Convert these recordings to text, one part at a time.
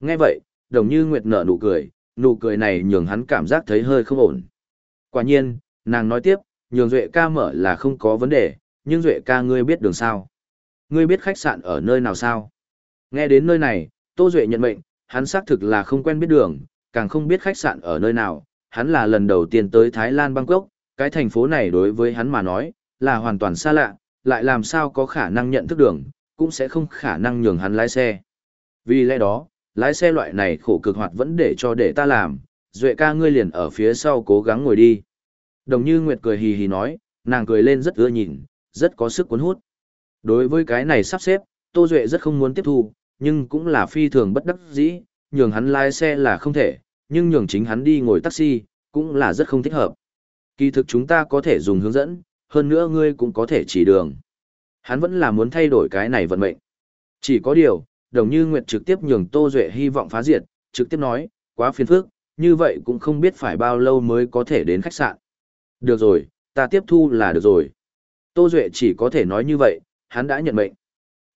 Nghe vậy, đồng như Nguyệt nở nụ cười, nụ cười này nhường hắn cảm giác thấy hơi không ổn. Quả nhiên, nàng nói tiếp, nhường Duệ ca mở là không có vấn đề, nhưng Duệ ca ngươi biết đường sao? Ngươi biết khách sạn ở nơi nào sao? Nghe đến nơi này, Tô Duệ nhận mệnh, hắn xác thực là không quen biết đường, càng không biết khách sạn ở nơi nào, hắn là lần đầu tiên tới Thái Lan Bangkok, cái thành phố này đối với hắn mà nói, là hoàn toàn xa lạ, lại làm sao có khả năng nhận thức đường, cũng sẽ không khả năng nhường hắn lái xe. Vì lẽ đó, lái xe loại này khổ cực hoạt vẫn để cho để ta làm, Duệ ca ngươi liền ở phía sau cố gắng ngồi đi. Đồng như Nguyệt cười hì hì nói, nàng cười lên rất ưa nhìn, rất có sức cuốn hút. Đối với cái này sắp xếp, Tô Duệ rất không muốn tiếp thu, nhưng cũng là phi thường bất đắc dĩ, nhường hắn lái xe là không thể, nhưng nhường chính hắn đi ngồi taxi, cũng là rất không thích hợp. Kỳ thực chúng ta có thể dùng hướng dẫn, hơn nữa ngươi cũng có thể chỉ đường. Hắn vẫn là muốn thay đổi cái này vận mệnh. Chỉ có điều, đồng như Nguyệt trực tiếp nhường Tô Duệ hy vọng phá diệt, trực tiếp nói, quá phiền phức, như vậy cũng không biết phải bao lâu mới có thể đến khách sạn. Được rồi, ta tiếp thu là được rồi. Tô Duệ chỉ có thể nói như vậy, hắn đã nhận mệnh.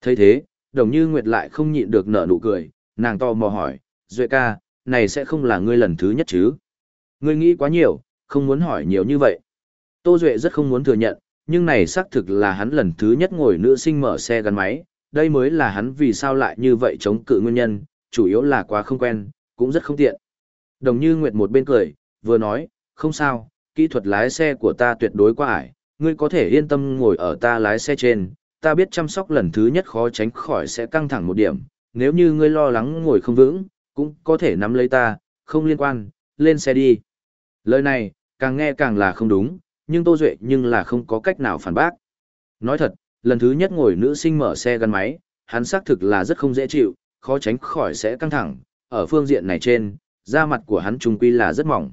thấy thế, đồng như Nguyệt lại không nhịn được nở nụ cười, nàng to mò hỏi, Duệ ca, này sẽ không là ngươi lần thứ nhất chứ? Ngươi nghĩ quá nhiều, không muốn hỏi nhiều như vậy. Tô Duệ rất không muốn thừa nhận, nhưng này xác thực là hắn lần thứ nhất ngồi nữ sinh mở xe gắn máy, đây mới là hắn vì sao lại như vậy chống cự nguyên nhân, chủ yếu là quá không quen, cũng rất không tiện. Đồng như Nguyệt một bên cười, vừa nói, không sao, kỹ thuật lái xe của ta tuyệt đối quá ải, ngươi có thể yên tâm ngồi ở ta lái xe trên, ta biết chăm sóc lần thứ nhất khó tránh khỏi sẽ căng thẳng một điểm, nếu như ngươi lo lắng ngồi không vững, cũng có thể nắm lấy ta, không liên quan, lên xe đi. Lời này, càng nghe càng là không đúng, nhưng Tô Duệ nhưng là không có cách nào phản bác. Nói thật, lần thứ nhất ngồi nữ sinh mở xe gắn máy, hắn xác thực là rất không dễ chịu, khó tránh khỏi sẽ căng thẳng, ở phương diện này trên, da mặt của hắn trung quy là rất mỏng.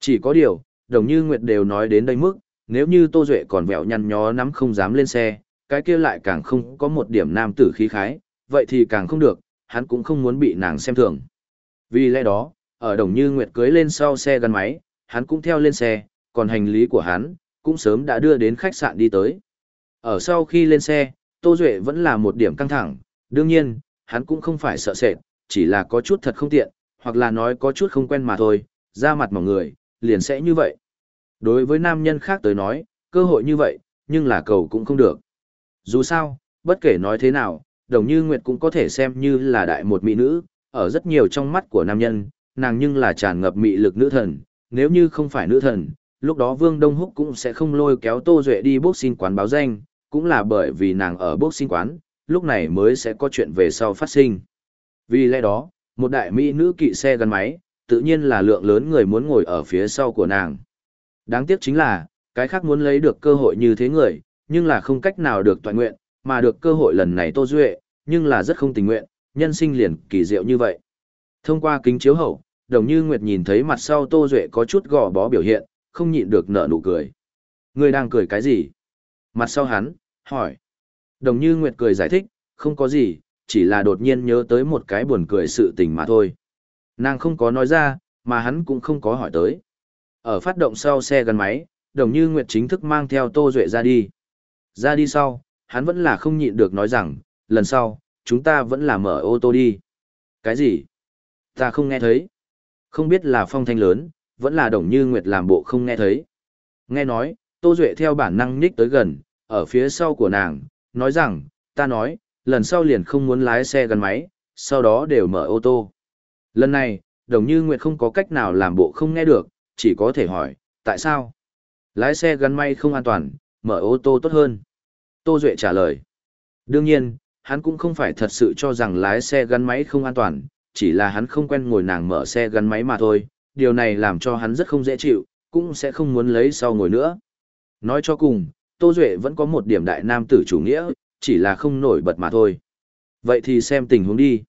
Chỉ có điều, đồng như Nguyệt đều nói đến đây mức, nếu như Tô Duệ còn vẹo nhăn nhó nắm không dám lên xe, cái kia lại càng không có một điểm nam tử khí khái, vậy thì càng không được, hắn cũng không muốn bị nàng xem thường. Vì lẽ đó, ở đồng như Nguyệt cưới lên sau xe gắn máy, hắn cũng theo lên xe, còn hành lý của hắn, cũng sớm đã đưa đến khách sạn đi tới. Ở sau khi lên xe, Tô Duệ vẫn là một điểm căng thẳng, đương nhiên, hắn cũng không phải sợ sệt, chỉ là có chút thật không tiện, hoặc là nói có chút không quen mà thôi, ra mặt mỏng người, liền sẽ như vậy. Đối với nam nhân khác tới nói, cơ hội như vậy, nhưng là cầu cũng không được. Dù sao, bất kể nói thế nào, đồng như Nguyệt cũng có thể xem như là đại một mỹ nữ, ở rất nhiều trong mắt của nam nhân, nàng nhưng là tràn ngập mị lực nữ thần, nếu như không phải nữ thần, lúc đó Vương Đông Húc cũng sẽ không lôi kéo Tô Duệ đi boxing quán báo danh, cũng là bởi vì nàng ở boxing quán, lúc này mới sẽ có chuyện về sau phát sinh. Vì lẽ đó, một đại mỹ nữ kỵ xe gắn máy, tự nhiên là lượng lớn người muốn ngồi ở phía sau của nàng. Đáng tiếc chính là, cái khác muốn lấy được cơ hội như thế người, nhưng là không cách nào được toàn nguyện, mà được cơ hội lần này Tô Duệ, nhưng là rất không tình nguyện, nhân sinh liền kỳ diệu như vậy. Thông qua kính chiếu hậu, đồng như Nguyệt nhìn thấy mặt sau Tô Duệ có chút gò bó biểu hiện, không nhịn được nở nụ cười. Người đang cười cái gì? Mặt sau hắn, hỏi. Đồng như Nguyệt cười giải thích, không có gì, chỉ là đột nhiên nhớ tới một cái buồn cười sự tình mà thôi. Nàng không có nói ra, mà hắn cũng không có hỏi tới. Ở phát động sau xe gắn máy, đồng như Nguyệt chính thức mang theo Tô Duệ ra đi. Ra đi sau, hắn vẫn là không nhịn được nói rằng, lần sau, chúng ta vẫn là mở ô tô đi. Cái gì? Ta không nghe thấy. Không biết là phong thanh lớn, vẫn là đồng như Nguyệt làm bộ không nghe thấy. Nghe nói, Tô Duệ theo bản năng nhích tới gần, ở phía sau của nàng, nói rằng, ta nói, lần sau liền không muốn lái xe gắn máy, sau đó đều mở ô tô. Lần này, đồng như Nguyệt không có cách nào làm bộ không nghe được, chỉ có thể hỏi, tại sao? Lái xe gắn máy không an toàn, mở ô tô tốt hơn. Tô Duệ trả lời. Đương nhiên, hắn cũng không phải thật sự cho rằng lái xe gắn máy không an toàn, chỉ là hắn không quen ngồi nàng mở xe gắn máy mà thôi, điều này làm cho hắn rất không dễ chịu, cũng sẽ không muốn lấy sau ngồi nữa. Nói cho cùng, Tô Duệ vẫn có một điểm đại nam tử chủ nghĩa, chỉ là không nổi bật mà thôi. Vậy thì xem tình huống đi.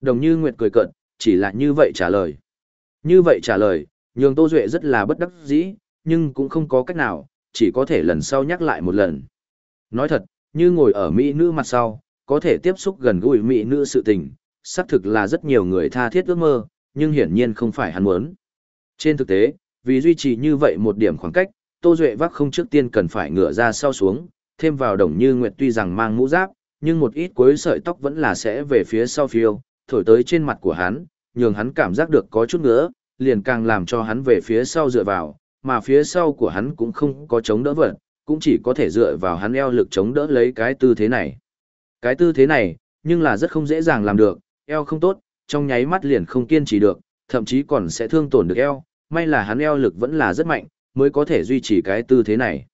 Đồng như Nguyệt cười cận, chỉ là như vậy trả lời. Như vậy trả lời, nhường Tô Duệ rất là bất đắc dĩ, nhưng cũng không có cách nào, chỉ có thể lần sau nhắc lại một lần. Nói thật, như ngồi ở Mỹ nữ mặt sau, có thể tiếp xúc gần gũi Mỹ nữ sự tình, xác thực là rất nhiều người tha thiết ước mơ, nhưng hiển nhiên không phải hắn muốn. Trên thực tế, vì duy trì như vậy một điểm khoảng cách, Tô Duệ vác không trước tiên cần phải ngửa ra sau xuống, thêm vào đồng như Nguyệt tuy rằng mang mũ giáp, nhưng một ít cuối sợi tóc vẫn là sẽ về phía sau phiêu, thổi tới trên mặt của hắn, nhường hắn cảm giác được có chút nữa, liền càng làm cho hắn về phía sau dựa vào, mà phía sau của hắn cũng không có chống đỡ vật, cũng chỉ có thể dựa vào hắn eo lực chống đỡ lấy cái tư thế này. Cái tư thế này, nhưng là rất không dễ dàng làm được, eo không tốt, trong nháy mắt liền không kiên trì được, thậm chí còn sẽ thương tổn được eo, may là hắn eo lực vẫn là rất mạnh, mới có thể duy trì cái tư thế này.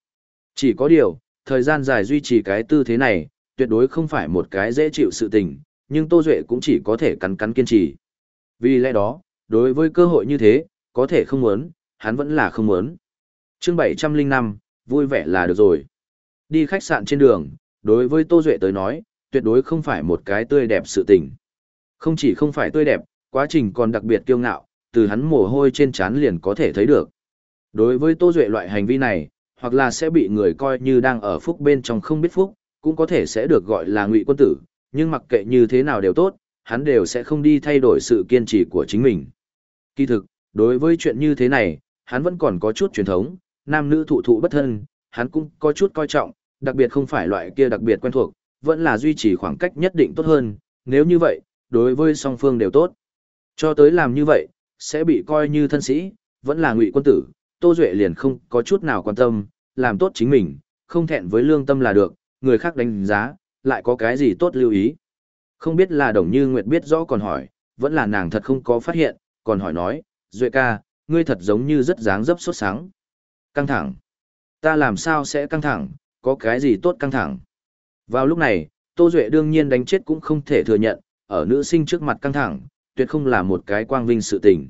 Chỉ có điều, thời gian dài duy trì cái tư thế này, tuyệt đối không phải một cái dễ chịu sự tình, nhưng Tô Duệ cũng chỉ có thể cắn cắn kiên trì. Vì lẽ đó, đối với cơ hội như thế, có thể không muốn, hắn vẫn là không muốn. chương 705, vui vẻ là được rồi. Đi khách sạn trên đường, đối với Tô Duệ tới nói, tuyệt đối không phải một cái tươi đẹp sự tình. Không chỉ không phải tươi đẹp, quá trình còn đặc biệt kiêu ngạo, từ hắn mồ hôi trên trán liền có thể thấy được. Đối với Tô Duệ loại hành vi này, hoặc là sẽ bị người coi như đang ở phúc bên trong không biết phúc, cũng có thể sẽ được gọi là ngụy quân tử, nhưng mặc kệ như thế nào đều tốt, hắn đều sẽ không đi thay đổi sự kiên trì của chính mình. Kỳ thực, đối với chuyện như thế này, hắn vẫn còn có chút truyền thống, nam nữ thụ thụ bất thân, hắn cũng có chút coi trọng, đặc biệt không phải loại kia đặc biệt quen thuộc, vẫn là duy trì khoảng cách nhất định tốt hơn, nếu như vậy, đối với song phương đều tốt. Cho tới làm như vậy, sẽ bị coi như thân sĩ, vẫn là ngụy quân tử, Tô Duệ liền không có chút nào quan tâm, làm tốt chính mình, không thẹn với lương tâm là được, người khác đánh giá, lại có cái gì tốt lưu ý. Không biết là Đồng Như Nguyệt biết rõ còn hỏi, vẫn là nàng thật không có phát hiện, còn hỏi nói, Duệ ca, ngươi thật giống như rất dáng dấp sốt sáng. Căng thẳng. Ta làm sao sẽ căng thẳng, có cái gì tốt căng thẳng. Vào lúc này, Tô Duệ đương nhiên đánh chết cũng không thể thừa nhận, ở nữ sinh trước mặt căng thẳng, tuyệt không là một cái quang vinh sự tình.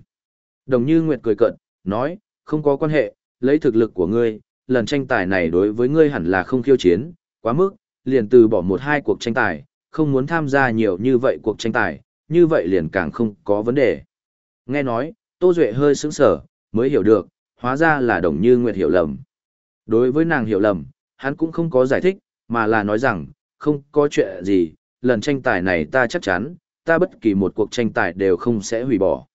Đồng Như Nguyệt cười cận, nói, không có quan hệ, lấy thực lực của ngươi, lần tranh tài này đối với ngươi hẳn là không khiêu chiến, quá mức, liền từ bỏ một hai cuộc tranh tài, không muốn tham gia nhiều như vậy cuộc tranh tài, như vậy liền càng không có vấn đề. Nghe nói, Tô Duệ hơi sững sở, mới hiểu được, hóa ra là đồng như Nguyệt hiểu lầm. Đối với nàng hiểu lầm, hắn cũng không có giải thích, mà là nói rằng, không có chuyện gì, lần tranh tài này ta chắc chắn, ta bất kỳ một cuộc tranh tài đều không sẽ hủy bỏ.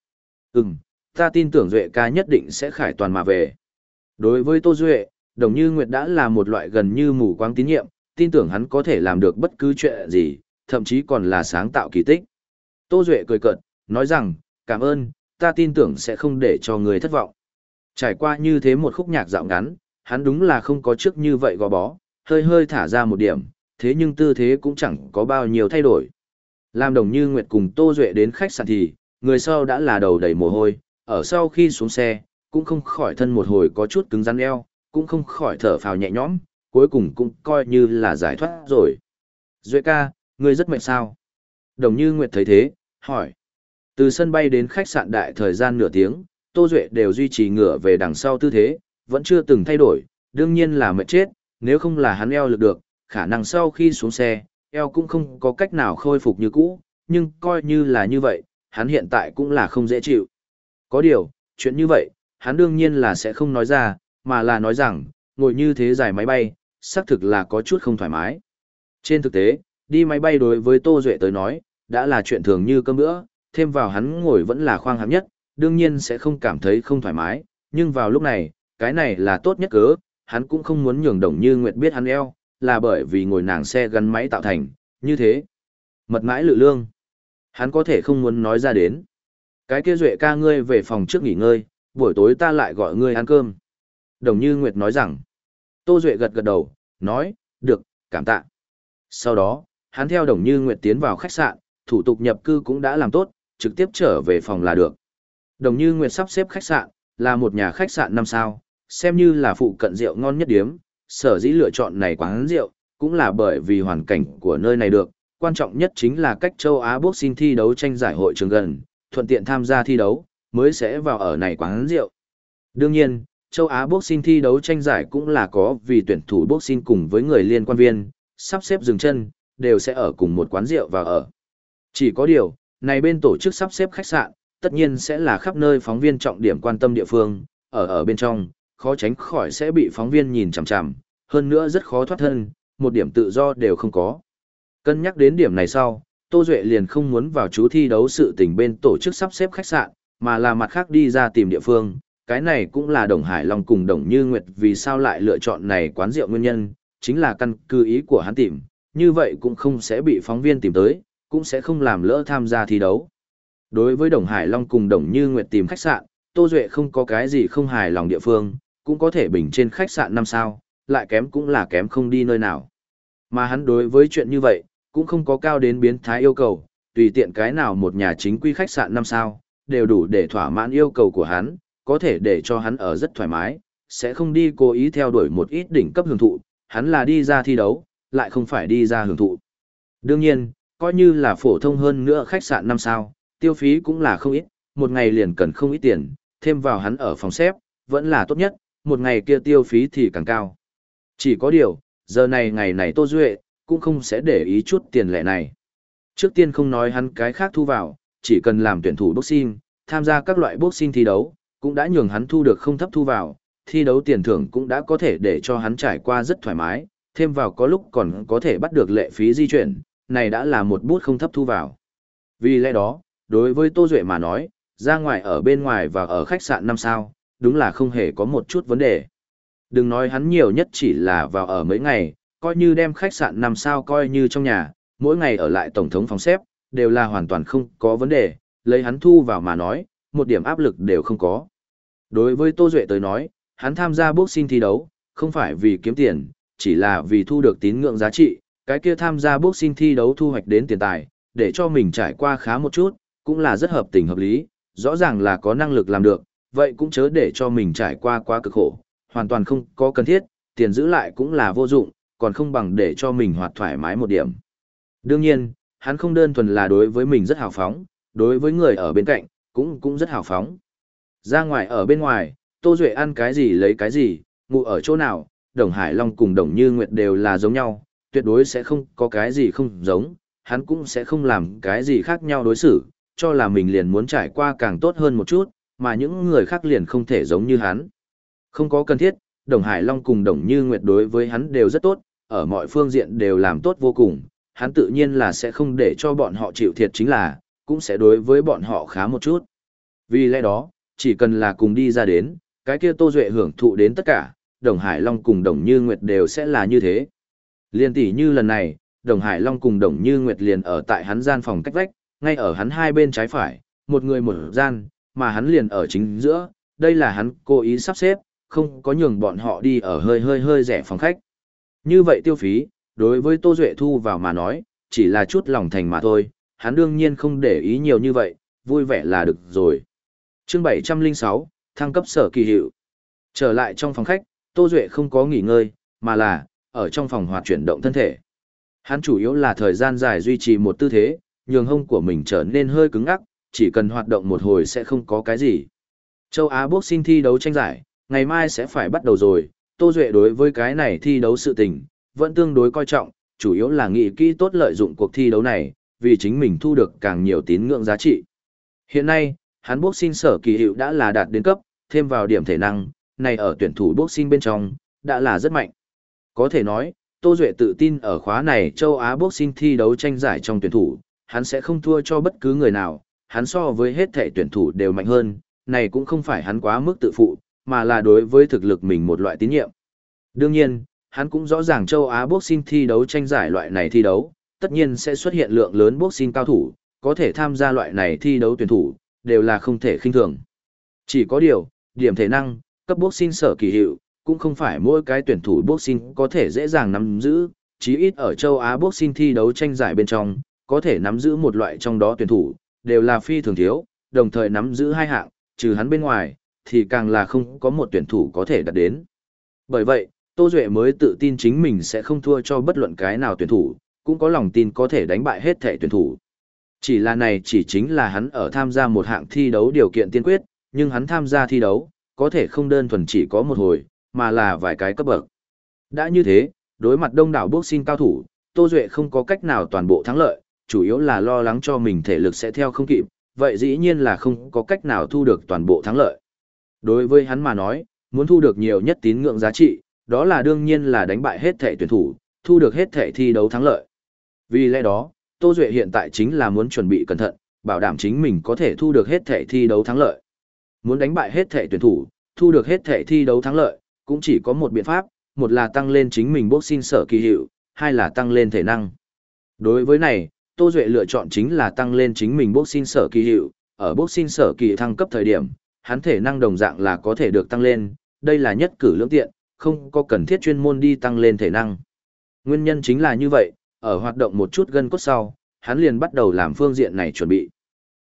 Ừm, ta tin tưởng Duệ ca nhất định sẽ khải toàn mà về. Đối với Tô Duệ, Đồng Như Nguyệt đã là một loại gần như mù quáng tín nhiệm, tin tưởng hắn có thể làm được bất cứ chuyện gì, thậm chí còn là sáng tạo kỳ tích. Tô Duệ cười cợt, nói rằng, cảm ơn, ta tin tưởng sẽ không để cho người thất vọng. Trải qua như thế một khúc nhạc dạo ngắn, hắn đúng là không có trước như vậy gò bó, hơi hơi thả ra một điểm, thế nhưng tư thế cũng chẳng có bao nhiêu thay đổi. Làm đồng như Nguyệt cùng Tô Duệ đến khách sạn thì, người sau đã là đầu đầy mồ hôi, ở sau khi xuống xe, cũng không khỏi thân một hồi có chút cứng rắn eo, cũng không khỏi thở phào nhẹ nhõm, cuối cùng cũng coi như là giải thoát rồi. Duệ ca, ngươi rất mệt sao? Đồng như Nguyệt thấy thế, hỏi. Từ sân bay đến khách sạn đại thời gian nửa tiếng, Tô Duệ đều duy trì ngửa về đằng sau tư thế, vẫn chưa từng thay đổi, đương nhiên là mệt chết, nếu không là hắn eo lực được, khả năng sau khi xuống xe, eo cũng không có cách nào khôi phục như cũ, nhưng coi như là như vậy, hắn hiện tại cũng là không dễ chịu. Có điều, chuyện như vậy, hắn đương nhiên là sẽ không nói ra, mà là nói rằng, ngồi như thế dài máy bay, xác thực là có chút không thoải mái. Trên thực tế, đi máy bay đối với Tô Duệ tới nói, đã là chuyện thường như cơm bữa, thêm vào hắn ngồi vẫn là khoang hạng nhất, đương nhiên sẽ không cảm thấy không thoải mái, nhưng vào lúc này, cái này là tốt nhất cớ, hắn cũng không muốn nhường đồng như Nguyệt biết hắn eo, là bởi vì ngồi nàng xe gắn máy tạo thành, như thế. Mật mãi lự lương. Hắn có thể không muốn nói ra đến. Cái kia Duệ ca ngươi về phòng trước nghỉ ngơi, buổi tối ta lại gọi ngươi ăn cơm. Đồng Như Nguyệt nói rằng, Tô Duệ gật gật đầu, nói, được, cảm tạ. Sau đó, hắn theo Đồng Như Nguyệt tiến vào khách sạn, thủ tục nhập cư cũng đã làm tốt, trực tiếp trở về phòng là được. Đồng Như Nguyệt sắp xếp khách sạn, là một nhà khách sạn năm sao, xem như là phụ cận rượu ngon nhất điếm, sở dĩ lựa chọn này quán rượu, cũng là bởi vì hoàn cảnh của nơi này được, quan trọng nhất chính là cách châu Á Boxing thi đấu tranh giải hội trường gần, thuận tiện tham gia thi đấu, mới sẽ vào ở này quán rượu. Đương nhiên, châu Á boxing thi đấu tranh giải cũng là có vì tuyển thủ boxing cùng với người liên quan viên, sắp xếp dừng chân, đều sẽ ở cùng một quán rượu và ở. Chỉ có điều, này bên tổ chức sắp xếp khách sạn, tất nhiên sẽ là khắp nơi phóng viên trọng điểm quan tâm địa phương, ở ở bên trong, khó tránh khỏi sẽ bị phóng viên nhìn chằm chằm, hơn nữa rất khó thoát thân, một điểm tự do đều không có. Cân nhắc đến điểm này sau, Tô Duệ liền không muốn vào chú thi đấu sự tình bên tổ chức sắp xếp khách sạn, mà là mặt khác đi ra tìm địa phương. Cái này cũng là Đồng Hải Long cùng Đồng Như Nguyệt vì sao lại lựa chọn này quán rượu nguyên nhân, chính là căn cứ ý của hắn tìm, như vậy cũng không sẽ bị phóng viên tìm tới, cũng sẽ không làm lỡ tham gia thi đấu. Đối với Đồng Hải Long cùng Đồng Như Nguyệt tìm khách sạn, Tô Duệ không có cái gì không hài lòng địa phương, cũng có thể bình trên khách sạn năm sao, lại kém cũng là kém không đi nơi nào. Mà hắn đối với chuyện như vậy, cũng không có cao đến biến thái yêu cầu, tùy tiện cái nào một nhà chính quy khách sạn năm sao, đều đủ để thỏa mãn yêu cầu của hắn, có thể để cho hắn ở rất thoải mái, sẽ không đi cố ý theo đuổi một ít đỉnh cấp hưởng thụ, hắn là đi ra thi đấu, lại không phải đi ra hưởng thụ. Đương nhiên, coi như là phổ thông hơn nữa khách sạn năm sao, tiêu phí cũng là không ít, một ngày liền cần không ít tiền, thêm vào hắn ở phòng xếp, vẫn là tốt nhất, một ngày kia tiêu phí thì càng cao. Chỉ có điều, giờ này ngày này Tô Duệ, cũng không sẽ để ý chút tiền lệ này. Trước tiên không nói hắn cái khác thu vào, chỉ cần làm tuyển thủ boxing, tham gia các loại boxing thi đấu, cũng đã nhường hắn thu được không thấp thu vào, thi đấu tiền thưởng cũng đã có thể để cho hắn trải qua rất thoải mái, thêm vào có lúc còn có thể bắt được lệ phí di chuyển, này đã là một bút không thấp thu vào. Vì lẽ đó, đối với Tô Duệ mà nói, ra ngoài ở bên ngoài và ở khách sạn năm sao, đúng là không hề có một chút vấn đề. Đừng nói hắn nhiều nhất chỉ là vào ở mấy ngày, coi như đem khách sạn năm sao coi như trong nhà, mỗi ngày ở lại tổng thống phòng xếp, đều là hoàn toàn không có vấn đề, lấy hắn thu vào mà nói, một điểm áp lực đều không có. Đối với Tô Duệ tới nói, hắn tham gia boxing thi đấu, không phải vì kiếm tiền, chỉ là vì thu được tín ngưỡng giá trị, cái kia tham gia boxing thi đấu thu hoạch đến tiền tài, để cho mình trải qua khá một chút, cũng là rất hợp tình hợp lý, rõ ràng là có năng lực làm được, vậy cũng chớ để cho mình trải qua quá cực khổ, hoàn toàn không có cần thiết, tiền giữ lại cũng là vô dụng, còn không bằng để cho mình hoạt thoải mái một điểm. Đương nhiên, hắn không đơn thuần là đối với mình rất hào phóng, đối với người ở bên cạnh, cũng cũng rất hào phóng. Ra ngoài ở bên ngoài, Tô Duệ ăn cái gì lấy cái gì, ngủ ở chỗ nào, Đồng Hải Long cùng Đồng Như Nguyệt đều là giống nhau, tuyệt đối sẽ không có cái gì không giống, hắn cũng sẽ không làm cái gì khác nhau đối xử, cho là mình liền muốn trải qua càng tốt hơn một chút, mà những người khác liền không thể giống như hắn. Không có cần thiết, Đồng Hải Long cùng Đồng Như Nguyệt đối với hắn đều rất tốt, ở mọi phương diện đều làm tốt vô cùng, hắn tự nhiên là sẽ không để cho bọn họ chịu thiệt chính là, cũng sẽ đối với bọn họ khá một chút. Vì lẽ đó, chỉ cần là cùng đi ra đến, cái kia Tô Duệ hưởng thụ đến tất cả, Đồng Hải Long cùng Đồng Như Nguyệt đều sẽ là như thế. Liên tỷ như lần này, Đồng Hải Long cùng Đồng Như Nguyệt liền ở tại hắn gian phòng cách vách, ngay ở hắn hai bên trái phải, một người một gian, mà hắn liền ở chính giữa, đây là hắn cố ý sắp xếp, không có nhường bọn họ đi ở hơi hơi hơi rẻ phòng khách. Như vậy tiêu phí, đối với Tô Duệ thu vào mà nói, chỉ là chút lòng thành mà thôi, hắn đương nhiên không để ý nhiều như vậy, vui vẻ là được rồi. chương 706, thăng cấp sở kỳ hiệu. Trở lại trong phòng khách, Tô Duệ không có nghỉ ngơi, mà là, ở trong phòng hoạt chuyển động thân thể. Hắn chủ yếu là thời gian dài duy trì một tư thế, nhường hông của mình trở nên hơi cứng ngắc, chỉ cần hoạt động một hồi sẽ không có cái gì. Châu Á Boxing thi đấu tranh giải, ngày mai sẽ phải bắt đầu rồi, Tô Duệ đối với cái này thi đấu sự tình, vẫn tương đối coi trọng, chủ yếu là nghĩ kỹ tốt lợi dụng cuộc thi đấu này, vì chính mình thu được càng nhiều tín ngưỡng giá trị. Hiện nay, hắn boxing sở kỳ hiệu đã là đạt đến cấp, thêm vào điểm thể năng, này ở tuyển thủ boxing bên trong, đã là rất mạnh. Có thể nói, Tô Duệ tự tin ở khóa này châu Á boxing thi đấu tranh giải trong tuyển thủ, hắn sẽ không thua cho bất cứ người nào, hắn so với hết thể tuyển thủ đều mạnh hơn, này cũng không phải hắn quá mức tự phụ, mà là đối với thực lực mình một loại tín nhiệm. Đương nhiên, hắn cũng rõ ràng châu Á boxing thi đấu tranh giải loại này thi đấu, tất nhiên sẽ xuất hiện lượng lớn boxing cao thủ, có thể tham gia loại này thi đấu tuyển thủ, đều là không thể khinh thường. Chỉ có điều, điểm thể năng, cấp boxing sở kỳ hiệu, cũng không phải mỗi cái tuyển thủ boxing có thể dễ dàng nắm giữ, chí ít ở châu Á boxing thi đấu tranh giải bên trong, có thể nắm giữ một loại trong đó tuyển thủ, đều là phi thường thiếu, đồng thời nắm giữ hai hạng, trừ hắn bên ngoài, thì càng là không có một tuyển thủ có thể đạt đến. Bởi vậy, Tô Duệ mới tự tin chính mình sẽ không thua cho bất luận cái nào tuyển thủ, cũng có lòng tin có thể đánh bại hết thể tuyển thủ. Chỉ là này chỉ chính là hắn ở tham gia một hạng thi đấu điều kiện tiên quyết, nhưng hắn tham gia thi đấu, có thể không đơn thuần chỉ có một hồi, mà là vài cái cấp bậc. Đã như thế, đối mặt đông đảo boxing cao thủ, Tô Duệ không có cách nào toàn bộ thắng lợi, chủ yếu là lo lắng cho mình thể lực sẽ theo không kịp, vậy dĩ nhiên là không có cách nào thu được toàn bộ thắng lợi. Đối với hắn mà nói, muốn thu được nhiều nhất tín ngưỡng giá trị, đó là đương nhiên là đánh bại hết thể tuyển thủ, thu được hết thể thi đấu thắng lợi. Vì lẽ đó, Tô Duệ hiện tại chính là muốn chuẩn bị cẩn thận, bảo đảm chính mình có thể thu được hết thể thi đấu thắng lợi. Muốn đánh bại hết thể tuyển thủ, thu được hết thể thi đấu thắng lợi, cũng chỉ có một biện pháp, một là tăng lên chính mình boxing sở kỳ hiệu, hai là tăng lên thể năng. Đối với này, Tô Duệ lựa chọn chính là tăng lên chính mình boxing sở kỳ hiệu, ở boxing sở kỳ thăng cấp thời điểm, hắn thể năng đồng dạng là có thể được tăng lên, đây là nhất cử lưỡng tiện, không có cần thiết chuyên môn đi tăng lên thể năng. Nguyên nhân chính là như vậy, ở hoạt động một chút gân cốt sau, hắn liền bắt đầu làm phương diện này chuẩn bị.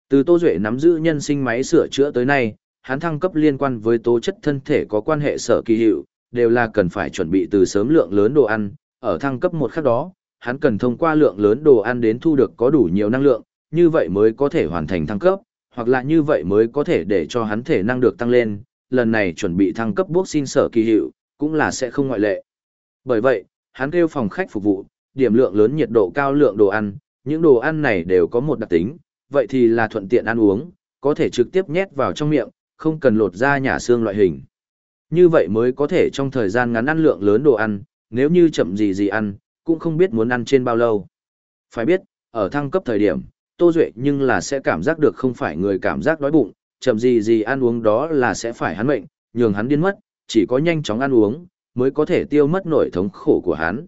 Từ Tô Duệ nắm giữ nhân sinh máy sửa chữa tới nay, hắn thăng cấp liên quan với tố chất thân thể có quan hệ sở kỳ hiệu, đều là cần phải chuẩn bị từ sớm lượng lớn đồ ăn, ở thăng cấp một khắc đó, hắn cần thông qua lượng lớn đồ ăn đến thu được có đủ nhiều năng lượng, như vậy mới có thể hoàn thành thăng cấp, hoặc là như vậy mới có thể để cho hắn thể năng được tăng lên, lần này chuẩn bị thăng cấp bước xin sở kỳ hiệu, cũng là sẽ không ngoại lệ. Bởi vậy, hắn kêu phòng khách phục vụ, điểm lượng lớn nhiệt độ cao lượng đồ ăn, những đồ ăn này đều có một đặc tính, vậy thì là thuận tiện ăn uống, có thể trực tiếp nhét vào trong miệng, không cần lột ra nhà xương loại hình. Như vậy mới có thể trong thời gian ngắn ăn lượng lớn đồ ăn, nếu như chậm gì gì ăn, cũng không biết muốn ăn trên bao lâu. Phải biết, ở thăng cấp thời điểm, Tô Duệ nhưng là sẽ cảm giác được không phải người cảm giác đói bụng, chậm gì gì ăn uống đó là sẽ phải hắn mệnh, nhường hắn điên mất, chỉ có nhanh chóng ăn uống, mới có thể tiêu mất nổi thống khổ của hắn.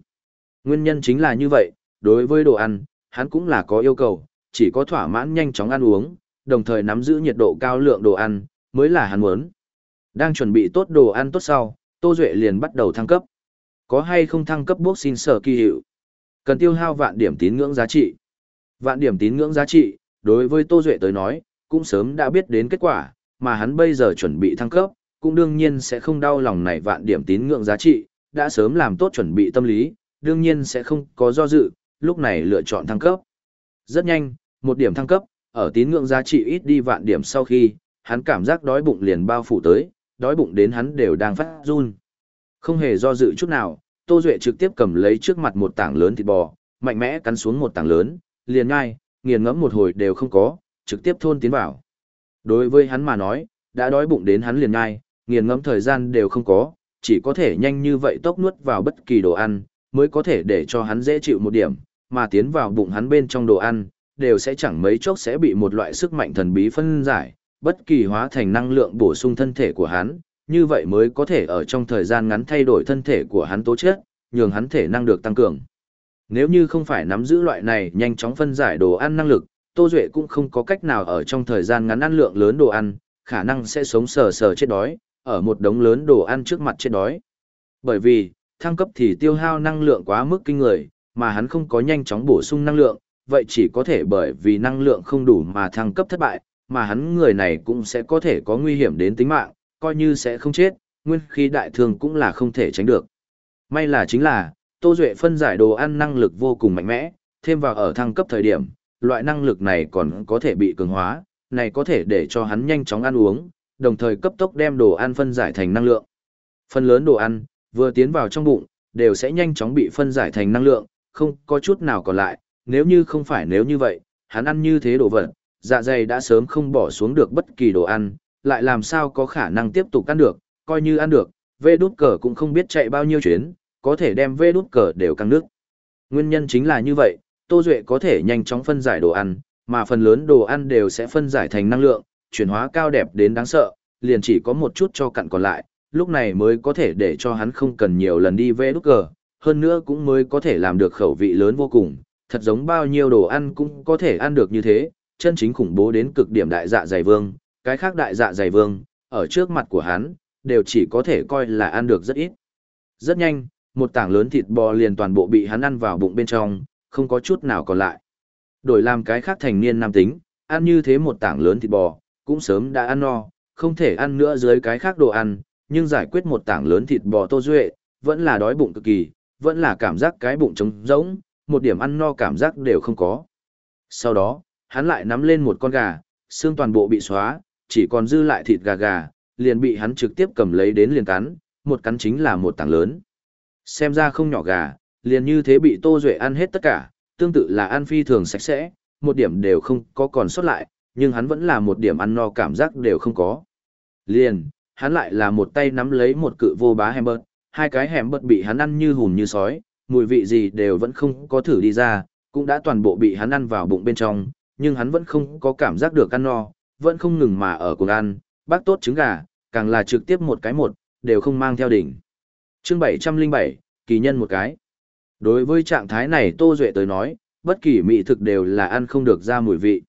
Nguyên nhân chính là như vậy, đối với đồ ăn, hắn cũng là có yêu cầu, chỉ có thỏa mãn nhanh chóng ăn uống, đồng thời nắm giữ nhiệt độ cao lượng đồ ăn, mới là hắn muốn. Đang chuẩn bị tốt đồ ăn tốt sau, Tô Duệ liền bắt đầu thăng cấp. Có hay không thăng cấp bốc xin sở kỳ hiệu? Cần tiêu hao vạn điểm tín ngưỡng giá trị. Vạn điểm tín ngưỡng giá trị, đối với Tô Duệ tới nói, cũng sớm đã biết đến kết quả, mà hắn bây giờ chuẩn bị thăng cấp, cũng đương nhiên sẽ không đau lòng này vạn điểm tín ngưỡng giá trị, đã sớm làm tốt chuẩn bị tâm lý, đương nhiên sẽ không có do dự, lúc này lựa chọn thăng cấp. Rất nhanh, một điểm thăng cấp, ở tín ngưỡng giá trị ít đi vạn điểm sau khi, hắn cảm giác đói bụng liền bao phủ tới, đói bụng đến hắn đều đang phát run. Không hề do dự chút nào, Tô Duệ trực tiếp cầm lấy trước mặt một tảng lớn thịt bò, mạnh mẽ cắn xuống một tảng lớn, liền ngay, nghiền ngẫm một hồi đều không có, trực tiếp thôn tiến vào. Đối với hắn mà nói, đã đói bụng đến hắn liền ngay, nghiền ngẫm thời gian đều không có, chỉ có thể nhanh như vậy tốc nuốt vào bất kỳ đồ ăn, mới có thể để cho hắn dễ chịu một điểm, mà tiến vào bụng hắn bên trong đồ ăn, đều sẽ chẳng mấy chốc sẽ bị một loại sức mạnh thần bí phân giải, bất kỳ hóa thành năng lượng bổ sung thân thể của hắn, như vậy mới có thể ở trong thời gian ngắn thay đổi thân thể của hắn tố chất, nhường hắn thể năng được tăng cường. Nếu như không phải nắm giữ loại này nhanh chóng phân giải đồ ăn năng lực, Tô Duệ cũng không có cách nào ở trong thời gian ngắn ăn lượng lớn đồ ăn, khả năng sẽ sống sờ sờ chết đói, ở một đống lớn đồ ăn trước mặt chết đói. Bởi vì, thăng cấp thì tiêu hao năng lượng quá mức kinh người, mà hắn không có nhanh chóng bổ sung năng lượng, vậy chỉ có thể bởi vì năng lượng không đủ mà thăng cấp thất bại, mà hắn người này cũng sẽ có thể có nguy hiểm đến tính mạng, coi như sẽ không chết, nguyên khí đại thương cũng là không thể tránh được. May là chính là, Tô Duệ phân giải đồ ăn năng lực vô cùng mạnh mẽ, thêm vào ở thăng cấp thời điểm, loại năng lực này còn có thể bị cường hóa, này có thể để cho hắn nhanh chóng ăn uống, đồng thời cấp tốc đem đồ ăn phân giải thành năng lượng. Phần lớn đồ ăn, vừa tiến vào trong bụng, đều sẽ nhanh chóng bị phân giải thành năng lượng, không có chút nào còn lại, nếu như không phải nếu như vậy, hắn ăn như thế đồ vật, dạ dày đã sớm không bỏ xuống được bất kỳ đồ ăn, lại làm sao có khả năng tiếp tục ăn được, coi như ăn được, vê đút cờ cũng không biết chạy bao nhiêu chuyến, có thể đem vê đút cờ đều căng nước. Nguyên nhân chính là như vậy, Tô Duệ có thể nhanh chóng phân giải đồ ăn, mà phần lớn đồ ăn đều sẽ phân giải thành năng lượng, chuyển hóa cao đẹp đến đáng sợ, liền chỉ có một chút cho cặn còn lại, lúc này mới có thể để cho hắn không cần nhiều lần đi vê đút cờ, hơn nữa cũng mới có thể làm được khẩu vị lớn vô cùng, thật giống bao nhiêu đồ ăn cũng có thể ăn được như thế, chân chính khủng bố đến cực điểm đại dạ dày vương, cái khác đại dạ dày vương, ở trước mặt của hắn, đều chỉ có thể coi là ăn được rất ít. Rất nhanh, một tảng lớn thịt bò liền toàn bộ bị hắn ăn vào bụng bên trong, không có chút nào còn lại. Đổi làm cái khác thành niên nam tính, ăn như thế một tảng lớn thịt bò, cũng sớm đã ăn no, không thể ăn nữa dưới cái khác đồ ăn, nhưng giải quyết một tảng lớn thịt bò tô duệ, vẫn là đói bụng cực kỳ, vẫn là cảm giác cái bụng trống rỗng, một điểm ăn no cảm giác đều không có. Sau đó, hắn lại nắm lên một con gà, xương toàn bộ bị xóa, chỉ còn dư lại thịt gà gà, liền bị hắn trực tiếp cầm lấy đến liền cắn, một cắn chính là một tảng lớn. Xem ra không nhỏ gà, liền như thế bị Tô Duệ ăn hết tất cả, tương tự là ăn phi thường sạch sẽ, một điểm đều không có còn sót lại, nhưng hắn vẫn là một điểm ăn no cảm giác đều không có. Liền, hắn lại là một tay nắm lấy một cự vô bá hẻm bớt, hai cái hẻm bớt bị hắn ăn như hùn như sói, mùi vị gì đều vẫn không có thử đi ra, cũng đã toàn bộ bị hắn ăn vào bụng bên trong, nhưng hắn vẫn không có cảm giác được ăn no, vẫn không ngừng mà ở cùng ăn, bác tốt trứng gà, càng là trực tiếp một cái một, đều không mang theo đỉnh chương 707, kỳ nhân một cái. Đối với trạng thái này Tô Duệ tới nói, bất kỳ mỹ thực đều là ăn không được ra mùi vị.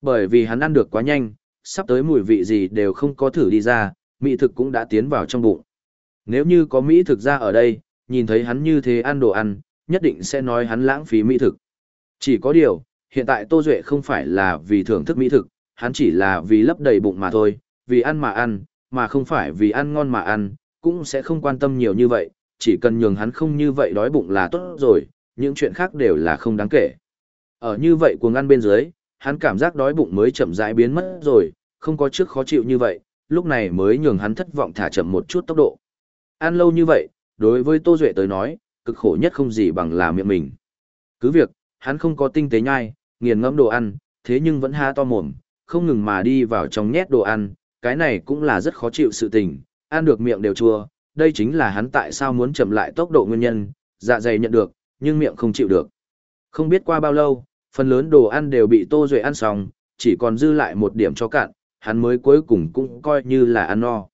Bởi vì hắn ăn được quá nhanh, sắp tới mùi vị gì đều không có thử đi ra, mỹ thực cũng đã tiến vào trong bụng. Nếu như có mỹ thực ra ở đây, nhìn thấy hắn như thế ăn đồ ăn, nhất định sẽ nói hắn lãng phí mỹ thực. Chỉ có điều, hiện tại Tô Duệ không phải là vì thưởng thức mỹ thực, hắn chỉ là vì lấp đầy bụng mà thôi, vì ăn mà ăn, mà không phải vì ăn ngon mà ăn, cũng sẽ không quan tâm nhiều như vậy, chỉ cần nhường hắn không như vậy đói bụng là tốt rồi, những chuyện khác đều là không đáng kể. Ở như vậy cuồng ăn bên dưới, hắn cảm giác đói bụng mới chậm rãi biến mất rồi, không có trước khó chịu như vậy, lúc này mới nhường hắn thất vọng thả chậm một chút tốc độ. Ăn lâu như vậy, đối với Tô Duệ tới nói, cực khổ nhất không gì bằng là miệng mình. Cứ việc, hắn không có tinh tế nhai, nghiền ngẫm đồ ăn, thế nhưng vẫn ha to mồm, không ngừng mà đi vào trong nhét đồ ăn, cái này cũng là rất khó chịu sự tình, ăn được miệng đều chua, đây chính là hắn tại sao muốn chậm lại tốc độ nguyên nhân, dạ dày nhận được, nhưng miệng không chịu được. Không biết qua bao lâu, phần lớn đồ ăn đều bị Tô Duệ ăn xong, chỉ còn dư lại một điểm cho cạn, hắn mới cuối cùng cũng coi như là ăn no.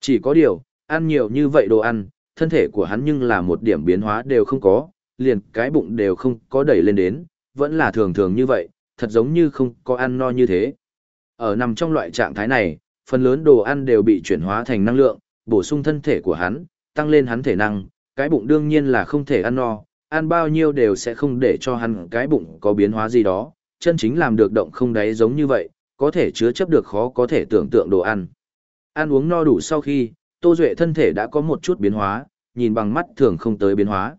Chỉ có điều, ăn nhiều như vậy đồ ăn, thân thể của hắn nhưng là một điểm biến hóa đều không có, liền cái bụng đều không có đẩy lên đến, vẫn là thường thường như vậy, thật giống như không có ăn no như thế. Ở nằm trong loại trạng thái này, phần lớn đồ ăn đều bị chuyển hóa thành năng lượng, bổ sung thân thể của hắn, tăng lên hắn thể năng, cái bụng đương nhiên là không thể ăn no, ăn bao nhiêu đều sẽ không để cho hắn cái bụng có biến hóa gì đó, chân chính làm được động không đáy giống như vậy, có thể chứa chấp được khó có thể tưởng tượng đồ ăn. Ăn uống no đủ sau khi, Tô Duệ thân thể đã có một chút biến hóa, nhìn bằng mắt thường không tới biến hóa.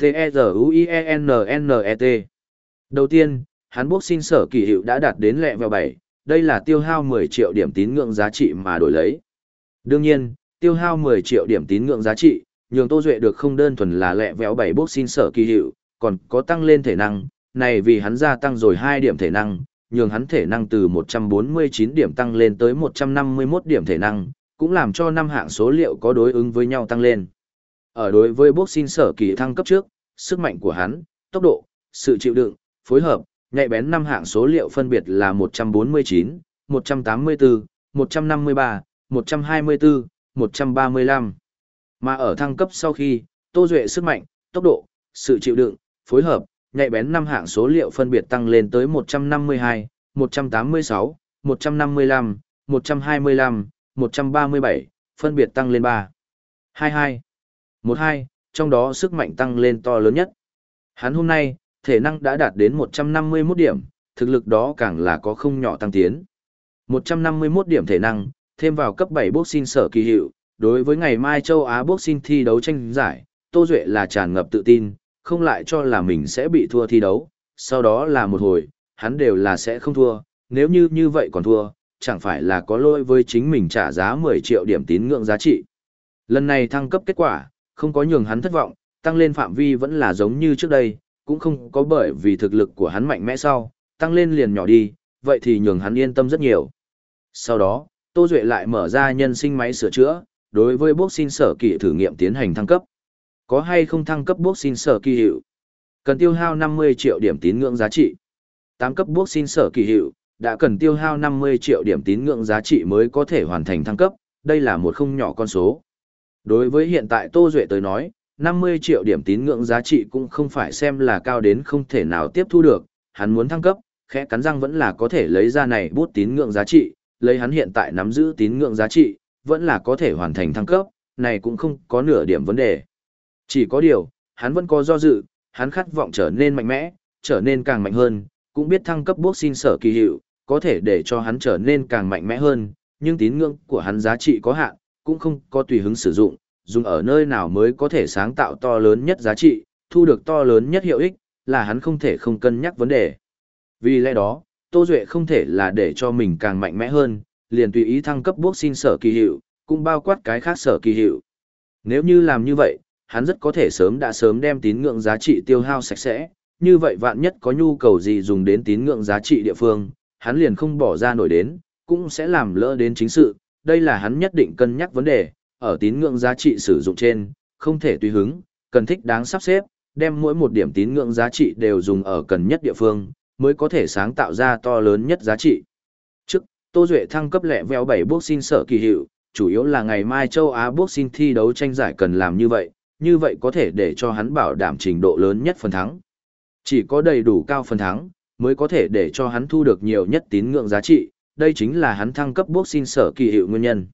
T-E-Z-U-I-E-N-N-E-T Đầu tiên, hắn bốc xin sở kỳ hiệu đã đạt đến lẹ vào 7, đây là tiêu hao 10 triệu điểm tín ngưỡng giá trị mà đổi lấy. Đương nhiên, tiêu hao 10 triệu điểm tín ngưỡng giá trị, nhường Tô Duệ được không đơn thuần là lẹ véo 7 bốc xin sở kỳ hiệu, còn có tăng lên thể năng, này vì hắn gia tăng rồi 2 điểm thể năng, nhường hắn thể năng từ 149 điểm tăng lên tới 151 điểm thể năng, cũng làm cho năm hạng số liệu có đối ứng với nhau tăng lên. Ở đối với boxing sở kỳ thăng cấp trước, sức mạnh của hắn, tốc độ, sự chịu đựng, phối hợp, nhạy bén năm hạng số liệu phân biệt là 149, 184, 153, 124, 135. Mà ở thăng cấp sau khi, Tô Duệ sức mạnh, tốc độ, sự chịu đựng, phối hợp, nhạy bén năm hạng số liệu phân biệt tăng lên tới 152, 186, 155, 125, 137, phân biệt tăng lên 3. 22. 12, trong đó sức mạnh tăng lên to lớn nhất. Hắn hôm nay, thể năng đã đạt đến 151 điểm, thực lực đó càng là có không nhỏ tăng tiến. 151 điểm thể năng, thêm vào cấp 7 boxing sở kỳ hiệu, đối với ngày mai châu Á boxing thi đấu tranh giải, Tô Duệ là tràn ngập tự tin, không lại cho là mình sẽ bị thua thi đấu, sau đó là một hồi, hắn đều là sẽ không thua, nếu như như vậy còn thua, chẳng phải là có lỗi với chính mình trả giá 10 triệu điểm tín ngưỡng giá trị. Lần này thăng cấp kết quả, không có nhường hắn thất vọng, tăng lên phạm vi vẫn là giống như trước đây, cũng không có bởi vì thực lực của hắn mạnh mẽ sau, tăng lên liền nhỏ đi, vậy thì nhường hắn yên tâm rất nhiều. Sau đó, Tô Duệ lại mở ra nhân sinh máy sửa chữa, đối với boxing sở kỳ thử nghiệm tiến hành thăng cấp. Có hay không thăng cấp boxing sở kỳ hiệu? Cần tiêu hao 50 triệu điểm tín ngưỡng giá trị. 8 cấp boxing sở kỳ hiệu, đã cần tiêu hao 50 triệu điểm tín ngưỡng giá trị mới có thể hoàn thành thăng cấp, đây là một không nhỏ con số. Đối với hiện tại Tô Duệ tới nói, 50 triệu điểm tín ngưỡng giá trị cũng không phải xem là cao đến không thể nào tiếp thu được, hắn muốn thăng cấp, khẽ cắn răng vẫn là có thể lấy ra này bút tín ngưỡng giá trị, lấy hắn hiện tại nắm giữ tín ngưỡng giá trị, vẫn là có thể hoàn thành thăng cấp, này cũng không có nửa điểm vấn đề. Chỉ có điều, hắn vẫn có do dự, hắn khát vọng trở nên mạnh mẽ, trở nên càng mạnh hơn, cũng biết thăng cấp boxing sở kỳ hiệu, có thể để cho hắn trở nên càng mạnh mẽ hơn, nhưng tín ngưỡng của hắn giá trị có hạn, cũng không có tùy hứng sử dụng, dùng ở nơi nào mới có thể sáng tạo to lớn nhất giá trị, thu được to lớn nhất hiệu ích, là hắn không thể không cân nhắc vấn đề. Vì lẽ đó, Tô Duệ không thể là để cho mình càng mạnh mẽ hơn, liền tùy ý thăng cấp bước xin sở kỳ hiệu, cũng bao quát cái khác sở kỳ hiệu. Nếu như làm như vậy, hắn rất có thể sớm đã sớm đem tín ngưỡng giá trị tiêu hao sạch sẽ, như vậy vạn nhất có nhu cầu gì dùng đến tín ngưỡng giá trị địa phương, hắn liền không bỏ ra nổi đến, cũng sẽ làm lỡ đến chính sự, đây là hắn nhất định cân nhắc vấn đề, ở tín ngưỡng giá trị sử dụng trên, không thể tùy hứng, cần thích đáng sắp xếp, đem mỗi một điểm tín ngưỡng giá trị đều dùng ở cần nhất địa phương, mới có thể sáng tạo ra to lớn nhất giá trị. Trước, Tô Duệ thăng cấp lẹ veo 7 xin sở kỳ hiệu, chủ yếu là ngày mai châu Á bước xin thi đấu tranh giải cần làm như vậy, như vậy có thể để cho hắn bảo đảm trình độ lớn nhất phần thắng. Chỉ có đầy đủ cao phần thắng, mới có thể để cho hắn thu được nhiều nhất tín ngưỡng giá trị, đây chính là hắn thăng cấp bước xin sở kỳ hiệu nguyên nhân.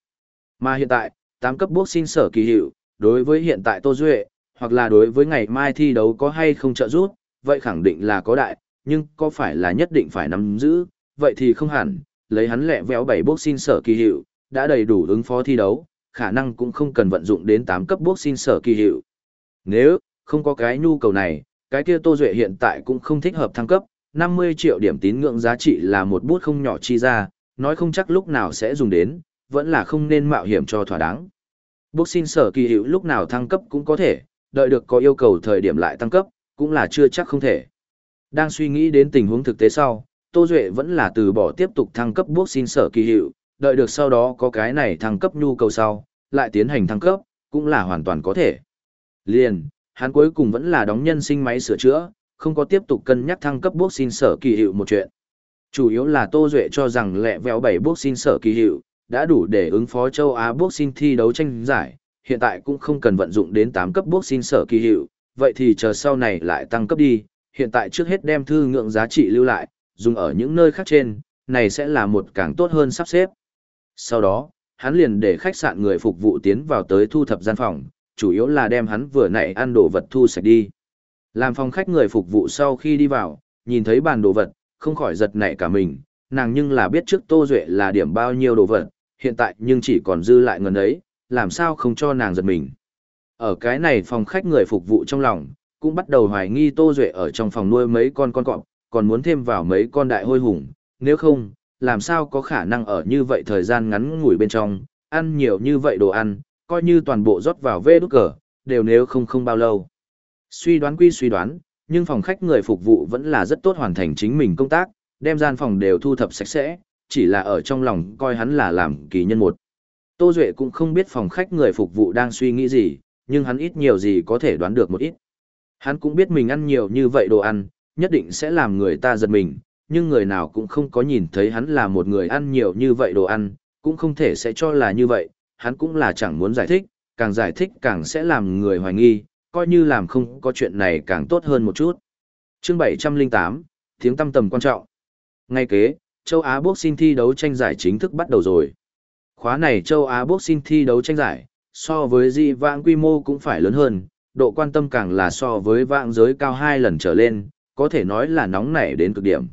Mà hiện tại, Tám cấp boxing sở kỳ hiệu, đối với hiện tại Tô Duệ, hoặc là đối với ngày mai thi đấu có hay không trợ giúp, vậy khẳng định là có đại, nhưng có phải là nhất định phải nắm giữ, vậy thì không hẳn, lấy hắn lẹ véo 7 boxing sở kỳ hiệu, đã đầy đủ ứng phó thi đấu, khả năng cũng không cần vận dụng đến 8 cấp boxing sở kỳ hiệu. Nếu không có cái nhu cầu này, cái kia Tô Duệ hiện tại cũng không thích hợp thăng cấp, 50 triệu điểm tín ngưỡng giá trị là một bút không nhỏ chi ra, nói không chắc lúc nào sẽ dùng đến, vẫn là không nên mạo hiểm cho thỏa đáng. Boxing sở kỳ hiệu lúc nào thăng cấp cũng có thể, đợi được có yêu cầu thời điểm lại tăng cấp, cũng là chưa chắc không thể. Đang suy nghĩ đến tình huống thực tế sau, Tô Duệ vẫn là từ bỏ tiếp tục thăng cấp boxing sở kỳ hiệu, đợi được sau đó có cái này thăng cấp nhu cầu sau, lại tiến hành thăng cấp, cũng là hoàn toàn có thể. Liền, hắn cuối cùng vẫn là đóng nhân sinh máy sửa chữa, không có tiếp tục cân nhắc thăng cấp boxing sở kỳ hiệu một chuyện. Chủ yếu là Tô Duệ cho rằng lẹ véo bảy boxing sở kỳ hiệu, đã đủ để ứng phó châu Á boxing thi đấu tranh giải, hiện tại cũng không cần vận dụng đến 8 cấp boxing sở kỳ hiệu, vậy thì chờ sau này lại tăng cấp đi, hiện tại trước hết đem thư ngưỡng giá trị lưu lại, dùng ở những nơi khác trên, này sẽ là một càng tốt hơn sắp xếp. Sau đó, hắn liền để khách sạn người phục vụ tiến vào tới thu thập gian phòng, chủ yếu là đem hắn vừa nãy ăn đồ vật thu sạch đi. Làm phòng khách người phục vụ sau khi đi vào, nhìn thấy bàn đồ vật, không khỏi giật nảy cả mình, nàng nhưng là biết trước Tô Duệ là điểm bao nhiêu đồ vật, hiện tại nhưng chỉ còn dư lại ngần ấy, làm sao không cho nàng giật mình. Ở cái này phòng khách người phục vụ trong lòng, cũng bắt đầu hoài nghi Tô Duệ ở trong phòng nuôi mấy con con cọp, còn muốn thêm vào mấy con đại hôi hùng, nếu không, làm sao có khả năng ở như vậy thời gian ngắn ngủi bên trong, ăn nhiều như vậy đồ ăn, coi như toàn bộ rót vào vê đút cờ, đều nếu không không bao lâu. Suy đoán quy suy đoán, nhưng phòng khách người phục vụ vẫn là rất tốt hoàn thành chính mình công tác, đem gian phòng đều thu thập sạch sẽ, chỉ là ở trong lòng coi hắn là làm kỳ nhân một. Tô Duệ cũng không biết phòng khách người phục vụ đang suy nghĩ gì, nhưng hắn ít nhiều gì có thể đoán được một ít. Hắn cũng biết mình ăn nhiều như vậy đồ ăn, nhất định sẽ làm người ta giật mình, nhưng người nào cũng không có nhìn thấy hắn là một người ăn nhiều như vậy đồ ăn, cũng không thể sẽ cho là như vậy, hắn cũng là chẳng muốn giải thích, càng giải thích càng sẽ làm người hoài nghi, coi như làm không có chuyện này càng tốt hơn một chút. Chương 708, tiếng tâm tầm quan trọng. Ngay kế, châu Á Boxing thi đấu tranh giải chính thức bắt đầu rồi. Khóa này châu Á Boxing thi đấu tranh giải, so với dị vãng quy mô cũng phải lớn hơn, độ quan tâm càng là so với vãng giới cao hai lần trở lên, có thể nói là nóng nảy đến cực điểm.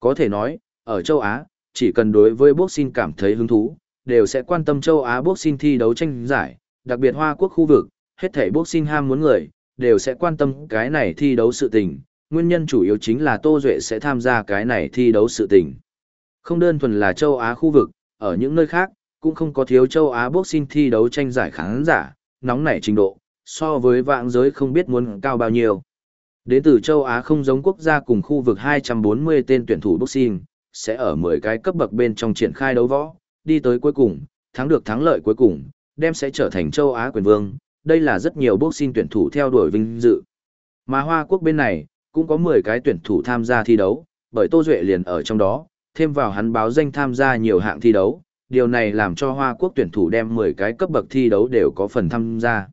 Có thể nói, ở châu Á, chỉ cần đối với boxing cảm thấy hứng thú, đều sẽ quan tâm châu Á boxing thi đấu tranh giải, đặc biệt Hoa Quốc khu vực, hết thảy boxing ham muốn người, đều sẽ quan tâm cái này thi đấu sự tình, nguyên nhân chủ yếu chính là Tô Duệ sẽ tham gia cái này thi đấu sự tình. Không đơn thuần là châu Á khu vực, ở những nơi khác, cũng không có thiếu châu Á boxing thi đấu tranh giải khán giả, nóng nảy trình độ, so với vạn giới không biết muốn cao bao nhiêu. Đến từ châu Á không giống quốc gia cùng khu vực 240 tên tuyển thủ boxing, sẽ ở 10 cái cấp bậc bên trong triển khai đấu võ, đi tới cuối cùng, thắng được thắng lợi cuối cùng, đem sẽ trở thành châu Á quyền vương. Đây là rất nhiều boxing tuyển thủ theo đuổi vinh dự. Mà Hoa Quốc bên này, cũng có 10 cái tuyển thủ tham gia thi đấu, bởi Tô Duệ liền ở trong đó, thêm vào hắn báo danh tham gia nhiều hạng thi đấu, điều này làm cho Hoa Quốc tuyển thủ đem 10 cái cấp bậc thi đấu đều có phần tham gia.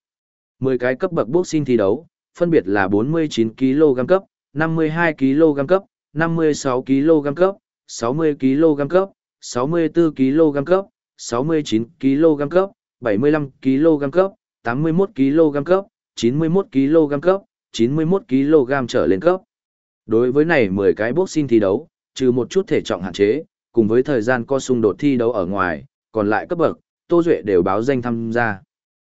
10 cái cấp bậc boxing thi đấu, phân biệt là 49 kg cấp, 52 kg cấp, 56 kg cấp, 60 kg cấp, 64 kg cấp, 69 kg cấp, 75 kg cấp, 81 kg cấp, 91 kg cấp, 91 kg trở lên cấp. Đối với này 10 cái boxing thi đấu, trừ một chút thể trọng hạn chế, cùng với thời gian có xung đột thi đấu ở ngoài, còn lại cấp bậc, Tô Duệ đều báo danh tham gia.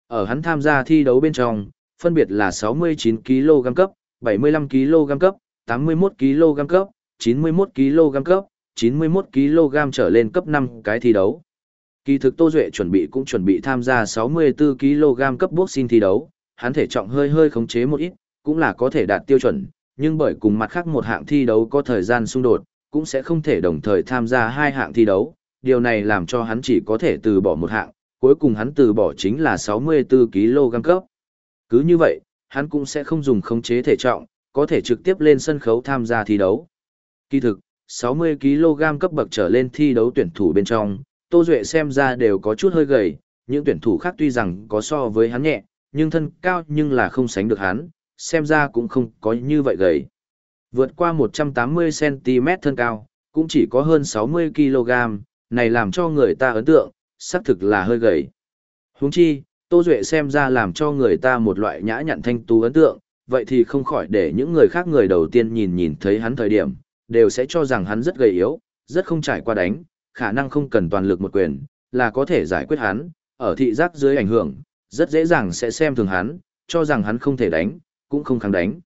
Ở hắn tham gia thi đấu bên trong, phân biệt là 69 kg cấp, 75 kg cấp, 81 kg cấp, 91 kg cấp, 91 kg trở lên cấp 5 cái thi đấu. Kỳ thực Tô Duệ chuẩn bị cũng chuẩn bị tham gia 64 kg cấp boxing thi đấu, hắn thể trọng hơi hơi khống chế một ít, cũng là có thể đạt tiêu chuẩn, nhưng bởi cùng mặt khác một hạng thi đấu có thời gian xung đột, cũng sẽ không thể đồng thời tham gia hai hạng thi đấu, điều này làm cho hắn chỉ có thể từ bỏ một hạng, cuối cùng hắn từ bỏ chính là 64 kg cấp. Cứ như vậy, hắn cũng sẽ không dùng khống chế thể trọng, có thể trực tiếp lên sân khấu tham gia thi đấu. Kỳ thực, 60 kg cấp bậc trở lên thi đấu tuyển thủ bên trong, Tô Duệ xem ra đều có chút hơi gầy, những tuyển thủ khác tuy rằng có so với hắn nhẹ, nhưng thân cao nhưng là không sánh được hắn, xem ra cũng không có như vậy gầy. Vượt qua 180cm thân cao, cũng chỉ có hơn 60kg, này làm cho người ta ấn tượng, xác thực là hơi gầy. Huống chi, Tô Duệ xem ra làm cho người ta một loại nhã nhặn thanh tú ấn tượng, vậy thì không khỏi để những người khác người đầu tiên nhìn nhìn thấy hắn thời điểm, đều sẽ cho rằng hắn rất gầy yếu, rất không trải qua đánh, khả năng không cần toàn lực một quyền, là có thể giải quyết hắn, ở thị giác dưới ảnh hưởng, rất dễ dàng sẽ xem thường hắn, cho rằng hắn không thể đánh, cũng không kháng đánh.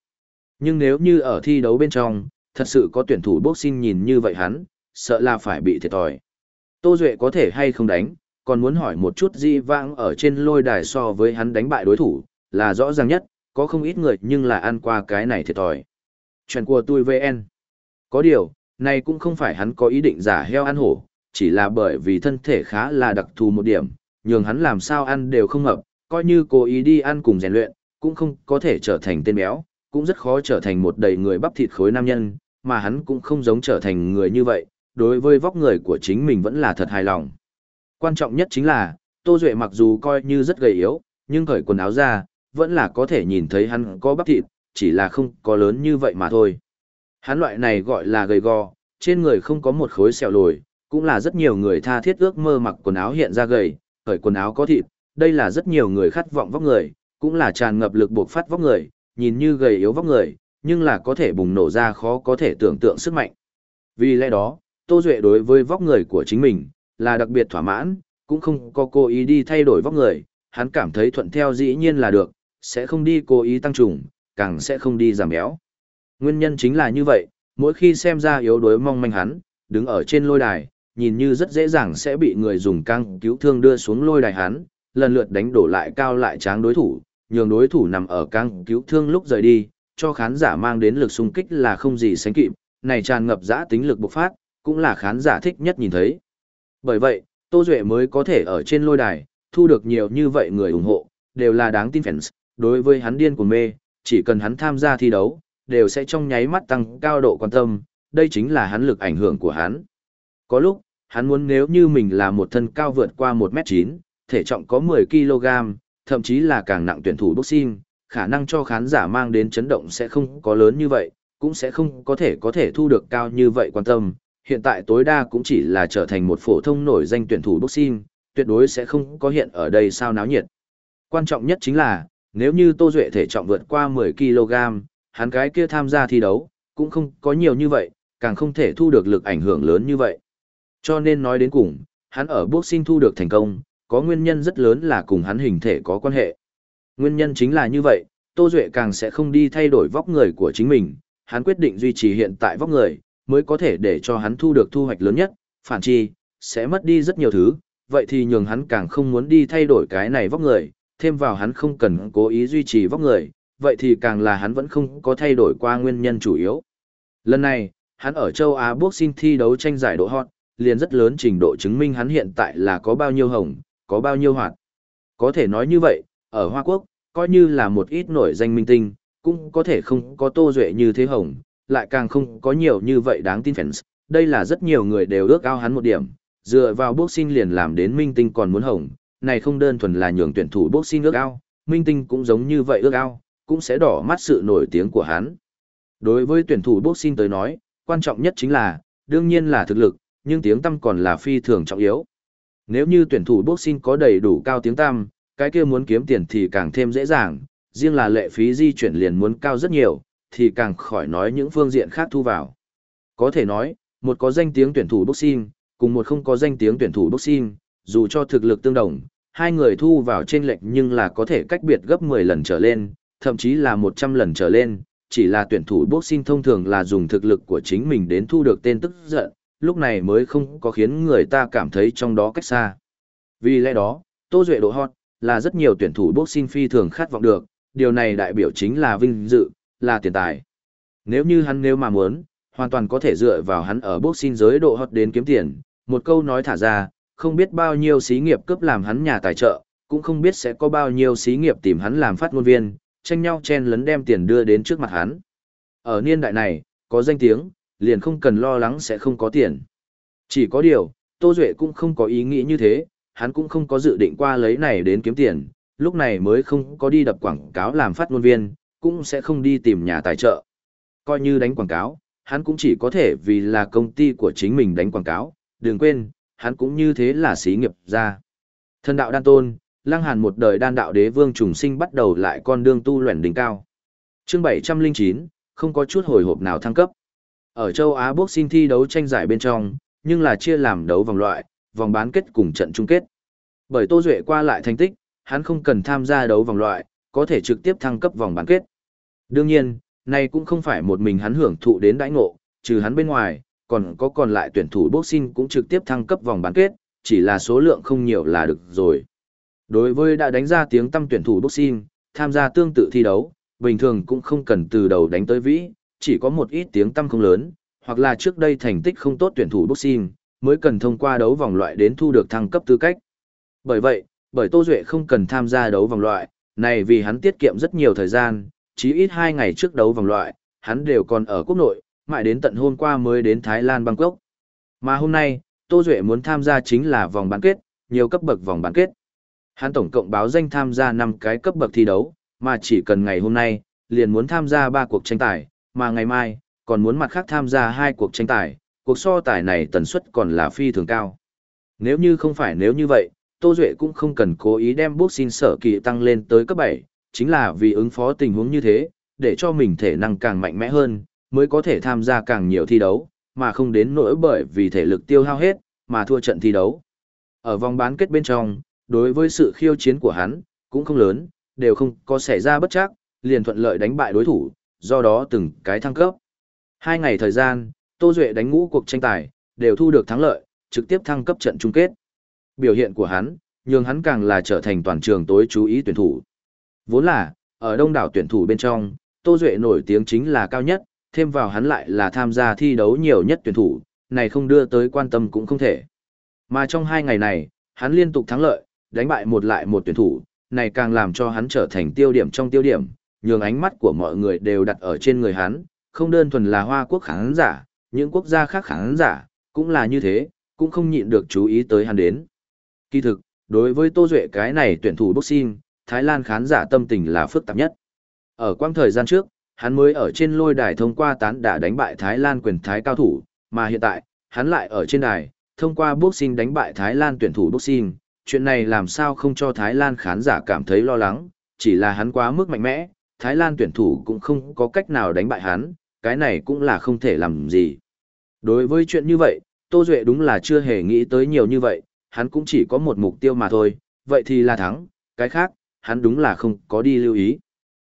Nhưng nếu như ở thi đấu bên trong, thật sự có tuyển thủ boxing nhìn như vậy hắn, sợ là phải bị thiệt thòi. Tô Duệ có thể hay không đánh, còn muốn hỏi một chút di vãng ở trên lôi đài so với hắn đánh bại đối thủ, là rõ ràng nhất, có không ít người nhưng là ăn qua cái này thiệt thòi. Chuyện của tôi VN. Có điều, này cũng không phải hắn có ý định giả heo ăn hổ, chỉ là bởi vì thân thể khá là đặc thù một điểm, nhường hắn làm sao ăn đều không hợp, coi như cố ý đi ăn cùng rèn luyện, cũng không có thể trở thành tên béo, cũng rất khó trở thành một đầy người bắp thịt khối nam nhân, mà hắn cũng không giống trở thành người như vậy, đối với vóc người của chính mình vẫn là thật hài lòng. Quan trọng nhất chính là, Tô Duệ mặc dù coi như rất gầy yếu, nhưng khởi quần áo ra, vẫn là có thể nhìn thấy hắn có bắp thịt, chỉ là không có lớn như vậy mà thôi. Hắn loại này gọi là gầy gò, trên người không có một khối sẹo lồi, cũng là rất nhiều người tha thiết ước mơ mặc quần áo hiện ra gầy, khởi quần áo có thịt, đây là rất nhiều người khát vọng vóc người, cũng là tràn ngập lực buộc phát vóc người, nhìn như gầy yếu vóc người, nhưng là có thể bùng nổ ra khó có thể tưởng tượng sức mạnh. Vì lẽ đó, Tô Duệ đối với vóc người của chính mình, là đặc biệt thỏa mãn, cũng không có cố ý đi thay đổi vóc người, hắn cảm thấy thuận theo dĩ nhiên là được, sẽ không đi cố ý tăng trùng, càng sẽ không đi giảm béo. Nguyên nhân chính là như vậy, mỗi khi xem ra yếu đuối mong manh hắn, đứng ở trên lôi đài, nhìn như rất dễ dàng sẽ bị người dùng căng cứu thương đưa xuống lôi đài hắn, lần lượt đánh đổ lại cao lại tráng đối thủ, nhường đối thủ nằm ở căng cứu thương lúc rời đi, cho khán giả mang đến lực xung kích là không gì sánh kịp, này tràn ngập dã tính lực bộc phát, cũng là khán giả thích nhất nhìn thấy. Bởi vậy, Tô Duệ mới có thể ở trên lôi đài, thu được nhiều như vậy người ủng hộ, đều là đáng tin fans, đối với hắn điên của mê, chỉ cần hắn tham gia thi đấu, đều sẽ trong nháy mắt tăng cao độ quan tâm, đây chính là hắn lực ảnh hưởng của hắn. Có lúc, hắn muốn nếu như mình là một thân cao vượt qua 1m9, thể trọng có 10kg, thậm chí là càng nặng tuyển thủ boxing, khả năng cho khán giả mang đến chấn động sẽ không có lớn như vậy, cũng sẽ không có thể có thể thu được cao như vậy quan tâm. Hiện tại tối đa cũng chỉ là trở thành một phổ thông nổi danh tuyển thủ boxing, tuyệt đối sẽ không có hiện ở đây sao náo nhiệt. Quan trọng nhất chính là, nếu như Tô Duệ thể trọng vượt qua 10kg, hắn cái kia tham gia thi đấu, cũng không có nhiều như vậy, càng không thể thu được lực ảnh hưởng lớn như vậy. Cho nên nói đến cùng, hắn ở boxing thu được thành công, có nguyên nhân rất lớn là cùng hắn hình thể có quan hệ. Nguyên nhân chính là như vậy, Tô Duệ càng sẽ không đi thay đổi vóc người của chính mình, hắn quyết định duy trì hiện tại vóc người, mới có thể để cho hắn thu được thu hoạch lớn nhất, phản chi, sẽ mất đi rất nhiều thứ, vậy thì nhường hắn càng không muốn đi thay đổi cái này vóc người, thêm vào hắn không cần cố ý duy trì vóc người, vậy thì càng là hắn vẫn không có thay đổi qua nguyên nhân chủ yếu. Lần này, hắn ở châu Á boxing thi đấu tranh giải độ hot, liền rất lớn trình độ chứng minh hắn hiện tại là có bao nhiêu hồng, có bao nhiêu hoạt. Có thể nói như vậy, ở Hoa Quốc, coi như là một ít nổi danh minh tinh, cũng có thể không có tô duệ như thế hồng, lại càng không có nhiều như vậy đáng tin fans. Đây là rất nhiều người đều ước ao hắn một điểm, dựa vào boxing liền làm đến minh tinh còn muốn hồng, này không đơn thuần là nhường tuyển thủ boxing ước ao, minh tinh cũng giống như vậy ước ao, cũng sẽ đỏ mắt sự nổi tiếng của hắn. Đối với tuyển thủ boxing tới nói, quan trọng nhất chính là, đương nhiên là thực lực, nhưng tiếng tăm còn là phi thường trọng yếu. Nếu như tuyển thủ boxing có đầy đủ cao tiếng tăm, cái kia muốn kiếm tiền thì càng thêm dễ dàng, riêng là lệ phí di chuyển liền muốn cao rất nhiều, thì càng khỏi nói những phương diện khác thu vào. Có thể nói, một có danh tiếng tuyển thủ boxing, cùng một không có danh tiếng tuyển thủ boxing, dù cho thực lực tương đồng, hai người thu vào trên lệch nhưng là có thể cách biệt gấp 10 lần trở lên, thậm chí là 100 lần trở lên, chỉ là tuyển thủ boxing thông thường là dùng thực lực của chính mình đến thu được tên tức giận, lúc này mới không có khiến người ta cảm thấy trong đó cách xa. Vì lẽ đó, Tô Duệ độ hot, là rất nhiều tuyển thủ boxing phi thường khát vọng được, điều này đại biểu chính là vinh dự, là tiền tài. Nếu như hắn nếu mà muốn, hoàn toàn có thể dựa vào hắn ở boxing giới độ hot đến kiếm tiền, một câu nói thả ra, không biết bao nhiêu xí nghiệp cướp làm hắn nhà tài trợ, cũng không biết sẽ có bao nhiêu xí nghiệp tìm hắn làm phát ngôn viên, tranh nhau chen lấn đem tiền đưa đến trước mặt hắn. Ở niên đại này, có danh tiếng, liền không cần lo lắng sẽ không có tiền. Chỉ có điều, Tô Duệ cũng không có ý nghĩ như thế, hắn cũng không có dự định qua lấy này đến kiếm tiền, lúc này mới không có đi đập quảng cáo làm phát ngôn viên, cũng sẽ không đi tìm nhà tài trợ. coi như đánh quảng cáo, hắn cũng chỉ có thể vì là công ty của chính mình đánh quảng cáo, đừng quên, hắn cũng như thế là xí nghiệp ra. Thân đạo đan tôn, lăng hàn một đời đan đạo đế vương trùng sinh bắt đầu lại con đường tu luyện đỉnh cao. Chương 709, không có chút hồi hộp nào thăng cấp. Ở châu Á boxing thi đấu tranh giải bên trong, nhưng là chia làm đấu vòng loại, vòng bán kết cùng trận chung kết. Bởi Tô Duệ qua lại thành tích, hắn không cần tham gia đấu vòng loại, có thể trực tiếp thăng cấp vòng bán kết. Đương nhiên, này cũng không phải một mình hắn hưởng thụ đến đãi ngộ, trừ hắn bên ngoài, còn có còn lại tuyển thủ boxing cũng trực tiếp thăng cấp vòng bán kết, chỉ là số lượng không nhiều là được rồi. Đối với đã đánh ra tiếng tâm tuyển thủ boxing, tham gia tương tự thi đấu, bình thường cũng không cần từ đầu đánh tới vĩ, chỉ có một ít tiếng tâm không lớn, hoặc là trước đây thành tích không tốt tuyển thủ boxing, mới cần thông qua đấu vòng loại đến thu được thăng cấp tư cách. Bởi vậy, bởi Tô Duệ không cần tham gia đấu vòng loại, này vì hắn tiết kiệm rất nhiều thời gian, chí ít 2 ngày trước đấu vòng loại, hắn đều còn ở quốc nội, mãi đến tận hôm qua mới đến Thái Lan Bangkok. Mà hôm nay, Tô Duệ muốn tham gia chính là vòng bán kết, nhiều cấp bậc vòng bán kết. Hắn tổng cộng báo danh tham gia 5 cái cấp bậc thi đấu, mà chỉ cần ngày hôm nay, liền muốn tham gia 3 cuộc tranh tài, mà ngày mai, còn muốn mặt khác tham gia hai cuộc tranh tài, cuộc so tài này tần suất còn là phi thường cao. Nếu như không phải nếu như vậy, Tô Duệ cũng không cần cố ý đem boxing sở kỳ tăng lên tới cấp 7, chính là vì ứng phó tình huống như thế, để cho mình thể năng càng mạnh mẽ hơn, mới có thể tham gia càng nhiều thi đấu, mà không đến nỗi bởi vì thể lực tiêu hao hết, mà thua trận thi đấu. Ở vòng bán kết bên trong, đối với sự khiêu chiến của hắn, cũng không lớn, đều không có xảy ra bất chắc, liền thuận lợi đánh bại đối thủ, do đó từng cái thăng cấp. Hai ngày thời gian, Tô Duệ đánh ngũ cuộc tranh tài, đều thu được thắng lợi, trực tiếp thăng cấp trận chung kết. Biểu hiện của hắn, nhường hắn càng là trở thành toàn trường tối chú ý tuyển thủ. Vốn là, ở đông đảo tuyển thủ bên trong, Tô Duệ nổi tiếng chính là cao nhất, thêm vào hắn lại là tham gia thi đấu nhiều nhất tuyển thủ, này không đưa tới quan tâm cũng không thể. Mà trong hai ngày này, hắn liên tục thắng lợi, đánh bại một lại một tuyển thủ, này càng làm cho hắn trở thành tiêu điểm trong tiêu điểm, nhường ánh mắt của mọi người đều đặt ở trên người hắn, không đơn thuần là Hoa Quốc khán giả, những quốc gia khác khán giả, cũng là như thế, cũng không nhịn được chú ý tới hắn đến. Kỳ thực, đối với Tô Duệ cái này tuyển thủ boxing, Thái Lan khán giả tâm tình là phức tạp nhất. Ở quang thời gian trước, hắn mới ở trên lôi đài thông qua tán đả đánh bại Thái Lan quyền thái cao thủ, mà hiện tại, hắn lại ở trên đài, thông qua boxing đánh bại Thái Lan tuyển thủ boxing, chuyện này làm sao không cho Thái Lan khán giả cảm thấy lo lắng, chỉ là hắn quá mức mạnh mẽ, Thái Lan tuyển thủ cũng không có cách nào đánh bại hắn, cái này cũng là không thể làm gì. Đối với chuyện như vậy, Tô Duệ đúng là chưa hề nghĩ tới nhiều như vậy, hắn cũng chỉ có một mục tiêu mà thôi, vậy thì là thắng, cái khác, hắn đúng là không có đi lưu ý.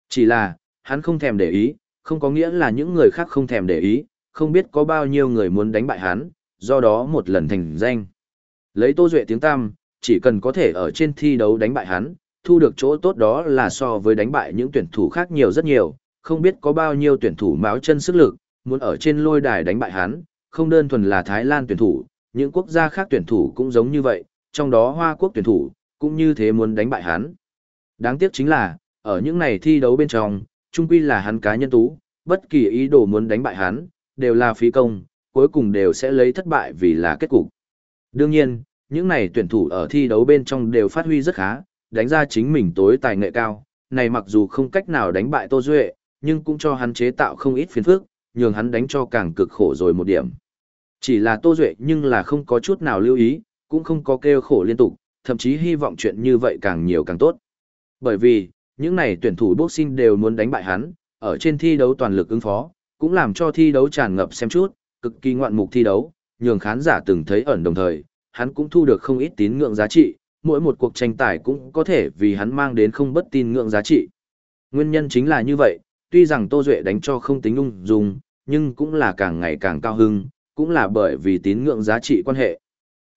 Chỉ là, hắn không thèm để ý, không có nghĩa là những người khác không thèm để ý, không biết có bao nhiêu người muốn đánh bại hắn, do đó một lần thành danh. Lấy Tô Duệ tiếng tam, chỉ cần có thể ở trên thi đấu đánh bại hắn, thu được chỗ tốt đó là so với đánh bại những tuyển thủ khác nhiều rất nhiều, không biết có bao nhiêu tuyển thủ máu chân sức lực, muốn ở trên lôi đài đánh bại hắn, không đơn thuần là Thái Lan tuyển thủ, những quốc gia khác tuyển thủ cũng giống như vậy, trong đó Hoa Quốc tuyển thủ, cũng như thế muốn đánh bại hắn. Đáng tiếc chính là, ở những này thi đấu bên trong, chung quy là hắn cá nhân tú, bất kỳ ý đồ muốn đánh bại hắn, đều là phí công, cuối cùng đều sẽ lấy thất bại vì là kết cục. Đương nhiên, những này tuyển thủ ở thi đấu bên trong đều phát huy rất khá, đánh ra chính mình tối tài nghệ cao, này mặc dù không cách nào đánh bại Tô Duệ, nhưng cũng cho hắn chế tạo không ít phiền phức, nhường hắn đánh cho càng cực khổ rồi một điểm. Chỉ là Tô Duệ nhưng là không có chút nào lưu ý, cũng không có kêu khổ liên tục, thậm chí hy vọng chuyện như vậy càng nhiều càng tốt. Bởi vì, những này tuyển thủ boxing đều muốn đánh bại hắn, ở trên thi đấu toàn lực ứng phó, cũng làm cho thi đấu tràn ngập xem chút, cực kỳ ngoạn mục thi đấu, nhường khán giả từng thấy ẩn đồng thời, hắn cũng thu được không ít tín ngưỡng giá trị, mỗi một cuộc tranh tài cũng có thể vì hắn mang đến không bất tin ngưỡng giá trị. Nguyên nhân chính là như vậy, tuy rằng Tô Duệ đánh cho không tính ung dung, nhưng cũng là càng ngày càng cao hưng, cũng là bởi vì tín ngưỡng giá trị quan hệ.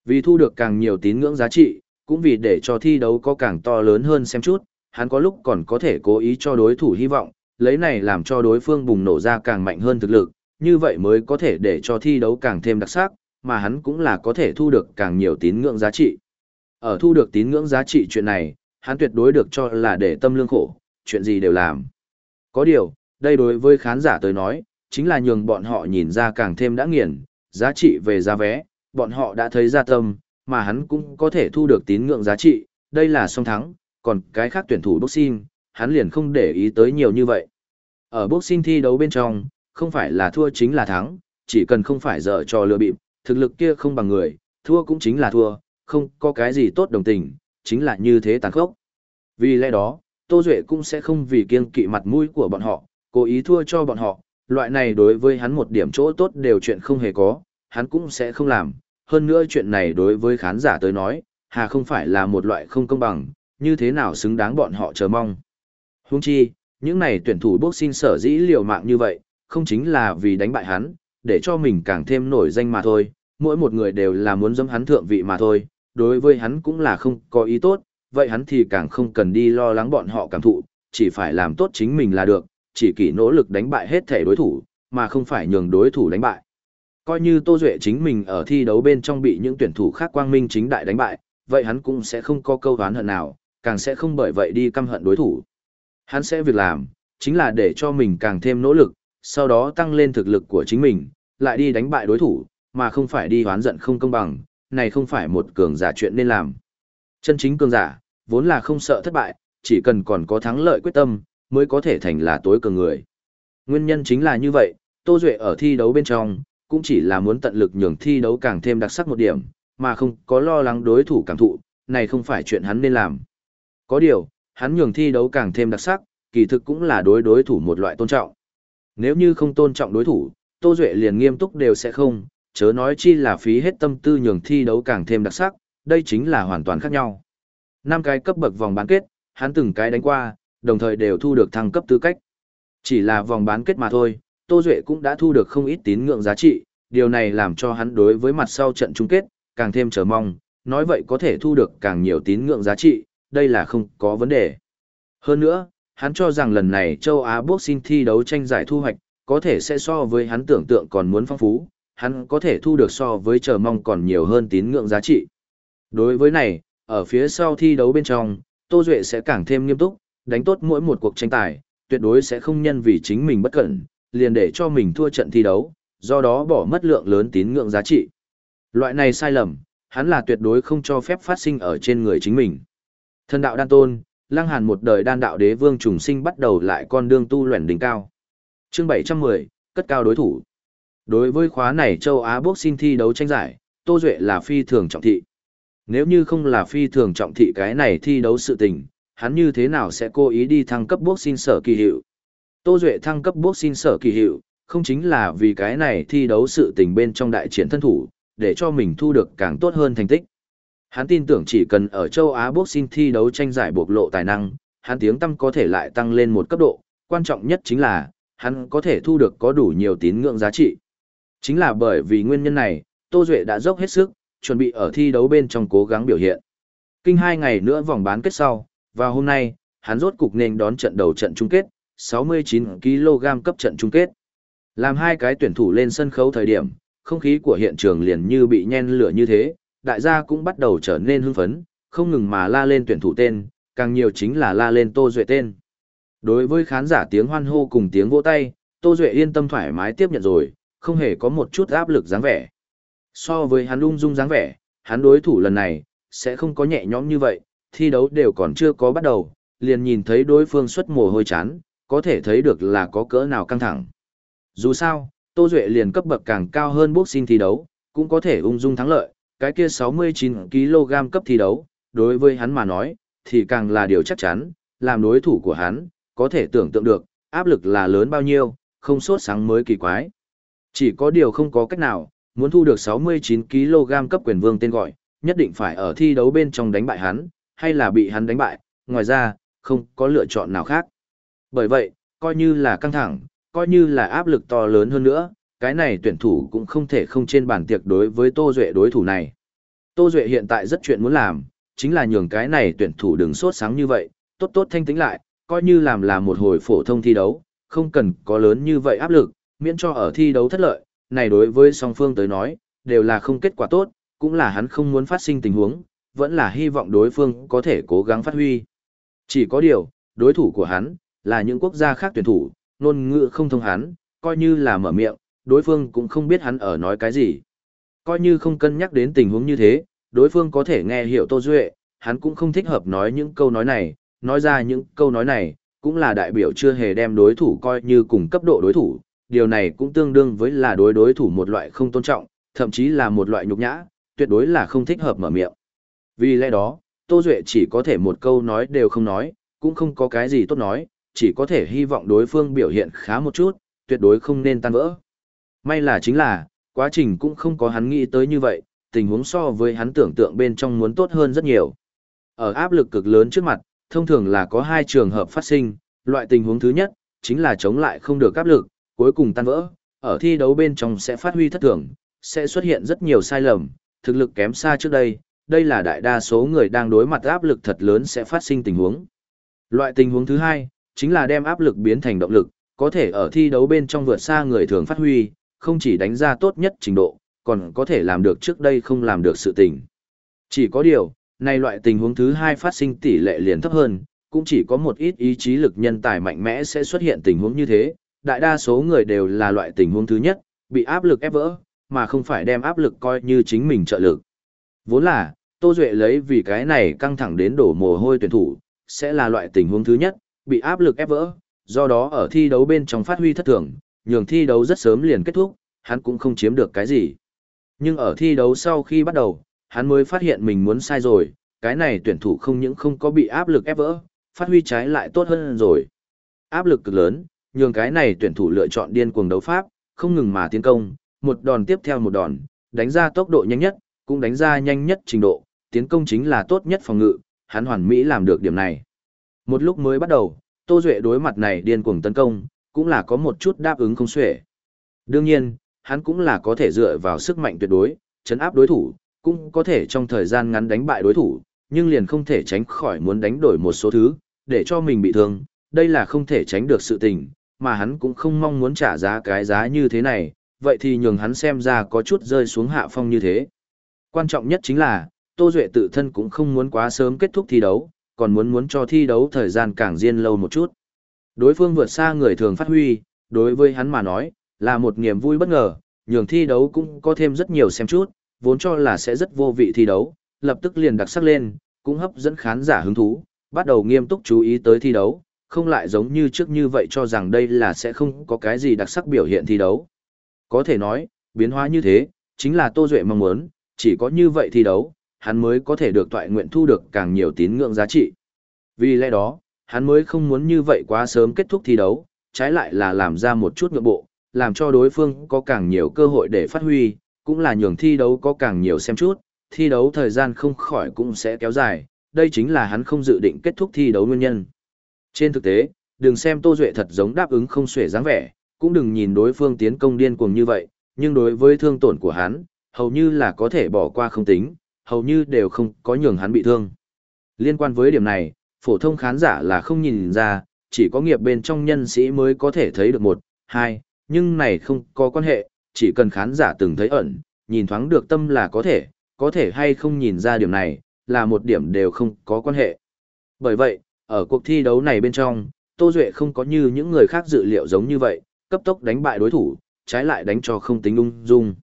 Vì thu được càng nhiều tín ngưỡng giá trị, cũng vì để cho thi đấu có càng to lớn hơn xem chút, hắn có lúc còn có thể cố ý cho đối thủ hy vọng, lấy này làm cho đối phương bùng nổ ra càng mạnh hơn thực lực, như vậy mới có thể để cho thi đấu càng thêm đặc sắc, mà hắn cũng là có thể thu được càng nhiều tín ngưỡng giá trị. Ở thu được tín ngưỡng giá trị chuyện này, hắn tuyệt đối được cho là để tâm lương khổ, chuyện gì đều làm. Có điều, đây đối với khán giả tới nói, chính là nhường bọn họ nhìn ra càng thêm đã nghiền, giá trị về giá vé, bọn họ đã thấy ra tâm, mà hắn cũng có thể thu được tín ngưỡng giá trị, đây là song thắng, còn cái khác tuyển thủ boxing, hắn liền không để ý tới nhiều như vậy. Ở boxing thi đấu bên trong, không phải là thua chính là thắng, chỉ cần không phải dở trò lừa bịp, thực lực kia không bằng người, thua cũng chính là thua, không có cái gì tốt đồng tình, chính là như thế tàn khốc. Vì lẽ đó, Tô Duệ cũng sẽ không vì kiêng kỵ mặt mũi của bọn họ, cố ý thua cho bọn họ, loại này đối với hắn một điểm chỗ tốt đều chuyện không hề có, hắn cũng sẽ không làm. Hơn nữa chuyện này đối với khán giả tới nói, hà không phải là một loại không công bằng, như thế nào xứng đáng bọn họ chờ mong. Huống chi, những này tuyển thủ boxing sở dĩ liều mạng như vậy, không chính là vì đánh bại hắn, để cho mình càng thêm nổi danh mà thôi, mỗi một người đều là muốn dâm hắn thượng vị mà thôi, đối với hắn cũng là không có ý tốt, vậy hắn thì càng không cần đi lo lắng bọn họ cảm thụ, chỉ phải làm tốt chính mình là được, chỉ kỷ nỗ lực đánh bại hết thể đối thủ, mà không phải nhường đối thủ đánh bại. Coi như Tô Duệ chính mình ở thi đấu bên trong bị những tuyển thủ khác quang minh chính đại đánh bại, vậy hắn cũng sẽ không có câu hán hận nào, càng sẽ không bởi vậy đi căm hận đối thủ. Hắn sẽ việc làm, chính là để cho mình càng thêm nỗ lực, sau đó tăng lên thực lực của chính mình, lại đi đánh bại đối thủ, mà không phải đi hoán giận không công bằng, này không phải một cường giả chuyện nên làm. Chân chính cường giả, vốn là không sợ thất bại, chỉ cần còn có thắng lợi quyết tâm, mới có thể thành là tối cường người. Nguyên nhân chính là như vậy, Tô Duệ ở thi đấu bên trong, cũng chỉ là muốn tận lực nhường thi đấu càng thêm đặc sắc một điểm, mà không có lo lắng đối thủ cảm thụ, này không phải chuyện hắn nên làm. Có điều, hắn nhường thi đấu càng thêm đặc sắc, kỳ thực cũng là đối đối thủ một loại tôn trọng. Nếu như không tôn trọng đối thủ, Tô Duệ liền nghiêm túc đều sẽ không, chớ nói chi là phí hết tâm tư nhường thi đấu càng thêm đặc sắc, đây chính là hoàn toàn khác nhau. Năm cái cấp bậc vòng bán kết, hắn từng cái đánh qua, đồng thời đều thu được thăng cấp tư cách. Chỉ là vòng bán kết mà thôi, Tô Duệ cũng đã thu được không ít tín ngưỡng giá trị, điều này làm cho hắn đối với mặt sau trận chung kết, càng thêm chờ mong, nói vậy có thể thu được càng nhiều tín ngưỡng giá trị, đây là không có vấn đề. Hơn nữa, hắn cho rằng lần này châu Á Boxing thi đấu tranh giải thu hoạch, có thể sẽ so với hắn tưởng tượng còn muốn phong phú, hắn có thể thu được so với chờ mong còn nhiều hơn tín ngưỡng giá trị. Đối với này, ở phía sau thi đấu bên trong, Tô Duệ sẽ càng thêm nghiêm túc, đánh tốt mỗi một cuộc tranh tài, tuyệt đối sẽ không nhân vì chính mình bất cẩn, liền để cho mình thua trận thi đấu, do đó bỏ mất lượng lớn tín ngưỡng giá trị. Loại này sai lầm, hắn là tuyệt đối không cho phép phát sinh ở trên người chính mình. Thần đạo đan tôn, lăng hàn một đời đan đạo đế vương trùng sinh bắt đầu lại con đường tu luyện đỉnh cao. Chương 710, cất cao đối thủ. Đối với khóa này châu Á boxing thi đấu tranh giải, Tô Duệ là phi thường trọng thị. Nếu như không là phi thường trọng thị cái này thi đấu sự tình, hắn như thế nào sẽ cố ý đi thăng cấp boxing sở kỳ hiệu. Tô Duệ thăng cấp boxing sở kỳ hiệu, không chính là vì cái này thi đấu sự tình bên trong đại chiến thân thủ, để cho mình thu được càng tốt hơn thành tích. Hắn tin tưởng chỉ cần ở châu Á boxing thi đấu tranh giải bộc lộ tài năng, hắn tiếng tâm có thể lại tăng lên một cấp độ, quan trọng nhất chính là, hắn có thể thu được có đủ nhiều tín ngưỡng giá trị. Chính là bởi vì nguyên nhân này, Tô Duệ đã dốc hết sức, chuẩn bị ở thi đấu bên trong cố gắng biểu hiện. Kinh hai ngày nữa vòng bán kết sau, và hôm nay, hắn rốt cục nên đón trận đầu trận chung kết, 69kg cấp trận chung kết. Làm hai cái tuyển thủ lên sân khấu thời điểm, không khí của hiện trường liền như bị nhen lửa như thế, đại gia cũng bắt đầu trở nên hưng phấn, không ngừng mà la lên tuyển thủ tên, càng nhiều chính là la lên Tô Duệ tên. Đối với khán giả tiếng hoan hô cùng tiếng vỗ tay, Tô Duệ yên tâm thoải mái tiếp nhận rồi, không hề có một chút áp lực dáng vẻ. So với hắn ung dung dáng vẻ, hắn đối thủ lần này, sẽ không có nhẹ nhõm như vậy, thi đấu đều còn chưa có bắt đầu, liền nhìn thấy đối phương xuất mồ hôi chán, có thể thấy được là có cỡ nào căng thẳng. Dù sao, Tô Duệ liền cấp bậc càng cao hơn boxing thi đấu, cũng có thể ung dung thắng lợi, cái kia 69kg cấp thi đấu, đối với hắn mà nói, thì càng là điều chắc chắn, làm đối thủ của hắn, có thể tưởng tượng được, áp lực là lớn bao nhiêu, không sốt sáng mới kỳ quái. Chỉ có điều không có cách nào, muốn thu được 69kg cấp quyền vương tên gọi, nhất định phải ở thi đấu bên trong đánh bại hắn, hay là bị hắn đánh bại, ngoài ra, không có lựa chọn nào khác. Bởi vậy, coi như là căng thẳng, coi như là áp lực to lớn hơn nữa, cái này tuyển thủ cũng không thể không trên bàn tiệc đối với Tô Duệ đối thủ này. Tô Duệ hiện tại rất chuyện muốn làm, chính là nhường cái này tuyển thủ đừng sốt sáng như vậy, tốt tốt thanh tĩnh lại, coi như làm là một hồi phổ thông thi đấu, không cần có lớn như vậy áp lực, miễn cho ở thi đấu thất lợi, này đối với song phương tới nói, đều là không kết quả tốt, cũng là hắn không muốn phát sinh tình huống, vẫn là hy vọng đối phương có thể cố gắng phát huy. Chỉ có điều, đối thủ của hắn, là những quốc gia khác tuyển thủ, ngôn ngữ không thông hắn, coi như là mở miệng, đối phương cũng không biết hắn ở nói cái gì. Coi như không cân nhắc đến tình huống như thế, đối phương có thể nghe hiểu Tô Duệ, hắn cũng không thích hợp nói những câu nói này, nói ra những câu nói này, cũng là đại biểu chưa hề đem đối thủ coi như cùng cấp độ đối thủ, điều này cũng tương đương với là đối đối thủ một loại không tôn trọng, thậm chí là một loại nhục nhã, tuyệt đối là không thích hợp mở miệng. Vì lẽ đó, Tô Duệ chỉ có thể một câu nói đều không nói, cũng không có cái gì tốt nói, chỉ có thể hy vọng đối phương biểu hiện khá một chút, tuyệt đối không nên tan vỡ. May là chính là, quá trình cũng không có hắn nghĩ tới như vậy, tình huống so với hắn tưởng tượng bên trong muốn tốt hơn rất nhiều. Ở áp lực cực lớn trước mặt, thông thường là có hai trường hợp phát sinh, loại tình huống thứ nhất, chính là chống lại không được áp lực, cuối cùng tan vỡ, ở thi đấu bên trong sẽ phát huy thất thường, sẽ xuất hiện rất nhiều sai lầm, thực lực kém xa trước đây, đây là đại đa số người đang đối mặt áp lực thật lớn sẽ phát sinh tình huống. Loại tình huống thứ hai, chính là đem áp lực biến thành động lực, có thể ở thi đấu bên trong vượt xa người thường phát huy, không chỉ đánh ra tốt nhất trình độ, còn có thể làm được trước đây không làm được sự tình. Chỉ có điều, này loại tình huống thứ hai phát sinh tỷ lệ liền thấp hơn, cũng chỉ có một ít ý chí lực nhân tài mạnh mẽ sẽ xuất hiện tình huống như thế, đại đa số người đều là loại tình huống thứ nhất, bị áp lực ép vỡ, mà không phải đem áp lực coi như chính mình trợ lực. Vốn là, Tô Duệ lấy vì cái này căng thẳng đến đổ mồ hôi tuyển thủ, sẽ là loại tình huống thứ nhất, bị áp lực ép vỡ, do đó ở thi đấu bên trong phát huy thất thường, nhường thi đấu rất sớm liền kết thúc, hắn cũng không chiếm được cái gì. Nhưng ở thi đấu sau khi bắt đầu, hắn mới phát hiện mình muốn sai rồi, cái này tuyển thủ không những không có bị áp lực ép vỡ, phát huy trái lại tốt hơn rồi. Áp lực cực lớn, nhường cái này tuyển thủ lựa chọn điên cuồng đấu pháp, không ngừng mà tiến công, một đòn tiếp theo một đòn, đánh ra tốc độ nhanh nhất, cũng đánh ra nhanh nhất trình độ, tiến công chính là tốt nhất phòng ngự, hắn hoàn mỹ làm được điểm này. Một lúc mới bắt đầu, Tô Duệ đối mặt này điên cuồng tấn công, cũng là có một chút đáp ứng không xuể. Đương nhiên, hắn cũng là có thể dựa vào sức mạnh tuyệt đối, chấn áp đối thủ, cũng có thể trong thời gian ngắn đánh bại đối thủ, nhưng liền không thể tránh khỏi muốn đánh đổi một số thứ, để cho mình bị thương, đây là không thể tránh được sự tình, mà hắn cũng không mong muốn trả giá cái giá như thế này, vậy thì nhường hắn xem ra có chút rơi xuống hạ phong như thế. Quan trọng nhất chính là, Tô Duệ tự thân cũng không muốn quá sớm kết thúc thi đấu, còn muốn muốn cho thi đấu thời gian càng riêng lâu một chút. Đối phương vượt xa người thường phát huy, đối với hắn mà nói, là một niềm vui bất ngờ, nhường thi đấu cũng có thêm rất nhiều xem chút, vốn cho là sẽ rất vô vị thi đấu, lập tức liền đặc sắc lên, cũng hấp dẫn khán giả hứng thú, bắt đầu nghiêm túc chú ý tới thi đấu, không lại giống như trước như vậy cho rằng đây là sẽ không có cái gì đặc sắc biểu hiện thi đấu. Có thể nói, biến hóa như thế, chính là Tô Duệ mong muốn, chỉ có như vậy thi đấu, hắn mới có thể được toại nguyện thu được càng nhiều tín ngưỡng giá trị. Vì lẽ đó, hắn mới không muốn như vậy quá sớm kết thúc thi đấu, trái lại là làm ra một chút ngược bộ, làm cho đối phương có càng nhiều cơ hội để phát huy, cũng là nhường thi đấu có càng nhiều xem chút, thi đấu thời gian không khỏi cũng sẽ kéo dài, đây chính là hắn không dự định kết thúc thi đấu nguyên nhân. Trên thực tế, đừng xem Tô Duệ thật giống đáp ứng không xuể dáng vẻ, cũng đừng nhìn đối phương tiến công điên cuồng như vậy, nhưng đối với thương tổn của hắn, hầu như là có thể bỏ qua không tính, hầu như đều không có nhường hắn bị thương. Liên quan với điểm này, phổ thông khán giả là không nhìn ra, chỉ có nghiệp bên trong nhân sĩ mới có thể thấy được một, hai, nhưng này không có quan hệ, chỉ cần khán giả từng thấy ẩn, nhìn thoáng được tâm là có thể, có thể hay không nhìn ra điểm này, là một điểm đều không có quan hệ. Bởi vậy, ở cuộc thi đấu này bên trong, Tô Duệ không có như những người khác dự liệu giống như vậy, cấp tốc đánh bại đối thủ, trái lại đánh cho không tính ung dung.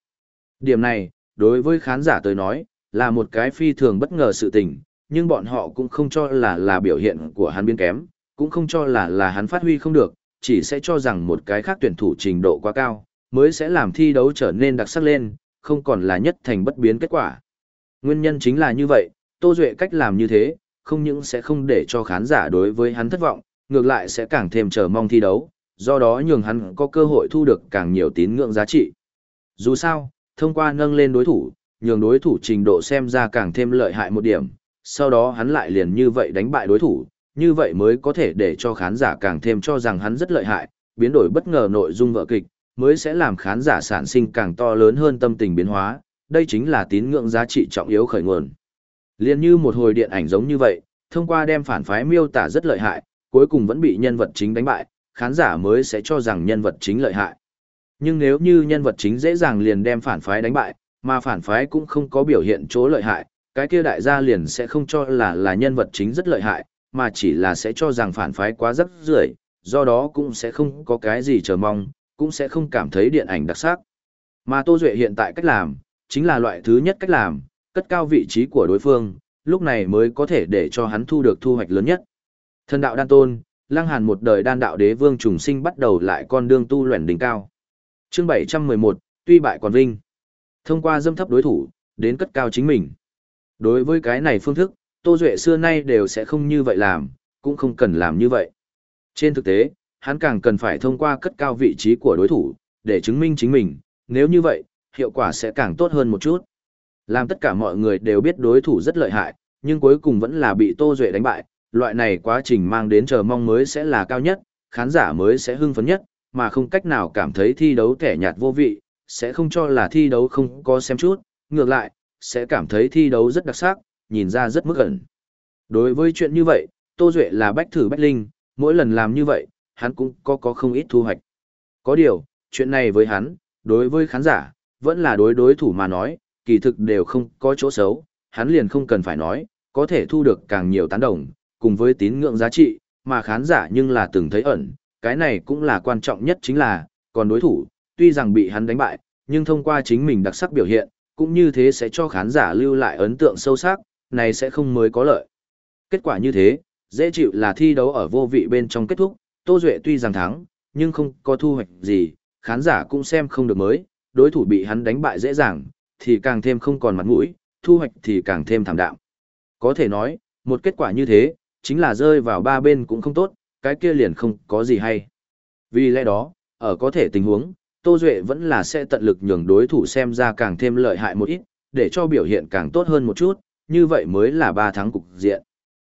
Điểm này, đối với khán giả tới nói, là một cái phi thường bất ngờ sự tình, nhưng bọn họ cũng không cho là là biểu hiện của hắn biến kém, cũng không cho là là hắn phát huy không được, chỉ sẽ cho rằng một cái khác tuyển thủ trình độ quá cao, mới sẽ làm thi đấu trở nên đặc sắc lên, không còn là nhất thành bất biến kết quả. Nguyên nhân chính là như vậy, Tô Duệ cách làm như thế, không những sẽ không để cho khán giả đối với hắn thất vọng, ngược lại sẽ càng thêm chờ mong thi đấu, do đó nhường hắn có cơ hội thu được càng nhiều tín ngưỡng giá trị. Dù sao, thông qua nâng lên đối thủ, nhường đối thủ trình độ xem ra càng thêm lợi hại một điểm, sau đó hắn lại liền như vậy đánh bại đối thủ, như vậy mới có thể để cho khán giả càng thêm cho rằng hắn rất lợi hại, biến đổi bất ngờ nội dung vợ kịch, mới sẽ làm khán giả sản sinh càng to lớn hơn tâm tình biến hóa, đây chính là tín ngưỡng giá trị trọng yếu khởi nguồn. Liên như một hồi điện ảnh giống như vậy, thông qua đem phản phái miêu tả rất lợi hại, cuối cùng vẫn bị nhân vật chính đánh bại, khán giả mới sẽ cho rằng nhân vật chính lợi hại. Nhưng nếu như nhân vật chính dễ dàng liền đem phản phái đánh bại, mà phản phái cũng không có biểu hiện chỗ lợi hại, cái kia đại gia liền sẽ không cho là là nhân vật chính rất lợi hại, mà chỉ là sẽ cho rằng phản phái quá rất rưởi, do đó cũng sẽ không có cái gì chờ mong, cũng sẽ không cảm thấy điện ảnh đặc sắc. Mà Tô Duệ hiện tại cách làm, chính là loại thứ nhất cách làm, cất cao vị trí của đối phương, lúc này mới có thể để cho hắn thu được thu hoạch lớn nhất. Thần đạo đan tôn, Lăng Hàn một đời đan đạo đế vương trùng sinh bắt đầu lại con đường tu luyện đỉnh cao. Chương 711, tuy bại còn vinh. Thông qua dâm thấp đối thủ, đến cất cao chính mình. Đối với cái này phương thức, Tô Duệ xưa nay đều sẽ không như vậy làm, cũng không cần làm như vậy. Trên thực tế, hắn càng cần phải thông qua cất cao vị trí của đối thủ, để chứng minh chính mình, nếu như vậy, hiệu quả sẽ càng tốt hơn một chút. Làm tất cả mọi người đều biết đối thủ rất lợi hại, nhưng cuối cùng vẫn là bị Tô Duệ đánh bại, loại này quá trình mang đến chờ mong mới sẽ là cao nhất, khán giả mới sẽ hưng phấn nhất, mà không cách nào cảm thấy thi đấu kẻ nhạt vô vị, sẽ không cho là thi đấu không có xem chút, ngược lại, sẽ cảm thấy thi đấu rất đặc sắc, nhìn ra rất mức ẩn. Đối với chuyện như vậy, Tô Duệ là bách thử bách linh, mỗi lần làm như vậy, hắn cũng có có không ít thu hoạch. Có điều, chuyện này với hắn, đối với khán giả, vẫn là đối đối thủ mà nói, kỳ thực đều không có chỗ xấu, hắn liền không cần phải nói, có thể thu được càng nhiều tán đồng, cùng với tín ngưỡng giá trị, mà khán giả nhưng là từng thấy ẩn, cái này cũng là quan trọng nhất chính là, còn đối thủ, tuy rằng bị hắn đánh bại, nhưng thông qua chính mình đặc sắc biểu hiện, cũng như thế sẽ cho khán giả lưu lại ấn tượng sâu sắc, này sẽ không mới có lợi. Kết quả như thế, dễ chịu là thi đấu ở vô vị bên trong kết thúc, Tô Duệ tuy rằng thắng, nhưng không có thu hoạch gì, khán giả cũng xem không được mới, đối thủ bị hắn đánh bại dễ dàng, thì càng thêm không còn mặt mũi, thu hoạch thì càng thêm thảm đạm. Có thể nói, một kết quả như thế, chính là rơi vào ba bên cũng không tốt, cái kia liền không có gì hay. Vì lẽ đó, ở có thể tình huống, Tô Duệ vẫn là sẽ tận lực nhường đối thủ xem ra càng thêm lợi hại một ít, để cho biểu hiện càng tốt hơn một chút, như vậy mới là ba thắng cục diện.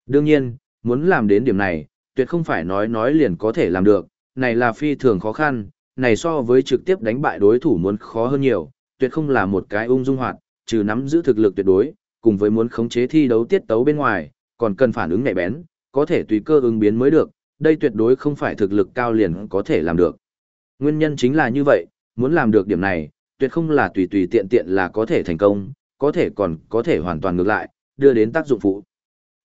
Đương nhiên, muốn làm đến điểm này, tuyệt không phải nói nói liền có thể làm được, này là phi thường khó khăn, này so với trực tiếp đánh bại đối thủ muốn khó hơn nhiều, tuyệt không là một cái ung dung hoạt, trừ nắm giữ thực lực tuyệt đối, cùng với muốn khống chế thi đấu tiết tấu bên ngoài, còn cần phản ứng nhạy bén, có thể tùy cơ ứng biến mới được, đây tuyệt đối không phải thực lực cao liền có thể làm được. Nguyên nhân chính là như vậy, muốn làm được điểm này, tuyệt không là tùy tùy tiện tiện là có thể thành công, có thể còn có thể hoàn toàn ngược lại, đưa đến tác dụng phụ.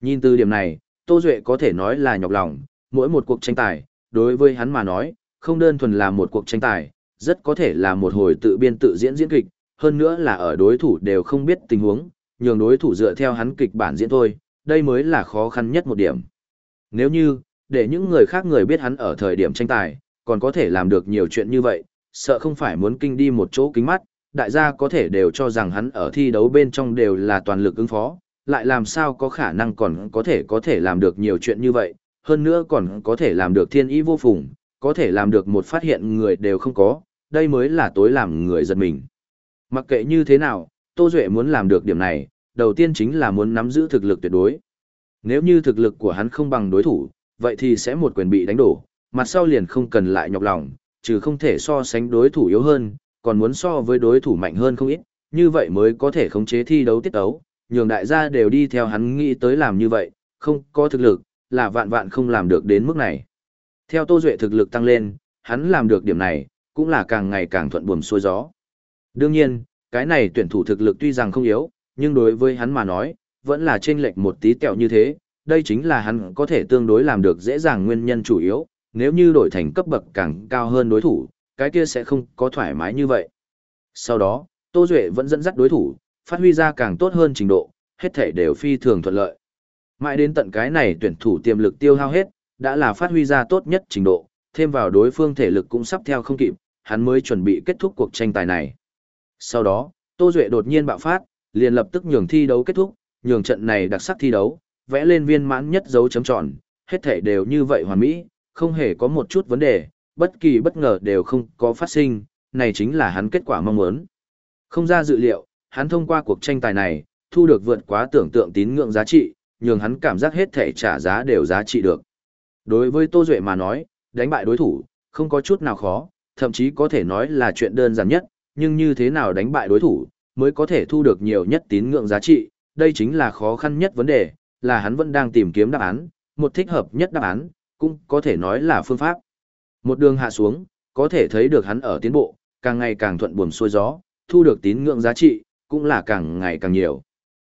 Nhìn từ điểm này, Tô Duệ có thể nói là nhọc lòng, mỗi một cuộc tranh tài, đối với hắn mà nói, không đơn thuần là một cuộc tranh tài, rất có thể là một hồi tự biên tự diễn diễn kịch, hơn nữa là ở đối thủ đều không biết tình huống, nhường đối thủ dựa theo hắn kịch bản diễn thôi, đây mới là khó khăn nhất một điểm. Nếu như, để những người khác người biết hắn ở thời điểm tranh tài, còn có thể làm được nhiều chuyện như vậy, sợ không phải muốn kinh đi một chỗ kính mắt, đại gia có thể đều cho rằng hắn ở thi đấu bên trong đều là toàn lực ứng phó, lại làm sao có khả năng còn có thể có thể làm được nhiều chuyện như vậy, hơn nữa còn có thể làm được thiên ý vô phùng, có thể làm được một phát hiện người đều không có, đây mới là tối làm người giật mình. Mặc kệ như thế nào, Tô Duệ muốn làm được điểm này, đầu tiên chính là muốn nắm giữ thực lực tuyệt đối. Nếu như thực lực của hắn không bằng đối thủ, vậy thì sẽ một quyền bị đánh đổ, mặt sau liền không cần lại nhọc lòng, trừ không thể so sánh đối thủ yếu hơn, còn muốn so với đối thủ mạnh hơn không ít, như vậy mới có thể khống chế thi đấu tiết đấu, nhường đại gia đều đi theo hắn nghĩ tới làm như vậy, không có thực lực, là vạn vạn không làm được đến mức này. Theo Tô Duệ thực lực tăng lên, hắn làm được điểm này, cũng là càng ngày càng thuận buồm xuôi gió. Đương nhiên, cái này tuyển thủ thực lực tuy rằng không yếu, nhưng đối với hắn mà nói, vẫn là chênh lệch một tí tẹo như thế, đây chính là hắn có thể tương đối làm được dễ dàng nguyên nhân chủ yếu, nếu như đổi thành cấp bậc càng cao hơn đối thủ, cái kia sẽ không có thoải mái như vậy. Sau đó, Tô Duệ vẫn dẫn dắt đối thủ, phát huy ra càng tốt hơn trình độ, hết thể đều phi thường thuận lợi. Mãi đến tận cái này tuyển thủ tiềm lực tiêu hao hết, đã là phát huy ra tốt nhất trình độ, thêm vào đối phương thể lực cũng sắp theo không kịp, hắn mới chuẩn bị kết thúc cuộc tranh tài này. Sau đó, Tô Duệ đột nhiên bạo phát, liền lập tức nhường thi đấu kết thúc, nhường trận này đặc sắc thi đấu, vẽ lên viên mãn nhất dấu chấm tròn, hết thể đều như vậy hoàn mỹ, không hề có một chút vấn đề, bất kỳ bất ngờ đều không có phát sinh, này chính là hắn kết quả mong muốn. Không ra dự liệu, hắn thông qua cuộc tranh tài này, thu được vượt quá tưởng tượng tín ngưỡng giá trị, nhường hắn cảm giác hết thể trả giá đều giá trị được. Đối với Tô Duệ mà nói, đánh bại đối thủ, không có chút nào khó, thậm chí có thể nói là chuyện đơn giản nhất, nhưng như thế nào đánh bại đối thủ, mới có thể thu được nhiều nhất tín ngưỡng giá trị, đây chính là khó khăn nhất vấn đề, là hắn vẫn đang tìm kiếm đáp án, một thích hợp nhất đáp án, cũng có thể nói là phương pháp. Một đường hạ xuống, có thể thấy được hắn ở tiến bộ, càng ngày càng thuận buồm xuôi gió, thu được tín ngưỡng giá trị, cũng là càng ngày càng nhiều.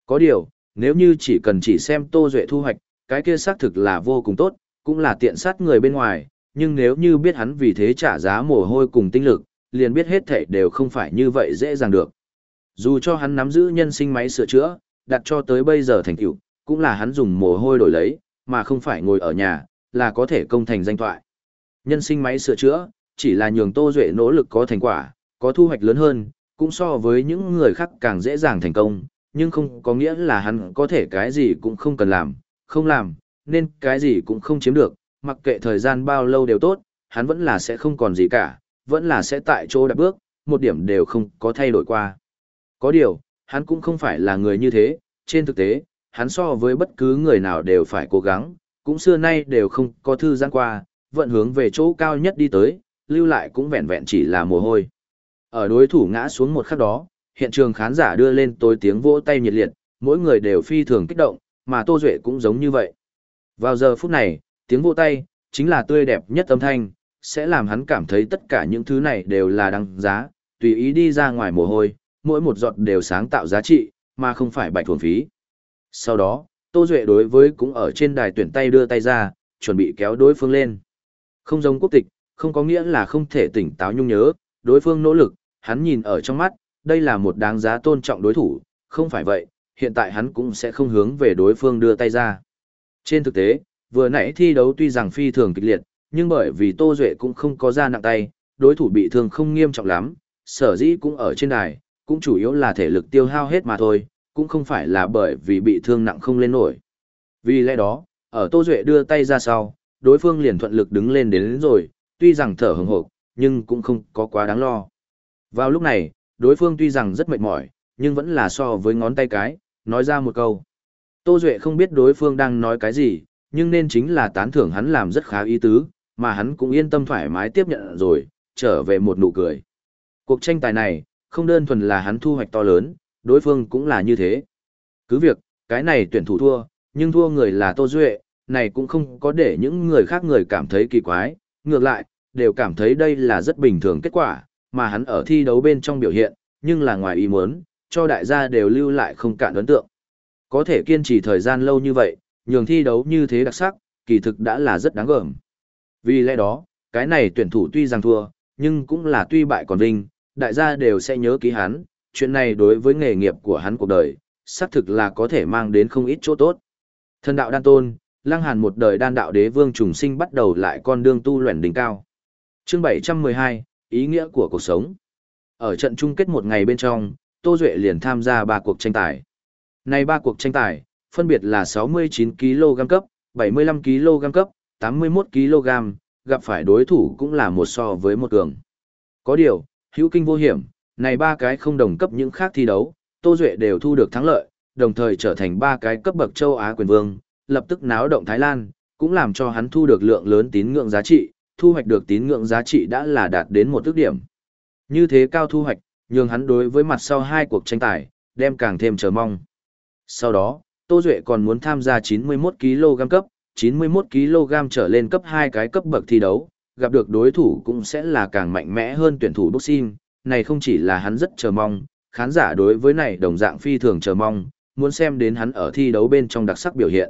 Có điều, nếu như chỉ cần chỉ xem Tô Duệ thu hoạch, cái kia xác thực là vô cùng tốt, cũng là tiện sát người bên ngoài, nhưng nếu như biết hắn vì thế trả giá mồ hôi cùng tinh lực, liền biết hết thảy đều không phải như vậy dễ dàng được. Dù cho hắn nắm giữ nhân sinh máy sửa chữa, đặt cho tới bây giờ thành tựu, cũng là hắn dùng mồ hôi đổi lấy, mà không phải ngồi ở nhà, là có thể công thành danh thoại. Nhân sinh máy sửa chữa, chỉ là nhường Tô Duệ nỗ lực có thành quả, có thu hoạch lớn hơn, cũng so với những người khác càng dễ dàng thành công, nhưng không có nghĩa là hắn có thể cái gì cũng không cần làm, không làm, nên cái gì cũng không chiếm được, mặc kệ thời gian bao lâu đều tốt, hắn vẫn là sẽ không còn gì cả, vẫn là sẽ tại chỗ đạp bước, một điểm đều không có thay đổi qua. Có điều, hắn cũng không phải là người như thế, trên thực tế, hắn so với bất cứ người nào đều phải cố gắng, cũng xưa nay đều không có thư giãn qua, vận hướng về chỗ cao nhất đi tới, lưu lại cũng vẹn vẹn chỉ là mồ hôi. Ở đối thủ ngã xuống một khắc đó, hiện trường khán giả đưa lên tối tiếng vỗ tay nhiệt liệt, mỗi người đều phi thường kích động, mà Tô Duệ cũng giống như vậy. Vào giờ phút này, tiếng vỗ tay, chính là tươi đẹp nhất âm thanh, sẽ làm hắn cảm thấy tất cả những thứ này đều là đăng giá, tùy ý đi ra ngoài mồ hôi, mỗi một giọt đều sáng tạo giá trị, mà không phải bạch thuần phí. Sau đó, Tô Duệ đối với cũng ở trên đài tuyển tay đưa tay ra, chuẩn bị kéo đối phương lên. Không giống quốc tịch, không có nghĩa là không thể tỉnh táo nhung nhớ, đối phương nỗ lực, hắn nhìn ở trong mắt, đây là một đáng giá tôn trọng đối thủ, không phải vậy, hiện tại hắn cũng sẽ không hướng về đối phương đưa tay ra. Trên thực tế, vừa nãy thi đấu tuy rằng phi thường kịch liệt, nhưng bởi vì Tô Duệ cũng không có ra nặng tay, đối thủ bị thương không nghiêm trọng lắm, sở dĩ cũng ở trên đài, cũng chủ yếu là thể lực tiêu hao hết mà thôi, cũng không phải là bởi vì bị thương nặng không lên nổi. Vì lẽ đó, ở Tô Duệ đưa tay ra sau, đối phương liền thuận lực đứng lên đến, đến rồi, tuy rằng thở hừng hộp, nhưng cũng không có quá đáng lo. Vào lúc này, đối phương tuy rằng rất mệt mỏi, nhưng vẫn là so với ngón tay cái, nói ra một câu. Tô Duệ không biết đối phương đang nói cái gì, nhưng nên chính là tán thưởng hắn làm rất khá ý tứ, mà hắn cũng yên tâm thoải mái tiếp nhận rồi, trở về một nụ cười. Cuộc tranh tài này, không đơn thuần là hắn thu hoạch to lớn, đối phương cũng là như thế. Cứ việc, cái này tuyển thủ thua, nhưng thua người là Tô Duệ, này cũng không có để những người khác người cảm thấy kỳ quái, ngược lại, đều cảm thấy đây là rất bình thường kết quả, mà hắn ở thi đấu bên trong biểu hiện, nhưng là ngoài ý muốn, cho đại gia đều lưu lại không cạn ấn tượng. Có thể kiên trì thời gian lâu như vậy, nhường thi đấu như thế đặc sắc, kỳ thực đã là rất đáng gờm. Vì lẽ đó, cái này tuyển thủ tuy rằng thua, nhưng cũng là tuy bại còn vinh, đại gia đều sẽ nhớ ký hắn, chuyện này đối với nghề nghiệp của hắn cuộc đời, xác thực là có thể mang đến không ít chỗ tốt. Thần đạo đan tôn, lăng hàn một đời đan đạo đế vương trùng sinh bắt đầu lại con đường tu luyện đỉnh cao. Chương 712, ý nghĩa của cuộc sống. Ở trận chung kết một ngày bên trong, Tô Duệ liền tham gia ba cuộc tranh tài. Này ba cuộc tranh tài, phân biệt là 69kg cấp, 75kg cấp, 81kg, gặp phải đối thủ cũng là một so với một cường. Có điều, hữu kinh vô hiểm, này ba cái không đồng cấp những khác thi đấu, Tô Duệ đều thu được thắng lợi, đồng thời trở thành ba cái cấp bậc châu Á quyền vương, lập tức náo động Thái Lan, cũng làm cho hắn thu được lượng lớn tín ngưỡng giá trị, thu hoạch được tín ngưỡng giá trị đã là đạt đến một ước điểm. Như thế cao thu hoạch, nhường hắn đối với mặt sau hai cuộc tranh tài, đem càng thêm chờ mong. Sau đó, Tô Duệ còn muốn tham gia 91kg cấp, 91kg trở lên cấp 2 cái cấp bậc thi đấu, gặp được đối thủ cũng sẽ là càng mạnh mẽ hơn tuyển thủ boxing, này không chỉ là hắn rất chờ mong, khán giả đối với này đồng dạng phi thường chờ mong, muốn xem đến hắn ở thi đấu bên trong đặc sắc biểu hiện.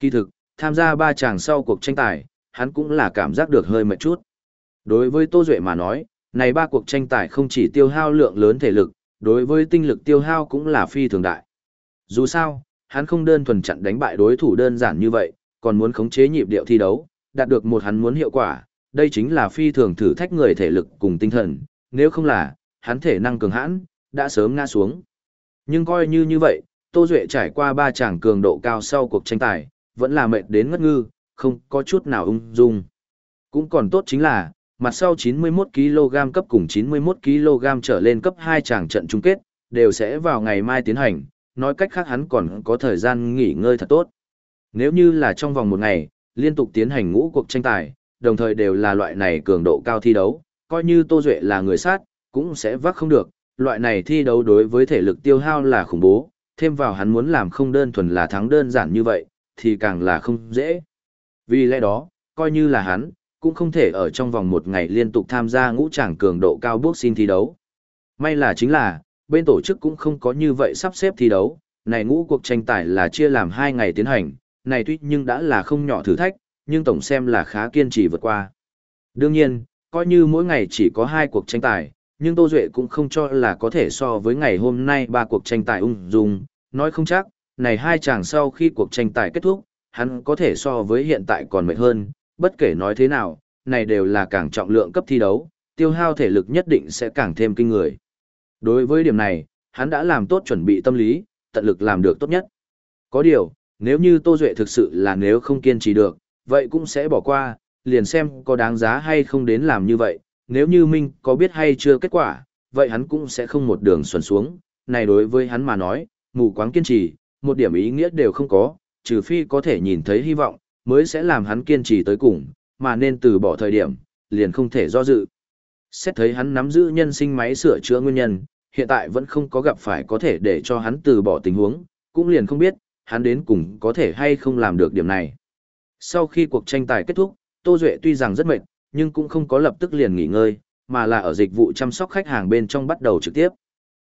Kỳ thực, tham gia ba chàng sau cuộc tranh tài, hắn cũng là cảm giác được hơi mệt chút. Đối với Tô Duệ mà nói, này ba cuộc tranh tài không chỉ tiêu hao lượng lớn thể lực, đối với tinh lực tiêu hao cũng là phi thường đại. Dù sao, hắn không đơn thuần chặn đánh bại đối thủ đơn giản như vậy, còn muốn khống chế nhịp điệu thi đấu, đạt được một hắn muốn hiệu quả, đây chính là phi thường thử thách người thể lực cùng tinh thần, nếu không là, hắn thể năng cường hãn, đã sớm ngã xuống. Nhưng coi như như vậy, Tô Duệ trải qua ba chàng cường độ cao sau cuộc tranh tài, vẫn là mệt đến ngất ngư, không có chút nào ung dung. Cũng còn tốt chính là, mặt sau 91kg cấp cùng 91kg trở lên cấp 2 chàng trận chung kết, đều sẽ vào ngày mai tiến hành, nói cách khác hắn còn có thời gian nghỉ ngơi thật tốt. Nếu như là trong vòng một ngày, liên tục tiến hành ngũ cuộc tranh tài, đồng thời đều là loại này cường độ cao thi đấu, coi như Tô Duệ là người sát, cũng sẽ vác không được, loại này thi đấu đối với thể lực tiêu hao là khủng bố, thêm vào hắn muốn làm không đơn thuần là thắng đơn giản như vậy, thì càng là không dễ. Vì lẽ đó, coi như là hắn, cũng không thể ở trong vòng một ngày liên tục tham gia ngũ tràng cường độ cao bước xin thi đấu. May là chính là, bên tổ chức cũng không có như vậy sắp xếp thi đấu, này ngũ cuộc tranh tài là chia làm hai ngày tiến hành, này tuy nhưng đã là không nhỏ thử thách, nhưng tổng xem là khá kiên trì vượt qua. Đương nhiên, coi như mỗi ngày chỉ có hai cuộc tranh tài, nhưng Tô Duệ cũng không cho là có thể so với ngày hôm nay ba cuộc tranh tài ung dung, nói không chắc, này hai chàng sau khi cuộc tranh tài kết thúc, hắn có thể so với hiện tại còn mệt hơn, bất kể nói thế nào, này đều là càng trọng lượng cấp thi đấu, tiêu hao thể lực nhất định sẽ càng thêm kinh người. Đối với điểm này, hắn đã làm tốt chuẩn bị tâm lý, tận lực làm được tốt nhất. Có điều, nếu như Tô Duệ thực sự là nếu không kiên trì được, vậy cũng sẽ bỏ qua, liền xem có đáng giá hay không đến làm như vậy, nếu như Minh có biết hay chưa kết quả, vậy hắn cũng sẽ không một đường xuẩn xuống, này đối với hắn mà nói, mù quáng kiên trì, một điểm ý nghĩa đều không có, trừ phi có thể nhìn thấy hy vọng, mới sẽ làm hắn kiên trì tới cùng, mà nên từ bỏ thời điểm, liền không thể do dự. Xét thấy hắn nắm giữ nhân sinh máy sửa chữa nguyên nhân, hiện tại vẫn không có gặp phải có thể để cho hắn từ bỏ tình huống, cũng liền không biết, hắn đến cùng có thể hay không làm được điểm này. Sau khi cuộc tranh tài kết thúc, Tô Duệ tuy rằng rất mệt, nhưng cũng không có lập tức liền nghỉ ngơi, mà là ở dịch vụ chăm sóc khách hàng bên trong bắt đầu trực tiếp.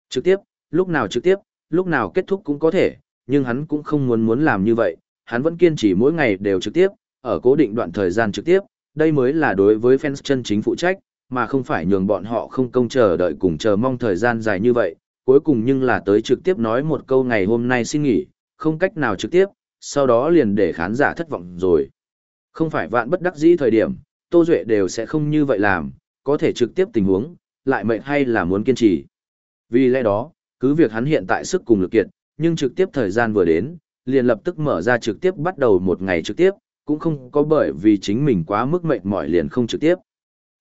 Trực tiếp, lúc nào trực tiếp, lúc nào kết thúc cũng có thể, nhưng hắn cũng không muốn muốn làm như vậy, hắn vẫn kiên trì mỗi ngày đều trực tiếp, ở cố định đoạn thời gian trực tiếp, đây mới là đối với fans chân chính phụ trách, mà không phải nhường bọn họ không công chờ đợi cùng chờ mong thời gian dài như vậy, cuối cùng nhưng là tới trực tiếp nói một câu ngày hôm nay xin nghỉ, không cách nào trực tiếp, sau đó liền để khán giả thất vọng rồi. Không phải vạn bất đắc dĩ thời điểm, Tô Duệ đều sẽ không như vậy làm, có thể trực tiếp tình huống, lại mệnh hay là muốn kiên trì. Vì lẽ đó, cứ việc hắn hiện tại sức cùng lực kiệt, nhưng trực tiếp thời gian vừa đến, liền lập tức mở ra trực tiếp bắt đầu một ngày trực tiếp, cũng không có bởi vì chính mình quá mức mệt mỏi liền không trực tiếp.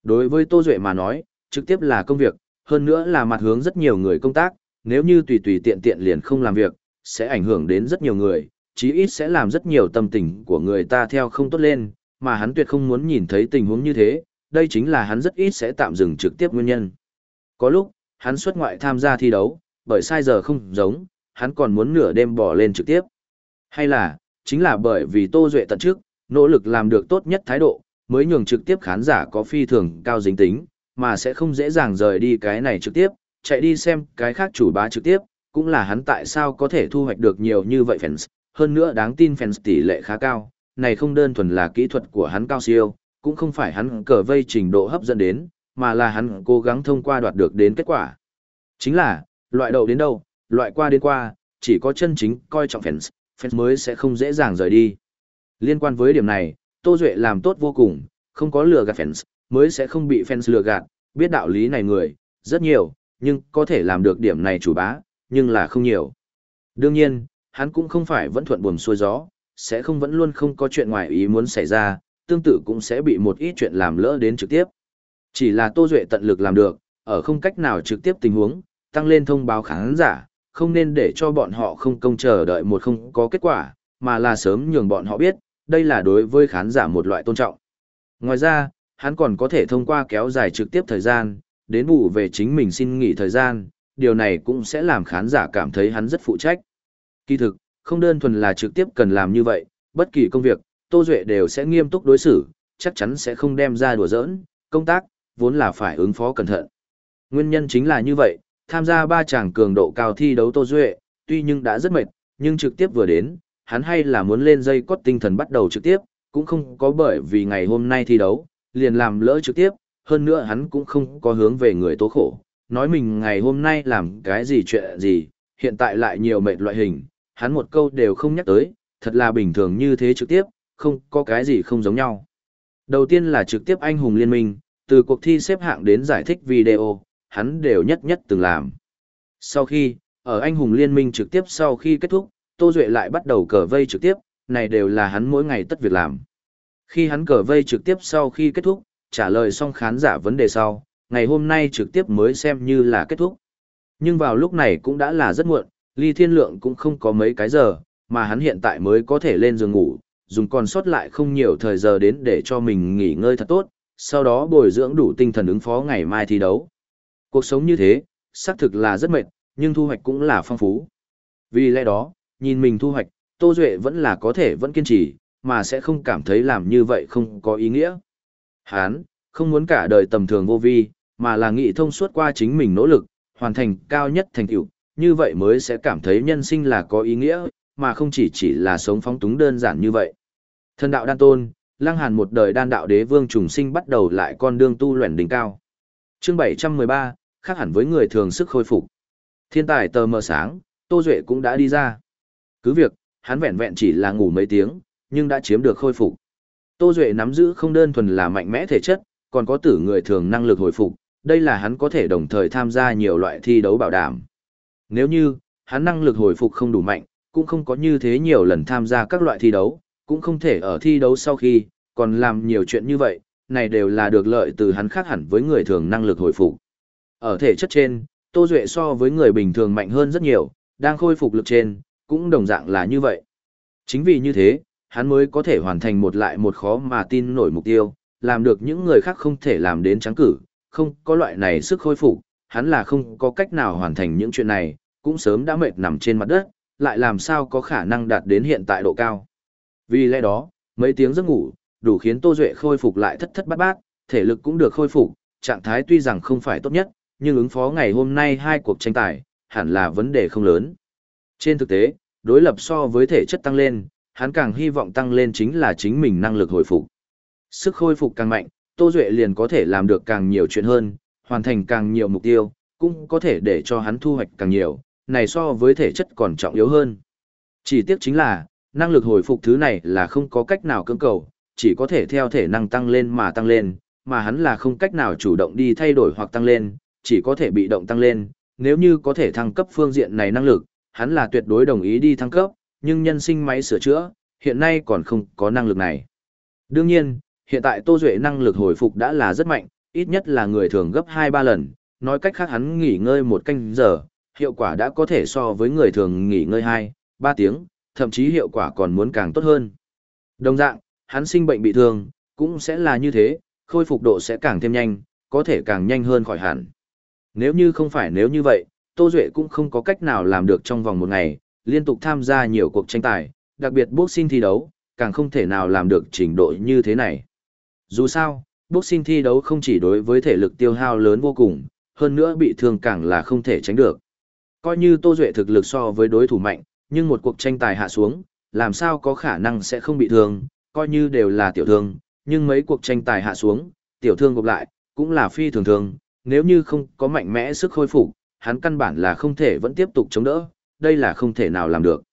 Đối với Tô Duệ mà nói, trực tiếp là công việc, hơn nữa là mặt hướng rất nhiều người công tác, nếu như tùy tùy tiện tiện liền không làm việc, sẽ ảnh hưởng đến rất nhiều người, chí ít sẽ làm rất nhiều tâm tình của người ta theo không tốt lên, mà hắn tuyệt không muốn nhìn thấy tình huống như thế, đây chính là hắn rất ít sẽ tạm dừng trực tiếp nguyên nhân. Có lúc, hắn xuất ngoại tham gia thi đấu, bởi sai giờ không giống, hắn còn muốn nửa đêm bỏ lên trực tiếp. Hay là, chính là bởi vì Tô Duệ tận trước, nỗ lực làm được tốt nhất thái độ, mới nhường trực tiếp khán giả có phi thường cao dính tính, mà sẽ không dễ dàng rời đi cái này trực tiếp, chạy đi xem cái khác chủ bá trực tiếp, cũng là hắn tại sao có thể thu hoạch được nhiều như vậy fans, hơn nữa đáng tin fans tỷ lệ khá cao, này không đơn thuần là kỹ thuật của hắn cao siêu, cũng không phải hắn cờ vây trình độ hấp dẫn đến, mà là hắn cố gắng thông qua đoạt được đến kết quả. Chính là, loại đầu đến đâu, loại qua đến qua, chỉ có chân chính coi trọng fans, fans mới sẽ không dễ dàng rời đi. Liên quan với điểm này, Tô Duệ làm tốt vô cùng, không có lừa gạt fans, mới sẽ không bị fans lừa gạt, biết đạo lý này người, rất nhiều, nhưng có thể làm được điểm này chủ bá, nhưng là không nhiều. Đương nhiên, hắn cũng không phải vẫn thuận buồm xuôi gió, sẽ không vẫn luôn không có chuyện ngoài ý muốn xảy ra, tương tự cũng sẽ bị một ít chuyện làm lỡ đến trực tiếp. Chỉ là Tô Duệ tận lực làm được, ở không cách nào trực tiếp tình huống, tăng lên thông báo khán giả, không nên để cho bọn họ không công chờ đợi một không có kết quả, mà là sớm nhường bọn họ biết, đây là đối với khán giả một loại tôn trọng. Ngoài ra, hắn còn có thể thông qua kéo dài trực tiếp thời gian, đến bù về chính mình xin nghỉ thời gian, điều này cũng sẽ làm khán giả cảm thấy hắn rất phụ trách. Kỳ thực, không đơn thuần là trực tiếp cần làm như vậy, bất kỳ công việc, Tô Duệ đều sẽ nghiêm túc đối xử, chắc chắn sẽ không đem ra đùa giỡn, công tác, vốn là phải ứng phó cẩn thận. Nguyên nhân chính là như vậy, tham gia ba chàng cường độ cao thi đấu Tô Duệ, tuy nhưng đã rất mệt, nhưng trực tiếp vừa đến, hắn hay là muốn lên dây cốt tinh thần bắt đầu trực tiếp, cũng không có bởi vì ngày hôm nay thi đấu, liền làm lỡ trực tiếp, hơn nữa hắn cũng không có hướng về người tố khổ, nói mình ngày hôm nay làm cái gì chuyện gì, hiện tại lại nhiều mệt loại hình, hắn một câu đều không nhắc tới, thật là bình thường như thế trực tiếp, không có cái gì không giống nhau. Đầu tiên là trực tiếp anh hùng liên minh, từ cuộc thi xếp hạng đến giải thích video, hắn đều nhất nhất từng làm. Sau khi, ở anh hùng liên minh trực tiếp sau khi kết thúc, Tô Duệ lại bắt đầu cờ vây trực tiếp, này đều là hắn mỗi ngày tất việc làm. Khi hắn cờ vây trực tiếp sau khi kết thúc, trả lời xong khán giả vấn đề sau, ngày hôm nay trực tiếp mới xem như là kết thúc. Nhưng vào lúc này cũng đã là rất muộn, ly thiên lượng cũng không có mấy cái giờ, mà hắn hiện tại mới có thể lên giường ngủ, dùng còn sót lại không nhiều thời giờ đến để cho mình nghỉ ngơi thật tốt, sau đó bồi dưỡng đủ tinh thần ứng phó ngày mai thi đấu. Cuộc sống như thế, xác thực là rất mệt, nhưng thu hoạch cũng là phong phú. Vì lẽ đó, nhìn mình thu hoạch, Tô Duệ vẫn là có thể vẫn kiên trì, mà sẽ không cảm thấy làm như vậy không có ý nghĩa. Hán, không muốn cả đời tầm thường vô vi, mà là nghĩ thông suốt qua chính mình nỗ lực, hoàn thành cao nhất thành tựu, như vậy mới sẽ cảm thấy nhân sinh là có ý nghĩa, mà không chỉ chỉ là sống phóng túng đơn giản như vậy. Thân đạo đan tôn, lăng hàn một đời đan đạo đế vương trùng sinh bắt đầu lại con đường tu luyện đỉnh cao. Chương 713, khác hẳn với người thường sức khôi phục. Thiên tài tờ mờ sáng, Tô Duệ cũng đã đi ra. Cứ việc, hắn vẹn vẹn chỉ là ngủ mấy tiếng, nhưng đã chiếm được khôi phục. Tô Duệ nắm giữ không đơn thuần là mạnh mẽ thể chất, còn có tử người thường năng lực hồi phục, đây là hắn có thể đồng thời tham gia nhiều loại thi đấu bảo đảm. Nếu như, hắn năng lực hồi phục không đủ mạnh, cũng không có như thế nhiều lần tham gia các loại thi đấu, cũng không thể ở thi đấu sau khi, còn làm nhiều chuyện như vậy, này đều là được lợi từ hắn khác hẳn với người thường năng lực hồi phục. Ở thể chất trên, Tô Duệ so với người bình thường mạnh hơn rất nhiều, đang khôi phục lực trên, cũng đồng dạng là như vậy. Chính vì như thế, hắn mới có thể hoàn thành một lại một khó mà tin nổi mục tiêu, làm được những người khác không thể làm đến trắng cử, không có loại này sức khôi phục, hắn là không có cách nào hoàn thành những chuyện này, cũng sớm đã mệt nằm trên mặt đất, lại làm sao có khả năng đạt đến hiện tại độ cao. Vì lẽ đó, mấy tiếng giấc ngủ, đủ khiến Tô Duệ khôi phục lại thất thất bát bát, thể lực cũng được khôi phục, trạng thái tuy rằng không phải tốt nhất, nhưng ứng phó ngày hôm nay hai cuộc tranh tài, hẳn là vấn đề không lớn. Trên thực tế, đối lập so với thể chất tăng lên, hắn càng hy vọng tăng lên chính là chính mình năng lực hồi phục. Sức hồi phục càng mạnh, Tô Duệ liền có thể làm được càng nhiều chuyện hơn, hoàn thành càng nhiều mục tiêu, cũng có thể để cho hắn thu hoạch càng nhiều, này so với thể chất còn trọng yếu hơn. Chỉ tiếc chính là, năng lực hồi phục thứ này là không có cách nào cưỡng cầu, chỉ có thể theo thể năng tăng lên mà tăng lên, mà hắn là không cách nào chủ động đi thay đổi hoặc tăng lên, chỉ có thể bị động tăng lên, nếu như có thể thăng cấp phương diện này năng lực, hắn là tuyệt đối đồng ý đi thăng cấp, nhưng nhân sinh máy sửa chữa, hiện nay còn không có năng lực này. Đương nhiên, hiện tại Tô Duệ năng lực hồi phục đã là rất mạnh, ít nhất là người thường gấp 2-3 lần, nói cách khác hắn nghỉ ngơi một canh giờ, hiệu quả đã có thể so với người thường nghỉ ngơi 2, 3 tiếng, thậm chí hiệu quả còn muốn càng tốt hơn. Đồng dạng, hắn sinh bệnh bị thương, cũng sẽ là như thế, khôi phục độ sẽ càng thêm nhanh, có thể càng nhanh hơn khỏi hẳn. Nếu như không phải nếu như vậy, Tô Duệ cũng không có cách nào làm được trong vòng một ngày, liên tục tham gia nhiều cuộc tranh tài, đặc biệt boxing thi đấu, càng không thể nào làm được trình độ như thế này. Dù sao, boxing thi đấu không chỉ đối với thể lực tiêu hao lớn vô cùng, hơn nữa bị thương càng là không thể tránh được. Coi như Tô Duệ thực lực so với đối thủ mạnh, nhưng một cuộc tranh tài hạ xuống, làm sao có khả năng sẽ không bị thương, coi như đều là tiểu thương, nhưng mấy cuộc tranh tài hạ xuống, tiểu thương gộp lại, cũng là phi thường thường, nếu như không có mạnh mẽ sức khôi phục, hắn căn bản là không thể vẫn tiếp tục chống đỡ, đây là không thể nào làm được.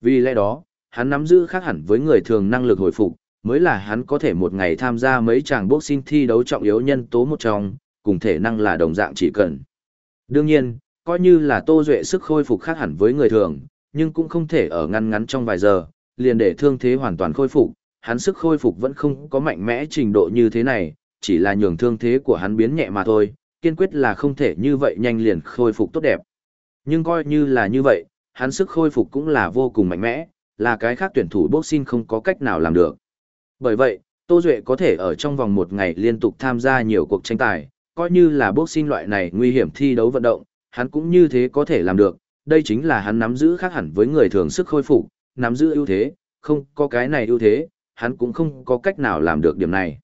Vì lẽ đó, hắn nắm giữ khác hẳn với người thường năng lực hồi phục, mới là hắn có thể một ngày tham gia mấy chàng boxing thi đấu trọng yếu nhân tố một trong, cùng thể năng là đồng dạng chỉ cần. Đương nhiên, coi như là Tô Duệ sức khôi phục khác hẳn với người thường, nhưng cũng không thể ở ngăn ngắn trong vài giờ, liền để thương thế hoàn toàn khôi phục, hắn sức khôi phục vẫn không có mạnh mẽ trình độ như thế này, chỉ là nhường thương thế của hắn biến nhẹ mà thôi, kiên quyết là không thể như vậy nhanh liền khôi phục tốt đẹp. Nhưng coi như là như vậy, hắn sức khôi phục cũng là vô cùng mạnh mẽ, là cái khác tuyển thủ boxing không có cách nào làm được. Bởi vậy, Tô Duệ có thể ở trong vòng một ngày liên tục tham gia nhiều cuộc tranh tài, coi như là boxing loại này nguy hiểm thi đấu vận động, hắn cũng như thế có thể làm được, đây chính là hắn nắm giữ khác hẳn với người thường sức khôi phục, nắm giữ ưu thế, không có cái này ưu thế, hắn cũng không có cách nào làm được điểm này.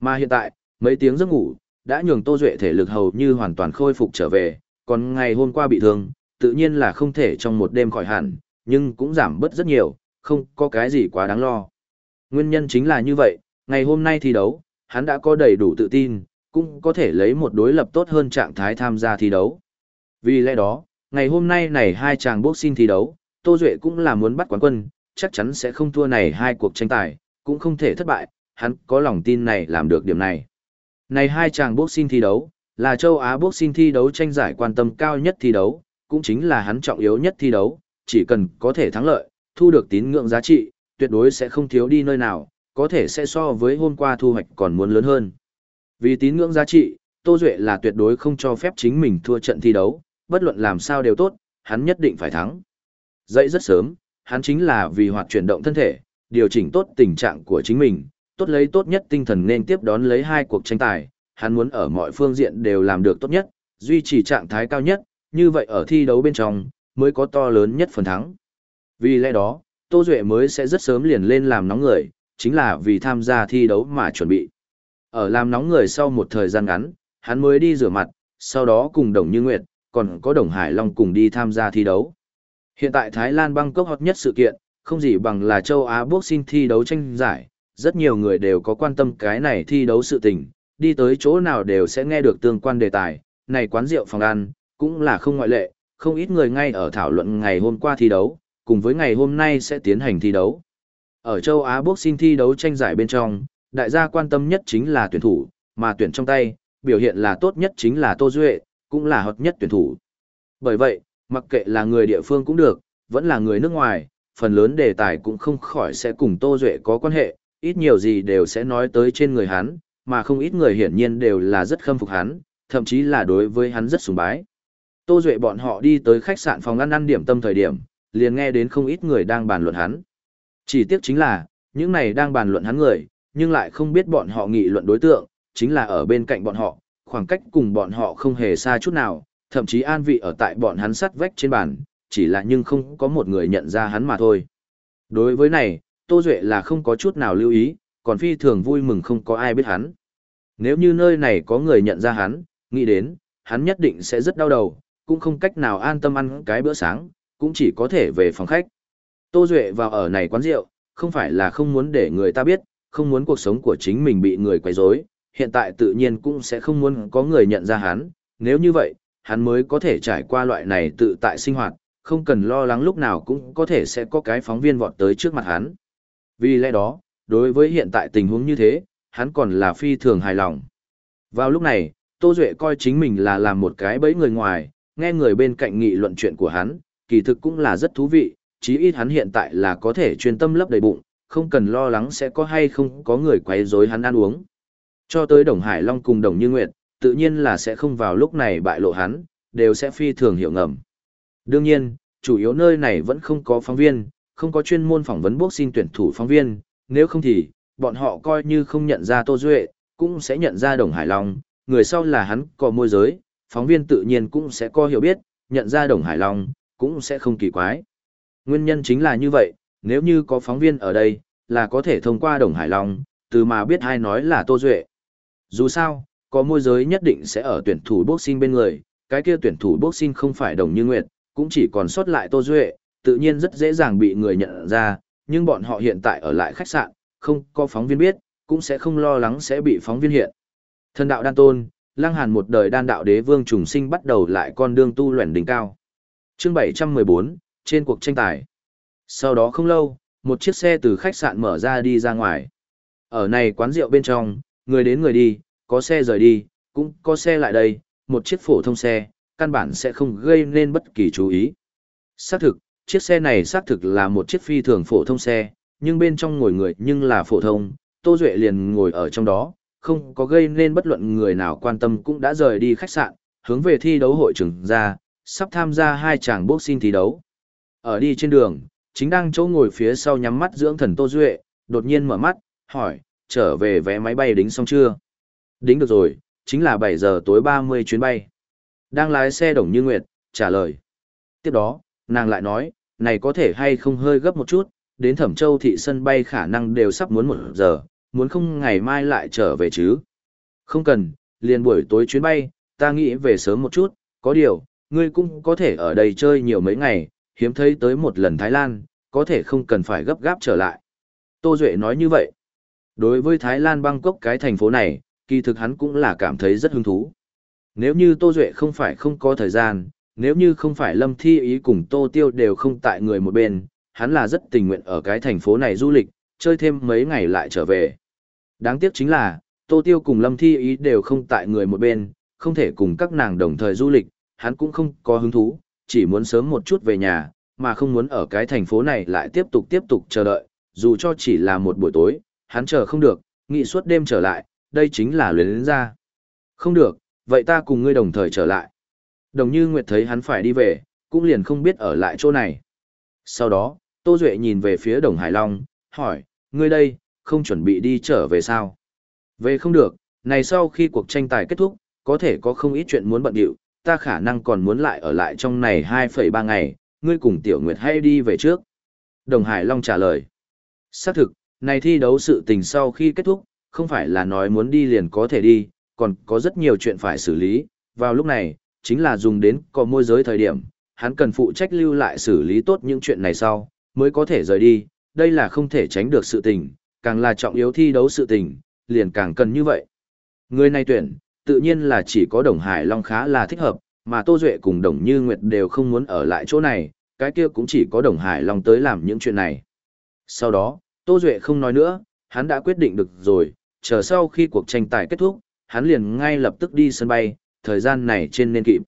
Mà hiện tại, mấy tiếng giấc ngủ, đã nhường Tô Duệ thể lực hầu như hoàn toàn khôi phục trở về, còn ngày hôm qua bị thương, tự nhiên là không thể trong một đêm khỏi hẳn, nhưng cũng giảm bớt rất nhiều, không có cái gì quá đáng lo. Nguyên nhân chính là như vậy, ngày hôm nay thi đấu, hắn đã có đầy đủ tự tin, cũng có thể lấy một đối lập tốt hơn trạng thái tham gia thi đấu. Vì lẽ đó, ngày hôm nay này hai chàng boxing thi đấu, Tô Duệ cũng là muốn bắt quán quân, chắc chắn sẽ không thua này hai cuộc tranh tài, cũng không thể thất bại, hắn có lòng tin này làm được điểm này. Này hai chàng boxing thi đấu, là châu Á boxing thi đấu tranh giải quan tâm cao nhất thi đấu, cũng chính là hắn trọng yếu nhất thi đấu, chỉ cần có thể thắng lợi, thu được tín ngưỡng giá trị, tuyệt đối sẽ không thiếu đi nơi nào, có thể sẽ so với hôm qua thu hoạch còn muốn lớn hơn. Vì tín ngưỡng giá trị, Tô Duệ là tuyệt đối không cho phép chính mình thua trận thi đấu, bất luận làm sao đều tốt, hắn nhất định phải thắng. Dậy rất sớm, hắn chính là vì hoạt chuyển động thân thể, điều chỉnh tốt tình trạng của chính mình, tốt lấy tốt nhất tinh thần nên tiếp đón lấy hai cuộc tranh tài, hắn muốn ở mọi phương diện đều làm được tốt nhất, duy trì trạng thái cao nhất, như vậy ở thi đấu bên trong, mới có to lớn nhất phần thắng. Vì lẽ đó, Tô Duệ mới sẽ rất sớm liền lên làm nóng người, chính là vì tham gia thi đấu mà chuẩn bị. Ở làm nóng người sau một thời gian ngắn, hắn mới đi rửa mặt, sau đó cùng Đồng Như Nguyệt, còn có Đồng Hải Long cùng đi tham gia thi đấu. Hiện tại Thái Lan Bangkok hot nhất sự kiện, không gì bằng là châu Á boxing thi đấu tranh giải, rất nhiều người đều có quan tâm cái này thi đấu sự tình, đi tới chỗ nào đều sẽ nghe được tương quan đề tài, này quán rượu phòng ăn, cũng là không ngoại lệ, không ít người ngay ở thảo luận ngày hôm qua thi đấu, cùng với ngày hôm nay sẽ tiến hành thi đấu. Ở châu Á boxing thi đấu tranh giải bên trong, đại gia quan tâm nhất chính là tuyển thủ, mà tuyển trong tay, biểu hiện là tốt nhất chính là Tô Duệ, cũng là hợp nhất tuyển thủ. Bởi vậy, mặc kệ là người địa phương cũng được, vẫn là người nước ngoài, phần lớn đề tài cũng không khỏi sẽ cùng Tô Duệ có quan hệ, ít nhiều gì đều sẽ nói tới trên người hắn, mà không ít người hiển nhiên đều là rất khâm phục hắn, thậm chí là đối với hắn rất sùng bái. Tô Duệ bọn họ đi tới khách sạn phòng ăn ăn điểm tâm thời điểm, liền nghe đến không ít người đang bàn luận hắn. Chỉ tiếc chính là, những này đang bàn luận hắn người, nhưng lại không biết bọn họ nghị luận đối tượng, chính là ở bên cạnh bọn họ, khoảng cách cùng bọn họ không hề xa chút nào, thậm chí an vị ở tại bọn hắn sắt vách trên bàn, chỉ là nhưng không có một người nhận ra hắn mà thôi. Đối với này, Tô Duệ là không có chút nào lưu ý, còn phi thường vui mừng không có ai biết hắn. Nếu như nơi này có người nhận ra hắn, nghĩ đến, hắn nhất định sẽ rất đau đầu, cũng không cách nào an tâm ăn cái bữa sáng, cũng chỉ có thể về phòng khách. Tô Duệ vào ở này quán rượu, không phải là không muốn để người ta biết, không muốn cuộc sống của chính mình bị người quấy rối, hiện tại tự nhiên cũng sẽ không muốn có người nhận ra hắn, nếu như vậy, hắn mới có thể trải qua loại này tự tại sinh hoạt, không cần lo lắng lúc nào cũng có thể sẽ có cái phóng viên vọt tới trước mặt hắn. Vì lẽ đó, đối với hiện tại tình huống như thế, hắn còn là phi thường hài lòng. Vào lúc này, Tô Duệ coi chính mình là làm một cái bẫy người ngoài, nghe người bên cạnh nghị luận chuyện của hắn, kỳ thực cũng là rất thú vị, chí ít hắn hiện tại là có thể chuyên tâm lấp đầy bụng, không cần lo lắng sẽ có hay không có người quấy rối hắn ăn uống. Cho tới Đồng Hải Long cùng Đồng Như Nguyệt, tự nhiên là sẽ không vào lúc này bại lộ hắn, đều sẽ phi thường hiểu ngầm. Đương nhiên, chủ yếu nơi này vẫn không có phóng viên, không có chuyên môn phỏng vấn boxing tuyển thủ phóng viên, nếu không thì, bọn họ coi như không nhận ra Tô Duệ, cũng sẽ nhận ra Đồng Hải Long, người sau là hắn có môi giới, phóng viên tự nhiên cũng sẽ có hiểu biết, nhận ra Đồng Hải Long, cũng sẽ không kỳ quái. Nguyên nhân chính là như vậy, nếu như có phóng viên ở đây, là có thể thông qua Đồng Hải Long, từ mà biết ai nói là Tô Duệ. Dù sao, có môi giới nhất định sẽ ở tuyển thủ boxing bên người, cái kia tuyển thủ boxing không phải Đồng Như Nguyệt, cũng chỉ còn sót lại Tô Duệ, tự nhiên rất dễ dàng bị người nhận ra, nhưng bọn họ hiện tại ở lại khách sạn, không có phóng viên biết, cũng sẽ không lo lắng sẽ bị phóng viên hiện. Thần đạo đan tôn, Lăng Hàn một đời đan đạo đế vương trùng sinh bắt đầu lại con đường tu luyện đỉnh cao. Chương 714, trên cuộc tranh tài. Sau đó không lâu, một chiếc xe từ khách sạn mở ra đi ra ngoài. Ở này quán rượu bên trong, người đến người đi, có xe rời đi, cũng có xe lại đây, một chiếc phổ thông xe, căn bản sẽ không gây nên bất kỳ chú ý. Xác thực, chiếc xe này xác thực là một chiếc phi thường phổ thông xe, nhưng bên trong ngồi người nhưng là phổ thông, Tô Duệ liền ngồi ở trong đó, không có gây nên bất luận người nào quan tâm cũng đã rời đi khách sạn, hướng về thi đấu hội trưởng ra, sắp tham gia hai chàng boxing thi đấu. Ở đi trên đường, chính đang chỗ ngồi phía sau nhắm mắt dưỡng thần Tô Duệ, đột nhiên mở mắt, hỏi, trở về vé máy bay đính xong chưa? Đính được rồi, chính là 7 giờ tối 30 chuyến bay. Đang lái xe Đồng Như Nguyệt, trả lời. Tiếp đó, nàng lại nói, này có thể hay không hơi gấp một chút, đến Thẩm Châu thị sân bay khả năng đều sắp muốn một giờ, muốn không ngày mai lại trở về chứ. Không cần, liền buổi tối chuyến bay, ta nghĩ về sớm một chút, có điều, ngươi cũng có thể ở đây chơi nhiều mấy ngày, hiếm thấy tới một lần Thái Lan, có thể không cần phải gấp gáp trở lại. Tô Duệ nói như vậy. Đối với Thái Lan Bangkok cái thành phố này, kỳ thực hắn cũng là cảm thấy rất hứng thú. Nếu như Tô Duệ không phải không có thời gian, nếu như không phải Lâm Thi Ý cùng Tô Tiêu đều không tại người một bên, hắn là rất tình nguyện ở cái thành phố này du lịch, chơi thêm mấy ngày lại trở về. Đáng tiếc chính là, Tô Tiêu cùng Lâm Thi Ý đều không tại người một bên, không thể cùng các nàng đồng thời du lịch, hắn cũng không có hứng thú, chỉ muốn sớm một chút về nhà, mà không muốn ở cái thành phố này lại tiếp tục tiếp tục chờ đợi, dù cho chỉ là một buổi tối, hắn chờ không được, nghị suốt đêm trở lại, đây chính là luyến ra. Không được, vậy ta cùng ngươi đồng thời trở lại. Đồng như Nguyệt thấy hắn phải đi về, cũng liền không biết ở lại chỗ này. Sau đó, Tô Duệ nhìn về phía Đồng Hải Long, hỏi, ngươi đây, không chuẩn bị đi trở về sao? Về không được, này sau khi cuộc tranh tài kết thúc, có thể có không ít chuyện muốn bận điệu, ta khả năng còn muốn lại ở lại trong này 2,3 ngày, ngươi cùng Tiểu Nguyệt hay đi về trước. Đồng Hải Long trả lời. Xác thực, này thi đấu sự tình sau khi kết thúc, không phải là nói muốn đi liền có thể đi, còn có rất nhiều chuyện phải xử lý, vào lúc này, chính là dùng đến có môi giới thời điểm, hắn cần phụ trách lưu lại xử lý tốt những chuyện này sau, mới có thể rời đi, đây là không thể tránh được sự tình, càng là trọng yếu thi đấu sự tình, liền càng cần như vậy. Người này tuyển, tự nhiên là chỉ có Đồng Hải Long khá là thích hợp, mà Tô Duệ cùng Đồng Như Nguyệt đều không muốn ở lại chỗ này, cái kia cũng chỉ có Đồng Hải Long tới làm những chuyện này. Sau đó, Tô Duệ không nói nữa, hắn đã quyết định được rồi, chờ sau khi cuộc tranh tài kết thúc, hắn liền ngay lập tức đi sân bay, thời gian này trên nên kịp.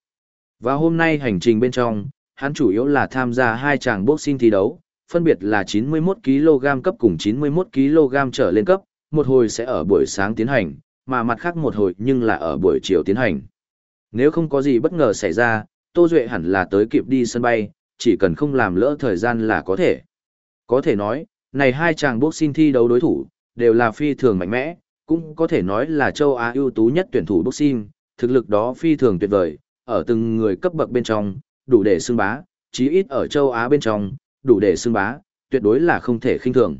Và hôm nay hành trình bên trong, hắn chủ yếu là tham gia hai chàng boxing thi đấu, phân biệt là 91kg cấp cùng 91kg trở lên cấp, một hồi sẽ ở buổi sáng tiến hành, mà mặt khác một hồi nhưng là ở buổi chiều tiến hành. Nếu không có gì bất ngờ xảy ra, Tô Duệ hẳn là tới kịp đi sân bay, chỉ cần không làm lỡ thời gian là có thể. Có thể nói, này hai chàng boxing thi đấu đối thủ, đều là phi thường mạnh mẽ, cũng có thể nói là châu Á ưu tú nhất tuyển thủ boxing, thực lực đó phi thường tuyệt vời, ở từng người cấp bậc bên trong, đủ để xưng bá, chí ít ở châu Á bên trong, đủ để xưng bá, tuyệt đối là không thể khinh thường.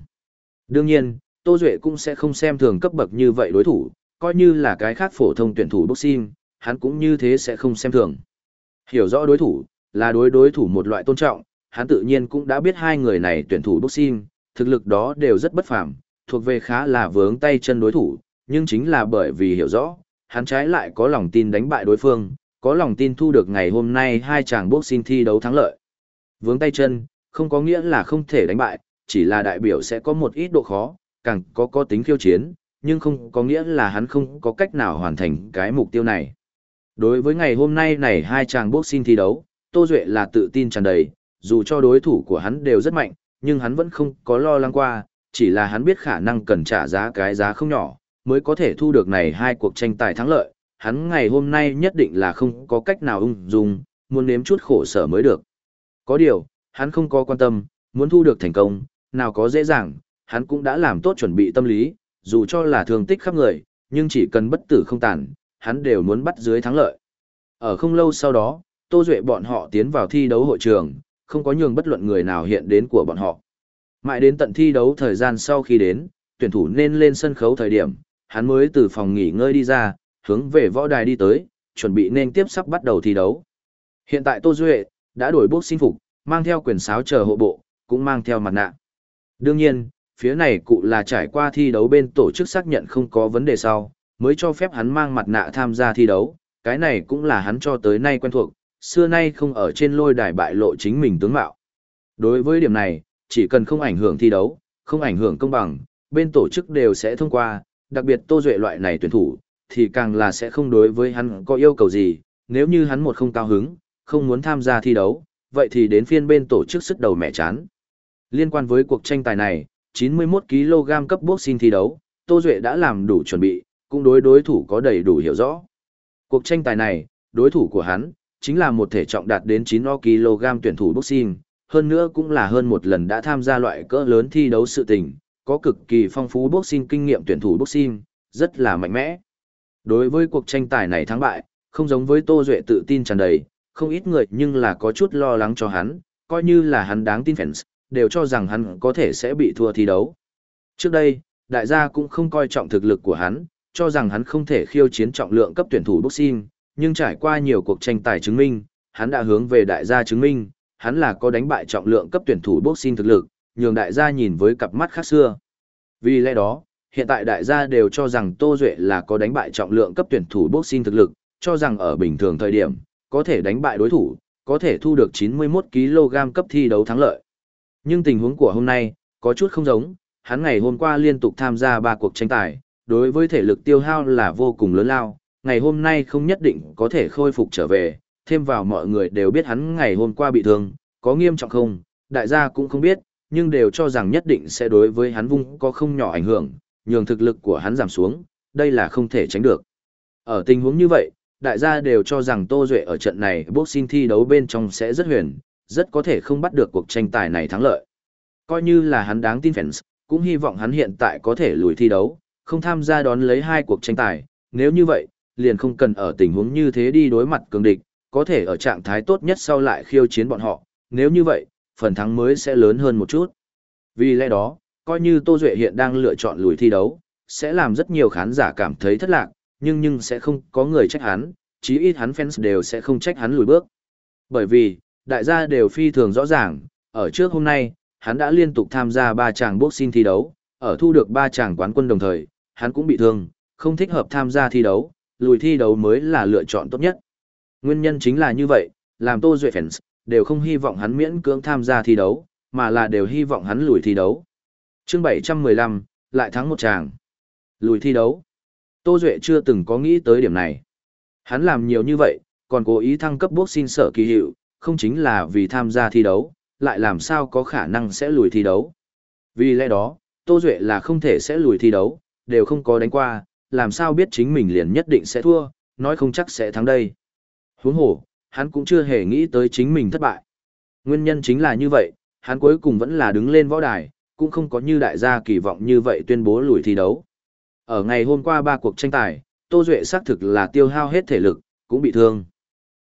Đương nhiên, Tô Duệ cũng sẽ không xem thường cấp bậc như vậy đối thủ, coi như là cái khác phổ thông tuyển thủ boxing, hắn cũng như thế sẽ không xem thường. Hiểu rõ đối thủ, là đối đối thủ một loại tôn trọng, hắn tự nhiên cũng đã biết hai người này tuyển thủ boxing, thực lực đó đều rất bất phàm, thuộc về khá là vướng tay chân đối thủ, nhưng chính là bởi vì hiểu rõ, hắn trái lại có lòng tin đánh bại đối phương, có lòng tin thu được ngày hôm nay hai chàng boxing thi đấu thắng lợi. Vướng tay chân, không có nghĩa là không thể đánh bại, chỉ là đại biểu sẽ có một ít độ khó, càng có có tính khiêu chiến, nhưng không có nghĩa là hắn không có cách nào hoàn thành cái mục tiêu này. Đối với ngày hôm nay này hai chàng boxing thi đấu, Tô Duệ là tự tin tràn đầy, dù cho đối thủ của hắn đều rất mạnh, nhưng hắn vẫn không có lo lắng qua, chỉ là hắn biết khả năng cần trả giá cái giá không nhỏ, mới có thể thu được này hai cuộc tranh tài thắng lợi, hắn ngày hôm nay nhất định là không có cách nào ung dung, muốn nếm chút khổ sở mới được. Có điều, hắn không có quan tâm, muốn thu được thành công, nào có dễ dàng, hắn cũng đã làm tốt chuẩn bị tâm lý, dù cho là thương tích khắp người, nhưng chỉ cần bất tử không tàn, hắn đều muốn bắt dưới thắng lợi. Ở không lâu sau đó, Tô Duệ bọn họ tiến vào thi đấu hội trường, không có nhường bất luận người nào hiện đến của bọn họ. Mãi đến tận thi đấu thời gian sau khi đến, tuyển thủ nên lên sân khấu thời điểm, hắn mới từ phòng nghỉ ngơi đi ra, hướng về võ đài đi tới, chuẩn bị nên tiếp sắp bắt đầu thi đấu. Hiện tại Tô Duệ đã đổi bốc sinh phục, mang theo quyền sáo chờ hộ bộ, cũng mang theo mặt nạ. Đương nhiên, phía này cụ là trải qua thi đấu bên tổ chức xác nhận không có vấn đề sau, mới cho phép hắn mang mặt nạ tham gia thi đấu, cái này cũng là hắn cho tới nay quen thuộc, xưa nay không ở trên lôi đài bại lộ chính mình tướng mạo. Đối với điểm này, chỉ cần không ảnh hưởng thi đấu, không ảnh hưởng công bằng, bên tổ chức đều sẽ thông qua, đặc biệt Tô Duệ loại này tuyển thủ, thì càng là sẽ không đối với hắn có yêu cầu gì, nếu như hắn một không cao hứng, không muốn tham gia thi đấu, vậy thì đến phiên bên tổ chức sức đầu mẹ chán. Liên quan với cuộc tranh tài này, 91kg cấp boxing thi đấu, Tô Duệ đã làm đủ chuẩn bị, cũng đối đối thủ có đầy đủ hiểu rõ. Cuộc tranh tài này, đối thủ của hắn, chính là một thể trọng đạt đến 9 kg tuyển thủ boxing, hơn nữa cũng là hơn một lần đã tham gia loại cỡ lớn thi đấu sự tình, có cực kỳ phong phú boxing kinh nghiệm tuyển thủ boxing, rất là mạnh mẽ. Đối với cuộc tranh tài này thắng bại, không giống với Tô Duệ tự tin tràn đầy, không ít người nhưng là có chút lo lắng cho hắn, coi như là hắn đáng tin fans, đều cho rằng hắn có thể sẽ bị thua thi đấu. Trước đây, đại gia cũng không coi trọng thực lực của hắn, cho rằng hắn không thể khiêu chiến trọng lượng cấp tuyển thủ boxing, nhưng trải qua nhiều cuộc tranh tài chứng minh, hắn đã hướng về đại gia chứng minh, hắn là có đánh bại trọng lượng cấp tuyển thủ boxing thực lực, nhường đại gia nhìn với cặp mắt khác xưa. Vì lẽ đó, hiện tại đại gia đều cho rằng Tô Duệ là có đánh bại trọng lượng cấp tuyển thủ boxing thực lực, cho rằng ở bình thường thời điểm, có thể đánh bại đối thủ, có thể thu được 91kg cấp thi đấu thắng lợi. Nhưng tình huống của hôm nay, có chút không giống, hắn ngày hôm qua liên tục tham gia 3 cuộc tranh tài, đối với thể lực tiêu hao là vô cùng lớn lao, ngày hôm nay không nhất định có thể khôi phục trở về, thêm vào mọi người đều biết hắn ngày hôm qua bị thương, có nghiêm trọng không, đại gia cũng không biết, nhưng đều cho rằng nhất định sẽ đối với hắn vung có không nhỏ ảnh hưởng, nhường thực lực của hắn giảm xuống, đây là không thể tránh được. Ở tình huống như vậy, đại gia đều cho rằng Tô Duệ ở trận này boxing thi đấu bên trong sẽ rất huyền, rất có thể không bắt được cuộc tranh tài này thắng lợi. Coi như là hắn đáng tin fans, cũng hy vọng hắn hiện tại có thể lùi thi đấu, không tham gia đón lấy hai cuộc tranh tài, nếu như vậy, liền không cần ở tình huống như thế đi đối mặt cường địch, có thể ở trạng thái tốt nhất sau lại khiêu chiến bọn họ, nếu như vậy, phần thắng mới sẽ lớn hơn một chút. Vì lẽ đó, coi như Tô Duệ hiện đang lựa chọn lùi thi đấu, sẽ làm rất nhiều khán giả cảm thấy thất lạc, nhưng nhưng sẽ không có người trách hắn, chí ít hắn fans đều sẽ không trách hắn lùi bước. Bởi vì, đại gia đều phi thường rõ ràng, ở trước hôm nay, hắn đã liên tục tham gia 3 chàng boxing thi đấu, ở thu được 3 chàng quán quân đồng thời, hắn cũng bị thương, không thích hợp tham gia thi đấu, lùi thi đấu mới là lựa chọn tốt nhất. Nguyên nhân chính là như vậy, làm Tô Duệ fans, đều không hy vọng hắn miễn cưỡng tham gia thi đấu, mà là đều hy vọng hắn lùi thi đấu. chương 715, lại thắng một tràng. Lùi thi đấu. Tô Duệ chưa từng có nghĩ tới điểm này. Hắn làm nhiều như vậy, còn cố ý thăng cấp boxing sở kỳ hiệu, không chính là vì tham gia thi đấu, lại làm sao có khả năng sẽ lùi thi đấu. Vì lẽ đó, Tô Duệ là không thể sẽ lùi thi đấu, đều không có đánh qua, làm sao biết chính mình liền nhất định sẽ thua, nói không chắc sẽ thắng đây. Huống hồ, hắn cũng chưa hề nghĩ tới chính mình thất bại. Nguyên nhân chính là như vậy, hắn cuối cùng vẫn là đứng lên võ đài, cũng không có như đại gia kỳ vọng như vậy tuyên bố lùi thi đấu. Ở ngày hôm qua ba cuộc tranh tài, Tô Duệ xác thực là tiêu hao hết thể lực, cũng bị thương.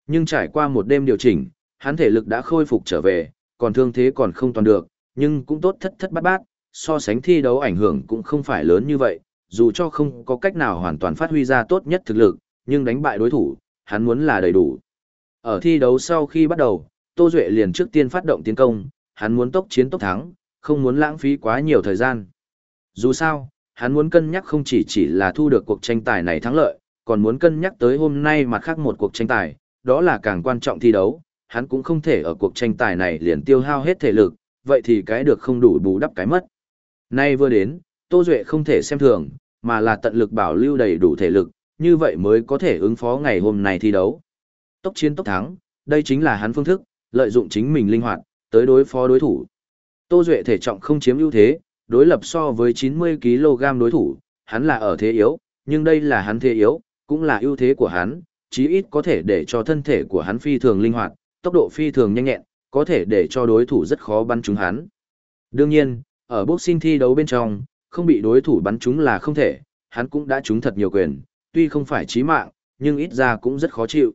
Nhưng trải qua một đêm điều chỉnh, hắn thể lực đã khôi phục trở về, còn thương thế còn không toàn được, nhưng cũng tốt thất thất bát bát, so sánh thi đấu ảnh hưởng cũng không phải lớn như vậy, dù cho không có cách nào hoàn toàn phát huy ra tốt nhất thực lực, nhưng đánh bại đối thủ, hắn muốn là đầy đủ. Ở thi đấu sau khi bắt đầu, Tô Duệ liền trước tiên phát động tiến công, hắn muốn tốc chiến tốc thắng, không muốn lãng phí quá nhiều thời gian. Dù sao, hắn muốn cân nhắc không chỉ chỉ là thu được cuộc tranh tài này thắng lợi, còn muốn cân nhắc tới hôm nay mặt khác một cuộc tranh tài, đó là càng quan trọng thi đấu, hắn cũng không thể ở cuộc tranh tài này liền tiêu hao hết thể lực, vậy thì cái được không đủ bù đắp cái mất. Nay vừa đến, Tô Duệ không thể xem thường, mà là tận lực bảo lưu đầy đủ thể lực, như vậy mới có thể ứng phó ngày hôm nay thi đấu. Tốc chiến tốc thắng, đây chính là hắn phương thức, lợi dụng chính mình linh hoạt, tới đối phó đối thủ. Tô Duệ thể trọng không chiếm ưu thế, đối lập so với 90kg đối thủ, hắn là ở thế yếu, nhưng đây là hắn thế yếu, cũng là ưu thế của hắn, chí ít có thể để cho thân thể của hắn phi thường linh hoạt, tốc độ phi thường nhanh nhẹn, có thể để cho đối thủ rất khó bắn trúng hắn. Đương nhiên, ở boxing thi đấu bên trong, không bị đối thủ bắn trúng là không thể, hắn cũng đã trúng thật nhiều quyền, tuy không phải chí mạng, nhưng ít ra cũng rất khó chịu.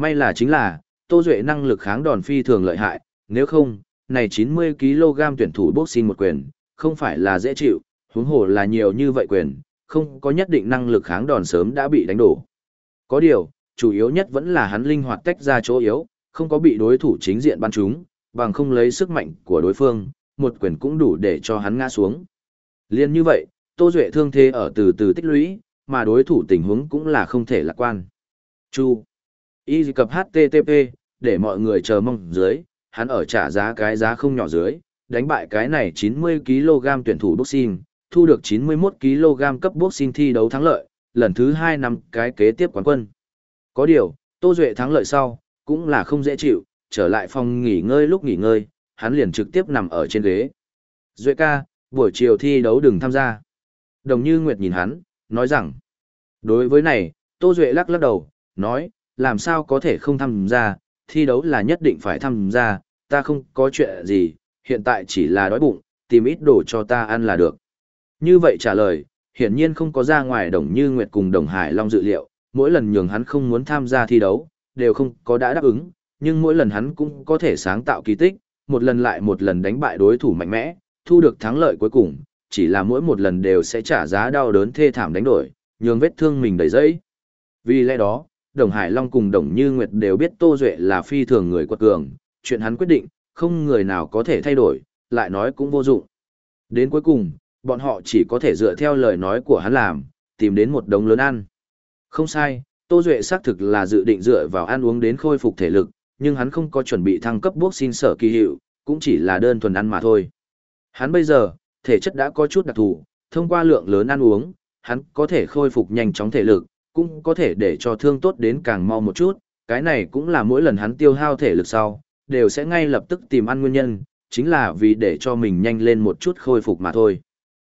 May là chính là, Tô Duệ năng lực kháng đòn phi thường lợi hại, nếu không, này 90kg tuyển thủ boxing một quyền, không phải là dễ chịu, huống hồ là nhiều như vậy quyền, không có nhất định năng lực kháng đòn sớm đã bị đánh đổ. Có điều, chủ yếu nhất vẫn là hắn linh hoạt tách ra chỗ yếu, không có bị đối thủ chính diện bắn trúng, bằng không lấy sức mạnh của đối phương, một quyền cũng đủ để cho hắn ngã xuống. Liên như vậy, Tô Duệ thương thế ở từ từ tích lũy, mà đối thủ tình huống cũng là không thể lạc quan. Chu. Y cập HTTP, để mọi người chờ mong dưới, hắn ở trả giá cái giá không nhỏ dưới, đánh bại cái này 90kg tuyển thủ boxing, thu được 91kg cấp boxing thi đấu thắng lợi, lần thứ 2 năm cái kế tiếp quán quân. Có điều, Tô Duệ thắng lợi sau, cũng là không dễ chịu, trở lại phòng nghỉ ngơi lúc nghỉ ngơi, hắn liền trực tiếp nằm ở trên ghế. Duệ ca, buổi chiều thi đấu đừng tham gia. Đồng như Nguyệt nhìn hắn, nói rằng, đối với này, Tô Duệ lắc lắc đầu, nói, làm sao có thể không tham gia, thi đấu là nhất định phải tham gia, ta không có chuyện gì, hiện tại chỉ là đói bụng, tìm ít đồ cho ta ăn là được. Như vậy trả lời, hiển nhiên không có ra ngoài đồng như Nguyệt cùng đồng Hải Long dự liệu, mỗi lần nhường hắn không muốn tham gia thi đấu, đều không có đã đáp ứng, nhưng mỗi lần hắn cũng có thể sáng tạo kỳ tích, một lần lại một lần đánh bại đối thủ mạnh mẽ, thu được thắng lợi cuối cùng, chỉ là mỗi một lần đều sẽ trả giá đau đớn thê thảm đánh đổi, nhường vết thương mình đầy dẫy. Vì lẽ đó, Đồng Hải Long cùng Đồng Như Nguyệt đều biết Tô Duệ là phi thường người quật cường, chuyện hắn quyết định, không người nào có thể thay đổi, lại nói cũng vô dụng. Đến cuối cùng, bọn họ chỉ có thể dựa theo lời nói của hắn làm, tìm đến một đống lớn ăn. Không sai, Tô Duệ xác thực là dự định dựa vào ăn uống đến khôi phục thể lực, nhưng hắn không có chuẩn bị thăng cấp bước xin sở kỳ hiệu, cũng chỉ là đơn thuần ăn mà thôi. Hắn bây giờ, thể chất đã có chút đặc thù, thông qua lượng lớn ăn uống, hắn có thể khôi phục nhanh chóng thể lực, cũng có thể để cho thương tốt đến càng mau một chút, cái này cũng là mỗi lần hắn tiêu hao thể lực sau, đều sẽ ngay lập tức tìm ăn nguyên nhân, chính là vì để cho mình nhanh lên một chút khôi phục mà thôi.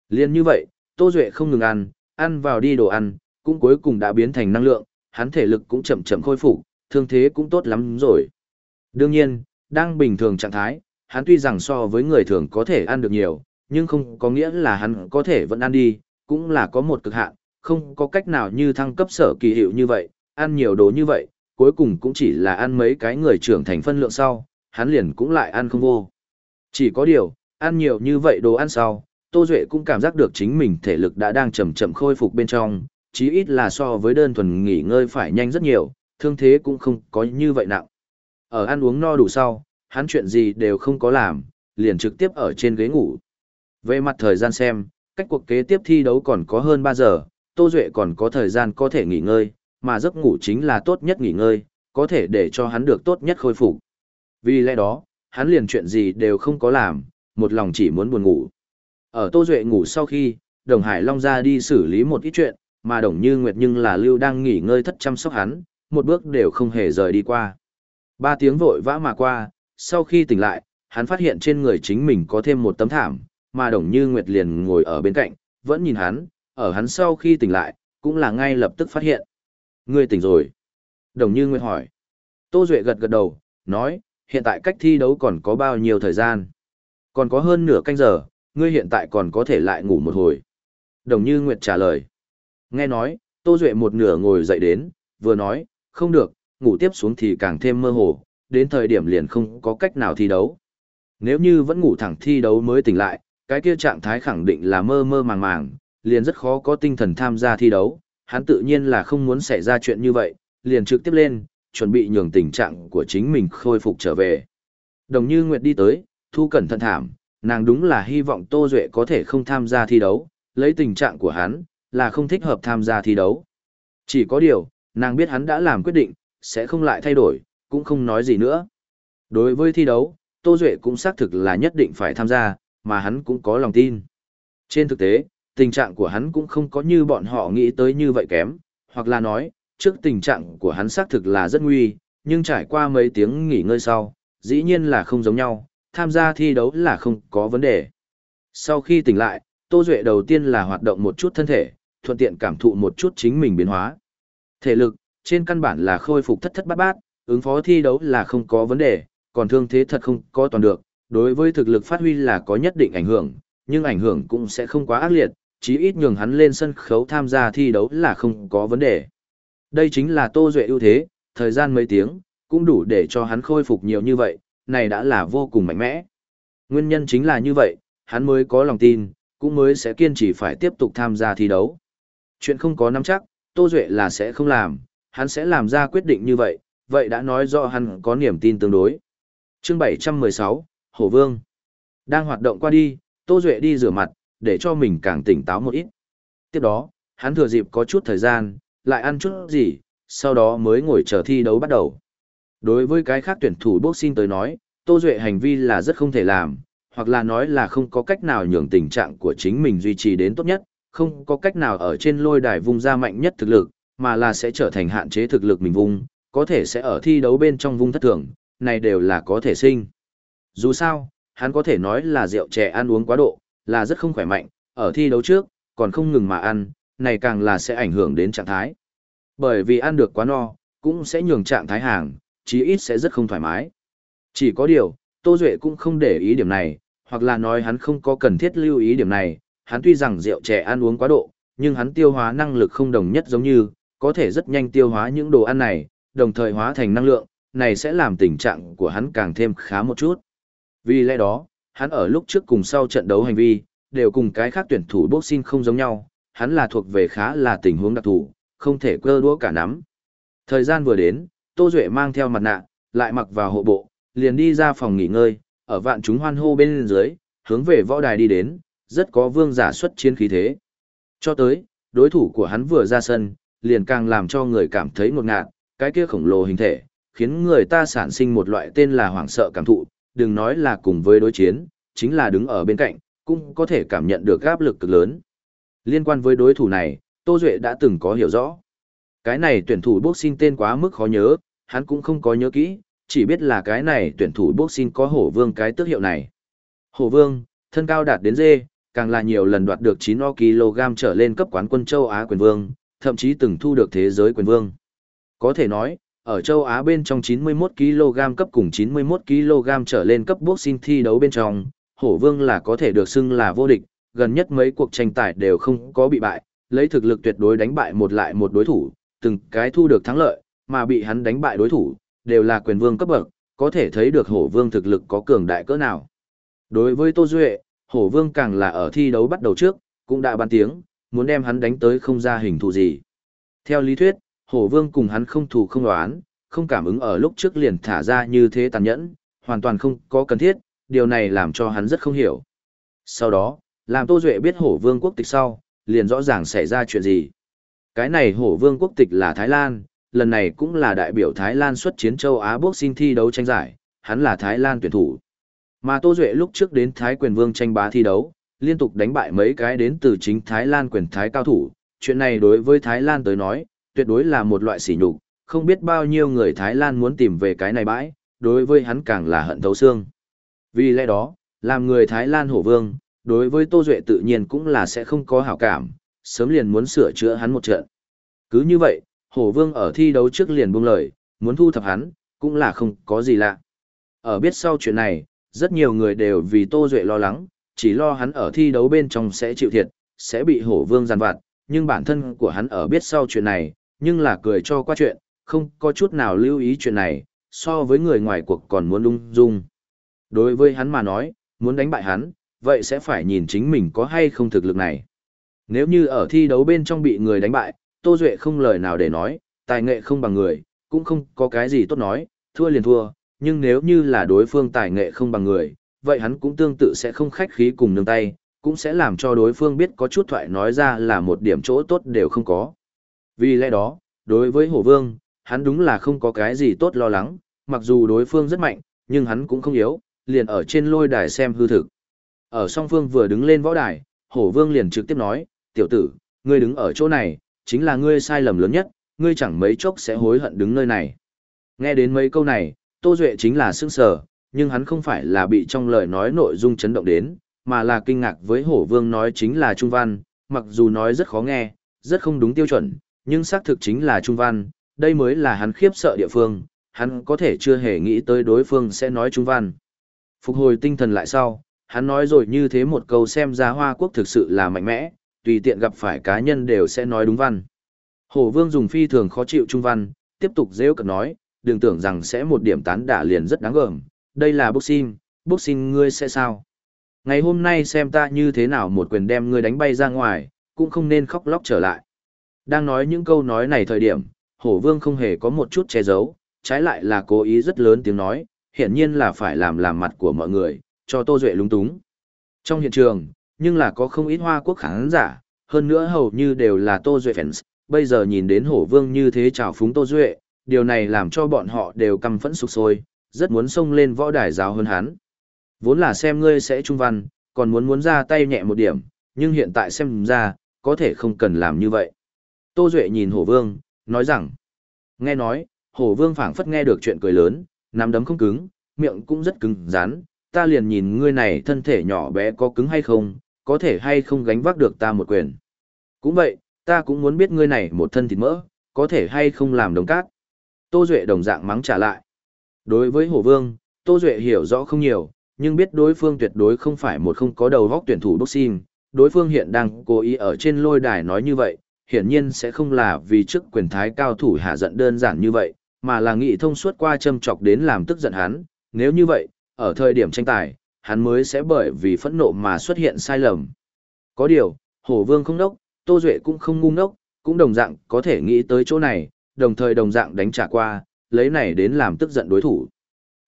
Liên như vậy, Tô Duệ không ngừng ăn, ăn vào đi đồ ăn, cũng cuối cùng đã biến thành năng lượng, hắn thể lực cũng chậm chậm khôi phục, thương thế cũng tốt lắm rồi. Đương nhiên, đang bình thường trạng thái, hắn tuy rằng so với người thường có thể ăn được nhiều, nhưng không có nghĩa là hắn có thể vẫn ăn đi, cũng là có một cực hạn, không có cách nào như thăng cấp sở kỳ hiệu như vậy, ăn nhiều đồ như vậy, cuối cùng cũng chỉ là ăn mấy cái người trưởng thành phân lượng sau, hắn liền cũng lại ăn không vô. Chỉ có điều, ăn nhiều như vậy đồ ăn sau, Tô Duệ cũng cảm giác được chính mình thể lực đã đang chậm chậm khôi phục bên trong, chí ít là so với đơn thuần nghỉ ngơi phải nhanh rất nhiều, thương thế cũng không có như vậy nặng. Ở ăn uống no đủ sau, hắn chuyện gì đều không có làm, liền trực tiếp ở trên ghế ngủ. Về mặt thời gian xem, cách cuộc kế tiếp thi đấu còn có hơn 3 giờ, Tô Duệ còn có thời gian có thể nghỉ ngơi, mà giấc ngủ chính là tốt nhất nghỉ ngơi, có thể để cho hắn được tốt nhất khôi phục. Vì lẽ đó, hắn liền chuyện gì đều không có làm, một lòng chỉ muốn buồn ngủ. Ở Tô Duệ ngủ sau khi, Đồng Hải Long ra đi xử lý một ít chuyện, mà Đồng Như Nguyệt nhưng là Lưu đang nghỉ ngơi thất chăm sóc hắn, một bước đều không hề rời đi qua. Ba tiếng vội vã mà qua, sau khi tỉnh lại, hắn phát hiện trên người chính mình có thêm một tấm thảm, mà Đồng Như Nguyệt liền ngồi ở bên cạnh, vẫn nhìn hắn, ở hắn sau khi tỉnh lại, cũng là ngay lập tức phát hiện. Ngươi tỉnh rồi. Đồng Như Nguyệt hỏi. Tô Duệ gật gật đầu, nói, hiện tại cách thi đấu còn có bao nhiêu thời gian? Còn có hơn nửa canh giờ, ngươi hiện tại còn có thể lại ngủ một hồi. Đồng Như Nguyệt trả lời. Nghe nói, Tô Duệ một nửa ngồi dậy đến, vừa nói, không được, ngủ tiếp xuống thì càng thêm mơ hồ, đến thời điểm liền không có cách nào thi đấu. Nếu như vẫn ngủ thẳng thi đấu mới tỉnh lại, cái kia trạng thái khẳng định là mơ mơ màng màng, liền rất khó có tinh thần tham gia thi đấu, hắn tự nhiên là không muốn xảy ra chuyện như vậy, liền trực tiếp lên, chuẩn bị nhường tình trạng của chính mình khôi phục trở về. Đồng Như Nguyệt đi tới, thu cẩn thận thảm, nàng đúng là hy vọng Tô Duệ có thể không tham gia thi đấu, lấy tình trạng của hắn, là không thích hợp tham gia thi đấu. Chỉ có điều, nàng biết hắn đã làm quyết định, sẽ không lại thay đổi, cũng không nói gì nữa. Đối với thi đấu, Tô Duệ cũng xác thực là nhất định phải tham gia, mà hắn cũng có lòng tin. Trên thực tế, tình trạng của hắn cũng không có như bọn họ nghĩ tới như vậy kém, hoặc là nói, trước tình trạng của hắn xác thực là rất nguy, nhưng trải qua mấy tiếng nghỉ ngơi sau, dĩ nhiên là không giống nhau, tham gia thi đấu là không có vấn đề. Sau khi tỉnh lại, Tô Duệ đầu tiên là hoạt động một chút thân thể, thuận tiện cảm thụ một chút chính mình biến hóa. Thể lực, trên căn bản là khôi phục thất thất bát bát, ứng phó thi đấu là không có vấn đề, còn thương thế thật không có toàn được, đối với thực lực phát huy là có nhất định ảnh hưởng, nhưng ảnh hưởng cũng sẽ không quá ác liệt, chí ít nhường hắn lên sân khấu tham gia thi đấu là không có vấn đề. Đây chính là Tô Duệ ưu thế, thời gian mấy tiếng, cũng đủ để cho hắn khôi phục nhiều như vậy, này đã là vô cùng mạnh mẽ. Nguyên nhân chính là như vậy, hắn mới có lòng tin, cũng mới sẽ kiên trì phải tiếp tục tham gia thi đấu. Chuyện không có nắm chắc, Tô Duệ là sẽ không làm, hắn sẽ làm ra quyết định như vậy, vậy đã nói rõ hắn có niềm tin tương đối. chương 716, Hổ Vương. Đang hoạt động qua đi, Tô Duệ đi rửa mặt, để cho mình càng tỉnh táo một ít. Tiếp đó, hắn thừa dịp có chút thời gian, lại ăn chút gì, sau đó mới ngồi chờ thi đấu bắt đầu. Đối với cái khác tuyển thủ boxing tới nói, Tô Duệ hành vi là rất không thể làm, hoặc là nói là không có cách nào nhường tình trạng của chính mình duy trì đến tốt nhất, không có cách nào ở trên lôi đài vung ra mạnh nhất thực lực, mà là sẽ trở thành hạn chế thực lực mình vung, có thể sẽ ở thi đấu bên trong vung thất thường, này đều là có thể sinh. Dù sao, hắn có thể nói là rượu chè ăn uống quá độ, là rất không khỏe mạnh, ở thi đấu trước, còn không ngừng mà ăn, này càng là sẽ ảnh hưởng đến trạng thái. Bởi vì ăn được quá no, cũng sẽ nhường trạng thái hàng, chí ít sẽ rất không thoải mái. Chỉ có điều, Tô Duệ cũng không để ý điểm này, hoặc là nói hắn không có cần thiết lưu ý điểm này, hắn tuy rằng rượu trẻ ăn uống quá độ, nhưng hắn tiêu hóa năng lực không đồng nhất giống như, có thể rất nhanh tiêu hóa những đồ ăn này, đồng thời hóa thành năng lượng, này sẽ làm tình trạng của hắn càng thêm khá một chút. Vì lẽ đó, hắn ở lúc trước cùng sau trận đấu hành vi, đều cùng cái khác tuyển thủ boxing không giống nhau, hắn là thuộc về khá là tình huống đặc thù, không thể cơ đũa cả nắm. Thời gian vừa đến, Tô Duệ mang theo mặt nạ, lại mặc vào hộ bộ, liền đi ra phòng nghỉ ngơi, ở vạn chúng hoan hô bên dưới, hướng về võ đài đi đến, rất có vương giả xuất chiến khí thế. Cho tới, đối thủ của hắn vừa ra sân, liền càng làm cho người cảm thấy ngột ngạt, cái kia khổng lồ hình thể, khiến người ta sản sinh một loại tên là hoảng sợ cảm thụ, đừng nói là cùng với đối chiến, chính là đứng ở bên cạnh, cũng có thể cảm nhận được áp lực cực lớn. Liên quan với đối thủ này, Tô Duệ đã từng có hiểu rõ. Cái này tuyển thủ boxing tên quá mức khó nhớ, hắn cũng không có nhớ kỹ, chỉ biết là cái này tuyển thủ boxing có hổ vương cái tước hiệu này. Hổ vương, thân cao đạt đến dê, càng là nhiều lần đoạt được 9 kg trở lên cấp quán quân châu Á quyền vương, thậm chí từng thu được thế giới quyền vương. Có thể nói, ở châu Á bên trong 91 kg cấp cùng 91 kg trở lên cấp boxing thi đấu bên trong, hổ vương là có thể được xưng là vô địch, gần nhất mấy cuộc tranh tài đều không có bị bại, lấy thực lực tuyệt đối đánh bại một lại một đối thủ, từng cái thu được thắng lợi, mà bị hắn đánh bại đối thủ, đều là quyền vương cấp bậc, có thể thấy được hổ vương thực lực có cường đại cỡ nào. Đối với Tô Duệ, hổ vương càng là ở thi đấu bắt đầu trước, cũng đã ban tiếng, muốn đem hắn đánh tới không ra hình thù gì. Theo lý thuyết, hổ vương cùng hắn không thù không đoán, không cảm ứng ở lúc trước liền thả ra như thế tàn nhẫn, hoàn toàn không có cần thiết, điều này làm cho hắn rất không hiểu. Sau đó, làm Tô Duệ biết hổ vương quốc tịch sau, liền rõ ràng xảy ra chuyện gì. Cái này hổ vương quốc tịch là Thái Lan, lần này cũng là đại biểu Thái Lan xuất chiến châu Á boxing thi đấu tranh giải, hắn là Thái Lan tuyển thủ. Mà Tô Duệ lúc trước đến Thái quyền vương tranh bá thi đấu, liên tục đánh bại mấy cái đến từ chính Thái Lan quyền Thái cao thủ. Chuyện này đối với Thái Lan tới nói, tuyệt đối là một loại sỉ nhục, không biết bao nhiêu người Thái Lan muốn tìm về cái này bãi, đối với hắn càng là hận thấu xương. Vì lẽ đó, làm người Thái Lan hổ vương, đối với Tô Duệ tự nhiên cũng là sẽ không có hảo cảm, sớm liền muốn sửa chữa hắn một trận. Cứ như vậy, hổ vương ở thi đấu trước liền buông lời, muốn thu thập hắn, cũng là không có gì lạ. Ở biết sau chuyện này, rất nhiều người đều vì Tô Duệ lo lắng, chỉ lo hắn ở thi đấu bên trong sẽ chịu thiệt, sẽ bị hổ vương giàn vặt, nhưng bản thân của hắn ở biết sau chuyện này, nhưng là cười cho qua chuyện, không có chút nào lưu ý chuyện này, so với người ngoài cuộc còn muốn lung dung. Đối với hắn mà nói, muốn đánh bại hắn, vậy sẽ phải nhìn chính mình có hay không thực lực này. Nếu như ở thi đấu bên trong bị người đánh bại, Tô Duệ không lời nào để nói, tài nghệ không bằng người, cũng không có cái gì tốt nói, thua liền thua, nhưng nếu như là đối phương tài nghệ không bằng người, vậy hắn cũng tương tự sẽ không khách khí cùng nương tay, cũng sẽ làm cho đối phương biết có chút thoại nói ra là một điểm chỗ tốt đều không có. Vì lẽ đó, đối với Hổ Vương, hắn đúng là không có cái gì tốt lo lắng, mặc dù đối phương rất mạnh, nhưng hắn cũng không yếu, liền ở trên lôi đài xem hư thực. Ở song phương vừa đứng lên võ đài, Hổ Vương liền trực tiếp nói, tiểu tử, ngươi đứng ở chỗ này, chính là ngươi sai lầm lớn nhất, ngươi chẳng mấy chốc sẽ hối hận đứng nơi này. Nghe đến mấy câu này, Tô Duệ chính là sững sờ, nhưng hắn không phải là bị trong lời nói nội dung chấn động đến, mà là kinh ngạc với hổ vương nói chính là trung văn, mặc dù nói rất khó nghe, rất không đúng tiêu chuẩn, nhưng xác thực chính là trung văn, đây mới là hắn khiếp sợ địa phương, hắn có thể chưa hề nghĩ tới đối phương sẽ nói trung văn. Phục hồi tinh thần lại sau, hắn nói rồi như thế một câu xem ra Hoa Quốc thực sự là mạnh mẽ, tùy tiện gặp phải cá nhân đều sẽ nói đúng văn. Hổ vương dùng phi thường khó chịu trung văn, tiếp tục dễ cận nói, đừng tưởng rằng sẽ một điểm tán đả liền rất đáng gờm, đây là boxing, boxing ngươi sẽ sao? Ngày hôm nay xem ta như thế nào một quyền đem ngươi đánh bay ra ngoài, cũng không nên khóc lóc trở lại. Đang nói những câu nói này thời điểm, hổ vương không hề có một chút che giấu, trái lại là cố ý rất lớn tiếng nói, hiển nhiên là phải làm làm mặt của mọi người, cho Tô Duệ lúng túng. Trong hiện trường, nhưng là có không ít hoa quốc khán giả, hơn nữa hầu như đều là Tô Duệ fans, bây giờ nhìn đến hổ vương như thế chào phúng Tô Duệ, điều này làm cho bọn họ đều căm phẫn sục sôi, rất muốn xông lên võ đài giáo hơn hắn. Vốn là xem ngươi sẽ trung văn, còn muốn muốn ra tay nhẹ một điểm, nhưng hiện tại xem ra, có thể không cần làm như vậy. Tô Duệ nhìn Hổ Vương, nói rằng, nghe nói, Hổ Vương phảng phất nghe được chuyện cười lớn, nắm đấm không cứng, miệng cũng rất cứng rắn, ta liền nhìn ngươi này thân thể nhỏ bé có cứng hay không, có thể hay không gánh vác được ta một quyền. Cũng vậy, ta cũng muốn biết ngươi này một thân thịt mỡ, có thể hay không làm đồng cát. Tô Duệ đồng dạng mắng trả lại. Đối với Hổ Vương, Tô Duệ hiểu rõ không nhiều, nhưng biết đối phương tuyệt đối không phải một không có đầu góc tuyển thủ boxing. Đối phương hiện đang cố ý ở trên lôi đài nói như vậy, hiển nhiên sẽ không là vì trước quyền thái cao thủ hạ giận đơn giản như vậy, mà là nghị thông suốt qua châm chọc đến làm tức giận hắn. Nếu như vậy, ở thời điểm tranh tài, hắn mới sẽ bởi vì phẫn nộ mà xuất hiện sai lầm. Có điều, Hổ Vương không đốc, Tô Duệ cũng không ngu ngốc, cũng đồng dạng có thể nghĩ tới chỗ này, đồng thời đồng dạng đánh trả qua, lấy này đến làm tức giận đối thủ.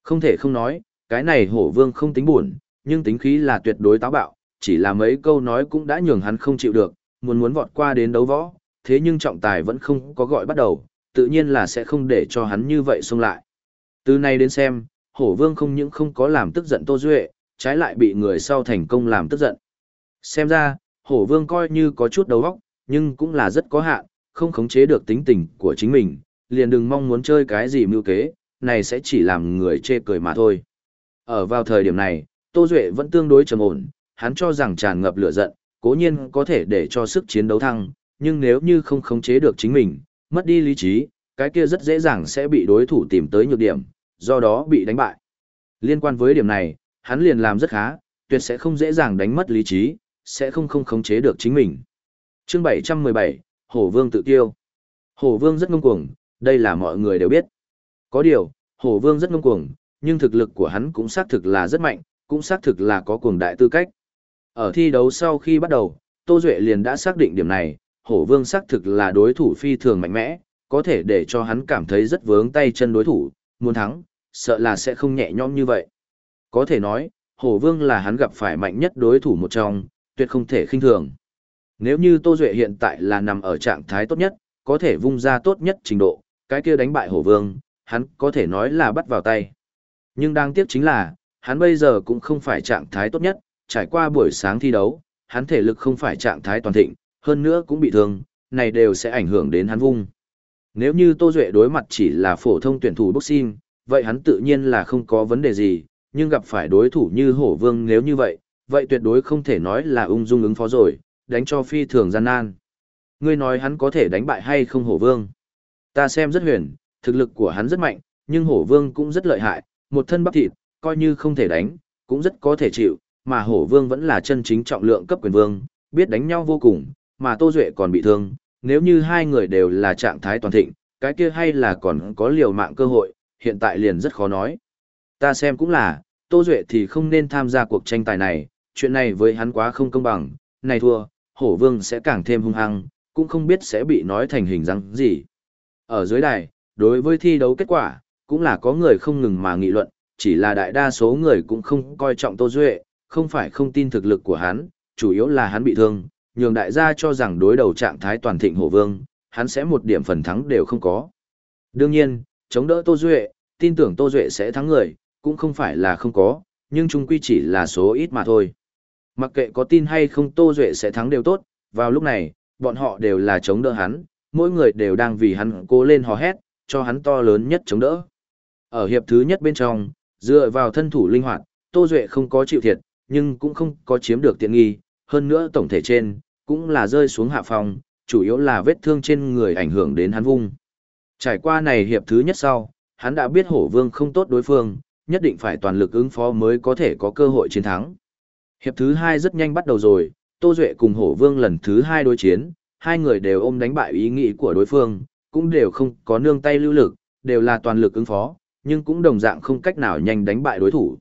Không thể không nói, cái này hổ vương không tính buồn, nhưng tính khí là tuyệt đối táo bạo, chỉ là mấy câu nói cũng đã nhường hắn không chịu được, muốn muốn vọt qua đến đấu võ, thế nhưng trọng tài vẫn không có gọi bắt đầu, tự nhiên là sẽ không để cho hắn như vậy xông lại. Từ nay đến xem, hổ vương không những không có làm tức giận Tô Duệ, trái lại bị người sau thành công làm tức giận. Xem ra, hổ vương coi như có chút đầu óc, nhưng cũng là rất có hạn, không khống chế được tính tình của chính mình, liền đừng mong muốn chơi cái gì mưu kế, này sẽ chỉ làm người chê cười mà thôi. Ở vào thời điểm này, Tô Duệ vẫn tương đối trầm ổn, hắn cho rằng tràn ngập lửa giận, cố nhiên có thể để cho sức chiến đấu thăng, nhưng nếu như không khống chế được chính mình, mất đi lý trí, cái kia rất dễ dàng sẽ bị đối thủ tìm tới nhược điểm, do đó bị đánh bại. Liên quan với điểm này, hắn liền làm rất khá, tuyệt sẽ không dễ dàng đánh mất lý trí, sẽ không không khống chế được chính mình. Chương 717, Hổ Vương tự tiêu. Hổ Vương rất ngông cuồng, đây là mọi người đều biết. Có điều, Hổ Vương rất ngông cuồng, nhưng thực lực của hắn cũng xác thực là rất mạnh, cũng xác thực là có cuồng đại tư cách. Ở thi đấu sau khi bắt đầu, Tô Duệ liền đã xác định điểm này, Hổ Vương xác thực là đối thủ phi thường mạnh mẽ, có thể để cho hắn cảm thấy rất vướng tay chân đối thủ, muốn thắng, sợ là sẽ không nhẹ nhõm như vậy. Có thể nói, Hổ Vương là hắn gặp phải mạnh nhất đối thủ một trong, tuyệt không thể khinh thường. Nếu như Tô Duệ hiện tại là nằm ở trạng thái tốt nhất, có thể vung ra tốt nhất trình độ, cái kia đánh bại hổ vương, hắn có thể nói là bắt vào tay. Nhưng đáng tiếc chính là, hắn bây giờ cũng không phải trạng thái tốt nhất, trải qua buổi sáng thi đấu, hắn thể lực không phải trạng thái toàn thịnh, hơn nữa cũng bị thương, này đều sẽ ảnh hưởng đến hắn vung. Nếu như Tô Duệ đối mặt chỉ là phổ thông tuyển thủ boxing, vậy hắn tự nhiên là không có vấn đề gì, nhưng gặp phải đối thủ như hổ vương nếu như vậy, vậy tuyệt đối không thể nói là ung dung ứng phó rồi, đánh cho phi thường gian nan. Ngươi nói hắn có thể đánh bại hay không hổ vương? Ta xem rất huyền, thực lực của hắn rất mạnh, nhưng hổ vương cũng rất lợi hại, một thân bắp thịt, coi như không thể đánh, cũng rất có thể chịu, mà hổ vương vẫn là chân chính trọng lượng cấp quyền vương, biết đánh nhau vô cùng, mà Tô Duệ còn bị thương, nếu như hai người đều là trạng thái toàn thịnh, cái kia hay là còn có liều mạng cơ hội, hiện tại liền rất khó nói. Ta xem cũng là, Tô Duệ thì không nên tham gia cuộc tranh tài này, chuyện này với hắn quá không công bằng, này thua, hổ vương sẽ càng thêm hung hăng, cũng không biết sẽ bị nói thành hình dáng gì. Ở dưới đài, đối với thi đấu kết quả, cũng là có người không ngừng mà nghị luận, chỉ là đại đa số người cũng không coi trọng Tô Duệ, không phải không tin thực lực của hắn, chủ yếu là hắn bị thương, nhường đại gia cho rằng đối đầu trạng thái toàn thịnh hổ vương, hắn sẽ một điểm phần thắng đều không có. Đương nhiên, chống đỡ Tô Duệ, tin tưởng Tô Duệ sẽ thắng người, cũng không phải là không có, nhưng chung quy chỉ là số ít mà thôi. Mặc kệ có tin hay không Tô Duệ sẽ thắng đều tốt, vào lúc này, bọn họ đều là chống đỡ hắn, mỗi người đều đang vì hắn cố lên hò hét, cho hắn to lớn nhất chống đỡ. Ở hiệp thứ nhất bên trong, dựa vào thân thủ linh hoạt, Tô Duệ không có chịu thiệt, nhưng cũng không có chiếm được tiện nghi, hơn nữa tổng thể trên, cũng là rơi xuống hạ phòng, chủ yếu là vết thương trên người ảnh hưởng đến hắn vung. Trải qua này hiệp thứ nhất sau, hắn đã biết hổ vương không tốt đối phương, nhất định phải toàn lực ứng phó mới có thể có cơ hội chiến thắng. Hiệp thứ hai rất nhanh bắt đầu rồi, Tô Duệ cùng hổ vương lần thứ hai đối chiến, hai người đều ôm đánh bại ý nghĩ của đối phương, cũng đều không có nương tay lưu lực, đều là toàn lực ứng phó, nhưng cũng đồng dạng không cách nào nhanh đánh bại đối thủ.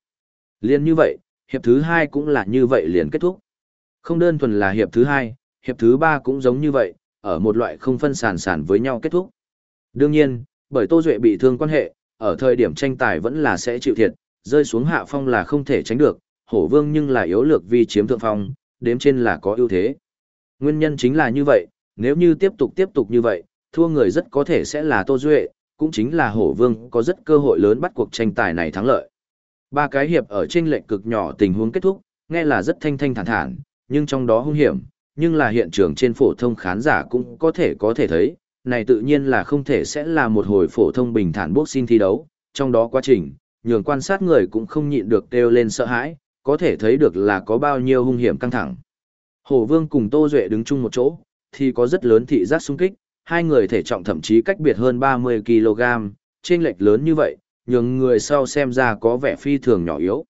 Liên như vậy, hiệp thứ hai cũng là như vậy liền kết thúc. Không đơn thuần là hiệp thứ hai, hiệp thứ ba cũng giống như vậy, ở một loại không phân sản sản với nhau kết thúc. Đương nhiên, bởi Tô Duệ bị thương quan hệ, ở thời điểm tranh tài vẫn là sẽ chịu thiệt, rơi xuống hạ phong là không thể tránh được, hổ vương nhưng là yếu lược vì chiếm thượng phong, đếm trên là có ưu thế. Nguyên nhân chính là như vậy, nếu như tiếp tục tiếp tục như vậy, thua người rất có thể sẽ là Tô Duệ, cũng chính là hổ vương có rất cơ hội lớn bắt cuộc tranh tài này thắng lợi. Ba cái hiệp ở trên lệnh cực nhỏ tình huống kết thúc, nghe là rất thanh thanh thản thản, nhưng trong đó hung hiểm, nhưng là hiện trường trên phổ thông khán giả cũng có thể có thể thấy, này tự nhiên là không thể sẽ là một hồi phổ thông bình thản boxing thi đấu, trong đó quá trình, nhường quan sát người cũng không nhịn được kêu lên sợ hãi, có thể thấy được là có bao nhiêu hung hiểm căng thẳng. Hổ Vương cùng Tô Duệ đứng chung một chỗ, thì có rất lớn thị giác xung kích, hai người thể trọng thậm chí cách biệt hơn 30 kg, trên lệch lớn như vậy, nhường người sau xem ra có vẻ phi thường nhỏ yếu.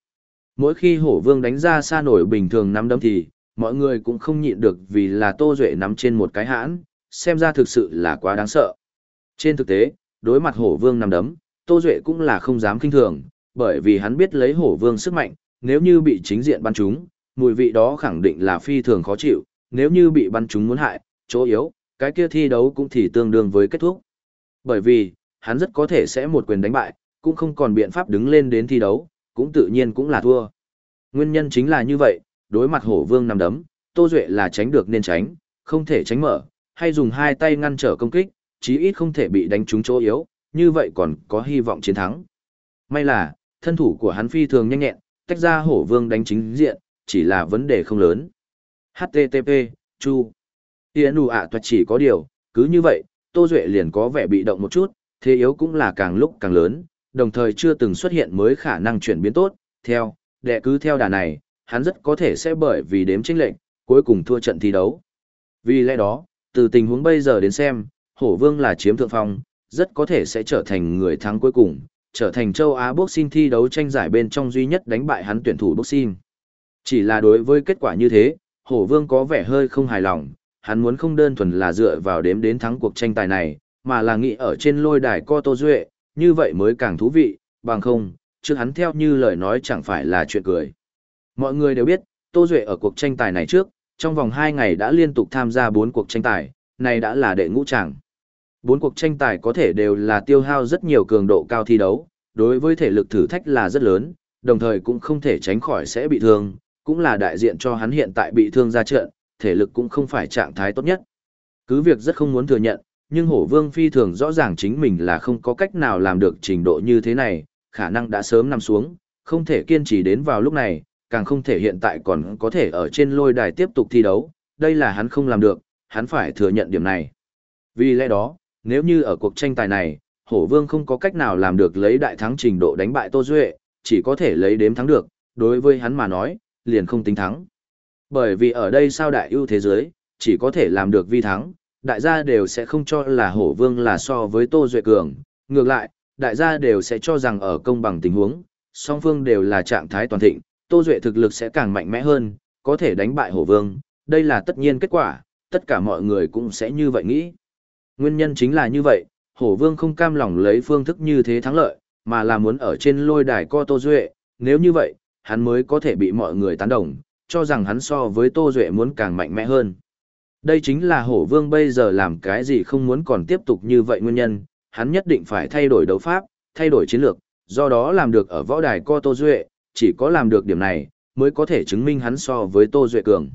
Mỗi khi Hổ Vương đánh ra xa nổi bình thường nắm đấm thì, mọi người cũng không nhịn được vì là Tô Duệ nắm trên một cái hãn, xem ra thực sự là quá đáng sợ. Trên thực tế, đối mặt hổ vương nắm đấm, Tô Duệ cũng là không dám kinh thường, bởi vì hắn biết lấy hổ vương sức mạnh, nếu như bị chính diện bắn trúng, mùi vị đó khẳng định là phi thường khó chịu, nếu như bị bắn trúng muốn hại, chỗ yếu, cái kia thi đấu cũng thì tương đương với kết thúc. Bởi vì, hắn rất có thể sẽ một quyền đánh bại, cũng không còn biện pháp đứng lên đến thi đấu, cũng tự nhiên cũng là thua. Nguyên nhân chính là như vậy, đối mặt hổ vương nằm đấm, Tô Duệ là tránh được nên tránh, không thể tránh mở, hay dùng hai tay ngăn trở công kích, chí ít không thể bị đánh trúng chỗ yếu, như vậy còn có hy vọng chiến thắng. May là, thân thủ của hắn phi thường nhanh nhẹn, tách ra hổ vương đánh chính diện, chỉ là vấn đề không lớn. HTTP, Chu. Tienu ạ toạt chỉ có điều, cứ như vậy, Tô Duệ liền có vẻ bị động một chút, thế yếu cũng là càng lúc càng lớn, đồng thời chưa từng xuất hiện mới khả năng chuyển biến tốt, theo, đệ cứ theo đà này, hắn rất có thể sẽ bởi vì đếm chênh lệnh, cuối cùng thua trận thi đấu. Vì lẽ đó, từ tình huống bây giờ đến xem, hổ vương là chiếm thượng phong, rất có thể sẽ trở thành người thắng cuối cùng, trở thành châu Á boxing thi đấu tranh giải bên trong duy nhất đánh bại hắn tuyển thủ boxing. Chỉ là đối với kết quả như thế, hổ vương có vẻ hơi không hài lòng, hắn muốn không đơn thuần là dựa vào đếm đến thắng cuộc tranh tài này, mà là nghĩ ở trên lôi đài co tô duệ, như vậy mới càng thú vị, bằng không, trước hắn theo như lời nói chẳng phải là chuyện cười. Mọi người đều biết, Tô Duệ ở cuộc tranh tài này trước, trong vòng 2 ngày đã liên tục tham gia 4 cuộc tranh tài, này đã là đệ ngũ chẳng. 4 cuộc tranh tài có thể đều là tiêu hao rất nhiều cường độ cao thi đấu, đối với thể lực thử thách là rất lớn, đồng thời cũng không thể tránh khỏi sẽ bị thương, cũng là đại diện cho hắn hiện tại bị thương ra trận, thể lực cũng không phải trạng thái tốt nhất. Cứ việc rất không muốn thừa nhận, nhưng hổ vương phi thường rõ ràng chính mình là không có cách nào làm được trình độ như thế này, khả năng đã sớm nằm xuống, không thể kiên trì đến vào lúc này, càng không thể hiện tại còn có thể ở trên lôi đài tiếp tục thi đấu, đây là hắn không làm được, hắn phải thừa nhận điểm này. Vì lẽ đó, nếu như ở cuộc tranh tài này, Hổ Vương không có cách nào làm được lấy đại thắng trình độ đánh bại Tô Duệ, chỉ có thể lấy đếm thắng được, đối với hắn mà nói, liền không tính thắng. Bởi vì ở đây sao đại ưu thế giới, chỉ có thể làm được vi thắng, đại gia đều sẽ không cho là Hổ Vương là so với Tô Duệ cường, ngược lại, đại gia đều sẽ cho rằng ở công bằng tình huống, song phương đều là trạng thái toàn thịnh, Tô Duệ thực lực sẽ càng mạnh mẽ hơn, có thể đánh bại Hổ Vương, đây là tất nhiên kết quả, tất cả mọi người cũng sẽ như vậy nghĩ. Nguyên nhân chính là như vậy, Hổ Vương không cam lòng lấy phương thức như thế thắng lợi, mà là muốn ở trên lôi đài co Tô Duệ, nếu như vậy, hắn mới có thể bị mọi người tán đồng, cho rằng hắn so với Tô Duệ muốn càng mạnh mẽ hơn. Đây chính là Hổ Vương bây giờ làm cái gì không muốn còn tiếp tục như vậy nguyên nhân, hắn nhất định phải thay đổi đấu pháp, thay đổi chiến lược, do đó làm được ở võ đài co Tô Duệ, chỉ có làm được điểm này, mới có thể chứng minh hắn so với Tô Duệ cường.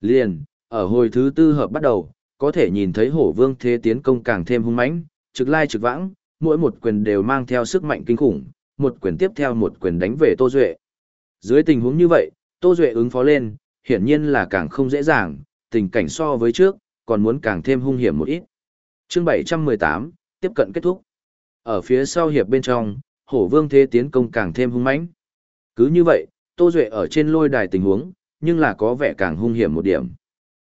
Liền, ở hồi thứ tư hợp bắt đầu, có thể nhìn thấy hổ vương thế tiến công càng thêm hung mãnh, trực lai trực vãng, mỗi một quyền đều mang theo sức mạnh kinh khủng, một quyền tiếp theo một quyền đánh về Tô Duệ. Dưới tình huống như vậy, Tô Duệ ứng phó lên, hiển nhiên là càng không dễ dàng, tình cảnh so với trước, còn muốn càng thêm hung hiểm một ít. chương 718, tiếp cận kết thúc. Ở phía sau hiệp bên trong, hổ vương thế tiến công càng thêm hung mãnh. Cứ như vậy, Tô Duệ ở trên lôi đài tình huống, nhưng là có vẻ càng hung hiểm một điểm.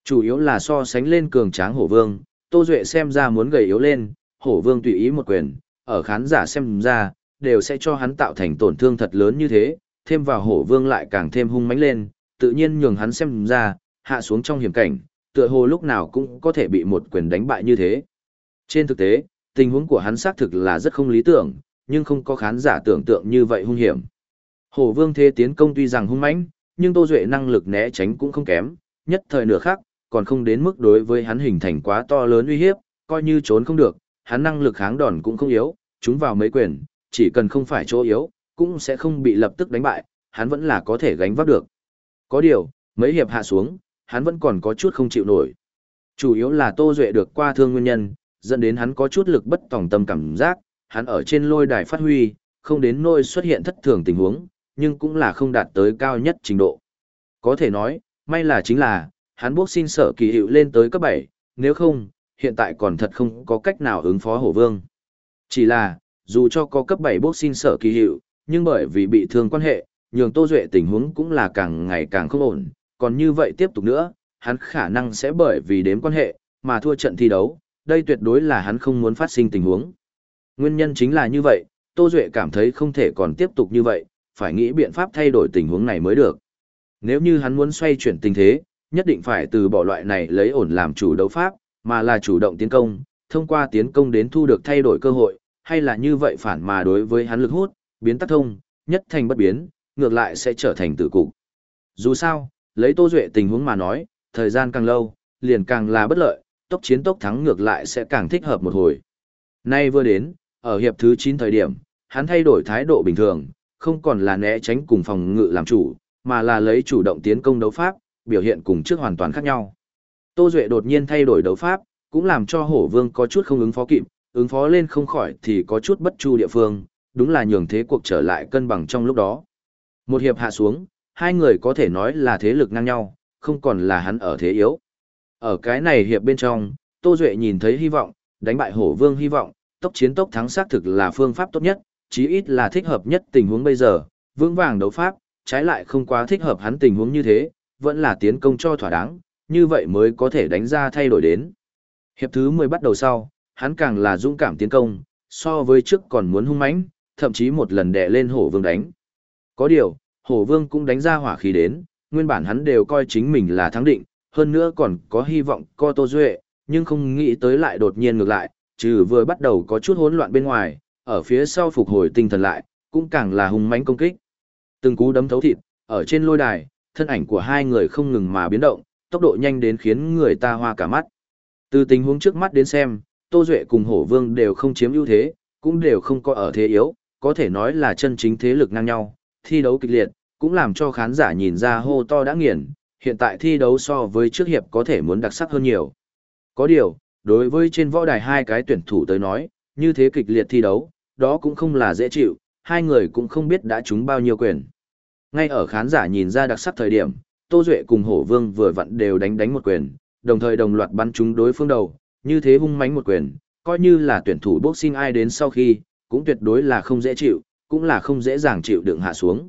Chủ yếu là so sánh lên cường tráng hổ vương, Tô Duệ xem ra muốn gầy yếu lên, hổ vương tùy ý một quyền, ở khán giả xem ra, đều sẽ cho hắn tạo thành tổn thương thật lớn như thế, thêm vào hổ vương lại càng thêm hung mãnh lên, tự nhiên nhường hắn xem ra, hạ xuống trong hiểm cảnh, tựa hồ lúc nào cũng có thể bị một quyền đánh bại như thế. Trên thực tế, tình huống của hắn xác thực là rất không lý tưởng, nhưng không có khán giả tưởng tượng như vậy hung hiểm. Hổ vương thế tiến công tuy rằng hung mãnh, nhưng Tô Duệ năng lực né tránh cũng không kém, nhất thời nửa khắc còn không đến mức đối với hắn hình thành quá to lớn uy hiếp, coi như trốn không được, hắn năng lực kháng đòn cũng không yếu, chúng vào mấy quyền, chỉ cần không phải chỗ yếu, cũng sẽ không bị lập tức đánh bại, hắn vẫn là có thể gánh vác được. Có điều, mấy hiệp hạ xuống, hắn vẫn còn có chút không chịu nổi. Chủ yếu là Tô Duệ được qua thương nguyên nhân, dẫn đến hắn có chút lực bất tòng tâm cảm giác, hắn ở trên lôi đài phát huy, không đến nôi xuất hiện thất thường tình huống, nhưng cũng là không đạt tới cao nhất trình độ. Có thể nói, may là chính là, hắn bốc xin sở kỳ hiệu lên tới cấp 7, nếu không, hiện tại còn thật không có cách nào ứng phó hổ vương. Chỉ là, dù cho có cấp 7 bốc xin sở kỳ hiệu, nhưng bởi vì bị thương quan hệ, nhường Tô Duệ tình huống cũng là càng ngày càng không ổn, còn như vậy tiếp tục nữa, hắn khả năng sẽ bởi vì đếm quan hệ, mà thua trận thi đấu, đây tuyệt đối là hắn không muốn phát sinh tình huống. Nguyên nhân chính là như vậy, Tô Duệ cảm thấy không thể còn tiếp tục như vậy, phải nghĩ biện pháp thay đổi tình huống này mới được. Nếu như hắn muốn xoay chuyển tình thế, nhất định phải từ bỏ loại này lấy ổn làm chủ đấu pháp, mà là chủ động tiến công, thông qua tiến công đến thu được thay đổi cơ hội, hay là như vậy phản mà đối với hắn lực hút, biến tắc thông, nhất thành bất biến, ngược lại sẽ trở thành tử cục. Dù sao, lấy Tô Duệ tình huống mà nói, thời gian càng lâu, liền càng là bất lợi, tốc chiến tốc thắng ngược lại sẽ càng thích hợp một hồi. Nay vừa đến, ở hiệp thứ 9 thời điểm, hắn thay đổi thái độ bình thường, không còn là né tránh cùng phòng ngự làm chủ, mà là lấy chủ động tiến công đấu pháp, biểu hiện cùng trước hoàn toàn khác nhau. Tô Duệ đột nhiên thay đổi đấu pháp, cũng làm cho hổ vương có chút không ứng phó kịp, ứng phó lên không khỏi thì có chút bất chu địa phương, đúng là nhường thế cuộc trở lại cân bằng trong lúc đó. Một hiệp hạ xuống, hai người có thể nói là thế lực ngang nhau, không còn là hắn ở thế yếu. Ở cái này hiệp bên trong, Tô Duệ nhìn thấy hy vọng, đánh bại hổ vương hy vọng, tốc chiến tốc thắng xác thực là phương pháp tốt nhất, chí ít là thích hợp nhất tình huống bây giờ, vững vàng đấu pháp, trái lại không quá thích hợp hắn tình huống như thế, vẫn là tiến công cho thỏa đáng, như vậy mới có thể đánh ra thay đổi đến. Hiệp thứ 10 bắt đầu sau, hắn càng là dũng cảm tiến công, so với trước còn muốn hung mãnh, thậm chí một lần đè lên hổ vương đánh. Có điều, hổ vương cũng đánh ra hỏa khí đến, nguyên bản hắn đều coi chính mình là thắng định, hơn nữa còn có hy vọng co tô duệ, nhưng không nghĩ tới lại đột nhiên ngược lại, trừ vừa bắt đầu có chút hỗn loạn bên ngoài, ở phía sau phục hồi tinh thần lại, cũng càng là hung mãnh công kích. Từng cú đấm thấu thịt, ở trên lôi đài, thân ảnh của hai người không ngừng mà biến động, tốc độ nhanh đến khiến người ta hoa cả mắt. Từ tình huống trước mắt đến xem, Tô Duệ cùng Hổ Vương đều không chiếm ưu thế, cũng đều không có ở thế yếu, có thể nói là chân chính thế lực ngang nhau, thi đấu kịch liệt, cũng làm cho khán giả nhìn ra hô to đã nghiền, hiện tại thi đấu so với trước hiệp có thể muốn đặc sắc hơn nhiều. Có điều, đối với trên võ đài hai cái tuyển thủ tới nói, như thế kịch liệt thi đấu, đó cũng không là dễ chịu, hai người cũng không biết đã trúng bao nhiêu quyền. Ngay ở khán giả nhìn ra đặc sắc thời điểm, Tô Duệ cùng Hổ Vương vừa vặn đều đánh đánh một quyền, đồng thời đồng loạt bắn trúng đối phương đầu, như thế hung mãnh một quyền, coi như là tuyển thủ boxing ai đến sau khi, cũng tuyệt đối là không dễ chịu, cũng là không dễ dàng chịu đựng hạ xuống.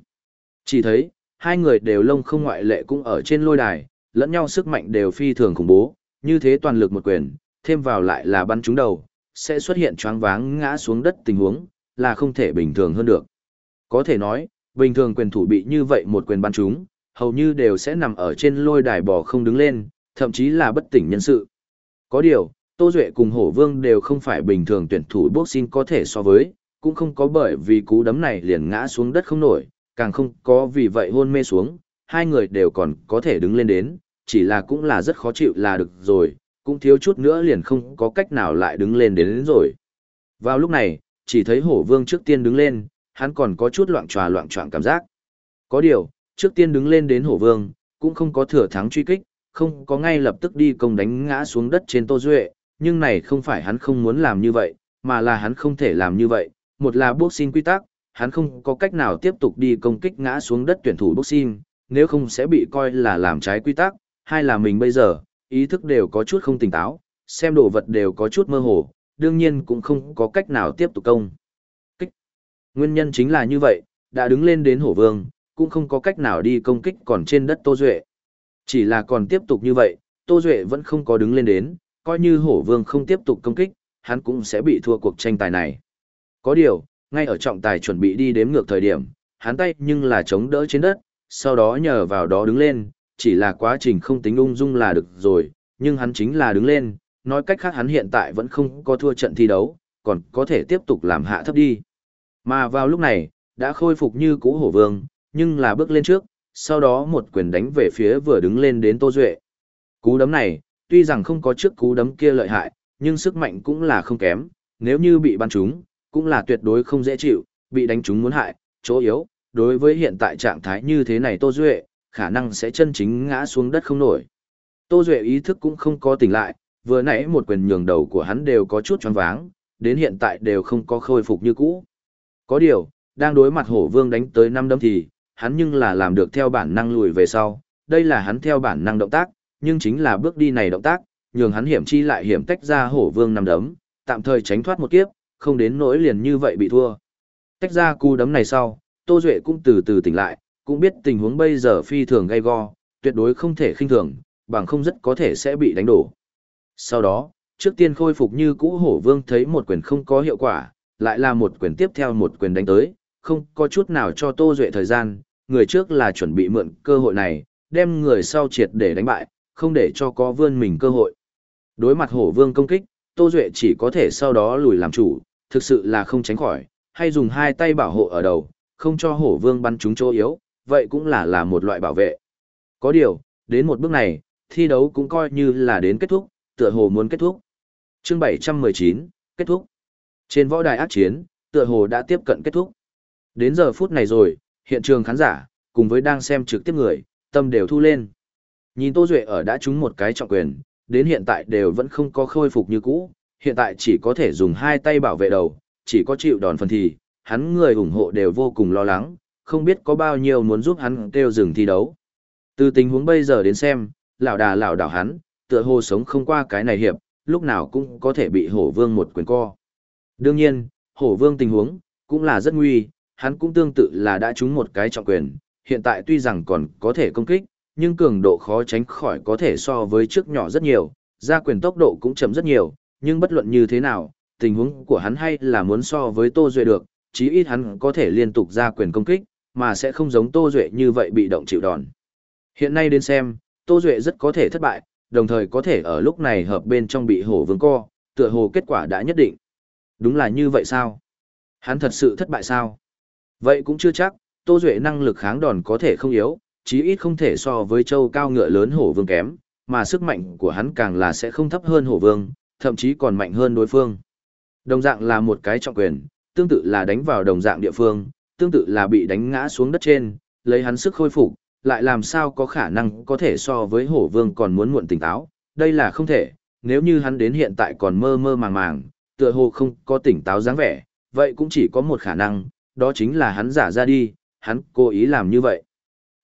Chỉ thấy, hai người đều lông không ngoại lệ cũng ở trên lôi đài, lẫn nhau sức mạnh đều phi thường khủng bố, như thế toàn lực một quyền, thêm vào lại là bắn trúng đầu, sẽ xuất hiện choáng váng ngã xuống đất tình huống, là không thể bình thường hơn được. Có thể nói, bình thường quyền thủ bị như vậy một quyền bắn trúng, hầu như đều sẽ nằm ở trên lôi đài bò không đứng lên, thậm chí là bất tỉnh nhân sự. Có điều, Tô Duệ cùng Hổ Vương đều không phải bình thường tuyển thủ boxing có thể so với, cũng không có bởi vì cú đấm này liền ngã xuống đất không nổi, càng không có vì vậy hôn mê xuống, hai người đều còn có thể đứng lên đến, chỉ là cũng là rất khó chịu là được rồi, cũng thiếu chút nữa liền không có cách nào lại đứng lên đến, đến rồi. Vào lúc này, chỉ thấy hổ vương trước tiên đứng lên, hắn còn có chút loạn tròa loạn trọng cảm giác. Có điều, trước tiên đứng lên đến hổ vương, cũng không có thừa thắng truy kích, không có ngay lập tức đi công đánh ngã xuống đất trên Tô Duệ, nhưng này không phải hắn không muốn làm như vậy, mà là hắn không thể làm như vậy, một là boxing quy tắc, hắn không có cách nào tiếp tục đi công kích ngã xuống đất tuyển thủ boxing, nếu không sẽ bị coi là làm trái quy tắc, hai là mình bây giờ, ý thức đều có chút không tỉnh táo, xem đồ vật đều có chút mơ hồ, đương nhiên cũng không có cách nào tiếp tục công. Kích. Nguyên nhân chính là như vậy, đã đứng lên đến hổ vương, cũng không có cách nào đi công kích còn trên đất Tô Duệ. Chỉ là còn tiếp tục như vậy, Tô Duệ vẫn không có đứng lên đến, coi như hổ vương không tiếp tục công kích, hắn cũng sẽ bị thua cuộc tranh tài này. Có điều, ngay ở trọng tài chuẩn bị đi đếm ngược thời điểm, hắn tay nhưng là chống đỡ trên đất, sau đó nhờ vào đó đứng lên, chỉ là quá trình không tính ung dung là được rồi, nhưng hắn chính là đứng lên, nói cách khác hắn hiện tại vẫn không có thua trận thi đấu, còn có thể tiếp tục làm hạ thấp đi. Mà vào lúc này, đã khôi phục như cũ hổ vương, nhưng là bước lên trước, sau đó một quyền đánh về phía vừa đứng lên đến Tô Duệ. Cú đấm này, tuy rằng không có trước cú đấm kia lợi hại, nhưng sức mạnh cũng là không kém, nếu như bị bắn trúng, cũng là tuyệt đối không dễ chịu, bị đánh trúng muốn hại, chỗ yếu, đối với hiện tại trạng thái như thế này Tô Duệ, khả năng sẽ chân chính ngã xuống đất không nổi. Tô Duệ ý thức cũng không có tỉnh lại, vừa nãy một quyền nhường đầu của hắn đều có chút choáng váng, đến hiện tại đều không có khôi phục như cũ. Có điều, đang đối mặt hổ vương đánh tới năm đấm thì, hắn nhưng là làm được theo bản năng lùi về sau, đây là hắn theo bản năng động tác, nhưng chính là bước đi này động tác, nhường hắn hiểm chi lại hiểm tách ra hổ vương năm đấm, tạm thời tránh thoát một kiếp, không đến nỗi liền như vậy bị thua. Tách ra cú đấm này sau, Tô Duệ cũng từ từ tỉnh lại, cũng biết tình huống bây giờ phi thường gay go, tuyệt đối không thể khinh thường, bằng không rất có thể sẽ bị đánh đổ. Sau đó, trước tiên khôi phục như cũ hổ vương thấy một quyền không có hiệu quả, lại là một quyền tiếp theo một quyền đánh tới, không có chút nào cho Tô Duệ thời gian, người trước là chuẩn bị mượn cơ hội này, đem người sau triệt để đánh bại, không để cho có vươn mình cơ hội. Đối mặt hổ vương công kích, Tô Duệ chỉ có thể sau đó lùi làm chủ, thực sự là không tránh khỏi, hay dùng hai tay bảo hộ ở đầu, không cho hổ vương bắn trúng chỗ yếu, vậy cũng là là một loại bảo vệ. Có điều, đến một bước này, thi đấu cũng coi như là đến kết thúc, tựa hồ muốn kết thúc. Chương 719, kết thúc. Trên võ đài ác chiến, tựa hồ đã tiếp cận kết thúc. Đến giờ phút này rồi, hiện trường khán giả, cùng với đang xem trực tiếp người, tâm đều thu lên. Nhìn Tô Duệ ở đã trúng một cái trọng quyền, đến hiện tại đều vẫn không có khôi phục như cũ, hiện tại chỉ có thể dùng hai tay bảo vệ đầu, chỉ có chịu đòn phần thì, hắn người ủng hộ đều vô cùng lo lắng, không biết có bao nhiêu muốn giúp hắn kêu dừng thi đấu. Từ tình huống bây giờ đến xem, lão đà lão đảo hắn, tựa hồ sống không qua cái này hiệp, lúc nào cũng có thể bị hổ vương một quyền co. Đương nhiên, hổ vương tình huống, cũng là rất nguy, hắn cũng tương tự là đã trúng một cái trọng quyền, hiện tại tuy rằng còn có thể công kích, nhưng cường độ khó tránh khỏi có thể so với trước nhỏ rất nhiều, ra quyền tốc độ cũng chậm rất nhiều, nhưng bất luận như thế nào, tình huống của hắn hay là muốn so với Tô Duệ được, chí ít hắn có thể liên tục ra quyền công kích, mà sẽ không giống Tô Duệ như vậy bị động chịu đòn. Hiện nay đến xem, Tô Duệ rất có thể thất bại, đồng thời có thể ở lúc này hợp bên trong bị hổ vương co, tựa hồ kết quả đã nhất định. Đúng là như vậy sao? Hắn thật sự thất bại sao? Vậy cũng chưa chắc, Tô Duệ năng lực kháng đòn có thể không yếu, chí ít không thể so với châu cao ngựa lớn hổ vương kém, mà sức mạnh của hắn càng là sẽ không thấp hơn hổ vương, thậm chí còn mạnh hơn đối phương. Đồng dạng là một cái trọng quyền, tương tự là đánh vào đồng dạng địa phương, tương tự là bị đánh ngã xuống đất trên, lấy hắn sức khôi phục, lại làm sao có khả năng có thể so với hổ vương còn muốn muộn tỉnh táo, đây là không thể, nếu như hắn đến hiện tại còn mơ mơ màng màng, tựa hồ không có tỉnh táo dáng vẻ, vậy cũng chỉ có một khả năng, đó chính là hắn giả ra đi, hắn cố ý làm như vậy.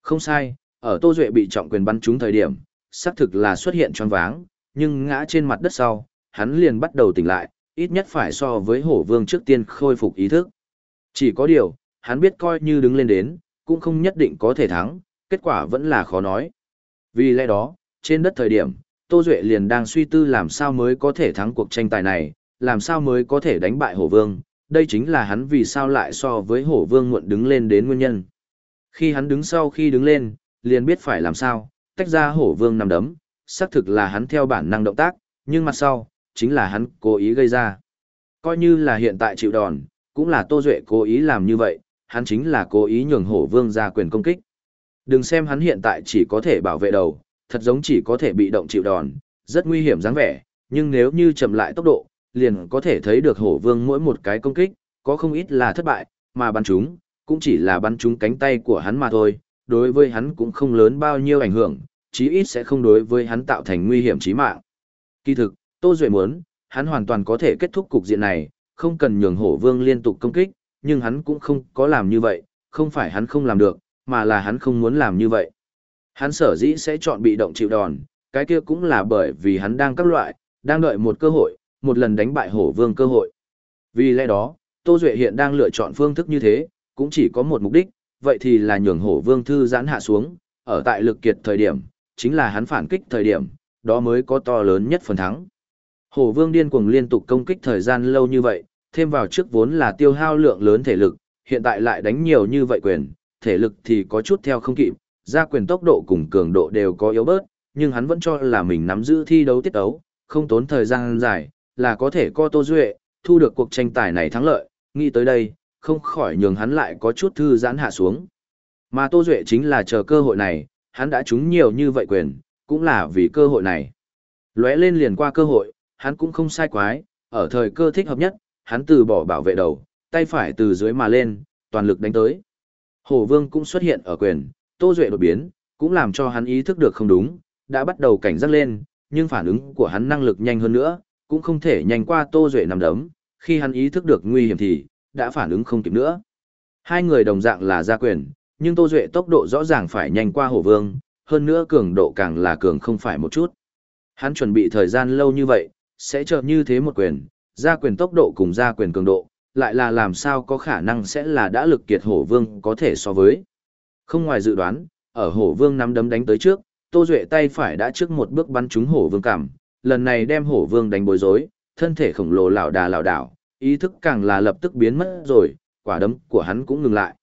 Không sai, ở Tô Duệ bị trọng quyền bắn trúng thời điểm, xác thực là xuất hiện tròn váng, nhưng ngã trên mặt đất sau, hắn liền bắt đầu tỉnh lại, ít nhất phải so với hổ vương trước tiên khôi phục ý thức. Chỉ có điều, hắn biết coi như đứng lên đến, cũng không nhất định có thể thắng, kết quả vẫn là khó nói. Vì lẽ đó, trên đất thời điểm, Tô Duệ liền đang suy tư làm sao mới có thể thắng cuộc tranh tài này, làm sao mới có thể đánh bại hổ vương, đây chính là hắn vì sao lại so với hổ vương muộn đứng lên đến nguyên nhân. Khi hắn đứng sau khi đứng lên, liền biết phải làm sao, tách ra hổ vương nằm đấm, xác thực là hắn theo bản năng động tác, nhưng mặt sau, chính là hắn cố ý gây ra. Coi như là hiện tại chịu đòn, cũng là Tô Duệ cố ý làm như vậy, hắn chính là cố ý nhường hổ vương ra quyền công kích. Đừng xem hắn hiện tại chỉ có thể bảo vệ đầu, thật giống chỉ có thể bị động chịu đòn, rất nguy hiểm dáng vẻ, nhưng nếu như chậm lại tốc độ, liền có thể thấy được hổ vương mỗi một cái công kích, có không ít là thất bại, mà bắn chúng, cũng chỉ là bắn trúng cánh tay của hắn mà thôi, đối với hắn cũng không lớn bao nhiêu ảnh hưởng, chí ít sẽ không đối với hắn tạo thành nguy hiểm chí mạng. Kỳ thực, Tô Duệ muốn, hắn hoàn toàn có thể kết thúc cục diện này, không cần nhường hổ vương liên tục công kích, nhưng hắn cũng không có làm như vậy, không phải hắn không làm được, mà là hắn không muốn làm như vậy. Hắn sở dĩ sẽ chọn bị động chịu đòn, cái kia cũng là bởi vì hắn đang các loại, đang đợi một cơ hội, một lần đánh bại hổ vương cơ hội. Vì lẽ đó, Tô Duệ hiện đang lựa chọn phương thức như thế, cũng chỉ có một mục đích, vậy thì là nhường hổ vương thư giãn hạ xuống, ở tại lực kiệt thời điểm, chính là hắn phản kích thời điểm, đó mới có to lớn nhất phần thắng. Hổ vương điên cuồng liên tục công kích thời gian lâu như vậy, thêm vào trước vốn là tiêu hao lượng lớn thể lực, hiện tại lại đánh nhiều như vậy quyền, thể lực thì có chút theo không kịp, ra quyền tốc độ cùng cường độ đều có yếu bớt, nhưng hắn vẫn cho là mình nắm giữ thi đấu tiết đấu không tốn thời gian dài, là có thể co Tô Duệ, thu được cuộc tranh tài này thắng lợi, nghĩ tới đây, không khỏi nhường hắn lại có chút thư giãn hạ xuống. Mà Tô Duệ chính là chờ cơ hội này, hắn đã trúng nhiều như vậy quyền, cũng là vì cơ hội này. Lóe lên liền qua cơ hội, hắn cũng không sai quái, ở thời cơ thích hợp nhất, hắn từ bỏ bảo vệ đầu, tay phải từ dưới mà lên, toàn lực đánh tới. Hổ Vương cũng xuất hiện ở quyền, Tô Duệ đột biến, cũng làm cho hắn ý thức được không đúng, đã bắt đầu cảnh giác lên, nhưng phản ứng của hắn năng lực nhanh hơn nữa, cũng không thể nhanh qua Tô Duệ nằm đấm, khi hắn ý thức được nguy hiểm thì, đã phản ứng không kịp nữa. Hai người đồng dạng là gia quyền, nhưng Tô Duệ tốc độ rõ ràng phải nhanh qua Hổ Vương, hơn nữa cường độ càng là cường không phải một chút. Hắn chuẩn bị thời gian lâu như vậy, sẽ chờ như thế một quyền, gia quyền tốc độ cùng gia quyền cường độ, lại là làm sao có khả năng sẽ là đã lực kiệt Hổ Vương có thể so với. Không ngoài dự đoán, ở Hổ Vương nắm đấm đánh tới trước, Tô Duệ tay phải đã trước một bước bắn trúng Hổ Vương cảm, lần này đem Hổ Vương đánh bối rối, thân thể khổng lồ lảo đà lảo đảo, ý thức càng là lập tức biến mất rồi, quả đấm của hắn cũng ngừng lại.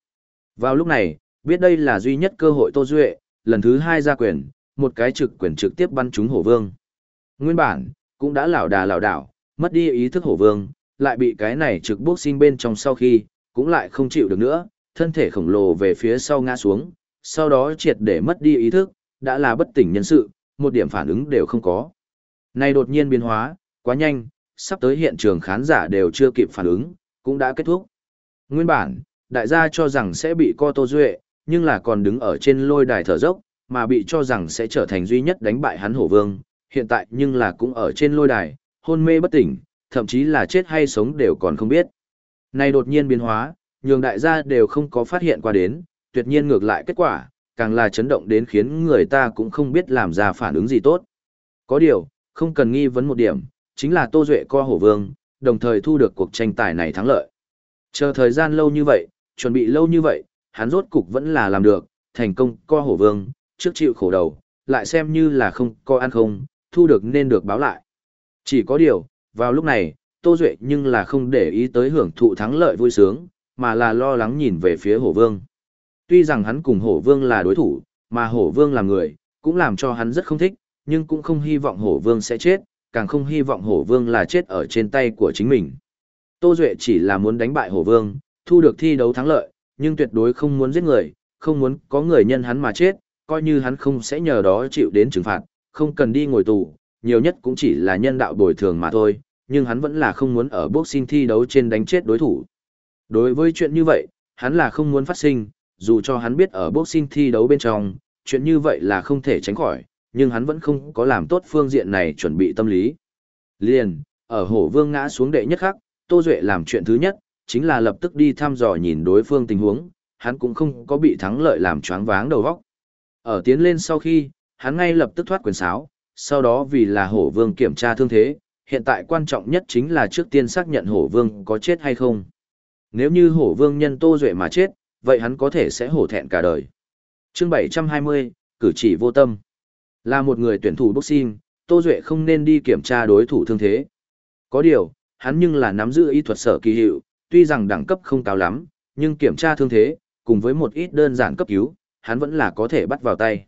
Vào lúc này, biết đây là duy nhất cơ hội Tô Duệ, lần thứ hai ra quyền, một cái trực quyền trực tiếp bắn trúng Hổ Vương. Nguyên bản, cũng đã lảo đà lảo đảo, mất đi ý thức Hổ Vương, lại bị cái này trực boxing bên trong sau khi, cũng lại không chịu được nữa, thân thể khổng lồ về phía sau ngã xuống, sau đó triệt để mất đi ý thức, đã là bất tỉnh nhân sự, một điểm phản ứng đều không có. Này đột nhiên biến hóa, quá nhanh, sắp tới hiện trường khán giả đều chưa kịp phản ứng, cũng đã kết thúc. Nguyên bản, đại gia cho rằng sẽ bị co tô duệ, nhưng là còn đứng ở trên lôi đài thở dốc, mà bị cho rằng sẽ trở thành duy nhất đánh bại hắn hổ vương, hiện tại nhưng là cũng ở trên lôi đài, hôn mê bất tỉnh, thậm chí là chết hay sống đều còn không biết. Này đột nhiên biến hóa, nhường đại gia đều không có phát hiện qua đến, tuyệt nhiên ngược lại kết quả, càng là chấn động đến khiến người ta cũng không biết làm ra phản ứng gì tốt. Có điều, không cần nghi vấn một điểm, chính là Tô Duệ co hổ vương, đồng thời thu được cuộc tranh tài này thắng lợi. Chờ thời gian lâu như vậy, chuẩn bị lâu như vậy, hắn rốt cục vẫn là làm được, thành công co hổ vương, trước chịu khổ đầu, lại xem như là không co ăn không, thu được nên được báo lại. Chỉ có điều, vào lúc này, Tô Duệ nhưng là không để ý tới hưởng thụ thắng lợi vui sướng, mà là lo lắng nhìn về phía hổ vương. Tuy rằng hắn cùng hổ vương là đối thủ, mà hổ vương là người, cũng làm cho hắn rất không thích, nhưng cũng không hy vọng hổ vương sẽ chết, càng không hy vọng hổ vương là chết ở trên tay của chính mình. Tô Duệ chỉ là muốn đánh bại hổ vương, thu được thi đấu thắng lợi, nhưng tuyệt đối không muốn giết người, không muốn có người nhân hắn mà chết, coi như hắn không sẽ nhờ đó chịu đến trừng phạt, không cần đi ngồi tù, nhiều nhất cũng chỉ là nhân đạo bồi thường mà thôi, nhưng hắn vẫn là không muốn ở boxing thi đấu trên đánh chết đối thủ. Đối với chuyện như vậy, hắn là không muốn phát sinh, dù cho hắn biết ở boxing thi đấu bên trong, chuyện như vậy là không thể tránh khỏi, nhưng hắn vẫn không có làm tốt phương diện này chuẩn bị tâm lý. Liền, ở hổ vương ngã xuống đệ nhất khắc, Tô Duệ làm chuyện thứ nhất, chính là lập tức đi thăm dò nhìn đối phương tình huống, hắn cũng không có bị thắng lợi làm choáng váng đầu óc, Ở tiến lên sau khi, hắn ngay lập tức thoát quyền sáo, sau đó vì là hổ vương kiểm tra thương thế, hiện tại quan trọng nhất chính là trước tiên xác nhận hổ vương có chết hay không. Nếu như hổ vương nhân Tô Duệ mà chết, vậy hắn có thể sẽ hổ thẹn cả đời. chương 720, cử chỉ vô tâm. Là một người tuyển thủ boxing, Tô Duệ không nên đi kiểm tra đối thủ thương thế. Có điều, hắn nhưng là nắm giữ y thuật sở kỳ hiệu, tuy rằng đẳng cấp không cao lắm, nhưng kiểm tra thương thế, cùng với một ít đơn giản cấp cứu, hắn vẫn là có thể bắt vào tay.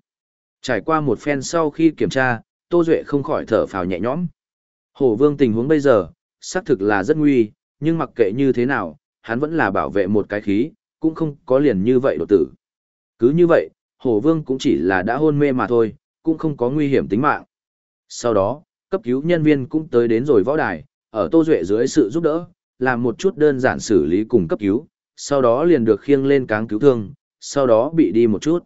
Trải qua một phen sau khi kiểm tra, Tô Duệ không khỏi thở phào nhẹ nhõm. Hổ vương tình huống bây giờ, xác thực là rất nguy, nhưng mặc kệ như thế nào, hắn vẫn là bảo vệ một cái khí, cũng không có liền như vậy đột tử. Cứ như vậy, hổ vương cũng chỉ là đã hôn mê mà thôi, cũng không có nguy hiểm tính mạng. Sau đó, cấp cứu nhân viên cũng tới đến rồi võ đài, ở Tô Duệ dưới sự giúp đỡ, làm một chút đơn giản xử lý cùng cấp cứu, sau đó liền được khiêng lên cáng cứu thương, sau đó bị đi một chút.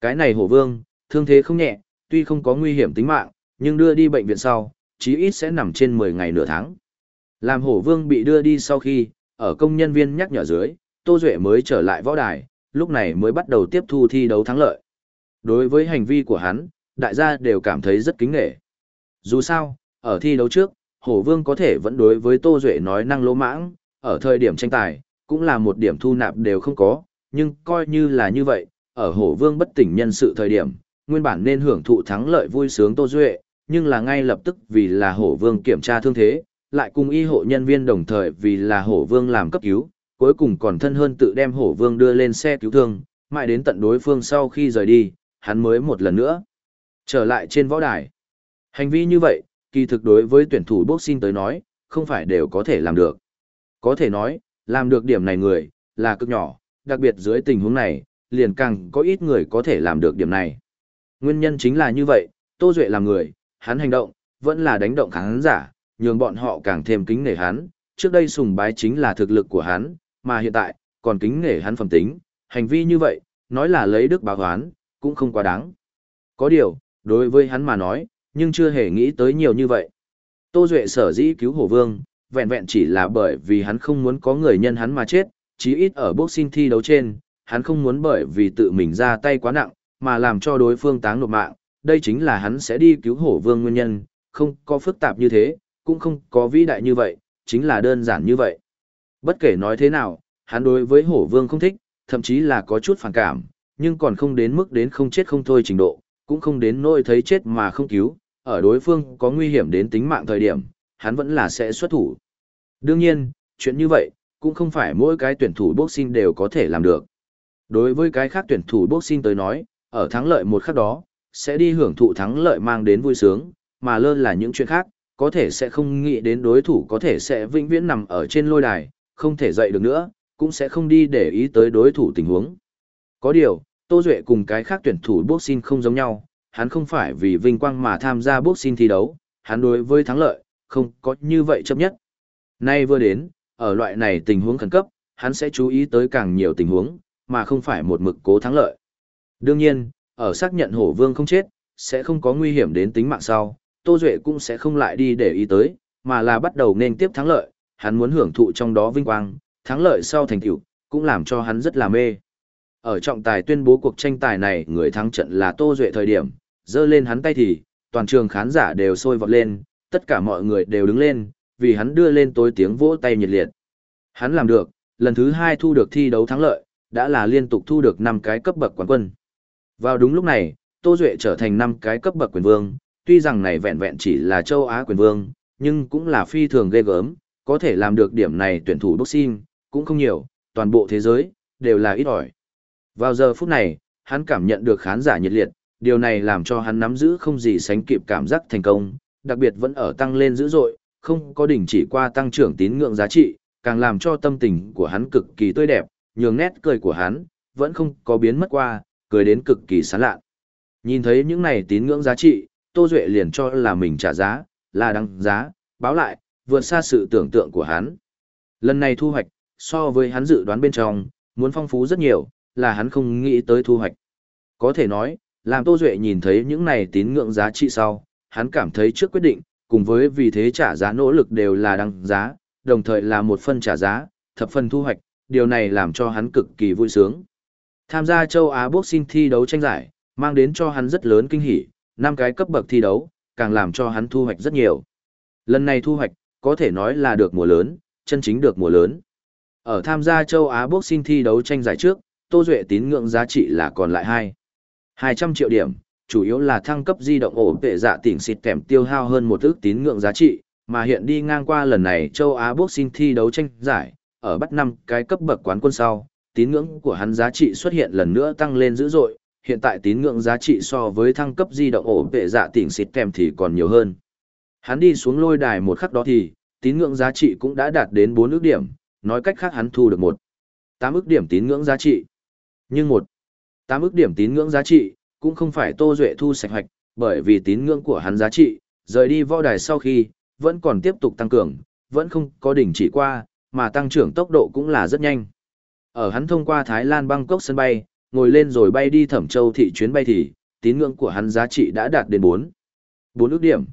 Cái này hổ vương, thương thế không nhẹ, tuy không có nguy hiểm tính mạng, nhưng đưa đi bệnh viện sau, chí ít sẽ nằm trên 10 ngày nửa tháng. Làm hổ vương bị đưa đi sau khi, ở công nhân viên nhắc nhở dưới, Tô Duệ mới trở lại võ đài, lúc này mới bắt đầu tiếp thu thi đấu thắng lợi. Đối với hành vi của hắn, đại gia đều cảm thấy rất kính nghệ. Dù sao, ở thi đấu trước, Hổ Vương có thể vẫn đối với Tô Duệ nói năng lỗ mãng, ở thời điểm tranh tài, cũng là một điểm thu nạp đều không có, nhưng coi như là như vậy, ở Hổ Vương bất tỉnh nhân sự thời điểm, nguyên bản nên hưởng thụ thắng lợi vui sướng Tô Duệ, nhưng là ngay lập tức vì là Hổ Vương kiểm tra thương thế, lại cùng y hộ nhân viên đồng thời vì là Hổ Vương làm cấp cứu, cuối cùng còn thân hơn tự đem Hổ Vương đưa lên xe cứu thương, mãi đến tận đối phương sau khi rời đi, hắn mới một lần nữa trở lại trên võ đài. Hành vi như vậy, kỳ thực đối với tuyển thủ boxing tới nói, không phải đều có thể làm được. Có thể nói, làm được điểm này người, là cực nhỏ, đặc biệt dưới tình huống này, liền càng có ít người có thể làm được điểm này. Nguyên nhân chính là như vậy, Tô Duệ làm người, hắn hành động, vẫn là đánh động khán giả, nhường bọn họ càng thêm kính nể hắn, trước đây sùng bái chính là thực lực của hắn, mà hiện tại, còn kính nể hắn phẩm tính, hành vi như vậy, nói là lấy đức báo hoán, cũng không quá đáng. Có điều, đối với hắn mà nói, nhưng chưa hề nghĩ tới nhiều như vậy. Tô Duệ sở dĩ cứu hổ vương, vẹn vẹn chỉ là bởi vì hắn không muốn có người nhân hắn mà chết, chí ít ở boxing thi đấu trên, hắn không muốn bởi vì tự mình ra tay quá nặng, mà làm cho đối phương táng nộp mạng, đây chính là hắn sẽ đi cứu hổ vương nguyên nhân, không có phức tạp như thế, cũng không có vĩ đại như vậy, chính là đơn giản như vậy. Bất kể nói thế nào, hắn đối với hổ vương không thích, thậm chí là có chút phản cảm, nhưng còn không đến mức đến không chết không thôi trình độ, cũng không đến nỗi thấy chết mà không cứu, ở đối phương có nguy hiểm đến tính mạng thời điểm, hắn vẫn là sẽ xuất thủ. Đương nhiên, chuyện như vậy, cũng không phải mỗi cái tuyển thủ boxing đều có thể làm được. Đối với cái khác tuyển thủ boxing tới nói, ở thắng lợi một khắc đó, sẽ đi hưởng thụ thắng lợi mang đến vui sướng, mà lơ là những chuyện khác, có thể sẽ không nghĩ đến đối thủ có thể sẽ vĩnh viễn nằm ở trên lôi đài, không thể dậy được nữa, cũng sẽ không đi để ý tới đối thủ tình huống. Có điều, Tô Duệ cùng cái khác tuyển thủ boxing không giống nhau, hắn không phải vì vinh quang mà tham gia boxing thi đấu, hắn đối với thắng lợi, không có như vậy chấp nhất. Nay vừa đến, ở loại này tình huống khẩn cấp, hắn sẽ chú ý tới càng nhiều tình huống, mà không phải một mực cố thắng lợi. Đương nhiên, ở xác nhận hổ vương không chết, sẽ không có nguy hiểm đến tính mạng sau, Tô Duệ cũng sẽ không lại đi để ý tới, mà là bắt đầu nên tiếp thắng lợi, hắn muốn hưởng thụ trong đó vinh quang, thắng lợi sau thành tựu cũng làm cho hắn rất là mê. Ở trọng tài tuyên bố cuộc tranh tài này người thắng trận là Tô Duệ thời điểm, dơ lên hắn tay thì, toàn trường khán giả đều sôi vọt lên, tất cả mọi người đều đứng lên, vì hắn đưa lên tối tiếng vỗ tay nhiệt liệt. Hắn làm được, lần thứ hai thu được thi đấu thắng lợi, đã là liên tục thu được 5 cái cấp bậc quán quân. Vào đúng lúc này, Tô Duệ trở thành 5 cái cấp bậc quyền vương, tuy rằng này vẹn vẹn chỉ là châu Á quyền vương, nhưng cũng là phi thường ghê gớm, có thể làm được điểm này tuyển thủ boxing, cũng không nhiều, toàn bộ thế giới, đều là ít ỏi. Vào giờ phút này, hắn cảm nhận được khán giả nhiệt liệt, điều này làm cho hắn nắm giữ không gì sánh kịp cảm giác thành công, đặc biệt vẫn ở tăng lên dữ dội, không có đỉnh chỉ qua tăng trưởng tín ngưỡng giá trị, càng làm cho tâm tình của hắn cực kỳ tươi đẹp, nhường nét cười của hắn vẫn không có biến mất qua, cười đến cực kỳ sán lạ. Nhìn thấy những này tín ngưỡng giá trị, Tô Duệ liền cho là mình trả giá, là đăng giá, báo lại, vượt xa sự tưởng tượng của hắn. Lần này thu hoạch, so với hắn dự đoán bên trong, muốn phong phú rất nhiều, là hắn không nghĩ tới thu hoạch. Có thể nói, làm Tô Duệ nhìn thấy những này tín ngưỡng giá trị sau, hắn cảm thấy trước quyết định, cùng với vì thế trả giá nỗ lực đều là đăng giá, đồng thời là một phần trả giá, thập phần thu hoạch, điều này làm cho hắn cực kỳ vui sướng. Tham gia châu Á Boxing thi đấu tranh giải, mang đến cho hắn rất lớn kinh hỉ, năm cái cấp bậc thi đấu, càng làm cho hắn thu hoạch rất nhiều. Lần này thu hoạch, có thể nói là được mùa lớn, chân chính được mùa lớn. Ở tham gia châu Á boxing thi đấu tranh giải trước, Tô Duệ tín ngưỡng giá trị là còn lại 2. 200 triệu điểm, chủ yếu là thăng cấp di động ổ tệ dạ tỉnh xịt kèm tiêu hao hơn một ước tín ngưỡng giá trị, mà hiện đi ngang qua lần này châu Á boxing thi đấu tranh giải, ở bắt năm cái cấp bậc quán quân sau, tín ngưỡng của hắn giá trị xuất hiện lần nữa tăng lên dữ dội, hiện tại tín ngưỡng giá trị so với thăng cấp di động ổ tệ dạ tỉnh xịt kèm thì còn nhiều hơn. Hắn đi xuống lôi đài một khắc đó thì, tín ngưỡng giá trị cũng đã đạt đến 4 ước điểm, nói cách khác hắn thu được một 8 ước điểm tín ngưỡng giá trị. Nhưng một tám ước điểm tín ngưỡng giá trị, cũng không phải Tô Duệ thu sạch hoạch, bởi vì tín ngưỡng của hắn giá trị, rời đi võ đài sau khi, vẫn còn tiếp tục tăng cường, vẫn không có đỉnh chỉ qua, mà tăng trưởng tốc độ cũng là rất nhanh. Ở hắn thông qua Thái Lan Bangkok sân bay, ngồi lên rồi bay đi Thẩm Châu thị chuyến bay thì, tín ngưỡng của hắn giá trị đã đạt đến 4. 4 ước điểm.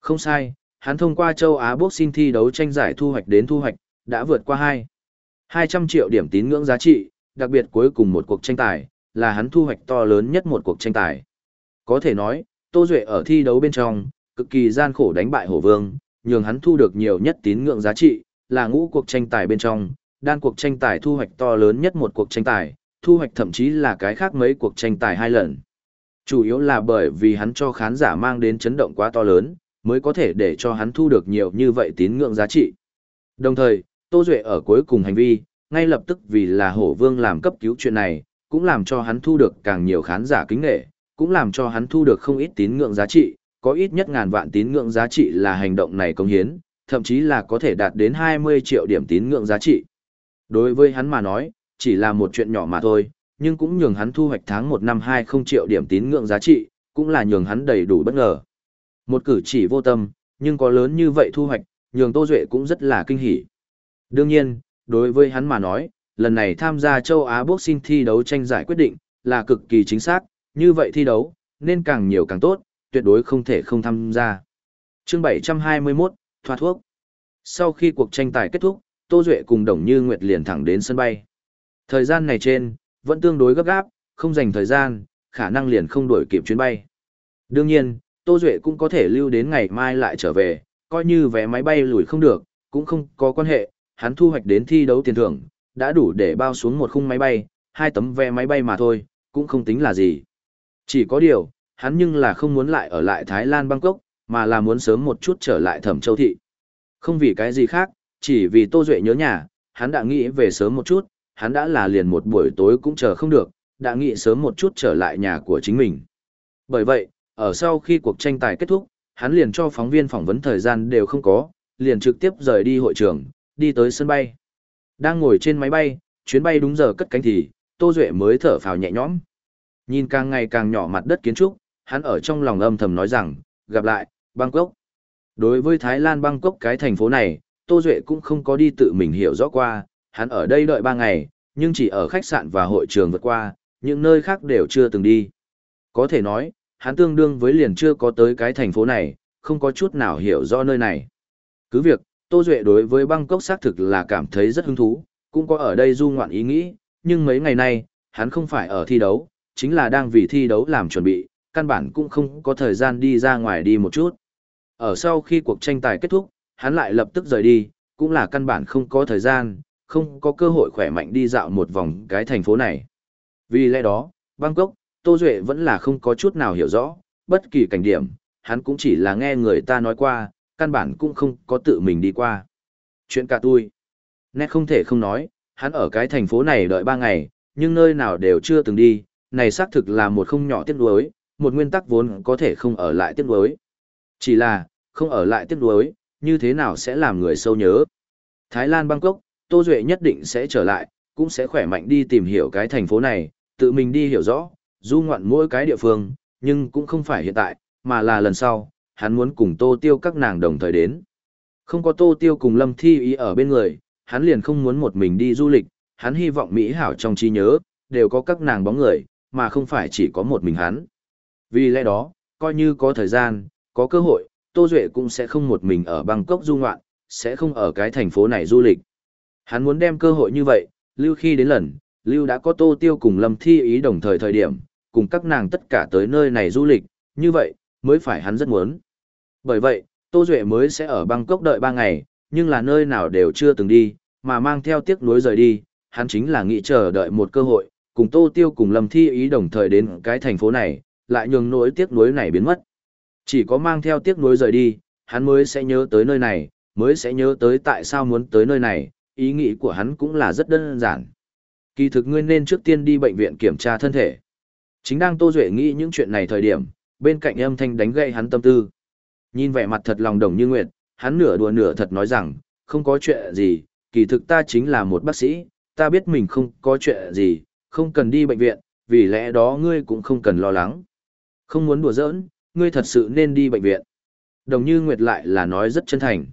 Không sai, hắn thông qua châu Á Boxing thi đấu tranh giải thu hoạch đến thu hoạch, đã vượt qua 2. 200 triệu điểm tín ngưỡng giá trị, đặc biệt cuối cùng một cuộc tranh tài, là hắn thu hoạch to lớn nhất một cuộc tranh tài. Có thể nói, Tô Duệ ở thi đấu bên trong, cực kỳ gian khổ đánh bại Hổ Vương, nhường hắn thu được nhiều nhất tín ngưỡng giá trị, là ngũ cuộc tranh tài bên trong, đan cuộc tranh tài thu hoạch to lớn nhất một cuộc tranh tài, thu hoạch thậm chí là cái khác mấy cuộc tranh tài hai lần. Chủ yếu là bởi vì hắn cho khán giả mang đến chấn động quá to lớn, mới có thể để cho hắn thu được nhiều như vậy tín ngưỡng giá trị. Đồng thời, Tô Duệ ở cuối cùng hành vi, ngay lập tức vì là hổ vương làm cấp cứu chuyện này, cũng làm cho hắn thu được càng nhiều khán giả kính nghệ, cũng làm cho hắn thu được không ít tín ngưỡng giá trị, có ít nhất ngàn vạn tín ngưỡng giá trị là hành động này công hiến, thậm chí là có thể đạt đến 20 triệu điểm tín ngưỡng giá trị. Đối với hắn mà nói, chỉ là một chuyện nhỏ mà thôi, nhưng cũng nhường hắn thu hoạch tháng 1 năm 20 triệu điểm tín ngưỡng giá trị, cũng là nhường hắn đầy đủ bất ngờ. Một cử chỉ vô tâm, nhưng có lớn như vậy thu hoạch, nhường Tô Duệ cũng rất là kinh hỉ. Đương nhiên, đối với hắn mà nói, lần này tham gia châu Á Boxing thi đấu tranh giải quyết định, là cực kỳ chính xác, như vậy thi đấu, nên càng nhiều càng tốt, tuyệt đối không thể không tham gia. chương 721, thoa thuốc. Sau khi cuộc tranh tài kết thúc, Tô Duệ cùng Đồng Như Nguyệt liền thẳng đến sân bay. Thời gian này trên, vẫn tương đối gấp gáp, không dành thời gian, khả năng liền không đổi kịp chuyến bay. Đương nhiên, Tô Duệ cũng có thể lưu đến ngày mai lại trở về, coi như vé máy bay lùi không được, cũng không có quan hệ, hắn thu hoạch đến thi đấu tiền thưởng, đã đủ để bao xuống một khung máy bay, hai tấm vé máy bay mà thôi, cũng không tính là gì. Chỉ có điều, hắn nhưng là không muốn lại ở lại Thái Lan Bangkok, mà là muốn sớm một chút trở lại Thẩm Châu Thị. Không vì cái gì khác, chỉ vì Tô Duệ nhớ nhà, hắn đã nghĩ về sớm một chút, hắn đã là liền một buổi tối cũng chờ không được, đã nghĩ sớm một chút trở lại nhà của chính mình. Bởi vậy, ở sau khi cuộc tranh tài kết thúc, hắn liền cho phóng viên phỏng vấn thời gian đều không có, liền trực tiếp rời đi hội trường, đi tới sân bay. Đang ngồi trên máy bay, chuyến bay đúng giờ cất cánh thì, Tô Duệ mới thở phào nhẹ nhõm. Nhìn càng ngày càng nhỏ mặt đất kiến trúc, hắn ở trong lòng âm thầm nói rằng, gặp lại, Bangkok. Đối với Thái Lan Bangkok cái thành phố này, Tô Duệ cũng không có đi tự mình hiểu rõ qua, hắn ở đây đợi 3 ngày, nhưng chỉ ở khách sạn và hội trường vượt qua, những nơi khác đều chưa từng đi. Có thể nói, hắn tương đương với liền chưa có tới cái thành phố này, không có chút nào hiểu rõ nơi này. Cứ việc, Tô Duệ đối với Bangkok xác thực là cảm thấy rất hứng thú, cũng có ở đây du ngoạn ý nghĩ, nhưng mấy ngày nay, hắn không phải ở thi đấu, chính là đang vì thi đấu làm chuẩn bị, căn bản cũng không có thời gian đi ra ngoài đi một chút. Ở sau khi cuộc tranh tài kết thúc, hắn lại lập tức rời đi, cũng là căn bản không có thời gian, không có cơ hội khỏe mạnh đi dạo một vòng cái thành phố này. Vì lẽ đó, Bangkok, Tô Duệ vẫn là không có chút nào hiểu rõ, bất kỳ cảnh điểm, hắn cũng chỉ là nghe người ta nói qua, căn bản cũng không có tự mình đi qua. Chuyện cả tôi. Nét không thể không nói, hắn ở cái thành phố này đợi 3 ngày, nhưng nơi nào đều chưa từng đi, này xác thực là một không nhỏ tiếc nuối, một nguyên tắc vốn có thể không ở lại tiếc nuối. Chỉ là, không ở lại tiếc nuối, như thế nào sẽ làm người sâu nhớ. Thái Lan Bangkok, Tô Duệ nhất định sẽ trở lại, cũng sẽ khỏe mạnh đi tìm hiểu cái thành phố này, tự mình đi hiểu rõ, du ngoạn mỗi cái địa phương, nhưng cũng không phải hiện tại, mà là lần sau, hắn muốn cùng Tô Tiêu các nàng đồng thời đến. Không có Tô Tiêu cùng Lâm Thi ý ở bên người, hắn liền không muốn một mình đi du lịch, hắn hy vọng Mỹ hảo trong trí nhớ, đều có các nàng bóng người, mà không phải chỉ có một mình hắn. Vì lẽ đó, coi như có thời gian, có cơ hội, Tô Duệ cũng sẽ không một mình ở Bangkok du ngoạn, sẽ không ở cái thành phố này du lịch. Hắn muốn đem cơ hội như vậy, lưu khi đến lần, lưu đã có Tô Tiêu cùng Lâm Thi ý đồng thời thời điểm, cùng các nàng tất cả tới nơi này du lịch, như vậy, mới phải hắn rất muốn. Bởi vậy, Tô Duệ mới sẽ ở Bangkok đợi 3 ngày, nhưng là nơi nào đều chưa từng đi, mà mang theo tiếc nuối rời đi, hắn chính là nghĩ chờ đợi một cơ hội, cùng Tô Tiêu cùng Lâm Thi ý đồng thời đến cái thành phố này, lại nhường nỗi tiếc nuối này biến mất. Chỉ có mang theo tiếc nuối rời đi, hắn mới sẽ nhớ tới nơi này, mới sẽ nhớ tới tại sao muốn tới nơi này, ý nghĩ của hắn cũng là rất đơn giản. Kỳ thực ngươi nên trước tiên đi bệnh viện kiểm tra thân thể. Chính đang Tô Duệ nghĩ những chuyện này thời điểm, bên cạnh âm thanh đánh gậy hắn tâm tư. Nhìn vẻ mặt thật lòng đồng như nguyệt, hắn nửa đùa nửa thật nói rằng, không có chuyện gì, kỳ thực ta chính là một bác sĩ, ta biết mình không có chuyện gì, không cần đi bệnh viện, vì lẽ đó ngươi cũng không cần lo lắng. Không muốn đùa giỡn, ngươi thật sự nên đi bệnh viện. Đồng như Nguyệt lại là nói rất chân thành.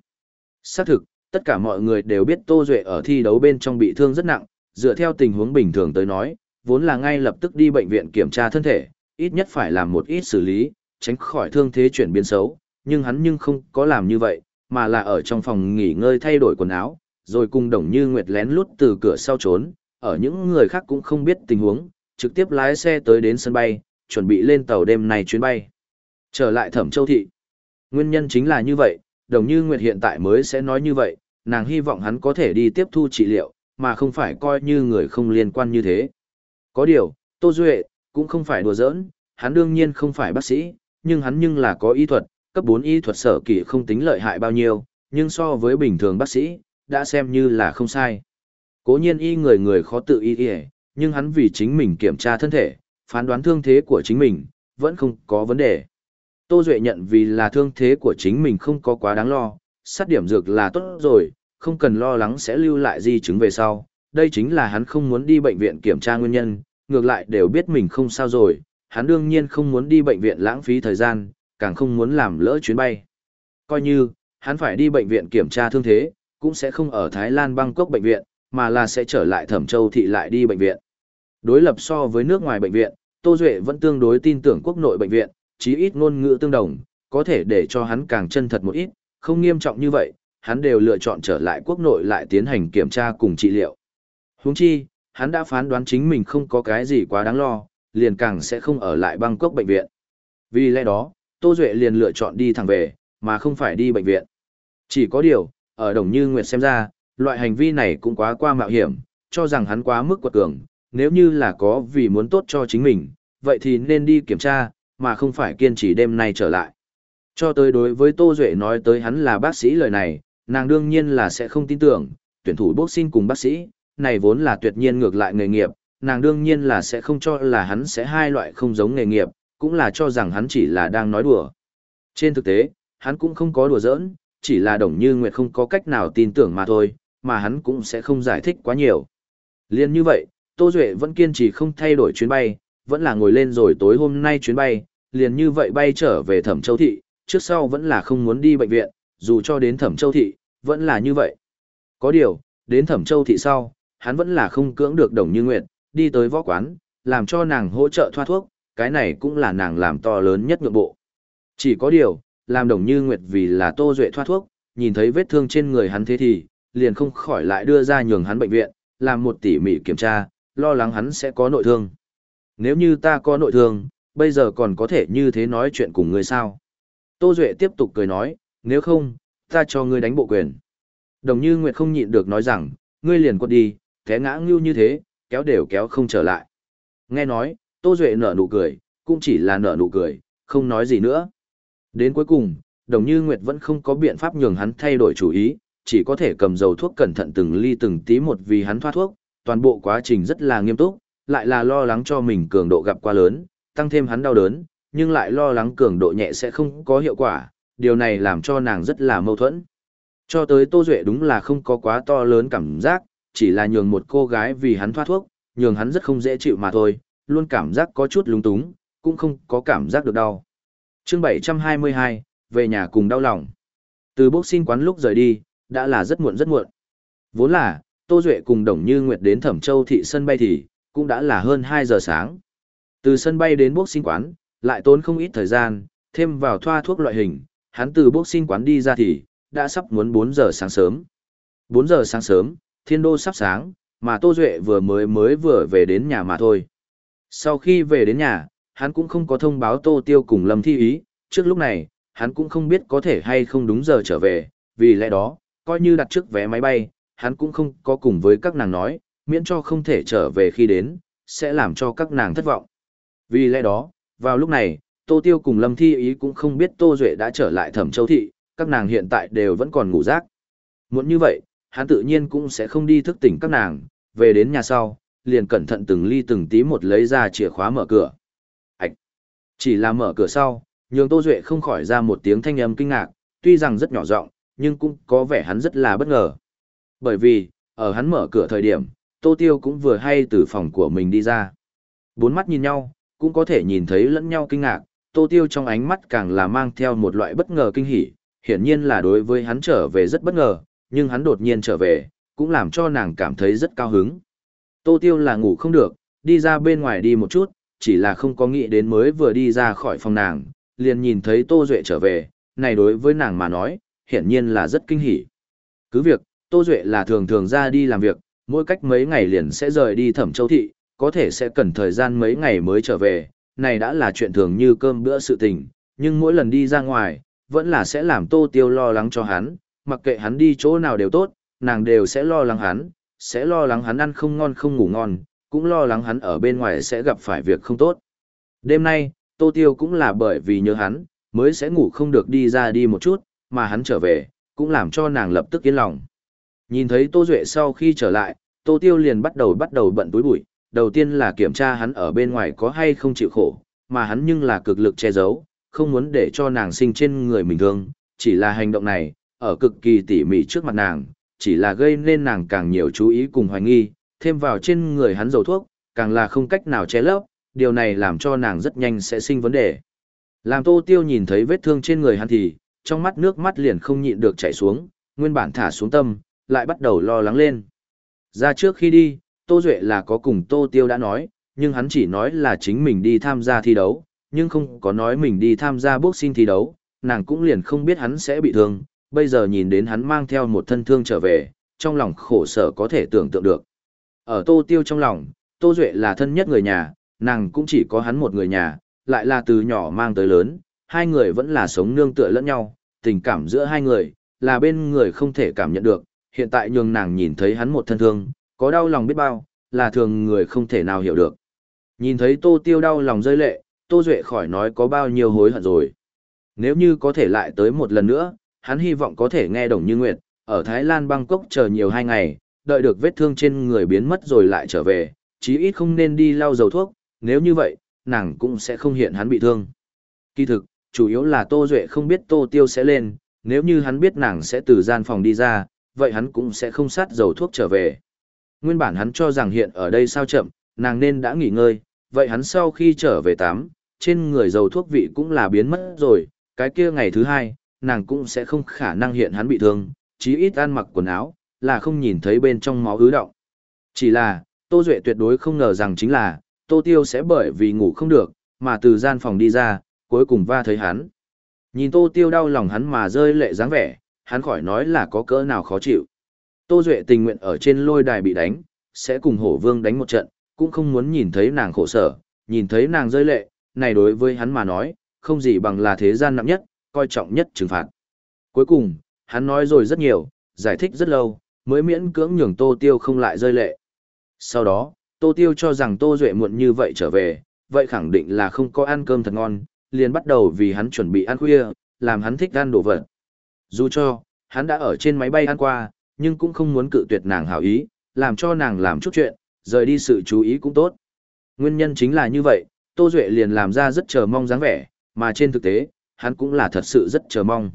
Xác thực, tất cả mọi người đều biết Tô Duệ ở thi đấu bên trong bị thương rất nặng, dựa theo tình huống bình thường tới nói, vốn là ngay lập tức đi bệnh viện kiểm tra thân thể, ít nhất phải làm một ít xử lý, tránh khỏi thương thế chuyển biến xấu, nhưng hắn nhưng không có làm như vậy, mà là ở trong phòng nghỉ ngơi thay đổi quần áo, rồi cùng Đồng Như Nguyệt lén lút từ cửa sau trốn, ở những người khác cũng không biết tình huống, trực tiếp lái xe tới đến sân bay, chuẩn bị lên tàu đêm này chuyến bay. Trở lại Thẩm Châu Thị. Nguyên nhân chính là như vậy, Đồng Như Nguyệt hiện tại mới sẽ nói như vậy, nàng hy vọng hắn có thể đi tiếp thu trị liệu, mà không phải coi như người không liên quan như thế. Có điều, Tô Duệ, cũng không phải đùa giỡn, hắn đương nhiên không phải bác sĩ, nhưng hắn nhưng là có y thuật, cấp 4 y thuật sở kỳ không tính lợi hại bao nhiêu, nhưng so với bình thường bác sĩ, đã xem như là không sai. Cố nhiên y người người khó tự y y, nhưng hắn vì chính mình kiểm tra thân thể, phán đoán thương thế của chính mình, vẫn không có vấn đề. Tô Duệ nhận vì là thương thế của chính mình không có quá đáng lo, sát điểm dược là tốt rồi, không cần lo lắng sẽ lưu lại di chứng về sau. Đây chính là hắn không muốn đi bệnh viện kiểm tra nguyên nhân, ngược lại đều biết mình không sao rồi, hắn đương nhiên không muốn đi bệnh viện lãng phí thời gian, càng không muốn làm lỡ chuyến bay. Coi như, hắn phải đi bệnh viện kiểm tra thương thế, cũng sẽ không ở Thái Lan Bangkok bệnh viện, mà là sẽ trở lại Thẩm Châu thị lại đi bệnh viện. Đối lập so với nước ngoài bệnh viện, Tô Duệ vẫn tương đối tin tưởng quốc nội bệnh viện, chí ít ngôn ngữ tương đồng, có thể để cho hắn càng chân thật một ít, không nghiêm trọng như vậy, hắn đều lựa chọn trở lại quốc nội lại tiến hành kiểm tra cùng trị liệu. Huống chi, hắn đã phán đoán chính mình không có cái gì quá đáng lo, liền càng sẽ không ở lại Bangkok bệnh viện. Vì lẽ đó, Tô Duệ liền lựa chọn đi thẳng về, mà không phải đi bệnh viện. Chỉ có điều, ở Đồng Như Nguyệt xem ra, loại hành vi này cũng quá qua mạo hiểm, cho rằng hắn quá mức quật cường, nếu như là có vì muốn tốt cho chính mình, vậy thì nên đi kiểm tra, mà không phải kiên trì đêm nay trở lại. Cho tới đối với Tô Duệ nói tới hắn là bác sĩ lời này, nàng đương nhiên là sẽ không tin tưởng, tuyển thủ boxing cùng bác sĩ, này vốn là tuyệt nhiên ngược lại nghề nghiệp, nàng đương nhiên là sẽ không cho là hắn sẽ hai loại không giống nghề nghiệp, cũng là cho rằng hắn chỉ là đang nói đùa. Trên thực tế, hắn cũng không có đùa giỡn, chỉ là Đồng Như Nguyệt không có cách nào tin tưởng mà thôi, mà hắn cũng sẽ không giải thích quá nhiều. Liên như vậy, Tô Duệ vẫn kiên trì không thay đổi chuyến bay, vẫn là ngồi lên rồi tối hôm nay chuyến bay, liền như vậy bay trở về Thẩm Châu Thị, trước sau vẫn là không muốn đi bệnh viện, dù cho đến Thẩm Châu Thị, vẫn là như vậy. Có điều, đến Thẩm Châu Thị sau, hắn vẫn là không cưỡng được Đồng Như Nguyệt, đi tới võ quán, làm cho nàng hỗ trợ thoa thuốc, cái này cũng là nàng làm to lớn nhất nhượng bộ. Chỉ có điều, làm Đồng Như Nguyệt vì là Tô Duệ thoa thuốc, nhìn thấy vết thương trên người hắn thế thì, liền không khỏi lại đưa ra nhường hắn bệnh viện, làm một tỉ mỉ kiểm tra, lo lắng hắn sẽ có nội thương. Nếu như ta có nội thương, bây giờ còn có thể như thế nói chuyện cùng ngươi sao? Tô Duệ tiếp tục cười nói, nếu không, ta cho ngươi đánh bộ quyền. Đồng như Nguyệt không nhịn được nói rằng, ngươi liền quật đi, thế ngã ngưu như thế, kéo đều kéo không trở lại. Nghe nói, Tô Duệ nở nụ cười, cũng chỉ là nở nụ cười, không nói gì nữa. Đến cuối cùng, đồng như Nguyệt vẫn không có biện pháp nhường hắn thay đổi chủ ý, chỉ có thể cầm dầu thuốc cẩn thận từng ly từng tí một vì hắn thoát thuốc, toàn bộ quá trình rất là nghiêm túc, lại là lo lắng cho mình cường độ gặp quá lớn, tăng thêm hắn đau đớn, nhưng lại lo lắng cường độ nhẹ sẽ không có hiệu quả, điều này làm cho nàng rất là mâu thuẫn. Cho tới Tô Duệ đúng là không có quá to lớn cảm giác, chỉ là nhường một cô gái vì hắn thoát thuốc, nhường hắn rất không dễ chịu mà thôi, luôn cảm giác có chút lúng túng, cũng không có cảm giác được đau. chương 722, về nhà cùng đau lòng. Từ boxing quán lúc rời đi, đã là rất muộn rất muộn. Vốn là, Tô Duệ cùng Đồng Như Nguyệt đến Thẩm Châu thị sân bay thì, cũng đã là hơn 2 giờ sáng. Từ sân bay đến boxing quán, lại tốn không ít thời gian, thêm vào thoa thuốc loại hình, hắn từ boxing quán đi ra thì, đã sắp muốn 4 giờ sáng sớm. 4 giờ sáng sớm, thiên đô sắp sáng, mà Tô Duệ vừa mới mới vừa về đến nhà mà thôi. Sau khi về đến nhà, hắn cũng không có thông báo Tô Tiêu cùng Lâm Thi Ý, trước lúc này, hắn cũng không biết có thể hay không đúng giờ trở về, vì lẽ đó, coi như đặt trước vé máy bay, hắn cũng không có cùng với các nàng nói, miễn cho không thể trở về khi đến, sẽ làm cho các nàng thất vọng. Vì lẽ đó, vào lúc này, Tô Tiêu cùng Lâm Thi Ý cũng không biết Tô Duệ đã trở lại Thẩm Châu Thị, các nàng hiện tại đều vẫn còn ngủ rác. Muốn như vậy, hắn tự nhiên cũng sẽ không đi thức tỉnh các nàng, về đến nhà sau, liền cẩn thận từng ly từng tí một lấy ra chìa khóa mở cửa. Ảch! Chỉ là mở cửa sau, nhường Tô Duệ không khỏi ra một tiếng thanh âm kinh ngạc, tuy rằng rất nhỏ giọng nhưng cũng có vẻ hắn rất là bất ngờ. Bởi vì, ở hắn mở cửa thời điểm, Tô Tiêu cũng vừa hay từ phòng của mình đi ra. Bốn mắt nhìn nhau, cũng có thể nhìn thấy lẫn nhau kinh ngạc, Tô Tiêu trong ánh mắt càng là mang theo một loại bất ngờ kinh hỉ, hiển nhiên là đối với hắn trở về rất bất ngờ, nhưng hắn đột nhiên trở về, cũng làm cho nàng cảm thấy rất cao hứng. Tô Tiêu là ngủ không được, đi ra bên ngoài đi một chút, chỉ là không có nghĩ đến mới vừa đi ra khỏi phòng nàng, liền nhìn thấy Tô Duệ trở về, này đối với nàng mà nói, hiển nhiên là rất kinh hỉ. Cứ việc, Tô Duệ là thường thường ra đi làm việc, mỗi cách mấy ngày liền sẽ rời đi thẩm châu thị, có thể sẽ cần thời gian mấy ngày mới trở về, này đã là chuyện thường như cơm bữa sự tình, nhưng mỗi lần đi ra ngoài, vẫn là sẽ làm Tô Tiêu lo lắng cho hắn, mặc kệ hắn đi chỗ nào đều tốt, nàng đều sẽ lo lắng hắn, sẽ lo lắng hắn ăn không ngon không ngủ ngon, cũng lo lắng hắn ở bên ngoài sẽ gặp phải việc không tốt. Đêm nay, Tô Tiêu cũng là bởi vì nhớ hắn, mới sẽ ngủ không được đi ra đi một chút, mà hắn trở về, cũng làm cho nàng lập tức yên lòng. Nhìn thấy Tô Duệ sau khi trở lại, Tô Tiêu liền bắt đầu bắt đầu bận túi bụi, đầu tiên là kiểm tra hắn ở bên ngoài có hay không chịu khổ, mà hắn nhưng là cực lực che giấu, không muốn để cho nàng sinh trên người mình thương, chỉ là hành động này, ở cực kỳ tỉ mỉ trước mặt nàng, chỉ là gây nên nàng càng nhiều chú ý cùng hoài nghi, thêm vào trên người hắn dầu thuốc, càng là không cách nào che lấp, điều này làm cho nàng rất nhanh sẽ sinh vấn đề. Làm Tô Tiêu nhìn thấy vết thương trên người hắn thì, trong mắt nước mắt liền không nhịn được chảy xuống, nguyên bản thả xuống tâm, lại bắt đầu lo lắng lên. Ra trước khi đi, Tô Duệ là có cùng Tô Tiêu đã nói, nhưng hắn chỉ nói là chính mình đi tham gia thi đấu, nhưng không có nói mình đi tham gia boxing thi đấu, nàng cũng liền không biết hắn sẽ bị thương, bây giờ nhìn đến hắn mang theo một thân thương trở về, trong lòng khổ sở có thể tưởng tượng được. Ở Tô Tiêu trong lòng, Tô Duệ là thân nhất người nhà, nàng cũng chỉ có hắn một người nhà, lại là từ nhỏ mang tới lớn, hai người vẫn là sống nương tựa lẫn nhau, tình cảm giữa hai người, là bên người không thể cảm nhận được, hiện tại nhường nàng nhìn thấy hắn một thân thương, có đau lòng biết bao, là thường người không thể nào hiểu được. Nhìn thấy Tô Tiêu đau lòng rơi lệ, Tô Duệ khỏi nói có bao nhiêu hối hận rồi. Nếu như có thể lại tới một lần nữa, hắn hy vọng có thể nghe Đồng Như Nguyệt, ở Thái Lan Bangkok chờ nhiều hai ngày, đợi được vết thương trên người biến mất rồi lại trở về, chí ít không nên đi lau dầu thuốc, nếu như vậy, nàng cũng sẽ không hiện hắn bị thương. Kỳ thực, chủ yếu là Tô Duệ không biết Tô Tiêu sẽ lên, nếu như hắn biết nàng sẽ từ gian phòng đi ra, vậy hắn cũng sẽ không sát dầu thuốc trở về. Nguyên bản hắn cho rằng hiện ở đây sao chậm, nàng nên đã nghỉ ngơi, vậy hắn sau khi trở về tắm, trên người dầu thuốc vị cũng là biến mất rồi, cái kia ngày thứ hai, nàng cũng sẽ không khả năng hiện hắn bị thương, chí ít ăn mặc quần áo, là không nhìn thấy bên trong máu ứ động. Chỉ là, Tô Duệ tuyệt đối không ngờ rằng chính là, Tô Tiêu sẽ bởi vì ngủ không được, mà từ gian phòng đi ra, cuối cùng va thấy hắn. Nhìn Tô Tiêu đau lòng hắn mà rơi lệ dáng vẻ, hắn khỏi nói là có cỡ nào khó chịu. Tô Duệ tình nguyện ở trên lôi đài bị đánh, sẽ cùng hổ vương đánh một trận, cũng không muốn nhìn thấy nàng khổ sở, nhìn thấy nàng rơi lệ, này đối với hắn mà nói, không gì bằng là thế gian nặng nhất, coi trọng nhất trừng phạt. Cuối cùng, hắn nói rồi rất nhiều, giải thích rất lâu, mới miễn cưỡng nhường Tô Tiêu không lại rơi lệ. Sau đó, Tô Tiêu cho rằng Tô Duệ muộn như vậy trở về, vậy khẳng định là không có ăn cơm thật ngon, liền bắt đầu vì hắn chuẩn bị ăn khuya, làm hắn thích ăn đồ vật. Dù cho, hắn đã ở trên máy bay ăn qua, nhưng cũng không muốn cự tuyệt nàng hảo ý, làm cho nàng làm chút chuyện, rời đi sự chú ý cũng tốt. Nguyên nhân chính là như vậy, Tô Duệ liền làm ra rất chờ mong dáng vẻ, mà trên thực tế, hắn cũng là thật sự rất chờ mong.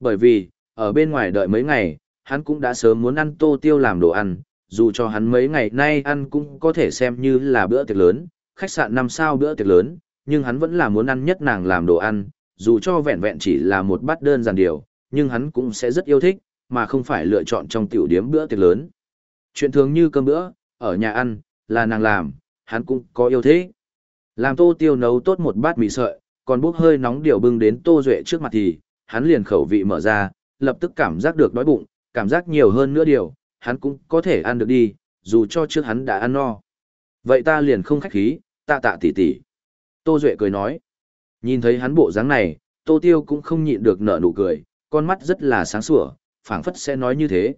Bởi vì, ở bên ngoài đợi mấy ngày, hắn cũng đã sớm muốn ăn tô tiêu làm đồ ăn, dù cho hắn mấy ngày nay ăn cũng có thể xem như là bữa tiệc lớn, khách sạn năm sao bữa tiệc lớn, nhưng hắn vẫn là muốn ăn nhất nàng làm đồ ăn, dù cho vẹn vẹn chỉ là một bát đơn giản điều, nhưng hắn cũng sẽ rất yêu thích, mà không phải lựa chọn trong tiểu điếm bữa tiệc lớn. Chuyện thường như cơm bữa, ở nhà ăn, là nàng làm, hắn cũng có yêu thích. Làm tô tiêu nấu tốt một bát mì sợi, còn bốc hơi nóng điều bưng đến tô duệ trước mặt thì, hắn liền khẩu vị mở ra, lập tức cảm giác được đói bụng, cảm giác nhiều hơn nữa điều, hắn cũng có thể ăn được đi, dù cho trước hắn đã ăn no. Vậy ta liền không khách khí, tạ tạ tỷ tỷ. Tô Duệ cười nói. Nhìn thấy hắn bộ dáng này, Tô Tiêu cũng không nhịn được nở nụ cười, con mắt rất là sáng sủa, phảng phất sẽ nói như thế.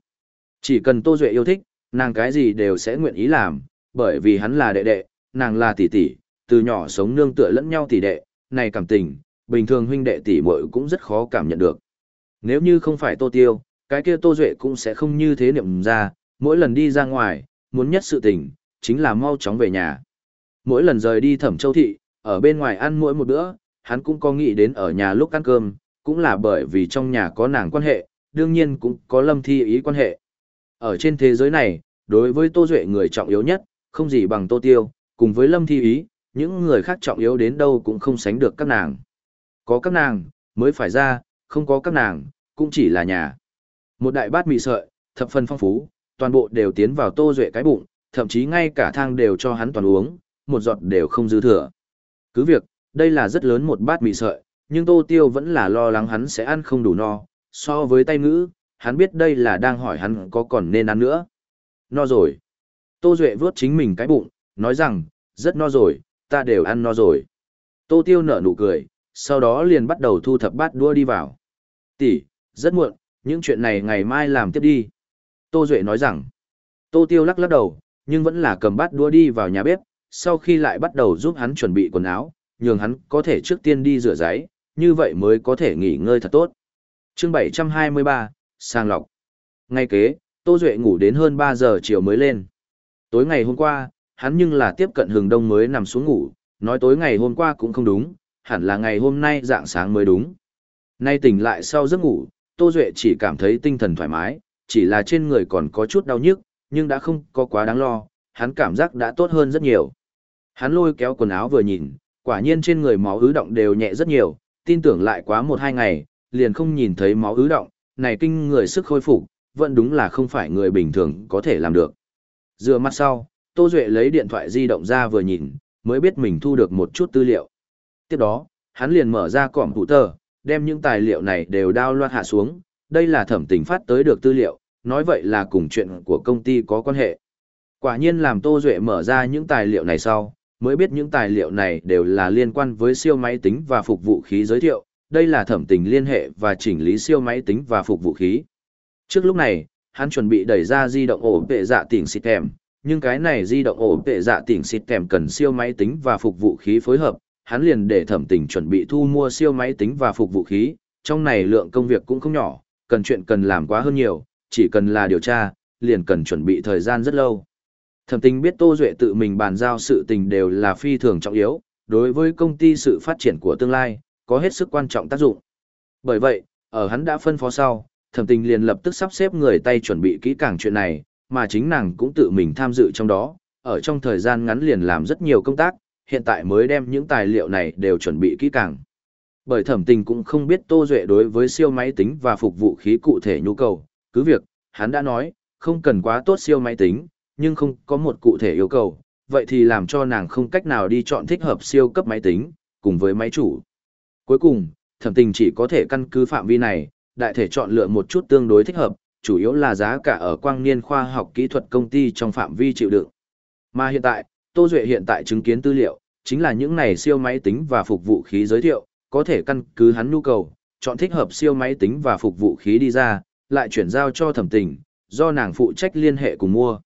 Chỉ cần Tô Duệ yêu thích, nàng cái gì đều sẽ nguyện ý làm, bởi vì hắn là đệ đệ, nàng là tỷ tỷ, từ nhỏ sống nương tựa lẫn nhau tỷ đệ, này cảm tình, bình thường huynh đệ tỷ muội cũng rất khó cảm nhận được. Nếu như không phải Tô Tiêu, cái kia Tô Duệ cũng sẽ không như thế niệm ra, mỗi lần đi ra ngoài, muốn nhất sự tình, chính là mau chóng về nhà. Mỗi lần rời đi thẩm châu thị, ở bên ngoài ăn mỗi một bữa, hắn cũng có nghĩ đến ở nhà lúc ăn cơm, cũng là bởi vì trong nhà có nàng quan hệ, đương nhiên cũng có lâm thi ý quan hệ. Ở trên thế giới này, đối với Tô Duệ người trọng yếu nhất, không gì bằng Tô Tiêu, cùng với lâm thi ý, những người khác trọng yếu đến đâu cũng không sánh được các nàng. Có các nàng, mới phải ra, không có các nàng, cũng chỉ là nhà. Một đại bát mì sợi, thập phần phong phú, toàn bộ đều tiến vào Tô Duệ cái bụng, thậm chí ngay cả thang đều cho hắn toàn uống, một giọt đều không dư thừa. Cứ việc, đây là rất lớn một bát mì sợi, nhưng Tô Tiêu vẫn là lo lắng hắn sẽ ăn không đủ no, so với tay ngữ, hắn biết đây là đang hỏi hắn có còn nên ăn nữa. No rồi. Tô Duệ vớt chính mình cái bụng, nói rằng, rất no rồi, ta đều ăn no rồi. Tô Tiêu nở nụ cười, sau đó liền bắt đầu thu thập bát đua đi vào. Tỷ, rất muộn, những chuyện này ngày mai làm tiếp đi. Tô Duệ nói rằng, Tô Tiêu lắc lắc đầu, nhưng vẫn là cầm bát đua đi vào nhà bếp, sau khi lại bắt đầu giúp hắn chuẩn bị quần áo, nhường hắn có thể trước tiên đi rửa giấy, như vậy mới có thể nghỉ ngơi thật tốt. chương 723, sang lọc. Ngay kế, Tô Duệ ngủ đến hơn 3 giờ chiều mới lên. Tối ngày hôm qua, hắn nhưng là tiếp cận hừng đông mới nằm xuống ngủ, nói tối ngày hôm qua cũng không đúng, hẳn là ngày hôm nay dạng sáng mới đúng. Nay tỉnh lại sau giấc ngủ, Tô Duệ chỉ cảm thấy tinh thần thoải mái, chỉ là trên người còn có chút đau nhức, nhưng đã không có quá đáng lo, hắn cảm giác đã tốt hơn rất nhiều. Hắn lôi kéo quần áo vừa nhìn, quả nhiên trên người máu ứ động đều nhẹ rất nhiều, tin tưởng lại quá một hai ngày, liền không nhìn thấy máu ứ động, này kinh người sức khôi phục, vẫn đúng là không phải người bình thường có thể làm được. Dựa mắt sau, Tô Duệ lấy điện thoại di động ra vừa nhìn, mới biết mình thu được một chút tư liệu. Tiếp đó, hắn liền mở ra cỏm thủ tờ, đem những tài liệu này đều đao loạt hạ xuống, đây là thẩm tình phát tới được tư liệu, nói vậy là cùng chuyện của công ty có quan hệ. Quả nhiên làm Tô Duệ mở ra những tài liệu này sau, mới biết những tài liệu này đều là liên quan với siêu máy tính và phục vụ khí giới thiệu, đây là thẩm tình liên hệ và chỉnh lý siêu máy tính và phục vụ khí. Trước lúc này, hắn chuẩn bị đẩy ra di động ổ vệ dạ tỉnh xịt em nhưng cái này di động ổ tệ dạ tỉnh xịt kèm cần siêu máy tính và phục vụ khí phối hợp, hắn liền để thẩm tình chuẩn bị thu mua siêu máy tính và phục vụ khí, trong này lượng công việc cũng không nhỏ, cần chuyện cần làm quá hơn nhiều, chỉ cần là điều tra, liền cần chuẩn bị thời gian rất lâu. Thẩm tình biết Tô Duệ tự mình bàn giao sự tình đều là phi thường trọng yếu, đối với công ty sự phát triển của tương lai, có hết sức quan trọng tác dụng. Bởi vậy, ở hắn đã phân phó sau, thẩm tình liền lập tức sắp xếp người tay chuẩn bị kỹ càng chuyện này, mà chính nàng cũng tự mình tham dự trong đó, ở trong thời gian ngắn liền làm rất nhiều công tác, hiện tại mới đem những tài liệu này đều chuẩn bị kỹ càng. Bởi thẩm tình cũng không biết Tô Duệ đối với siêu máy tính và phục vụ khí cụ thể nhu cầu, cứ việc, hắn đã nói, không cần quá tốt siêu máy tính, nhưng không có một cụ thể yêu cầu, vậy thì làm cho nàng không cách nào đi chọn thích hợp siêu cấp máy tính, cùng với máy chủ. Cuối cùng, thẩm tình chỉ có thể căn cứ phạm vi này, đại thể chọn lựa một chút tương đối thích hợp, chủ yếu là giá cả ở quang niên khoa học kỹ thuật công ty trong phạm vi chịu đựng. Mà hiện tại, Tô Duệ hiện tại chứng kiến tư liệu, chính là những này siêu máy tính và phục vụ khí giới thiệu, có thể căn cứ hắn nhu cầu, chọn thích hợp siêu máy tính và phục vụ khí đi ra, lại chuyển giao cho thẩm tình, do nàng phụ trách liên hệ cùng mua.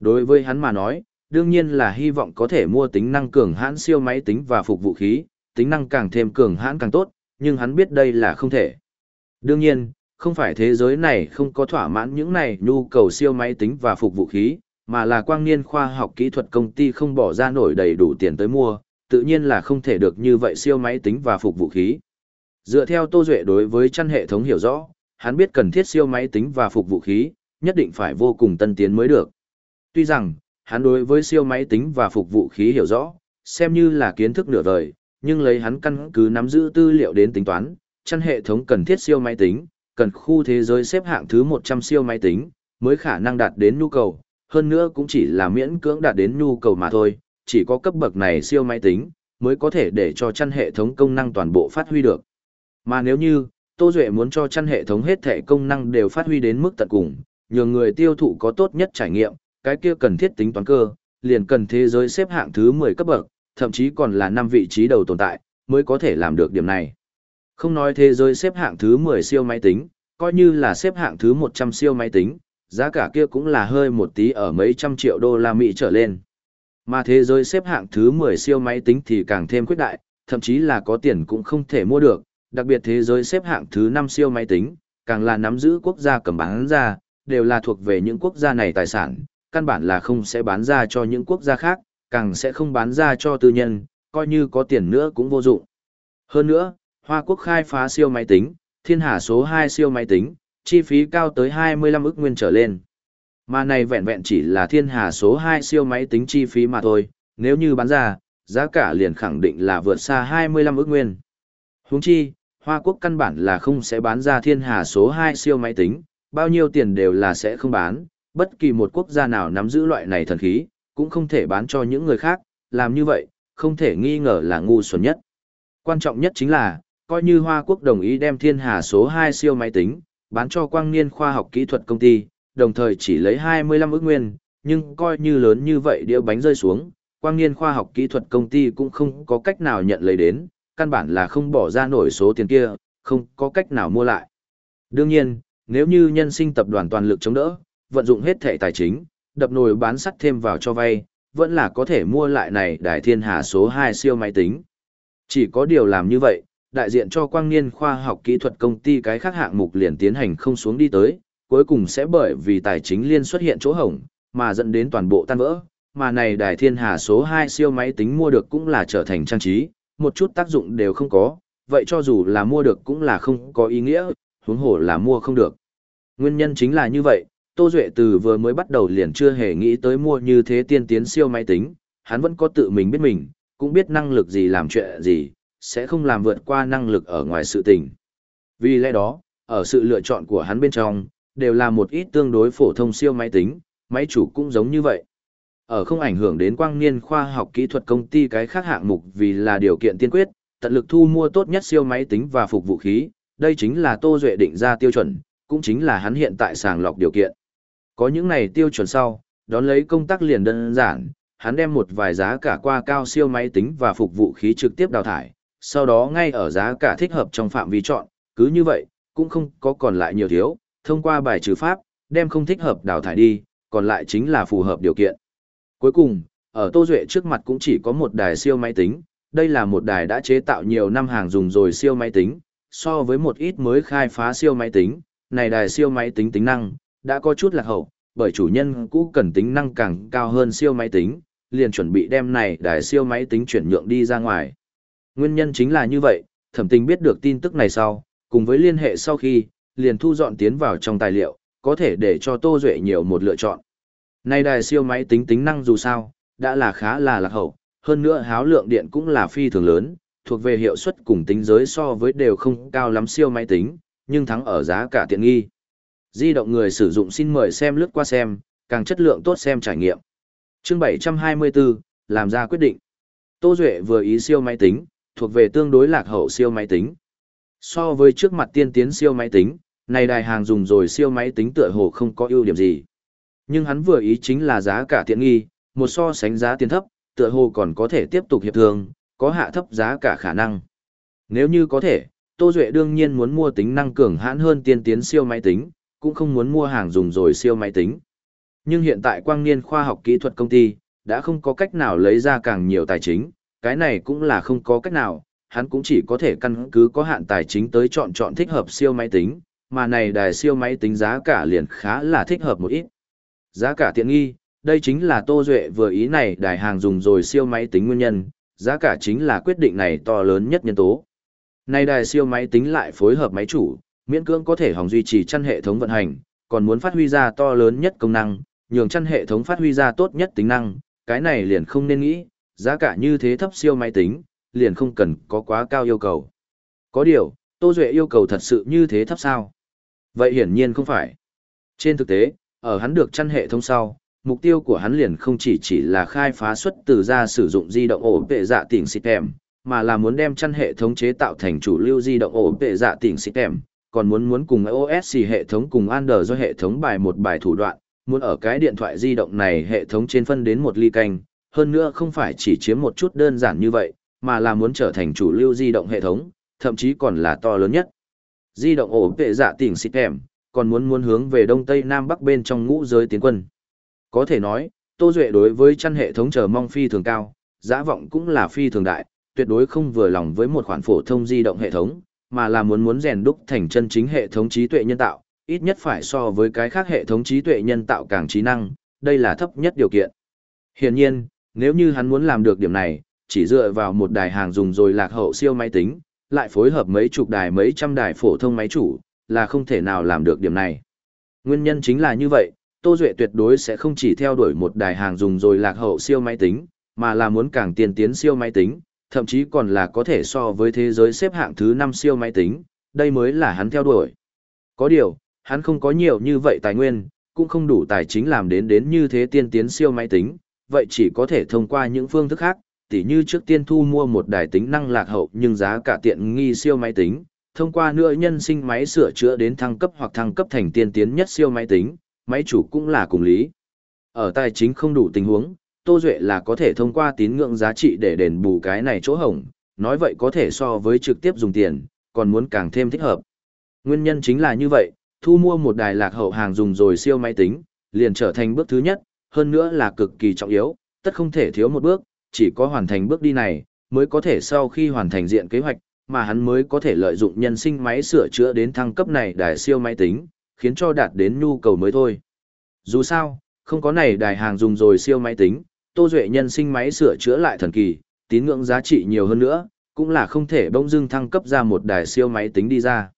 Đối với hắn mà nói, đương nhiên là hy vọng có thể mua tính năng cường hãn siêu máy tính và phục vụ khí, tính năng càng thêm cường hãn càng tốt, nhưng hắn biết đây là không thể. Đương nhiên, không phải thế giới này không có thỏa mãn những này nhu cầu siêu máy tính và phục vụ khí, mà là quang niên khoa học kỹ thuật công ty không bỏ ra nổi đầy đủ tiền tới mua, tự nhiên là không thể được như vậy siêu máy tính và phục vụ khí. Dựa theo Tô Duệ đối với chăn hệ thống hiểu rõ, hắn biết cần thiết siêu máy tính và phục vụ khí, nhất định phải vô cùng tân tiến mới được. Tuy rằng, hắn đối với siêu máy tính và phục vụ khí hiểu rõ, xem như là kiến thức nửa vời, nhưng lấy hắn căn cứ nắm giữ tư liệu đến tính toán, chăn hệ thống cần thiết siêu máy tính, cần khu thế giới xếp hạng thứ 100 siêu máy tính, mới khả năng đạt đến nhu cầu, hơn nữa cũng chỉ là miễn cưỡng đạt đến nhu cầu mà thôi, chỉ có cấp bậc này siêu máy tính, mới có thể để cho chăn hệ thống công năng toàn bộ phát huy được. Mà nếu như, Tô Duệ muốn cho chăn hệ thống hết thể công năng đều phát huy đến mức tận cùng, nhờ người tiêu thụ có tốt nhất trải nghiệm, cái kia cần thiết tính toán cơ, liền cần thế giới xếp hạng thứ 10 cấp bậc, thậm chí còn là năm vị trí đầu tồn tại, mới có thể làm được điểm này. Không nói thế giới xếp hạng thứ 10 siêu máy tính, coi như là xếp hạng thứ 100 siêu máy tính, giá cả kia cũng là hơi một tí ở mấy trăm triệu đô la Mỹ trở lên. Mà thế giới xếp hạng thứ 10 siêu máy tính thì càng thêm quyết đại, thậm chí là có tiền cũng không thể mua được, đặc biệt thế giới xếp hạng thứ 5 siêu máy tính, càng là nắm giữ quốc gia cầm bán ra, đều là thuộc về những quốc gia này tài sản, căn bản là không sẽ bán ra cho những quốc gia khác, càng sẽ không bán ra cho tư nhân, coi như có tiền nữa cũng vô dụng. Hơn nữa, Hoa Quốc khai phá siêu máy tính, thiên hà số 2 siêu máy tính, chi phí cao tới 25 ức nguyên trở lên. Mà này vẹn vẹn chỉ là thiên hà số 2 siêu máy tính chi phí mà thôi, nếu như bán ra, giá cả liền khẳng định là vượt xa 25 ức nguyên. Huống chi, Hoa Quốc căn bản là không sẽ bán ra thiên hà số 2 siêu máy tính, bao nhiêu tiền đều là sẽ không bán, bất kỳ một quốc gia nào nắm giữ loại này thần khí, cũng không thể bán cho những người khác, làm như vậy, không thể nghi ngờ là ngu xuẩn nhất. Quan trọng nhất chính là, coi như Hoa Quốc đồng ý đem thiên hà số 2 siêu máy tính, bán cho quang niên khoa học kỹ thuật công ty, đồng thời chỉ lấy 25 ước nguyên, nhưng coi như lớn như vậy đĩa bánh rơi xuống, quang niên khoa học kỹ thuật công ty cũng không có cách nào nhận lấy đến, căn bản là không bỏ ra nổi số tiền kia, không có cách nào mua lại. Đương nhiên, nếu như nhân sinh tập đoàn toàn lực chống đỡ, vận dụng hết thẻ tài chính, đập nồi bán sắt thêm vào cho vay, vẫn là có thể mua lại này đại thiên hà số 2 siêu máy tính. Chỉ có điều làm như vậy, đại diện cho quang niên khoa học kỹ thuật công ty cái khác hạng mục liền tiến hành không xuống đi tới, cuối cùng sẽ bởi vì tài chính liên xuất hiện chỗ hổng, mà dẫn đến toàn bộ tan vỡ, mà này đài thiên hà số 2 siêu máy tính mua được cũng là trở thành trang trí, một chút tác dụng đều không có, vậy cho dù là mua được cũng là không có ý nghĩa, huống hồ là mua không được. Nguyên nhân chính là như vậy, Tô Duệ từ vừa mới bắt đầu liền chưa hề nghĩ tới mua như thế tiên tiến siêu máy tính, hắn vẫn có tự mình biết mình, cũng biết năng lực gì làm chuyện gì, sẽ không làm vượt qua năng lực ở ngoài sự tình. Vì lẽ đó, ở sự lựa chọn của hắn bên trong, đều là một ít tương đối phổ thông siêu máy tính, máy chủ cũng giống như vậy. Ở không ảnh hưởng đến quang niên khoa học kỹ thuật công ty cái khác hạng mục vì là điều kiện tiên quyết, tận lực thu mua tốt nhất siêu máy tính và phục vụ khí, đây chính là Tô Duệ định ra tiêu chuẩn, cũng chính là hắn hiện tại sàng lọc điều kiện. Có những này tiêu chuẩn sau, đón lấy công tác liền đơn giản, hắn đem một vài giá cả qua cao siêu máy tính và phục vụ khí trực tiếp đào thải, sau đó ngay ở giá cả thích hợp trong phạm vi chọn, cứ như vậy, cũng không có còn lại nhiều thiếu, thông qua bài trừ pháp, đem không thích hợp đào thải đi, còn lại chính là phù hợp điều kiện. Cuối cùng, ở Tô Duệ trước mặt cũng chỉ có một đài siêu máy tính, đây là một đài đã chế tạo nhiều năm hàng dùng rồi siêu máy tính, so với một ít mới khai phá siêu máy tính, này đài siêu máy tính tính năng, đã có chút lạc hậu, bởi chủ nhân cũ cần tính năng càng cao hơn siêu máy tính, liền chuẩn bị đem này đài siêu máy tính chuyển nhượng đi ra ngoài. Nguyên nhân chính là như vậy, thẩm tình biết được tin tức này sau, cùng với liên hệ sau khi, liền thu dọn tiến vào trong tài liệu, có thể để cho Tô Duệ nhiều một lựa chọn. Nay đài siêu máy tính tính năng dù sao, đã là khá là lạc hậu, hơn nữa háo lượng điện cũng là phi thường lớn, thuộc về hiệu suất cùng tính giới so với đều không cao lắm siêu máy tính, nhưng thắng ở giá cả tiện nghi. Di động người sử dụng xin mời xem lướt qua xem, càng chất lượng tốt xem trải nghiệm. Chương 724, làm ra quyết định. Tô Duệ vừa ý siêu máy tính, thuộc về tương đối lạc hậu siêu máy tính. So với trước mặt tiên tiến siêu máy tính, này đài hàng dùng rồi siêu máy tính tựa hồ không có ưu điểm gì. Nhưng hắn vừa ý chính là giá cả tiện nghi, một so sánh giá tiền thấp, tựa hồ còn có thể tiếp tục hiệp thương, có hạ thấp giá cả khả năng. Nếu như có thể, Tô Duệ đương nhiên muốn mua tính năng cường hãn hơn tiên tiến siêu máy tính, cũng không muốn mua hàng dùng rồi siêu máy tính. Nhưng hiện tại quang niên khoa học kỹ thuật công ty, đã không có cách nào lấy ra càng nhiều tài chính, cái này cũng là không có cách nào, hắn cũng chỉ có thể căn cứ có hạn tài chính tới chọn chọn thích hợp siêu máy tính, mà này đài siêu máy tính giá cả liền khá là thích hợp một ít. Giá cả tiện nghi, đây chính là Tô Duệ vừa ý này đài hàng dùng rồi siêu máy tính nguyên nhân, giá cả chính là quyết định này to lớn nhất nhân tố. Này đài siêu máy tính lại phối hợp máy chủ, miễn cưỡng có thể hòng duy trì chăn hệ thống vận hành, còn muốn phát huy ra to lớn nhất công năng, nhường chăn hệ thống phát huy ra tốt nhất tính năng, cái này liền không nên nghĩ, giá cả như thế thấp siêu máy tính, liền không cần có quá cao yêu cầu. Có điều, Tô Duệ yêu cầu thật sự như thế thấp sao? Vậy hiển nhiên không phải. Trên thực tế, ở hắn được chăn hệ thống sau, mục tiêu của hắn liền không chỉ chỉ là khai phá xuất từ ra sử dụng di động ổ vệ dạ tỉnh system, mà là muốn đem chăn hệ thống chế tạo thành chủ lưu di động ổ vệ dạ tỉnh system, còn muốn muốn cùng OS hệ thống cùng Android do hệ thống bài một bài thủ đoạn, muốn ở cái điện thoại di động này hệ thống trên phân đến một ly canh, hơn nữa không phải chỉ chiếm một chút đơn giản như vậy, mà là muốn trở thành chủ lưu di động hệ thống, thậm chí còn là to lớn nhất. Di động ổ vệ dạ tỉnh xịt kèm, còn muốn muốn hướng về đông tây nam bắc bên trong ngũ giới tiến quân. Có thể nói, Tô Duệ đối với chăn hệ thống chờ mong phi thường cao, giá vọng cũng là phi thường đại, tuyệt đối không vừa lòng với một khoản phổ thông di động hệ thống, mà là muốn muốn rèn đúc thành chân chính hệ thống trí tuệ nhân tạo, ít nhất phải so với cái khác hệ thống trí tuệ nhân tạo càng trí năng, đây là thấp nhất điều kiện. Hiển nhiên, nếu như hắn muốn làm được điểm này, chỉ dựa vào một đài hàng dùng rồi lạc hậu siêu máy tính, lại phối hợp mấy chục đài mấy trăm đài phổ thông máy chủ, là không thể nào làm được điểm này. Nguyên nhân chính là như vậy, Tô Duệ tuyệt đối sẽ không chỉ theo đuổi một đài hàng dùng rồi lạc hậu siêu máy tính, mà là muốn càng tiên tiến siêu máy tính, thậm chí còn là có thể so với thế giới xếp hạng thứ 5 siêu máy tính, đây mới là hắn theo đuổi. Có điều, hắn không có nhiều như vậy tài nguyên, cũng không đủ tài chính làm đến đến như thế tiên tiến siêu máy tính, vậy chỉ có thể thông qua những phương thức khác, tỉ như trước tiên thu mua một đài tính năng lạc hậu nhưng giá cả tiện nghi siêu máy tính, thông qua nữa nhân sinh máy sửa chữa đến thăng cấp hoặc thăng cấp thành tiên tiến nhất siêu máy tính, máy chủ cũng là cùng lý. Ở tài chính không đủ tình huống, Tô Duệ là có thể thông qua tín ngưỡng giá trị để đền bù cái này chỗ hổng, nói vậy có thể so với trực tiếp dùng tiền, còn muốn càng thêm thích hợp. Nguyên nhân chính là như vậy, thu mua một đài lạc hậu hàng dùng rồi siêu máy tính, liền trở thành bước thứ nhất, hơn nữa là cực kỳ trọng yếu, tất không thể thiếu một bước, chỉ có hoàn thành bước đi này, mới có thể sau khi hoàn thành diện kế hoạch, mà hắn mới có thể lợi dụng nhân sinh máy sửa chữa đến thăng cấp này đài siêu máy tính, khiến cho đạt đến nhu cầu mới thôi. Dù sao, không có này đài hàng dùng rồi siêu máy tính, Tô Duệ nhân sinh máy sửa chữa lại thần kỳ, tín ngưỡng giá trị nhiều hơn nữa, cũng là không thể bỗng dưng thăng cấp ra một đài siêu máy tính đi ra.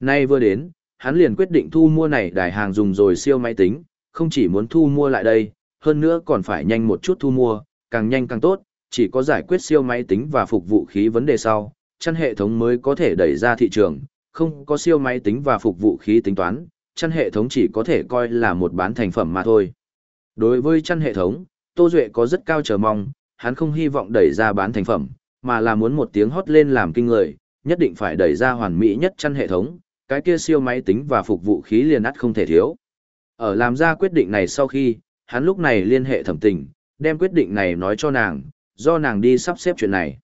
Nay vừa đến, hắn liền quyết định thu mua này đài hàng dùng rồi siêu máy tính, không chỉ muốn thu mua lại đây, hơn nữa còn phải nhanh một chút thu mua, càng nhanh càng tốt, chỉ có giải quyết siêu máy tính và phục vụ khí vấn đề sau, chăn hệ thống mới có thể đẩy ra thị trường, không có siêu máy tính và phục vụ khí tính toán, chăn hệ thống chỉ có thể coi là một bán thành phẩm mà thôi. Đối với chăn hệ thống, Tô Duệ có rất cao chờ mong, hắn không hy vọng đẩy ra bán thành phẩm, mà là muốn một tiếng hót lên làm kinh người, nhất định phải đẩy ra hoàn mỹ nhất chăn hệ thống, cái kia siêu máy tính và phục vụ khí liền ắt không thể thiếu. Ở làm ra quyết định này sau khi, hắn lúc này liên hệ thẩm tình, đem quyết định này nói cho nàng, do nàng đi sắp xếp chuyện này.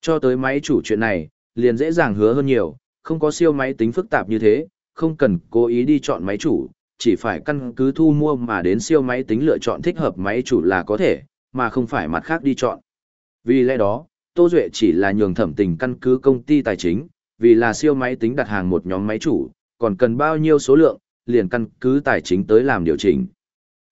Cho tới máy chủ chuyện này, liền dễ dàng hứa hơn nhiều, không có siêu máy tính phức tạp như thế, không cần cố ý đi chọn máy chủ, chỉ phải căn cứ thu mua mà đến siêu máy tính lựa chọn thích hợp máy chủ là có thể, mà không phải mặt khác đi chọn. Vì lẽ đó, Tô Duệ chỉ là nhường thẩm tình căn cứ công ty tài chính, vì là siêu máy tính đặt hàng một nhóm máy chủ, còn cần bao nhiêu số lượng, liền căn cứ tài chính tới làm điều chỉnh.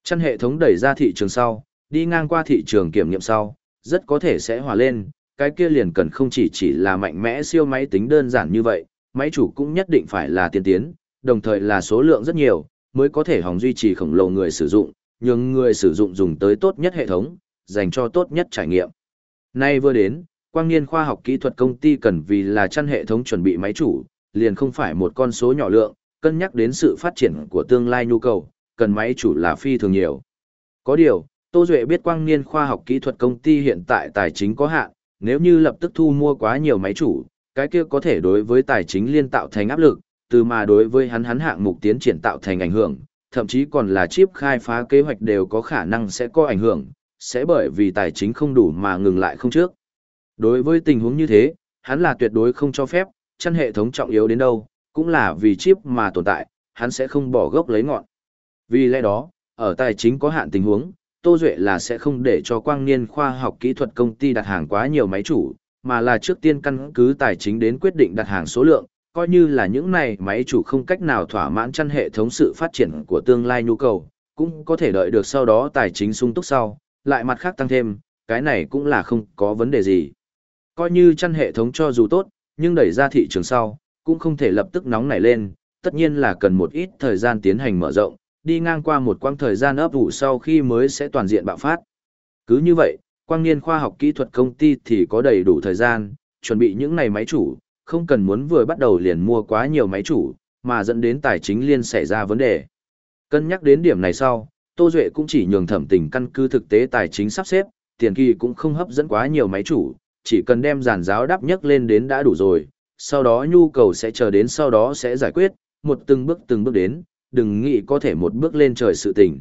Chăn hệ thống đẩy ra thị trường sau, đi ngang qua thị trường kiểm nghiệm sau, rất có thể sẽ hòa lên, cái kia liền cần không chỉ chỉ là mạnh mẽ siêu máy tính đơn giản như vậy, máy chủ cũng nhất định phải là tiên tiến, đồng thời là số lượng rất nhiều, mới có thể hòng duy trì khổng lồ người sử dụng, nhưng người sử dụng dùng tới tốt nhất hệ thống, dành cho tốt nhất trải nghiệm. Nay vừa đến, quang niên khoa học kỹ thuật công ty cần vì là chăn hệ thống chuẩn bị máy chủ, liền không phải một con số nhỏ lượng, cân nhắc đến sự phát triển của tương lai nhu cầu, cần máy chủ là phi thường nhiều. Có điều, Tô Duệ biết quang niên khoa học kỹ thuật công ty hiện tại tài chính có hạn, nếu như lập tức thu mua quá nhiều máy chủ, cái kia có thể đối với tài chính liên tạo thành áp lực, từ mà đối với hắn hắn hạng mục tiến triển tạo thành ảnh hưởng, thậm chí còn là chip khai phá kế hoạch đều có khả năng sẽ có ảnh hưởng, sẽ bởi vì tài chính không đủ mà ngừng lại không trước. Đối với tình huống như thế, hắn là tuyệt đối không cho phép, chăn hệ thống trọng yếu đến đâu, cũng là vì chip mà tồn tại, hắn sẽ không bỏ gốc lấy ngọn. Vì lẽ đó, ở tài chính có hạn tình huống, Tô Duệ là sẽ không để cho quang niên khoa học kỹ thuật công ty đặt hàng quá nhiều máy chủ, mà là trước tiên căn cứ tài chính đến quyết định đặt hàng số lượng, coi như là những này máy chủ không cách nào thỏa mãn chăn hệ thống sự phát triển của tương lai nhu cầu, cũng có thể đợi được sau đó tài chính sung túc sau, lại mặt khác tăng thêm, cái này cũng là không có vấn đề gì. Coi như chăn hệ thống cho dù tốt, nhưng đẩy ra thị trường sau, cũng không thể lập tức nóng nảy lên, tất nhiên là cần một ít thời gian tiến hành mở rộng, đi ngang qua một quãng thời gian ấp ủ sau khi mới sẽ toàn diện bạo phát. Cứ như vậy, quang niên khoa học kỹ thuật công ty thì có đầy đủ thời gian, chuẩn bị những này máy chủ, không cần muốn vừa bắt đầu liền mua quá nhiều máy chủ, mà dẫn đến tài chính liên xảy ra vấn đề. Cân nhắc đến điểm này sau, Tô Duệ cũng chỉ nhường thẩm tình căn cứ thực tế tài chính sắp xếp, tiền kỳ cũng không hấp dẫn quá nhiều máy chủ, chỉ cần đem giàn giáo đắp nhất lên đến đã đủ rồi, sau đó nhu cầu sẽ chờ đến sau đó sẽ giải quyết, một từng bước từng bước đến, đừng nghĩ có thể một bước lên trời sự tình.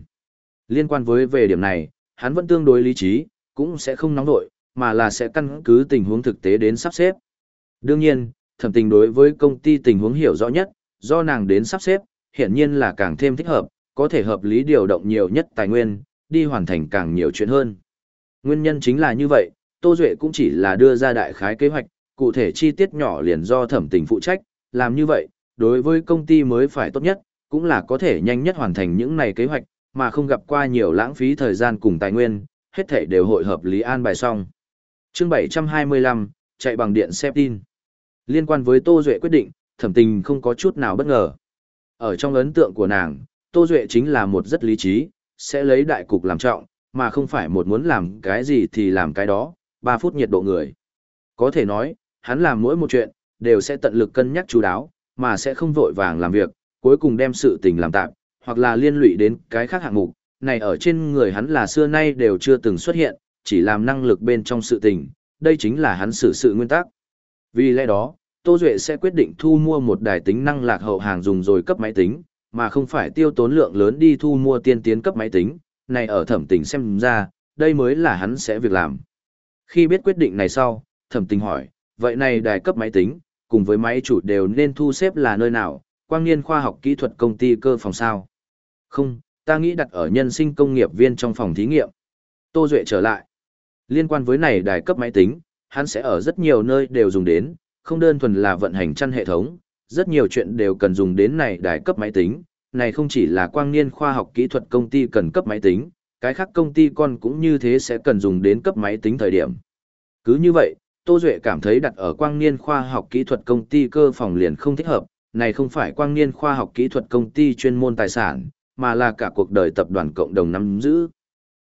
Liên quan với về điểm này, hắn vẫn tương đối lý trí, cũng sẽ không nóng vội, mà là sẽ căn cứ tình huống thực tế đến sắp xếp. Đương nhiên, thẩm tình đối với công ty tình huống hiểu rõ nhất, do nàng đến sắp xếp, hiển nhiên là càng thêm thích hợp, có thể hợp lý điều động nhiều nhất tài nguyên, đi hoàn thành càng nhiều chuyện hơn. Nguyên nhân chính là như vậy, Tô Duệ cũng chỉ là đưa ra đại khái kế hoạch, cụ thể chi tiết nhỏ liền do thẩm tình phụ trách, làm như vậy, đối với công ty mới phải tốt nhất, cũng là có thể nhanh nhất hoàn thành những này kế hoạch, mà không gặp qua nhiều lãng phí thời gian cùng tài nguyên, hết thể đều hội hợp lý an bài xong. chương 725, chạy bằng điện xe tin. Liên quan với Tô Duệ quyết định, thẩm tình không có chút nào bất ngờ. Ở trong ấn tượng của nàng, Tô Duệ chính là một rất lý trí, sẽ lấy đại cục làm trọng, mà không phải một muốn làm cái gì thì làm cái đó, 3 phút nhiệt độ người. Có thể nói, hắn làm mỗi một chuyện, đều sẽ tận lực cân nhắc chú đáo, mà sẽ không vội vàng làm việc, cuối cùng đem sự tình làm tạm, hoặc là liên lụy đến cái khác hạng mục, này ở trên người hắn là xưa nay đều chưa từng xuất hiện, chỉ làm năng lực bên trong sự tình, đây chính là hắn xử sự nguyên tắc. Vì lẽ đó, Tô Duệ sẽ quyết định thu mua một đài tính năng lạc hậu hàng dùng rồi cấp máy tính, mà không phải tiêu tốn lượng lớn đi thu mua tiên tiến cấp máy tính, này ở thẩm tình xem ra, đây mới là hắn sẽ việc làm. Khi biết quyết định này sau, thẩm tình hỏi, vậy này đài cấp máy tính, cùng với máy chủ đều nên thu xếp là nơi nào, quang niên khoa học kỹ thuật công ty cơ phòng sao? Không, ta nghĩ đặt ở nhân sinh công nghiệp viên trong phòng thí nghiệm. Tô Duệ trở lại. Liên quan với này đài cấp máy tính, hắn sẽ ở rất nhiều nơi đều dùng đến, không đơn thuần là vận hành chăn hệ thống, rất nhiều chuyện đều cần dùng đến này đài cấp máy tính. Này không chỉ là quang niên khoa học kỹ thuật công ty cần cấp máy tính, cái khác công ty con cũng như thế sẽ cần dùng đến cấp máy tính thời điểm. Cứ như vậy, Tô Duệ cảm thấy đặt ở quang niên khoa học kỹ thuật công ty cơ phòng liền không thích hợp, này không phải quang niên khoa học kỹ thuật công ty chuyên môn tài sản, mà là cả cuộc đời tập đoàn cộng đồng nắm giữ.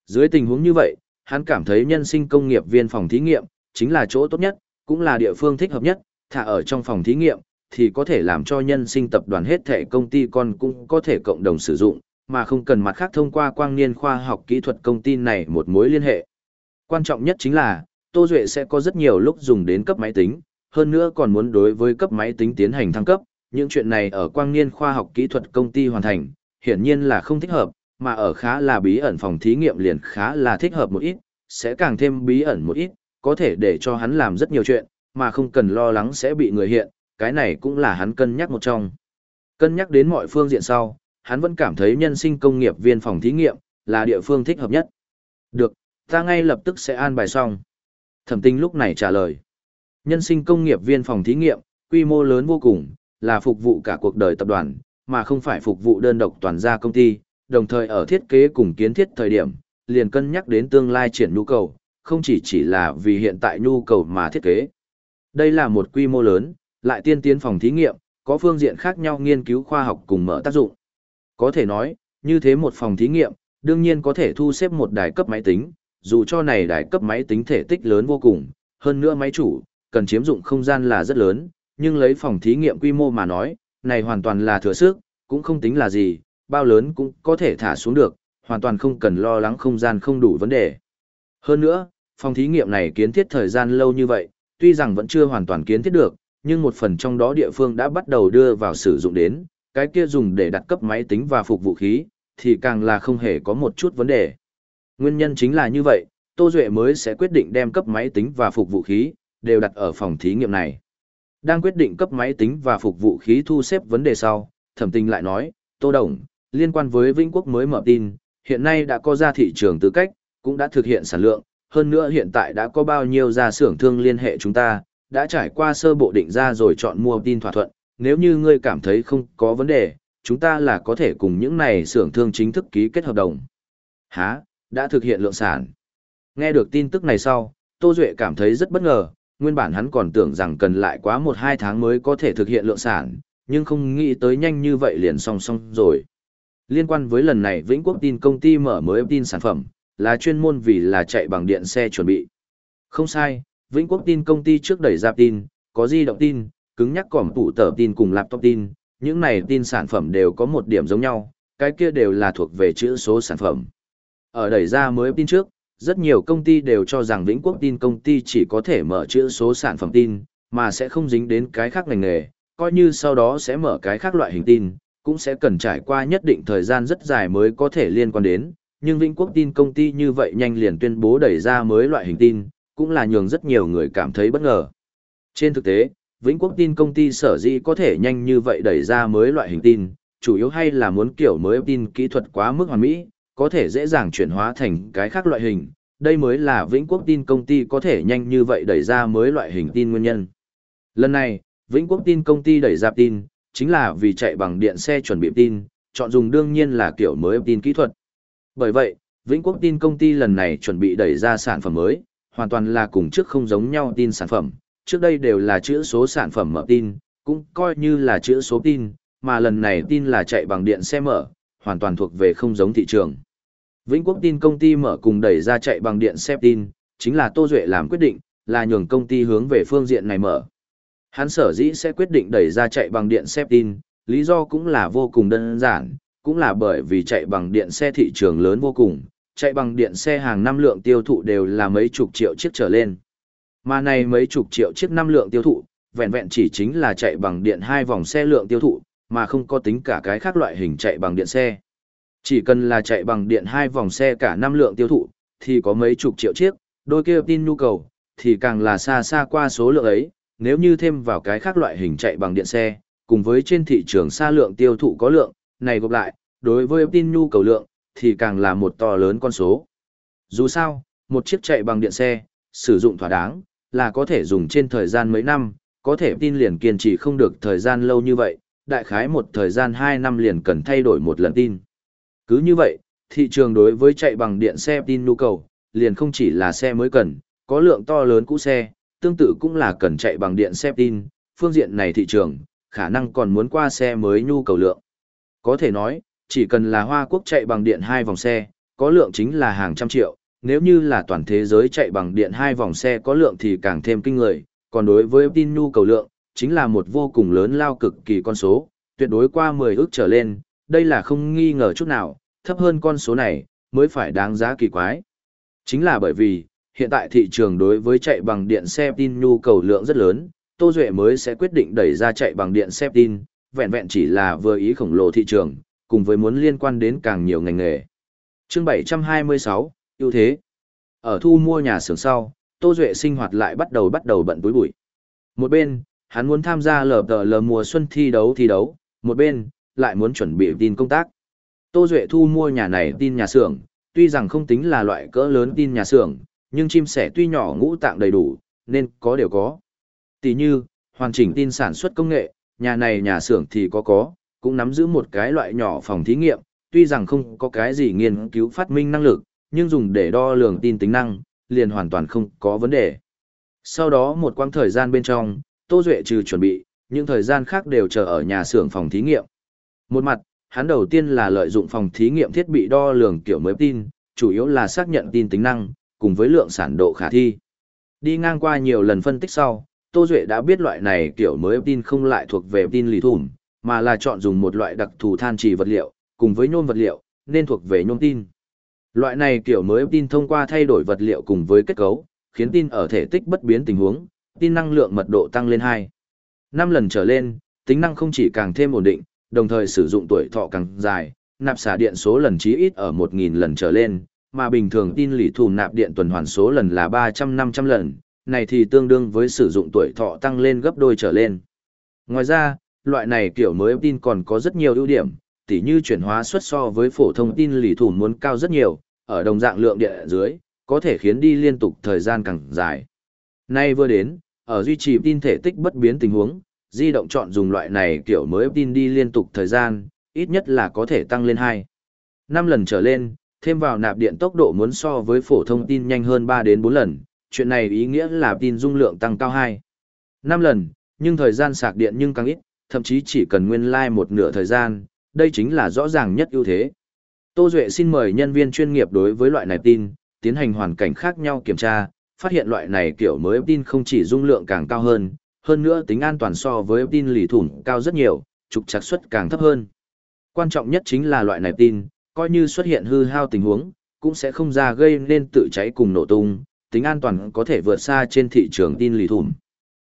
Dưới tình huống như vậy, hắn cảm thấy nhân sinh công nghiệp viên phòng thí nghiệm, chính là chỗ tốt nhất, cũng là địa phương thích hợp nhất, thả ở trong phòng thí nghiệm, thì có thể làm cho nhân sinh tập đoàn hết thể công ty con cũng có thể cộng đồng sử dụng, mà không cần mặt khác thông qua quang niên khoa học kỹ thuật công ty này một mối liên hệ. Quan trọng nhất chính là, Tô Duệ sẽ có rất nhiều lúc dùng đến cấp máy tính, hơn nữa còn muốn đối với cấp máy tính tiến hành thăng cấp, những chuyện này ở quang niên khoa học kỹ thuật công ty hoàn thành, hiển nhiên là không thích hợp, mà ở khá là bí ẩn phòng thí nghiệm liền khá là thích hợp một ít, sẽ càng thêm bí ẩn một ít, có thể để cho hắn làm rất nhiều chuyện, mà không cần lo lắng sẽ bị người hiện, cái này cũng là hắn cân nhắc một trong. Cân nhắc đến mọi phương diện sau, hắn vẫn cảm thấy nhân sinh công nghiệp viên phòng thí nghiệm là địa phương thích hợp nhất. Được, ta ngay lập tức sẽ an bài xong. Thẩm tinh lúc này trả lời. Nhân sinh công nghiệp viên phòng thí nghiệm, quy mô lớn vô cùng, là phục vụ cả cuộc đời tập đoàn, mà không phải phục vụ đơn độc toàn gia công ty, đồng thời ở thiết kế cùng kiến thiết thời điểm, liền cân nhắc đến tương lai triển nhu cầu, không chỉ chỉ là vì hiện tại nhu cầu mà thiết kế. Đây là một quy mô lớn, lại tiên tiến phòng thí nghiệm, có phương diện khác nhau nghiên cứu khoa học cùng mở tác dụng. Có thể nói, như thế một phòng thí nghiệm, đương nhiên có thể thu xếp một đài cấp máy tính, dù cho này đài cấp máy tính thể tích lớn vô cùng, hơn nữa máy chủ, cần chiếm dụng không gian là rất lớn, nhưng lấy phòng thí nghiệm quy mô mà nói, này hoàn toàn là thừa sức, cũng không tính là gì, bao lớn cũng có thể thả xuống được, hoàn toàn không cần lo lắng không gian không đủ vấn đề. Hơn nữa, phòng thí nghiệm này kiến thiết thời gian lâu như vậy, tuy rằng vẫn chưa hoàn toàn kiến thiết được, nhưng một phần trong đó địa phương đã bắt đầu đưa vào sử dụng đến, cái kia dùng để đặt cấp máy tính và phục vụ khí, thì càng là không hề có một chút vấn đề. Nguyên nhân chính là như vậy, Tô Duệ mới sẽ quyết định đem cấp máy tính và phục vụ khí, đều đặt ở phòng thí nghiệm này. Đang quyết định cấp máy tính và phục vụ khí thu xếp vấn đề sau, thẩm tình lại nói, Tô Đồng, liên quan với Vĩnh Quốc mới mở tin, hiện nay đã có ra thị trường tư cách, cũng đã thực hiện sản lượng, hơn nữa hiện tại đã có bao nhiêu gia xưởng thương liên hệ chúng ta, đã trải qua sơ bộ định ra rồi chọn mua tin thỏa thuận, nếu như ngươi cảm thấy không có vấn đề, chúng ta là có thể cùng những này xưởng thương chính thức ký kết hợp đồng. Hả, đã thực hiện lượng sản. Nghe được tin tức này sau, Tô Duệ cảm thấy rất bất ngờ, nguyên bản hắn còn tưởng rằng cần lại quá 1-2 tháng mới có thể thực hiện lượng sản, nhưng không nghĩ tới nhanh như vậy liền song song rồi. Liên quan với lần này Vĩnh Quốc tin công ty mở mới tin sản phẩm, là chuyên môn vì là chạy bằng điện xe chuẩn bị. Không sai, Vĩnh Quốc tin công ty trước đẩy ra tin, có di động tin, cứng nhắc cỏm tủ tờ tin cùng laptop tin, những này tin sản phẩm đều có một điểm giống nhau, cái kia đều là thuộc về chữ số sản phẩm. Ở đẩy ra mới tin trước, rất nhiều công ty đều cho rằng Vĩnh Quốc tin công ty chỉ có thể mở chữ số sản phẩm tin, mà sẽ không dính đến cái khác ngành nghề, coi như sau đó sẽ mở cái khác loại hình tin, cũng sẽ cần trải qua nhất định thời gian rất dài mới có thể liên quan đến, nhưng Vĩnh Quốc tin công ty như vậy nhanh liền tuyên bố đẩy ra mới loại hình tin, cũng là nhường rất nhiều người cảm thấy bất ngờ. Trên thực tế, Vĩnh Quốc tin công ty sở dĩ có thể nhanh như vậy đẩy ra mới loại hình tin, chủ yếu hay là muốn kiểu mới tin kỹ thuật quá mức hoàn mỹ, có thể dễ dàng chuyển hóa thành cái khác loại hình. Đây mới là Vĩnh Quốc tin công ty có thể nhanh như vậy đẩy ra mới loại hình tin nguyên nhân. Lần này, Vĩnh Quốc tin công ty đẩy ra tin, chính là vì chạy bằng điện xe chuẩn bị tin, chọn dùng đương nhiên là kiểu mới tin kỹ thuật. Bởi vậy, Vĩnh Quốc tin công ty lần này chuẩn bị đẩy ra sản phẩm mới, hoàn toàn là cùng trước không giống nhau tin sản phẩm, trước đây đều là chữ số sản phẩm mở tin, cũng coi như là chữ số tin, mà lần này tin là chạy bằng điện xe mở, hoàn toàn thuộc về không giống thị trường. Vĩnh Quốc tin công ty mở cùng đẩy ra chạy bằng điện xe tin, chính là Tô Duệ làm quyết định, là nhường công ty hướng về phương diện này mở. Hắn sở dĩ sẽ quyết định đẩy ra chạy bằng điện xe tin, lý do cũng là vô cùng đơn giản, cũng là bởi vì chạy bằng điện xe thị trường lớn vô cùng, chạy bằng điện xe hàng năm lượng tiêu thụ đều là mấy chục triệu chiếc trở lên. Mà này mấy chục triệu chiếc năm lượng tiêu thụ, vẹn vẹn chỉ chính là chạy bằng điện hai vòng xe lượng tiêu thụ, mà không có tính cả cái khác loại hình chạy bằng điện xe. Chỉ cần là chạy bằng điện hai vòng xe cả năm lượng tiêu thụ, thì có mấy chục triệu chiếc, đôi kia tin nhu cầu, thì càng là xa xa qua số lượng ấy, nếu như thêm vào cái khác loại hình chạy bằng điện xe, cùng với trên thị trường xa lượng tiêu thụ có lượng, này gộp lại, đối với tin nhu cầu lượng, thì càng là một to lớn con số. Dù sao, một chiếc chạy bằng điện xe, sử dụng thỏa đáng, là có thể dùng trên thời gian mấy năm, có thể tin liền kiên trì không được thời gian lâu như vậy, đại khái một thời gian 2 năm liền cần thay đổi một lần tin. Cứ như vậy, thị trường đối với chạy bằng điện xe tin nhu cầu, liền không chỉ là xe mới cần, có lượng to lớn cũ xe, tương tự cũng là cần chạy bằng điện xe tin, phương diện này thị trường, khả năng còn muốn qua xe mới nhu cầu lượng. Có thể nói, chỉ cần là Hoa Quốc chạy bằng điện hai vòng xe, có lượng chính là hàng trăm triệu, nếu như là toàn thế giới chạy bằng điện hai vòng xe có lượng thì càng thêm kinh người, còn đối với tin nhu cầu lượng, chính là một vô cùng lớn lao cực kỳ con số, tuyệt đối qua 10 ước trở lên, đây là không nghi ngờ chút nào, thấp hơn con số này, mới phải đáng giá kỳ quái. Chính là bởi vì, hiện tại thị trường đối với chạy bằng điện xe tin nhu cầu lượng rất lớn, Tô Duệ mới sẽ quyết định đẩy ra chạy bằng điện xe tin, vẹn vẹn chỉ là vừa ý khổng lồ thị trường, cùng với muốn liên quan đến càng nhiều ngành nghề. chương 726, ưu thế. Ở thu mua nhà xưởng sau, Tô Duệ sinh hoạt lại bắt đầu bắt đầu bận túi bụi. Một bên, hắn muốn tham gia lờ tờ lờ mùa xuân thi đấu thi đấu, một bên, lại muốn chuẩn bị tin công tác. Tô Duệ thu mua nhà này tin nhà xưởng, tuy rằng không tính là loại cỡ lớn tin nhà xưởng, nhưng chim sẻ tuy nhỏ ngũ tạng đầy đủ, nên có đều có. Tỷ như, hoàn chỉnh tin sản xuất công nghệ, nhà này nhà xưởng thì có có, cũng nắm giữ một cái loại nhỏ phòng thí nghiệm, tuy rằng không có cái gì nghiên cứu phát minh năng lực, nhưng dùng để đo lường tin tính năng, liền hoàn toàn không có vấn đề. Sau đó một quãng thời gian bên trong, Tô Duệ trừ chuẩn bị, những thời gian khác đều chờ ở nhà xưởng phòng thí nghiệm. Một mặt, hắn đầu tiên là lợi dụng phòng thí nghiệm thiết bị đo lường kiểu mới tin, chủ yếu là xác nhận tin tính năng, cùng với lượng sản độ khả thi. Đi ngang qua nhiều lần phân tích sau, Tô Duệ đã biết loại này kiểu mới tin không lại thuộc về tin lì thủm, mà là chọn dùng một loại đặc thù than trì vật liệu, cùng với nhôm vật liệu, nên thuộc về nhôm tin. Loại này kiểu mới tin thông qua thay đổi vật liệu cùng với kết cấu, khiến tin ở thể tích bất biến tình huống, tin năng lượng mật độ tăng lên 2. 5 lần trở lên, tính năng không chỉ càng thêm ổn định, đồng thời sử dụng tuổi thọ càng dài, nạp xả điện số lần chí ít ở 1.000 lần trở lên, mà bình thường tin lì thùm nạp điện tuần hoàn số lần là 300-500 lần, này thì tương đương với sử dụng tuổi thọ tăng lên gấp đôi trở lên. Ngoài ra, loại này kiểu mới tin còn có rất nhiều ưu điểm, tỉ như chuyển hóa suất so với phổ thông tin lì thùm muốn cao rất nhiều, ở đồng dạng lượng điện dưới, có thể khiến đi liên tục thời gian càng dài. Nay vừa đến, ở duy trì tin thể tích bất biến tình huống, di động chọn dùng loại này kiểu mới tin đi liên tục thời gian, ít nhất là có thể tăng lên 2. 5 lần trở lên, thêm vào nạp điện tốc độ muốn so với phổ thông tin nhanh hơn 3 đến 4 lần, chuyện này ý nghĩa là tin dung lượng tăng cao 2. 5 lần, nhưng thời gian sạc điện nhưng càng ít, thậm chí chỉ cần nguyên lai like một nửa thời gian, đây chính là rõ ràng nhất ưu thế. Tô Duệ xin mời nhân viên chuyên nghiệp đối với loại này tin, tiến hành hoàn cảnh khác nhau kiểm tra, phát hiện loại này kiểu mới tin không chỉ dung lượng càng cao hơn, hơn nữa tính an toàn so với tin lì thủng cao rất nhiều, trục chặt suất càng thấp hơn. Quan trọng nhất chính là loại này tin, coi như xuất hiện hư hao tình huống, cũng sẽ không ra gây nên tự cháy cùng nổ tung, tính an toàn có thể vượt xa trên thị trường tin lì thủng.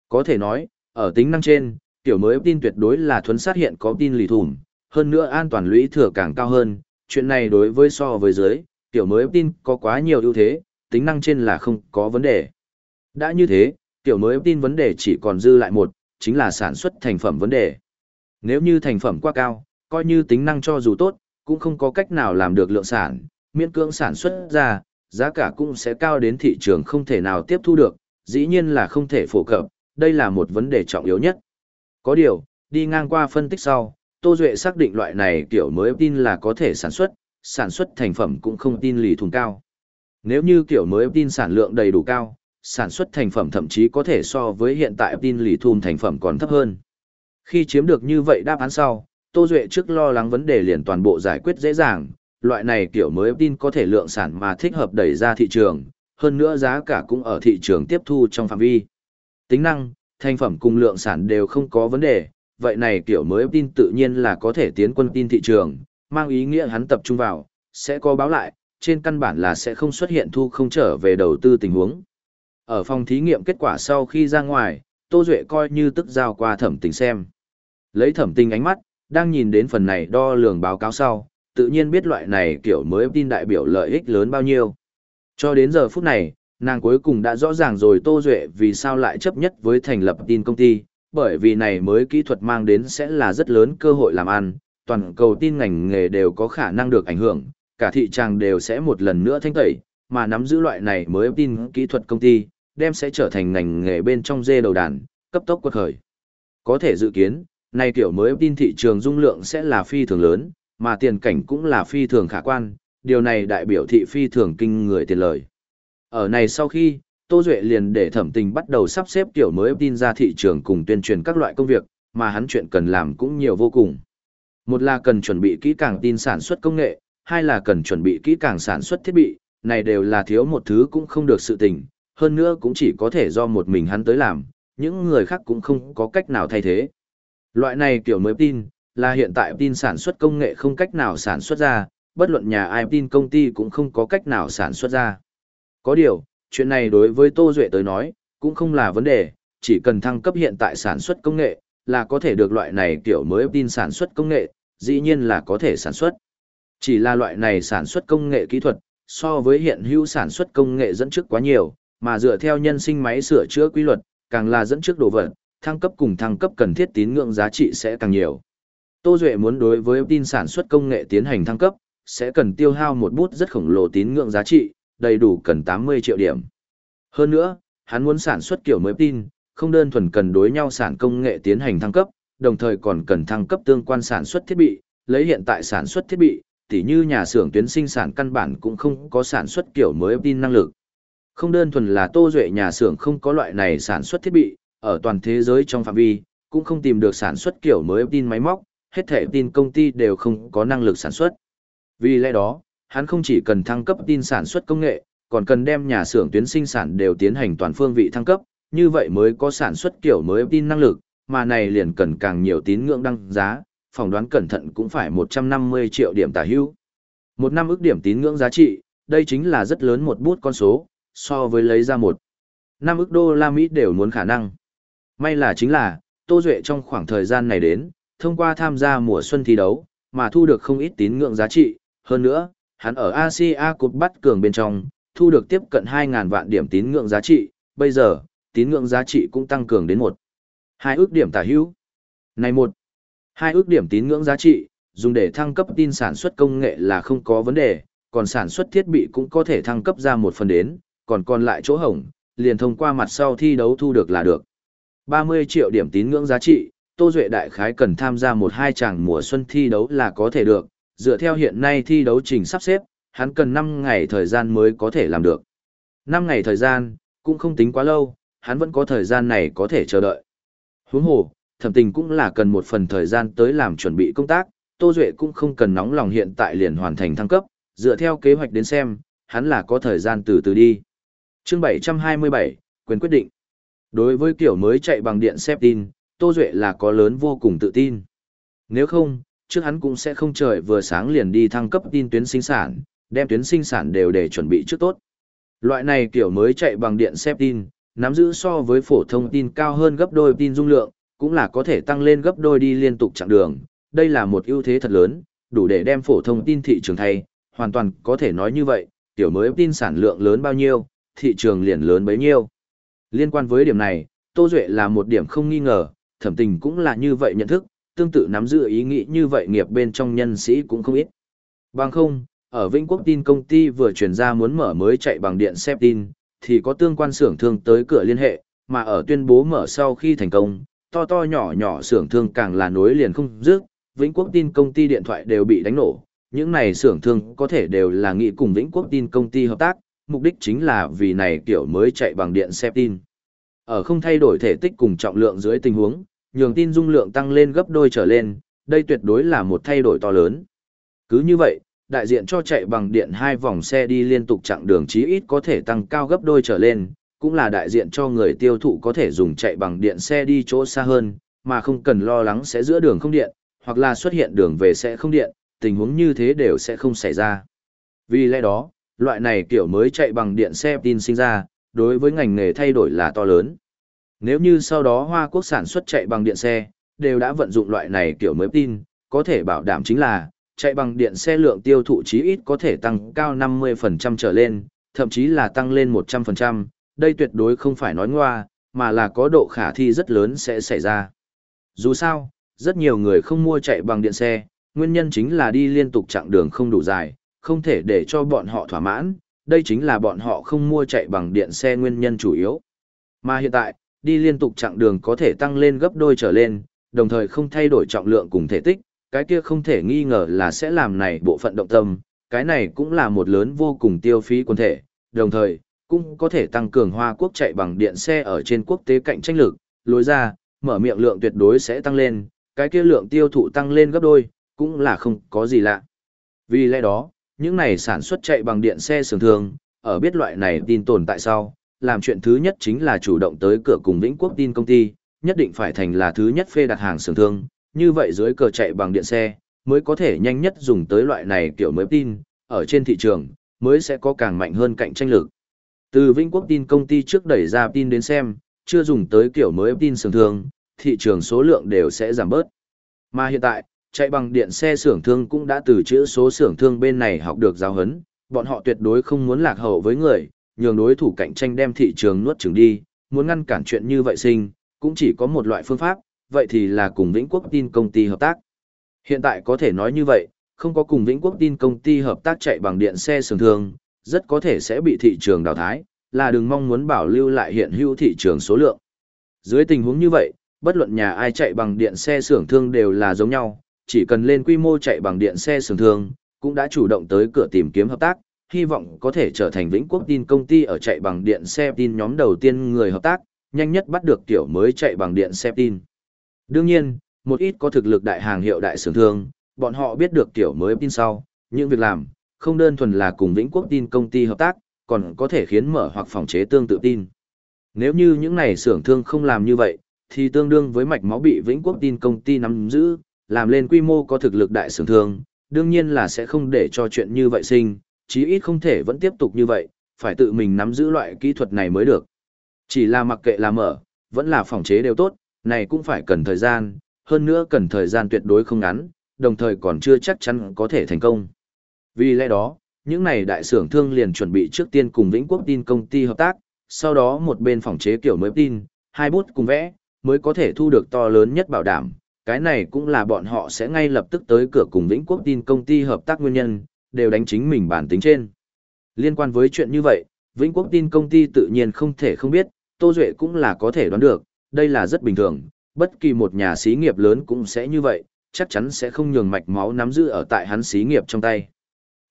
Có thể nói, ở tính năng trên, kiểu mới tin tuyệt đối là thuấn sát hiện có tin lì thủng, hơn nữa an toàn lũy thừa càng cao hơn, chuyện này đối với so với dưới, tiểu mới tin có quá nhiều ưu thế, tính năng trên là không có vấn đề. Đã như thế, tiểu mới tin vấn đề chỉ còn dư lại một, chính là sản xuất thành phẩm vấn đề. Nếu như thành phẩm quá cao, coi như tính năng cho dù tốt, cũng không có cách nào làm được lượng sản, miễn cưỡng sản xuất ra, giá cả cũng sẽ cao đến thị trường không thể nào tiếp thu được, dĩ nhiên là không thể phổ cập, đây là một vấn đề trọng yếu nhất. Có điều, đi ngang qua phân tích sau, Tô Duệ xác định loại này kiểu mới tin là có thể sản xuất, sản xuất thành phẩm cũng không tin lì thùng cao. Nếu như kiểu mới tin sản lượng đầy đủ cao, sản xuất thành phẩm thậm chí có thể so với hiện tại tin lì thùm thành phẩm còn thấp hơn. Khi chiếm được như vậy đáp án sau, Tô Duệ trước lo lắng vấn đề liền toàn bộ giải quyết dễ dàng, loại này kiểu mới tin có thể lượng sản mà thích hợp đẩy ra thị trường, hơn nữa giá cả cũng ở thị trường tiếp thu trong phạm vi. Tính năng, thành phẩm cùng lượng sản đều không có vấn đề, vậy này kiểu mới tin tự nhiên là có thể tiến quân tin thị trường, mang ý nghĩa hắn tập trung vào, sẽ có báo lại, trên căn bản là sẽ không xuất hiện thu không trở về đầu tư tình huống. Ở phòng thí nghiệm kết quả sau khi ra ngoài, Tô Duệ coi như tức giao qua thẩm tình xem. Lấy thẩm tình ánh mắt, đang nhìn đến phần này đo lường báo cáo sau, tự nhiên biết loại này kiểu mới tin đại biểu lợi ích lớn bao nhiêu. Cho đến giờ phút này, nàng cuối cùng đã rõ ràng rồi Tô Duệ vì sao lại chấp nhất với thành lập tin công ty, bởi vì này mới kỹ thuật mang đến sẽ là rất lớn cơ hội làm ăn, toàn cầu tin ngành nghề đều có khả năng được ảnh hưởng, cả thị trường đều sẽ một lần nữa thanh tẩy, mà nắm giữ loại này mới tin kỹ thuật công ty, đem sẽ trở thành ngành nghề bên trong dê đầu đàn, cấp tốc quật khởi. Có thể dự kiến, này kiểu mới tin thị trường dung lượng sẽ là phi thường lớn, mà tiền cảnh cũng là phi thường khả quan, điều này đại biểu thị phi thường kinh người tiền lời. Ở này sau khi, Tô Duệ liền để thẩm tình bắt đầu sắp xếp kiểu mới tin ra thị trường cùng tuyên truyền các loại công việc, mà hắn chuyện cần làm cũng nhiều vô cùng. Một là cần chuẩn bị kỹ càng tin sản xuất công nghệ, hai là cần chuẩn bị kỹ càng sản xuất thiết bị, này đều là thiếu một thứ cũng không được sự tình, hơn nữa cũng chỉ có thể do một mình hắn tới làm, những người khác cũng không có cách nào thay thế. Loại này kiểu mới tin, là hiện tại tin sản xuất công nghệ không cách nào sản xuất ra, bất luận nhà ai tin công ty cũng không có cách nào sản xuất ra. Có điều, chuyện này đối với Tô Duệ tới nói, cũng không là vấn đề, chỉ cần thăng cấp hiện tại sản xuất công nghệ, là có thể được loại này kiểu mới tin sản xuất công nghệ, dĩ nhiên là có thể sản xuất. Chỉ là loại này sản xuất công nghệ kỹ thuật, so với hiện hữu sản xuất công nghệ dẫn trước quá nhiều, mà dựa theo nhân sinh máy sửa chữa quy luật, càng là dẫn trước đồ vật, thăng cấp cùng thăng cấp cần thiết tín ngưỡng giá trị sẽ càng nhiều. Tô Duệ muốn đối với tin sản xuất công nghệ tiến hành thăng cấp, sẽ cần tiêu hao một bút rất khổng lồ tín ngưỡng giá trị, đầy đủ cần 80 triệu điểm. Hơn nữa, hắn muốn sản xuất kiểu mới tin, không đơn thuần cần đối nhau sản công nghệ tiến hành thăng cấp, đồng thời còn cần thăng cấp tương quan sản xuất thiết bị, lấy hiện tại sản xuất thiết bị, tỉ như nhà xưởng tuyến sinh sản căn bản cũng không có sản xuất kiểu mới tin năng lực. Không đơn thuần là Tô Duệ nhà xưởng không có loại này sản xuất thiết bị, ở toàn thế giới trong phạm vi, cũng không tìm được sản xuất kiểu mới tin máy móc, hết thể tin công ty đều không có năng lực sản xuất. Vì lẽ đó, hắn không chỉ cần thăng cấp tin sản xuất công nghệ, còn cần đem nhà xưởng tuyến sinh sản đều tiến hành toàn phương vị thăng cấp, như vậy mới có sản xuất kiểu mới tin năng lực, mà này liền cần càng nhiều tín ngưỡng đăng giá, phỏng đoán cẩn thận cũng phải 150 triệu điểm tả hữu. Một năm ước điểm tín ngưỡng giá trị, đây chính là rất lớn một bút con số, so với lấy ra một. Năm ước đô la Mỹ đều muốn khả năng. May là chính là, Tô Duệ trong khoảng thời gian này đến, thông qua tham gia mùa xuân thi đấu, mà thu được không ít tín ngưỡng giá trị, hơn nữa, hắn ở Asia Cup bắt cường bên trong, thu được tiếp cận 2.000 vạn điểm tín ngưỡng giá trị, bây giờ, tín ngưỡng giá trị cũng tăng cường đến một. Hai ước điểm tả hữu. Này một, hai ước điểm tín ngưỡng giá trị, dùng để thăng cấp tin sản xuất công nghệ là không có vấn đề, còn sản xuất thiết bị cũng có thể thăng cấp ra một phần đến, còn còn lại chỗ hổng, liền thông qua mặt sau thi đấu thu được là được. 30 triệu điểm tín ngưỡng giá trị, Tô Duệ đại khái cần tham gia một hai chàng mùa xuân thi đấu là có thể được, dựa theo hiện nay thi đấu trình sắp xếp, hắn cần 5 ngày thời gian mới có thể làm được. 5 ngày thời gian, cũng không tính quá lâu, hắn vẫn có thời gian này có thể chờ đợi. Huống hồ, thẩm tình cũng là cần một phần thời gian tới làm chuẩn bị công tác, Tô Duệ cũng không cần nóng lòng hiện tại liền hoàn thành thăng cấp, dựa theo kế hoạch đến xem, hắn là có thời gian từ từ đi chương 727, quyền quyết định. Đối với kiểu mới chạy bằng điện xếp tin, Tô Duệ là có lớn vô cùng tự tin. Nếu không, trước hắn cũng sẽ không trời vừa sáng liền đi thăng cấp tin tuyến sinh sản, đem tuyến sinh sản đều để chuẩn bị trước tốt. Loại này kiểu mới chạy bằng điện xếp tin, nắm giữ so với phổ thông tin cao hơn gấp đôi tin dung lượng, cũng là có thể tăng lên gấp đôi đi liên tục chặng đường. Đây là một ưu thế thật lớn, đủ để đem phổ thông tin thị trường thay, hoàn toàn có thể nói như vậy, tiểu mới tin sản lượng lớn bao nhiêu, thị trường liền lớn bấy nhiêu. Liên quan với điểm này, Tô Duệ là một điểm không nghi ngờ, thẩm tình cũng là như vậy nhận thức, tương tự nắm giữ ý nghĩ như vậy nghiệp bên trong nhân sĩ cũng không ít. Bằng không, ở Vĩnh Quốc tin công ty vừa chuyển ra muốn mở mới chạy bằng điện xếp tin, thì có tương quan xưởng thương tới cửa liên hệ, mà ở tuyên bố mở sau khi thành công, to to nhỏ nhỏ xưởng thương càng là nối liền không dứt, Vĩnh Quốc tin công ty điện thoại đều bị đánh nổ, những này xưởng thương có thể đều là nghị cùng Vĩnh Quốc tin công ty hợp tác, mục đích chính là vì này kiểu mới chạy bằng điện xe tin. Ở không thay đổi thể tích cùng trọng lượng dưới tình huống, nhường tin dung lượng tăng lên gấp đôi trở lên, đây tuyệt đối là một thay đổi to lớn. Cứ như vậy, đại diện cho chạy bằng điện hai vòng xe đi liên tục chặng đường chí ít có thể tăng cao gấp đôi trở lên, cũng là đại diện cho người tiêu thụ có thể dùng chạy bằng điện xe đi chỗ xa hơn, mà không cần lo lắng sẽ giữa đường không điện, hoặc là xuất hiện đường về sẽ không điện, tình huống như thế đều sẽ không xảy ra. Vì lẽ đó, loại này kiểu mới chạy bằng điện xe tin sinh ra, đối với ngành nghề thay đổi là to lớn. Nếu như sau đó Hoa Quốc sản xuất chạy bằng điện xe, đều đã vận dụng loại này kiểu mới tin, có thể bảo đảm chính là, chạy bằng điện xe lượng tiêu thụ chí ít có thể tăng cao 50% trở lên, thậm chí là tăng lên 100%, đây tuyệt đối không phải nói ngoa, mà là có độ khả thi rất lớn sẽ xảy ra. Dù sao, rất nhiều người không mua chạy bằng điện xe, nguyên nhân chính là đi liên tục chặng đường không đủ dài, không thể để cho bọn họ thỏa mãn, đây chính là bọn họ không mua chạy bằng điện xe nguyên nhân chủ yếu. Mà hiện tại, đi liên tục chặng đường có thể tăng lên gấp đôi trở lên, đồng thời không thay đổi trọng lượng cùng thể tích, cái kia không thể nghi ngờ là sẽ làm này bộ phận động tâm, cái này cũng là một lớn vô cùng tiêu phí quân thể, đồng thời, cũng có thể tăng cường Hoa Quốc chạy bằng điện xe ở trên quốc tế cạnh tranh lực, lối ra, mở miệng lượng tuyệt đối sẽ tăng lên, cái kia lượng tiêu thụ tăng lên gấp đôi, cũng là không có gì lạ. Vì lẽ đó, những này sản xuất chạy bằng điện xe sường thường, ở biết loại này tin tồn tại sau, làm chuyện thứ nhất chính là chủ động tới cửa cùng Vĩnh Quốc tin công ty, nhất định phải thành là thứ nhất phê đặt hàng sường thương, như vậy dưới cờ chạy bằng điện xe, mới có thể nhanh nhất dùng tới loại này kiểu mới tin, ở trên thị trường, mới sẽ có càng mạnh hơn cạnh tranh lực. Từ Vĩnh Quốc tin công ty trước đẩy ra tin đến xem, chưa dùng tới kiểu mới tin sường thương, thị trường số lượng đều sẽ giảm bớt. Mà hiện tại, chạy bằng điện xe xưởng thương cũng đã từ chữ số xưởng thương bên này học được giáo huấn, bọn họ tuyệt đối không muốn lạc hậu với người, nhường đối thủ cạnh tranh đem thị trường nuốt chửng đi, muốn ngăn cản chuyện như vậy sinh, cũng chỉ có một loại phương pháp, vậy thì là cùng Vĩnh Quốc tin công ty hợp tác. Hiện tại có thể nói như vậy, không có cùng Vĩnh Quốc tin công ty hợp tác chạy bằng điện xe xưởng thương, rất có thể sẽ bị thị trường đào thái, là đừng mong muốn bảo lưu lại hiện hữu thị trường số lượng. Dưới tình huống như vậy, bất luận nhà ai chạy bằng điện xe xưởng thương đều là giống nhau, chỉ cần lên quy mô chạy bằng điện xe sường thương, cũng đã chủ động tới cửa tìm kiếm hợp tác, hy vọng có thể trở thành Vĩnh Quốc tin công ty ở chạy bằng điện xe tin nhóm đầu tiên người hợp tác, nhanh nhất bắt được tiểu mới chạy bằng điện xe tin. Đương nhiên, một ít có thực lực đại hàng hiệu đại sưởng thương, bọn họ biết được tiểu mới tin sau, những việc làm, không đơn thuần là cùng Vĩnh Quốc tin công ty hợp tác, còn có thể khiến mở hoặc phòng chế tương tự tin. Nếu như những này sưởng thương không làm như vậy, thì tương đương với mạch máu bị Vĩnh Quốc tin công ty nắm giữ, làm lên quy mô có thực lực đại sưởng thương, đương nhiên là sẽ không để cho chuyện như vậy sinh, chí ít không thể vẫn tiếp tục như vậy, phải tự mình nắm giữ loại kỹ thuật này mới được. Chỉ là mặc kệ là mở, vẫn là phòng chế đều tốt, này cũng phải cần thời gian, hơn nữa cần thời gian tuyệt đối không ngắn, đồng thời còn chưa chắc chắn có thể thành công. Vì lẽ đó, những này đại sưởng thương liền chuẩn bị trước tiên cùng Vĩnh Quốc tin công ty hợp tác, sau đó một bên phòng chế kiểu mới tin, hai bút cùng vẽ, mới có thể thu được to lớn nhất bảo đảm. Cái này cũng là bọn họ sẽ ngay lập tức tới cửa cùng Vĩnh Quốc tin công ty hợp tác nguyên nhân, đều đánh chính mình bản tính trên. Liên quan với chuyện như vậy, Vĩnh Quốc tin công ty tự nhiên không thể không biết, Tô Duệ cũng là có thể đoán được, đây là rất bình thường, bất kỳ một nhà xí nghiệp lớn cũng sẽ như vậy, chắc chắn sẽ không nhường mạch máu nắm giữ ở tại hắn xí nghiệp trong tay.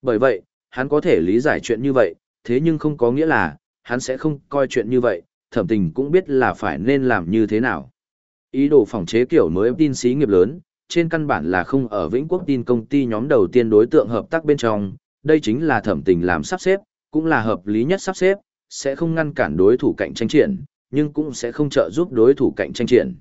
Bởi vậy, hắn có thể lý giải chuyện như vậy, thế nhưng không có nghĩa là, hắn sẽ không coi chuyện như vậy, thẩm tình cũng biết là phải nên làm như thế nào. Ý đồ phòng chế kiểu mới tin xí nghiệp lớn, trên căn bản là không ở Vĩnh Quốc tin công ty nhóm đầu tiên đối tượng hợp tác bên trong, đây chính là thẩm tình làm sắp xếp, cũng là hợp lý nhất sắp xếp, sẽ không ngăn cản đối thủ cạnh tranh triển, nhưng cũng sẽ không trợ giúp đối thủ cạnh tranh triển.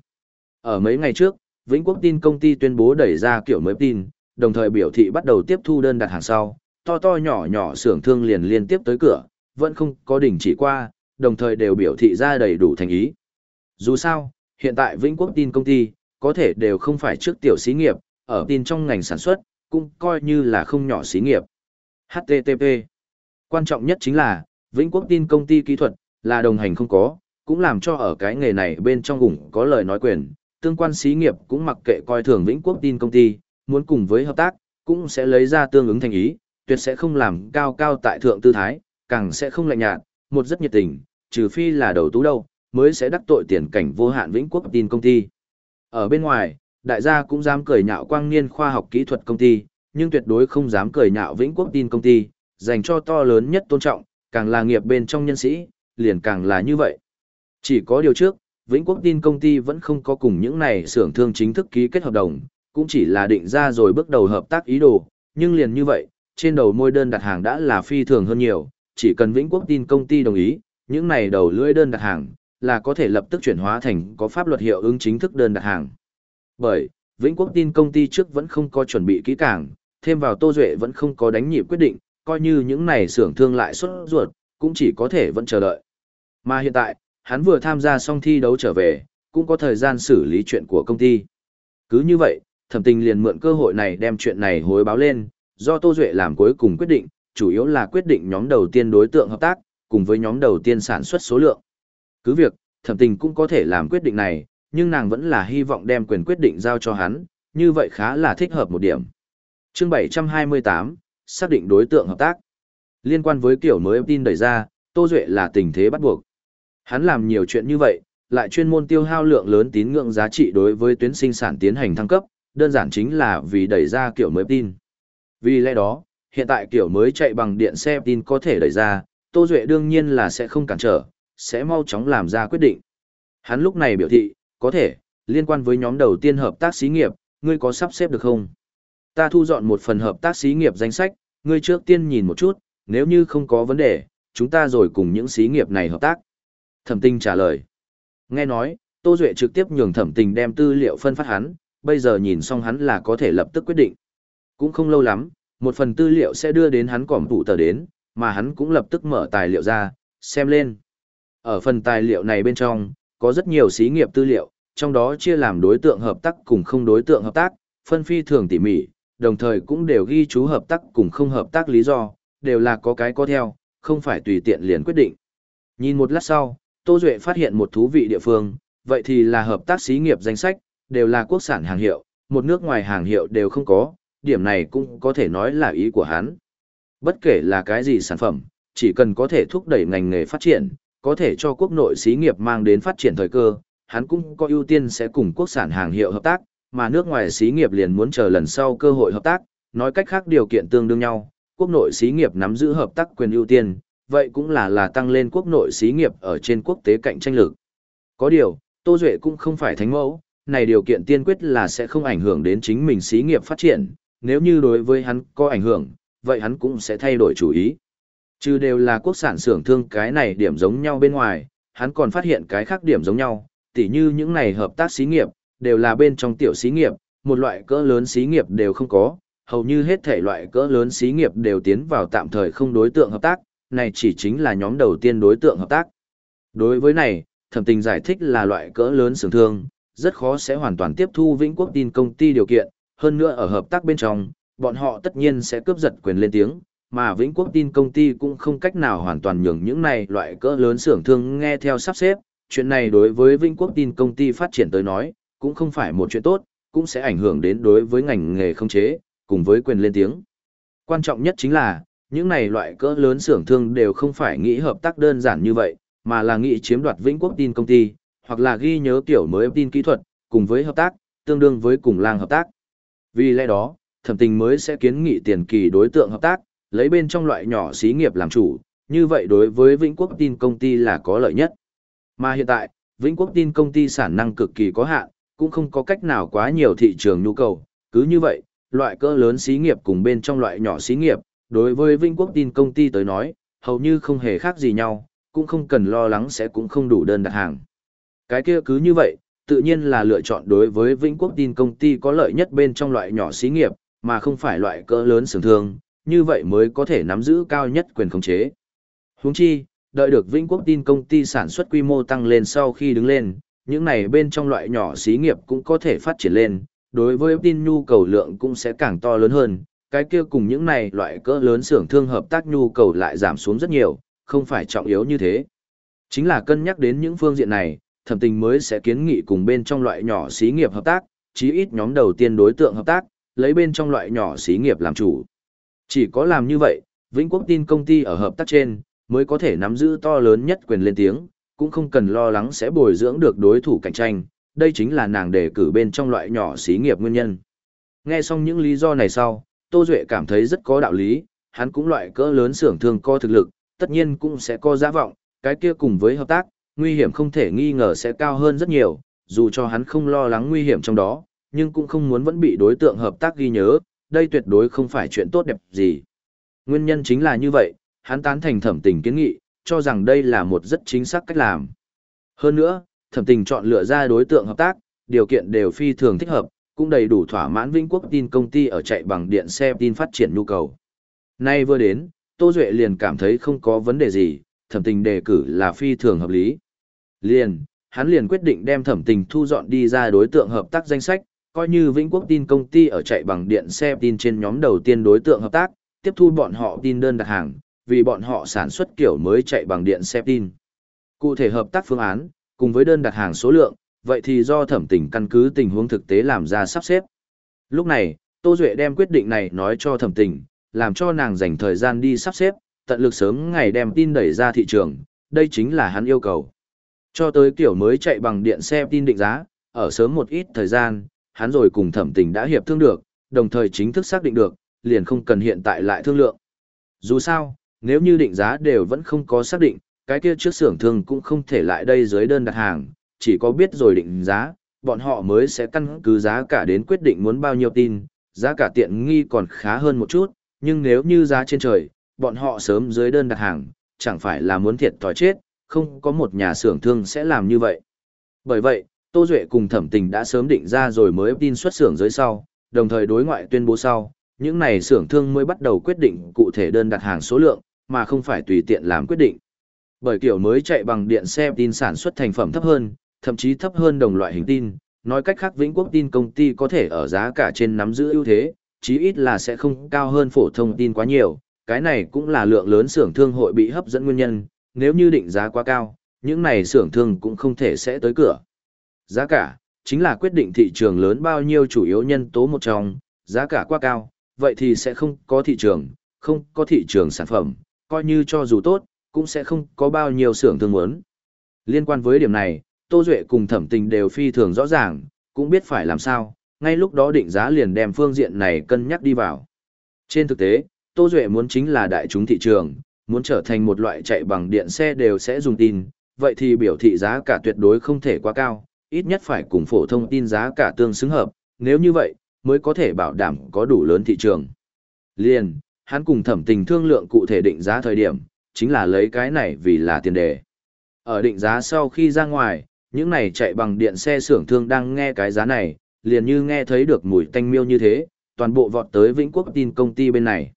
Ở mấy ngày trước, Vĩnh Quốc tin công ty tuyên bố đẩy ra kiểu mới tin, đồng thời biểu thị bắt đầu tiếp thu đơn đặt hàng sau, to to nhỏ nhỏ xưởng thương liền liên tiếp tới cửa, vẫn không có đỉnh chỉ qua, đồng thời đều biểu thị ra đầy đủ thành ý. Dù sao, hiện tại Vĩnh Quốc tin công ty, có thể đều không phải trước tiểu xí nghiệp, ở tin trong ngành sản xuất, cũng coi như là không nhỏ xí nghiệp. HTTP. Quan trọng nhất chính là, Vĩnh Quốc tin công ty kỹ thuật, là đồng hành không có, cũng làm cho ở cái nghề này bên trong gủng có lời nói quyền, tương quan xí nghiệp cũng mặc kệ coi thường Vĩnh Quốc tin công ty, muốn cùng với hợp tác, cũng sẽ lấy ra tương ứng thành ý, tuyệt sẽ không làm cao cao tại thượng tư thái, càng sẽ không lạnh nhạt, một rất nhiệt tình, trừ phi là đầu tú đâu, mới sẽ đắc tội tiền cảnh vô hạn Vĩnh Quốc tin công ty. Ở bên ngoài, đại gia cũng dám cười nhạo quang niên khoa học kỹ thuật công ty, nhưng tuyệt đối không dám cười nhạo Vĩnh Quốc tin công ty, dành cho to lớn nhất tôn trọng, càng là nghiệp bên trong nhân sĩ, liền càng là như vậy. Chỉ có điều trước, Vĩnh Quốc tin công ty vẫn không có cùng những này xưởng thương chính thức ký kết hợp đồng, cũng chỉ là định ra rồi bước đầu hợp tác ý đồ, nhưng liền như vậy, trên đầu môi đơn đặt hàng đã là phi thường hơn nhiều, chỉ cần Vĩnh Quốc tin công ty đồng ý, những này đầu lưỡi đơn đặt hàng là có thể lập tức chuyển hóa thành có pháp luật hiệu ứng chính thức đơn đặt hàng. Bởi, Vĩnh Quốc tin công ty trước vẫn không có chuẩn bị kỹ càng, thêm vào Tô Duệ vẫn không có đánh nhịp quyết định, coi như những này xưởng thương lại xuất ruột, cũng chỉ có thể vẫn chờ đợi. Mà hiện tại, hắn vừa tham gia xong thi đấu trở về, cũng có thời gian xử lý chuyện của công ty. Cứ như vậy, thẩm tình liền mượn cơ hội này đem chuyện này hối báo lên, do Tô Duệ làm cuối cùng quyết định, chủ yếu là quyết định nhóm đầu tiên đối tượng hợp tác, cùng với nhóm đầu tiên sản xuất số lượng. Cứ việc, thẩm tình cũng có thể làm quyết định này, nhưng nàng vẫn là hy vọng đem quyền quyết định giao cho hắn, như vậy khá là thích hợp một điểm. chương 728, xác định đối tượng hợp tác. Liên quan với kiểu mới tin đẩy ra, Tô Duệ là tình thế bắt buộc. Hắn làm nhiều chuyện như vậy, lại chuyên môn tiêu hao lượng lớn tín ngưỡng giá trị đối với tuyến sinh sản tiến hành thăng cấp, đơn giản chính là vì đẩy ra kiểu mới tin. Vì lẽ đó, hiện tại kiểu mới chạy bằng điện xe tin có thể đẩy ra, Tô Duệ đương nhiên là sẽ không cản trở, sẽ mau chóng làm ra quyết định. Hắn lúc này biểu thị, có thể, liên quan với nhóm đầu tiên hợp tác xí nghiệp, ngươi có sắp xếp được không? Ta thu dọn một phần hợp tác xí nghiệp danh sách, ngươi trước tiên nhìn một chút, nếu như không có vấn đề, chúng ta rồi cùng những xí nghiệp này hợp tác. Thẩm tinh trả lời. Nghe nói, Tô Duệ trực tiếp nhường thẩm tình đem tư liệu phân phát hắn, bây giờ nhìn xong hắn là có thể lập tức quyết định. Cũng không lâu lắm, một phần tư liệu sẽ đưa đến hắn cỏm tụ tờ đến, mà hắn cũng lập tức mở tài liệu ra, xem lên. Ở phần tài liệu này bên trong, có rất nhiều xí nghiệp tư liệu, trong đó chia làm đối tượng hợp tác cùng không đối tượng hợp tác, phân phi thường tỉ mỉ, đồng thời cũng đều ghi chú hợp tác cùng không hợp tác lý do, đều là có cái có theo, không phải tùy tiện liền quyết định. Nhìn một lát sau, Tô Duệ phát hiện một thú vị địa phương, vậy thì là hợp tác xí nghiệp danh sách, đều là quốc sản hàng hiệu, một nước ngoài hàng hiệu đều không có, điểm này cũng có thể nói là ý của hắn. Bất kể là cái gì sản phẩm, chỉ cần có thể thúc đẩy ngành nghề phát triển, có thể cho quốc nội xí nghiệp mang đến phát triển thời cơ, hắn cũng có ưu tiên sẽ cùng quốc sản hàng hiệu hợp tác, mà nước ngoài xí nghiệp liền muốn chờ lần sau cơ hội hợp tác, nói cách khác điều kiện tương đương nhau, quốc nội xí nghiệp nắm giữ hợp tác quyền ưu tiên, vậy cũng là là tăng lên quốc nội xí nghiệp ở trên quốc tế cạnh tranh lực. Có điều, Tô Duệ cũng không phải thánh mẫu, này điều kiện tiên quyết là sẽ không ảnh hưởng đến chính mình xí nghiệp phát triển, nếu như đối với hắn có ảnh hưởng, vậy hắn cũng sẽ thay đổi chủ ý. Chứ đều là quốc sản xưởng thương cái này điểm giống nhau bên ngoài, hắn còn phát hiện cái khác điểm giống nhau, tỉ như những này hợp tác xí nghiệp, đều là bên trong tiểu xí nghiệp, một loại cỡ lớn xí nghiệp đều không có, hầu như hết thể loại cỡ lớn xí nghiệp đều tiến vào tạm thời không đối tượng hợp tác, này chỉ chính là nhóm đầu tiên đối tượng hợp tác. Đối với này, thẩm tình giải thích là loại cỡ lớn xưởng thương, rất khó sẽ hoàn toàn tiếp thu Vĩnh Quốc tin công ty điều kiện, hơn nữa ở hợp tác bên trong, bọn họ tất nhiên sẽ cướp giật quyền lên tiếng, mà Vĩnh Quốc tin công ty cũng không cách nào hoàn toàn nhường những này loại cỡ lớn xưởng thương nghe theo sắp xếp, chuyện này đối với Vĩnh Quốc tin công ty phát triển tới nói, cũng không phải một chuyện tốt, cũng sẽ ảnh hưởng đến đối với ngành nghề không chế, cùng với quyền lên tiếng. Quan trọng nhất chính là, những này loại cỡ lớn xưởng thương đều không phải nghĩ hợp tác đơn giản như vậy, mà là nghĩ chiếm đoạt Vĩnh Quốc tin công ty, hoặc là ghi nhớ kiểu mới tin kỹ thuật, cùng với hợp tác, tương đương với cùng lang hợp tác. Vì lẽ đó, thẩm tình mới sẽ kiến nghị tiền kỳ đối tượng hợp tác, lấy bên trong loại nhỏ xí nghiệp làm chủ, như vậy đối với Vĩnh Quốc tin công ty là có lợi nhất. Mà hiện tại, Vĩnh Quốc tin công ty sản năng cực kỳ có hạn, cũng không có cách nào quá nhiều thị trường nhu cầu, cứ như vậy, loại cỡ lớn xí nghiệp cùng bên trong loại nhỏ xí nghiệp, đối với Vĩnh Quốc tin công ty tới nói, hầu như không hề khác gì nhau, cũng không cần lo lắng sẽ cũng không đủ đơn đặt hàng. Cái kia cứ như vậy, tự nhiên là lựa chọn đối với Vĩnh Quốc tin công ty có lợi nhất bên trong loại nhỏ xí nghiệp, mà không phải loại cỡ lớn sưởng thương, như vậy mới có thể nắm giữ cao nhất quyền khống chế. Huống chi, đợi được Vĩnh Quốc tin công ty sản xuất quy mô tăng lên sau khi đứng lên, những này bên trong loại nhỏ xí nghiệp cũng có thể phát triển lên, đối với tin nhu cầu lượng cũng sẽ càng to lớn hơn, cái kia cùng những này loại cỡ lớn xưởng thương hợp tác nhu cầu lại giảm xuống rất nhiều, không phải trọng yếu như thế. Chính là cân nhắc đến những phương diện này, thẩm tình mới sẽ kiến nghị cùng bên trong loại nhỏ xí nghiệp hợp tác, chí ít nhóm đầu tiên đối tượng hợp tác, lấy bên trong loại nhỏ xí nghiệp làm chủ. Chỉ có làm như vậy, Vĩnh Quốc tin công ty ở hợp tác trên, mới có thể nắm giữ to lớn nhất quyền lên tiếng, cũng không cần lo lắng sẽ bồi dưỡng được đối thủ cạnh tranh, đây chính là nàng đề cử bên trong loại nhỏ xí nghiệp nguyên nhân. Nghe xong những lý do này sau, Tô Duệ cảm thấy rất có đạo lý, hắn cũng loại cỡ lớn xưởng thương co thực lực, tất nhiên cũng sẽ có giá vọng, cái kia cùng với hợp tác, nguy hiểm không thể nghi ngờ sẽ cao hơn rất nhiều, dù cho hắn không lo lắng nguy hiểm trong đó, nhưng cũng không muốn vẫn bị đối tượng hợp tác ghi nhớ, đây tuyệt đối không phải chuyện tốt đẹp gì. Nguyên nhân chính là như vậy, hắn tán thành thẩm tình kiến nghị, cho rằng đây là một rất chính xác cách làm. Hơn nữa, thẩm tình chọn lựa ra đối tượng hợp tác, điều kiện đều phi thường thích hợp, cũng đầy đủ thỏa mãn Vĩnh Quốc tin công ty ở chạy bằng điện xe tin phát triển nhu cầu. Nay vừa đến, Tô Duệ liền cảm thấy không có vấn đề gì, thẩm tình đề cử là phi thường hợp lý. Liền, hắn liền quyết định đem thẩm tình thu dọn đi ra đối tượng hợp tác danh sách, coi như Vĩnh Quốc tin công ty ở chạy bằng điện xe tin trên nhóm đầu tiên đối tượng hợp tác, tiếp thu bọn họ tin đơn đặt hàng, vì bọn họ sản xuất kiểu mới chạy bằng điện xe tin. Cụ thể hợp tác phương án, cùng với đơn đặt hàng số lượng, vậy thì do thẩm tình căn cứ tình huống thực tế làm ra sắp xếp. Lúc này, Tô Duệ đem quyết định này nói cho thẩm tình, làm cho nàng dành thời gian đi sắp xếp, tận lực sớm ngày đem tin đẩy ra thị trường, đây chính là hắn yêu cầu. Cho tới kiểu mới chạy bằng điện xe tin định giá, ở sớm một ít thời gian, hắn rồi cùng thẩm tình đã hiệp thương được, đồng thời chính thức xác định được, liền không cần hiện tại lại thương lượng. Dù sao, nếu như định giá đều vẫn không có xác định, cái kia trước xưởng thương cũng không thể lại đây dưới đơn đặt hàng, chỉ có biết rồi định giá, bọn họ mới sẽ căn cứ giá cả đến quyết định muốn bao nhiêu tin, giá cả tiện nghi còn khá hơn một chút, nhưng nếu như giá trên trời, bọn họ sớm dưới đơn đặt hàng, chẳng phải là muốn thiệt thòi chết, không có một nhà xưởng thương sẽ làm như vậy. Bởi vậy, Tô Duệ cùng thẩm tình đã sớm định ra rồi mới tin xuất xưởng dưới sau, đồng thời đối ngoại tuyên bố sau, những này xưởng thương mới bắt đầu quyết định cụ thể đơn đặt hàng số lượng, mà không phải tùy tiện làm quyết định. Bởi kiểu mới chạy bằng điện xe tin sản xuất thành phẩm thấp hơn, thậm chí thấp hơn đồng loại hình tin, nói cách khác Vĩnh Quốc tin công ty có thể ở giá cả trên nắm giữ ưu thế, chí ít là sẽ không cao hơn phổ thông tin quá nhiều, cái này cũng là lượng lớn xưởng thương hội bị hấp dẫn nguyên nhân, nếu như định giá quá cao, những này xưởng thương cũng không thể sẽ tới cửa. Giá cả, chính là quyết định thị trường lớn bao nhiêu chủ yếu nhân tố một trong, giá cả quá cao, vậy thì sẽ không có thị trường, không có thị trường sản phẩm, coi như cho dù tốt, cũng sẽ không có bao nhiêu xưởng thương muốn. Liên quan với điểm này, Tô Duệ cùng thẩm tình đều phi thường rõ ràng, cũng biết phải làm sao, ngay lúc đó định giá liền đem phương diện này cân nhắc đi vào. Trên thực tế, Tô Duệ muốn chính là đại chúng thị trường, muốn trở thành một loại chạy bằng điện xe đều sẽ dùng tin, vậy thì biểu thị giá cả tuyệt đối không thể quá cao, ít nhất phải cùng phổ thông tin giá cả tương xứng hợp, nếu như vậy, mới có thể bảo đảm có đủ lớn thị trường. Liền, hắn cùng thẩm tình thương lượng cụ thể định giá thời điểm, chính là lấy cái này vì là tiền đề. Ở định giá sau khi ra ngoài, những này chạy bằng điện xe xưởng thương đang nghe cái giá này, liền như nghe thấy được mùi tanh miêu như thế, toàn bộ vọt tới Vĩnh Quốc tin công ty bên này.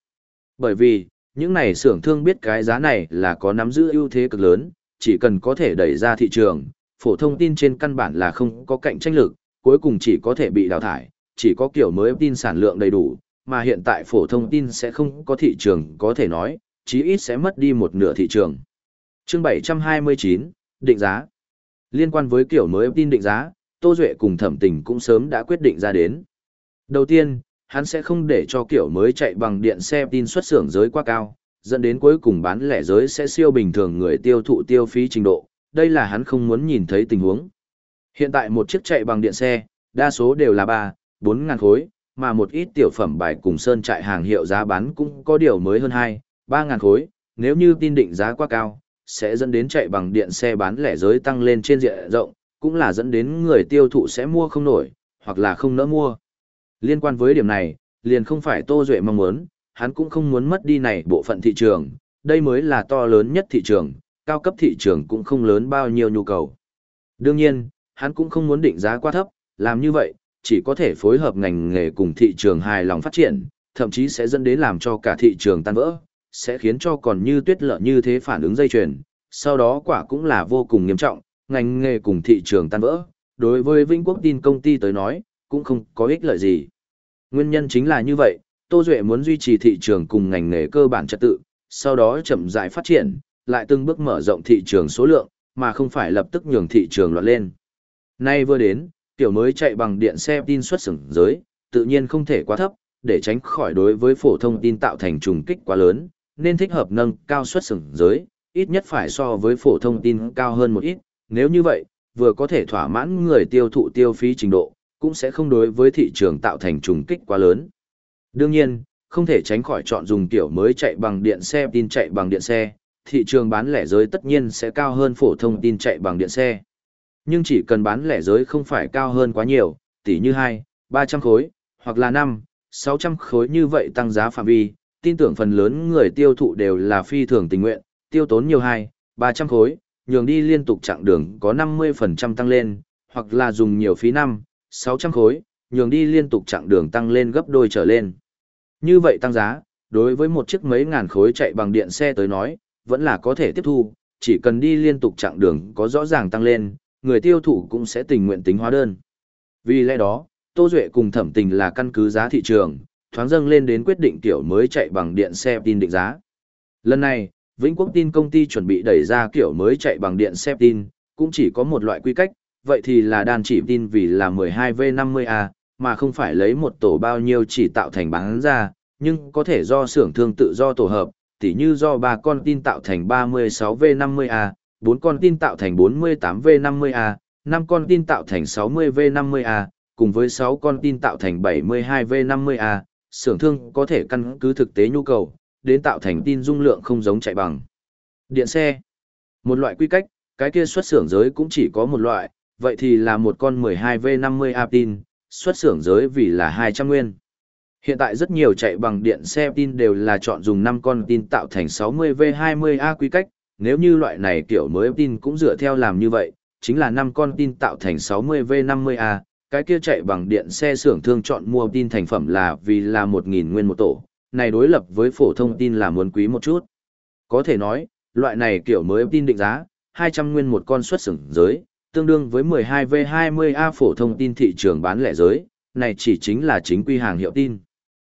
Bởi vì, những này xưởng thương biết cái giá này là có nắm giữ ưu thế cực lớn, chỉ cần có thể đẩy ra thị trường, phổ thông tin trên căn bản là không có cạnh tranh lực, cuối cùng chỉ có thể bị đào thải, chỉ có kiểu mới tin sản lượng đầy đủ, mà hiện tại phổ thông tin sẽ không có thị trường có thể nói, chí ít sẽ mất đi một nửa thị trường. Chương 729, định giá. Liên quan với kiểu mới tin định giá, Tô Duệ cùng thẩm tình cũng sớm đã quyết định ra đến. Đầu tiên, hắn sẽ không để cho kiểu mới chạy bằng điện xe tin xuất xưởng giới quá cao, dẫn đến cuối cùng bán lẻ giới sẽ siêu bình thường người tiêu thụ tiêu phí trình độ, đây là hắn không muốn nhìn thấy tình huống. Hiện tại một chiếc chạy bằng điện xe, đa số đều là 3, 4 ngàn khối, mà một ít tiểu phẩm bài cùng sơn trại hàng hiệu giá bán cũng có điều mới hơn 2, 3 ngàn khối, nếu như tin định giá quá cao, sẽ dẫn đến chạy bằng điện xe bán lẻ giới tăng lên trên diện rộng, cũng là dẫn đến người tiêu thụ sẽ mua không nổi, hoặc là không nỡ mua. Liên quan với điểm này, liền không phải Tô Duệ mong muốn, hắn cũng không muốn mất đi này bộ phận thị trường, đây mới là to lớn nhất thị trường, cao cấp thị trường cũng không lớn bao nhiêu nhu cầu. Đương nhiên, hắn cũng không muốn định giá quá thấp, làm như vậy, chỉ có thể phối hợp ngành nghề cùng thị trường hài lòng phát triển, thậm chí sẽ dẫn đến làm cho cả thị trường tan vỡ, sẽ khiến cho còn như tuyết lợ như thế phản ứng dây chuyền, sau đó quả cũng là vô cùng nghiêm trọng, ngành nghề cùng thị trường tan vỡ, đối với Vĩnh Quốc tin công ty tới nói, cũng không có ích lợi gì. Nguyên nhân chính là như vậy, Tô Duệ muốn duy trì thị trường cùng ngành nghề cơ bản trật tự, sau đó chậm rãi phát triển, lại từng bước mở rộng thị trường số lượng, mà không phải lập tức nhường thị trường loạn lên. Nay vừa đến, kiểu mới chạy bằng điện xe tin xuất xưởng giới, tự nhiên không thể quá thấp, để tránh khỏi đối với phổ thông tin tạo thành trùng kích quá lớn, nên thích hợp nâng cao xuất xưởng giới, ít nhất phải so với phổ thông tin cao hơn một ít, nếu như vậy, vừa có thể thỏa mãn người tiêu thụ tiêu phí trình độ, cũng sẽ không đối với thị trường tạo thành trùng kích quá lớn. Đương nhiên, không thể tránh khỏi chọn dùng kiểu mới chạy bằng điện xe tin chạy bằng điện xe, thị trường bán lẻ giới tất nhiên sẽ cao hơn phổ thông tin chạy bằng điện xe. Nhưng chỉ cần bán lẻ giới không phải cao hơn quá nhiều, tỷ như 2, 300 khối, hoặc là 5, 600 khối như vậy tăng giá phạm vi, tin tưởng phần lớn người tiêu thụ đều là phi thường tình nguyện, tiêu tốn nhiều 2, 300 khối, nhường đi liên tục chặng đường có 50% tăng lên, hoặc là dùng nhiều phí 5, 600 khối, nhường đi liên tục chặng đường tăng lên gấp đôi trở lên. Như vậy tăng giá, đối với một chiếc mấy ngàn khối chạy bằng điện xe tới nói, vẫn là có thể tiếp thu, chỉ cần đi liên tục chặng đường có rõ ràng tăng lên, người tiêu thụ cũng sẽ tình nguyện tính hóa đơn. Vì lẽ đó, Tô Duệ cùng thẩm tình là căn cứ giá thị trường, thoáng dâng lên đến quyết định kiểu mới chạy bằng điện xe tin định giá. Lần này, Vĩnh Quốc tin công ty chuẩn bị đẩy ra kiểu mới chạy bằng điện xe tin, cũng chỉ có một loại quy cách, vậy thì là đàn chỉ tin vì là 12V50A, mà không phải lấy một tổ bao nhiêu chỉ tạo thành bán ra, nhưng có thể do xưởng thương tự do tổ hợp, tỉ như do ba con tin tạo thành 36V50A, 4 con tin tạo thành 48V50A, 5 con tin tạo thành 60V50A, cùng với 6 con tin tạo thành 72V50A, xưởng thương có thể căn cứ thực tế nhu cầu, đến tạo thành tin dung lượng không giống chạy bằng. Điện xe. Một loại quy cách, cái kia xuất xưởng giới cũng chỉ có một loại, vậy thì là một con 12V50A tin, xuất xưởng giới vì là 200 nguyên. Hiện tại rất nhiều chạy bằng điện xe tin đều là chọn dùng 5 con tin tạo thành 60V20A quy cách, nếu như loại này kiểu mới tin cũng dựa theo làm như vậy, chính là 5 con tin tạo thành 60V50A, cái kia chạy bằng điện xe xưởng thương chọn mua tin thành phẩm là vì là 1.000 nguyên một tổ, này đối lập với phổ thông tin là muốn quý một chút. Có thể nói, loại này kiểu mới tin định giá, 200 nguyên một con xuất xưởng giới, tương đương với 12V20A phổ thông tin thị trường bán lẻ giới, này chỉ chính là chính quy hàng hiệu tin.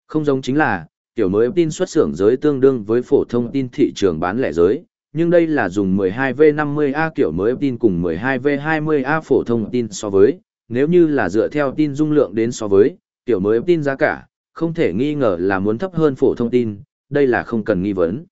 Không giống chính là, kiểu mới tin xuất xưởng giới tương đương với phổ thông tin thị trường bán lẻ giới, nhưng đây là dùng 12V50A kiểu mới tin cùng 12V20A phổ thông tin so với, nếu như là dựa theo tin dung lượng đến so với, kiểu mới tin giá cả, không thể nghi ngờ là muốn thấp hơn phổ thông tin, đây là không cần nghi vấn.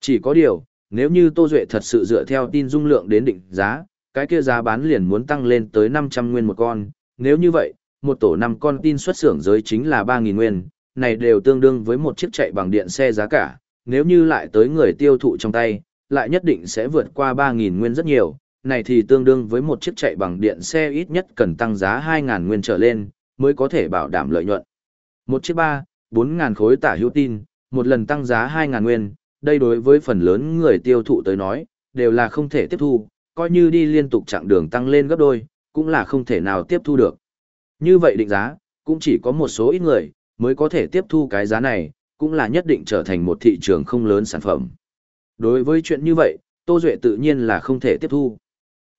Chỉ có điều, nếu như Tô Duệ thật sự dựa theo tin dung lượng đến định giá, cái kia giá bán liền muốn tăng lên tới 500 nguyên một con, nếu như vậy, một tổ 5 con tin xuất xưởng giới chính là 3.000 nguyên, này đều tương đương với một chiếc chạy bằng điện xe giá cả, nếu như lại tới người tiêu thụ trong tay, lại nhất định sẽ vượt qua 3.000 nguyên rất nhiều, này thì tương đương với một chiếc chạy bằng điện xe ít nhất cần tăng giá 2.000 nguyên trở lên, mới có thể bảo đảm lợi nhuận. Một chiếc 3, 4.000 khối tả hữu tin, một lần tăng giá 2.000 nguyên, đây đối với phần lớn người tiêu thụ tới nói, đều là không thể tiếp thu, coi như đi liên tục chặng đường tăng lên gấp đôi, cũng là không thể nào tiếp thu được. Như vậy định giá, cũng chỉ có một số ít người, mới có thể tiếp thu cái giá này, cũng là nhất định trở thành một thị trường không lớn sản phẩm. Đối với chuyện như vậy, Tô Duệ tự nhiên là không thể tiếp thu.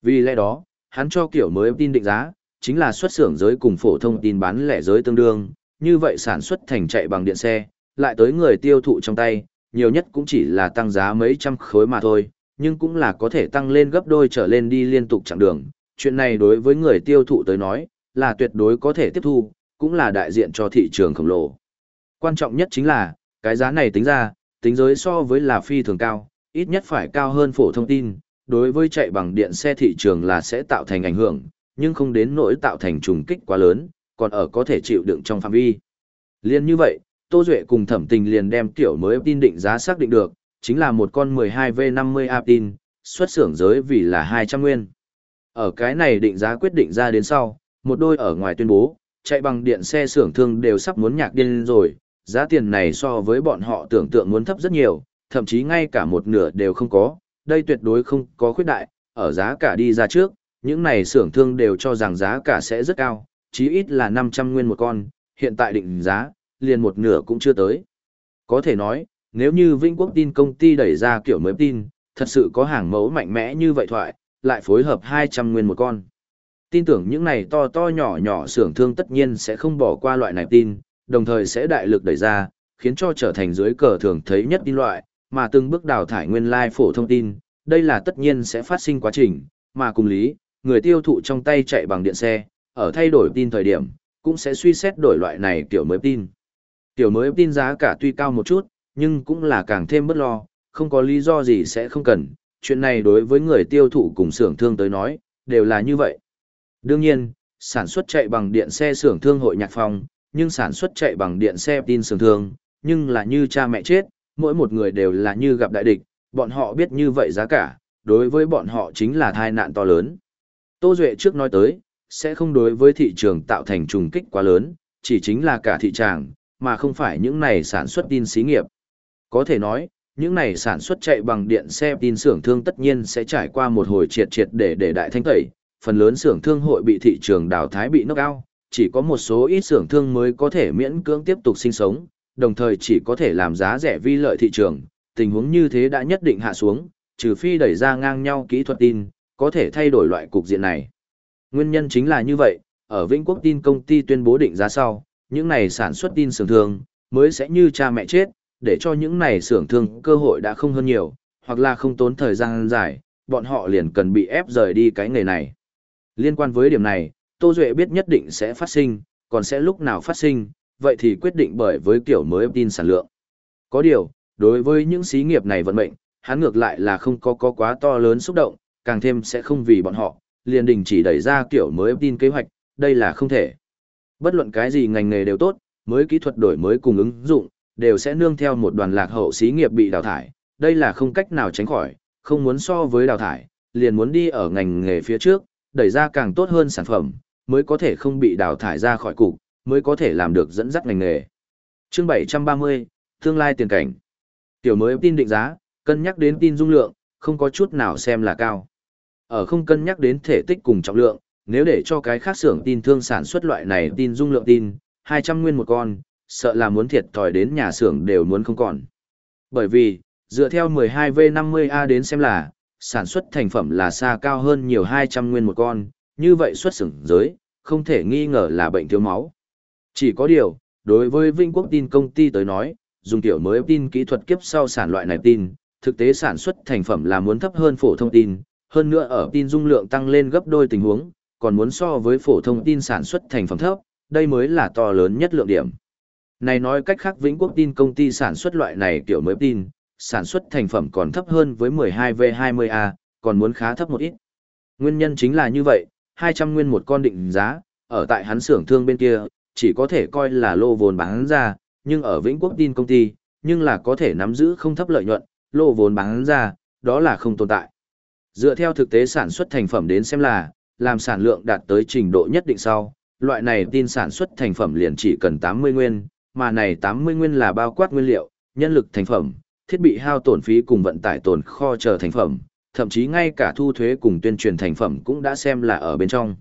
Vì lẽ đó, hắn cho kiểu mới tin định giá, chính là xuất xưởng giới cùng phổ thông tin bán lẻ giới tương đương, như vậy sản xuất thành chạy bằng điện xe, lại tới người tiêu thụ trong tay, nhiều nhất cũng chỉ là tăng giá mấy trăm khối mà thôi, nhưng cũng là có thể tăng lên gấp đôi trở lên đi liên tục chặng đường. Chuyện này đối với người tiêu thụ tới nói, là tuyệt đối có thể tiếp thu, cũng là đại diện cho thị trường khổng lồ. Quan trọng nhất chính là, cái giá này tính ra, tính giới so với là phi thường cao, ít nhất phải cao hơn phổ thông tin, đối với chạy bằng điện xe thị trường là sẽ tạo thành ảnh hưởng, nhưng không đến nỗi tạo thành trùng kích quá lớn, còn ở có thể chịu đựng trong phạm vi. Liên như vậy, Tô Duệ cùng thẩm tình liền đem tiểu mới tin định giá xác định được, chính là một con 12V50A tin, xuất xưởng giới vì là 200 nguyên. Ở cái này định giá quyết định ra đến sau, một đôi ở ngoài tuyên bố, chạy bằng điện xe xưởng thương đều sắp muốn nhạc điên rồi, giá tiền này so với bọn họ tưởng tượng muốn thấp rất nhiều, thậm chí ngay cả một nửa đều không có, đây tuyệt đối không có khuyết đại, ở giá cả đi ra trước, những này xưởng thương đều cho rằng giá cả sẽ rất cao, chí ít là 500 nguyên một con, hiện tại định giá, liền một nửa cũng chưa tới. Có thể nói, nếu như Vinh Quốc tin công ty đẩy ra kiểu mới tin, thật sự có hàng mẫu mạnh mẽ như vậy thoại, lại phối hợp 200 nguyên một con. Tin tưởng những này to to nhỏ nhỏ xưởng thương tất nhiên sẽ không bỏ qua loại này tin, đồng thời sẽ đại lực đẩy ra, khiến cho trở thành dưới cờ thường thấy nhất tin loại, mà từng bước đào thải nguyên lai like phổ thông tin, đây là tất nhiên sẽ phát sinh quá trình, mà cùng lý, người tiêu thụ trong tay chạy bằng điện xe, ở thay đổi tin thời điểm, cũng sẽ suy xét đổi loại này kiểu mới tin. Kiểu mới tin giá cả tuy cao một chút, nhưng cũng là càng thêm bất lo, không có lý do gì sẽ không cần, chuyện này đối với người tiêu thụ cùng xưởng thương tới nói, đều là như vậy. Đương nhiên, sản xuất chạy bằng điện xe xưởng thương hội nhạc phòng, nhưng sản xuất chạy bằng điện xe tin xưởng thương, nhưng là như cha mẹ chết, mỗi một người đều là như gặp đại địch, bọn họ biết như vậy giá cả, đối với bọn họ chính là thai nạn to lớn. Tô Duệ trước nói tới, sẽ không đối với thị trường tạo thành trùng kích quá lớn, chỉ chính là cả thị trường, mà không phải những này sản xuất tin xí nghiệp. Có thể nói, những này sản xuất chạy bằng điện xe tin xưởng thương tất nhiên sẽ trải qua một hồi triệt triệt để để đại thanh tẩy, phần lớn xưởng thương hội bị thị trường đào thái bị nốc ao, chỉ có một số ít xưởng thương mới có thể miễn cưỡng tiếp tục sinh sống, đồng thời chỉ có thể làm giá rẻ vi lợi thị trường, tình huống như thế đã nhất định hạ xuống, trừ phi đẩy ra ngang nhau kỹ thuật tin, có thể thay đổi loại cục diện này. Nguyên nhân chính là như vậy, ở Vĩnh Quốc tin công ty tuyên bố định giá sau, những này sản xuất tin xưởng thương, mới sẽ như cha mẹ chết, để cho những này xưởng thương cơ hội đã không hơn nhiều, hoặc là không tốn thời gian dài, bọn họ liền cần bị ép rời đi cái nghề này. Liên quan với điểm này, Tô Duệ biết nhất định sẽ phát sinh, còn sẽ lúc nào phát sinh, vậy thì quyết định bởi với kiểu mới tin sản lượng. Có điều, đối với những xí nghiệp này vận mệnh, hắn ngược lại là không có có quá to lớn xúc động, càng thêm sẽ không vì bọn họ, liền đình chỉ đẩy ra kiểu mới tin kế hoạch, đây là không thể. Bất luận cái gì ngành nghề đều tốt, mới kỹ thuật đổi mới cùng ứng dụng, đều sẽ nương theo một đoàn lạc hậu xí nghiệp bị đào thải, đây là không cách nào tránh khỏi, không muốn so với đào thải, liền muốn đi ở ngành nghề phía trước, đẩy ra càng tốt hơn sản phẩm, mới có thể không bị đào thải ra khỏi cục, mới có thể làm được dẫn dắt ngành nghề. Chương 730, tương lai tiền cảnh. Tiểu mới tin định giá, cân nhắc đến tin dung lượng, không có chút nào xem là cao. Ở không cân nhắc đến thể tích cùng trọng lượng, nếu để cho cái khác xưởng tin thương sản xuất loại này tin dung lượng tin, 200 nguyên một con, sợ là muốn thiệt thòi đến nhà xưởng đều muốn không còn. Bởi vì, dựa theo 12V50A đến xem là, sản xuất thành phẩm là xa cao hơn nhiều 200 nguyên một con, như vậy xuất xưởng giới, không thể nghi ngờ là bệnh thiếu máu. Chỉ có điều, đối với Vinh Quốc tin công ty tới nói, dùng tiểu mới tin kỹ thuật kiếp sau sản loại này tin, thực tế sản xuất thành phẩm là muốn thấp hơn phổ thông tin, hơn nữa ở tin dung lượng tăng lên gấp đôi tình huống, còn muốn so với phổ thông tin sản xuất thành phẩm thấp, đây mới là to lớn nhất lượng điểm. Này nói cách khác Vĩnh Quốc tin công ty sản xuất loại này kiểu mới tin, sản xuất thành phẩm còn thấp hơn với 12V20A, còn muốn khá thấp một ít. Nguyên nhân chính là như vậy, 200 nguyên một con định giá, ở tại hắn xưởng thương bên kia, chỉ có thể coi là lô vốn bán ra, nhưng ở Vĩnh Quốc tin công ty, nhưng là có thể nắm giữ không thấp lợi nhuận, lô vốn bán ra, đó là không tồn tại. Dựa theo thực tế sản xuất thành phẩm đến xem là, làm sản lượng đạt tới trình độ nhất định sau, loại này tin sản xuất thành phẩm liền chỉ cần 80 nguyên, mà này 80 nguyên là bao quát nguyên liệu, nhân lực thành phẩm, thiết bị hao tổn phí cùng vận tải tồn kho chờ thành phẩm, thậm chí ngay cả thu thuế cùng tuyên truyền thành phẩm cũng đã xem là ở bên trong.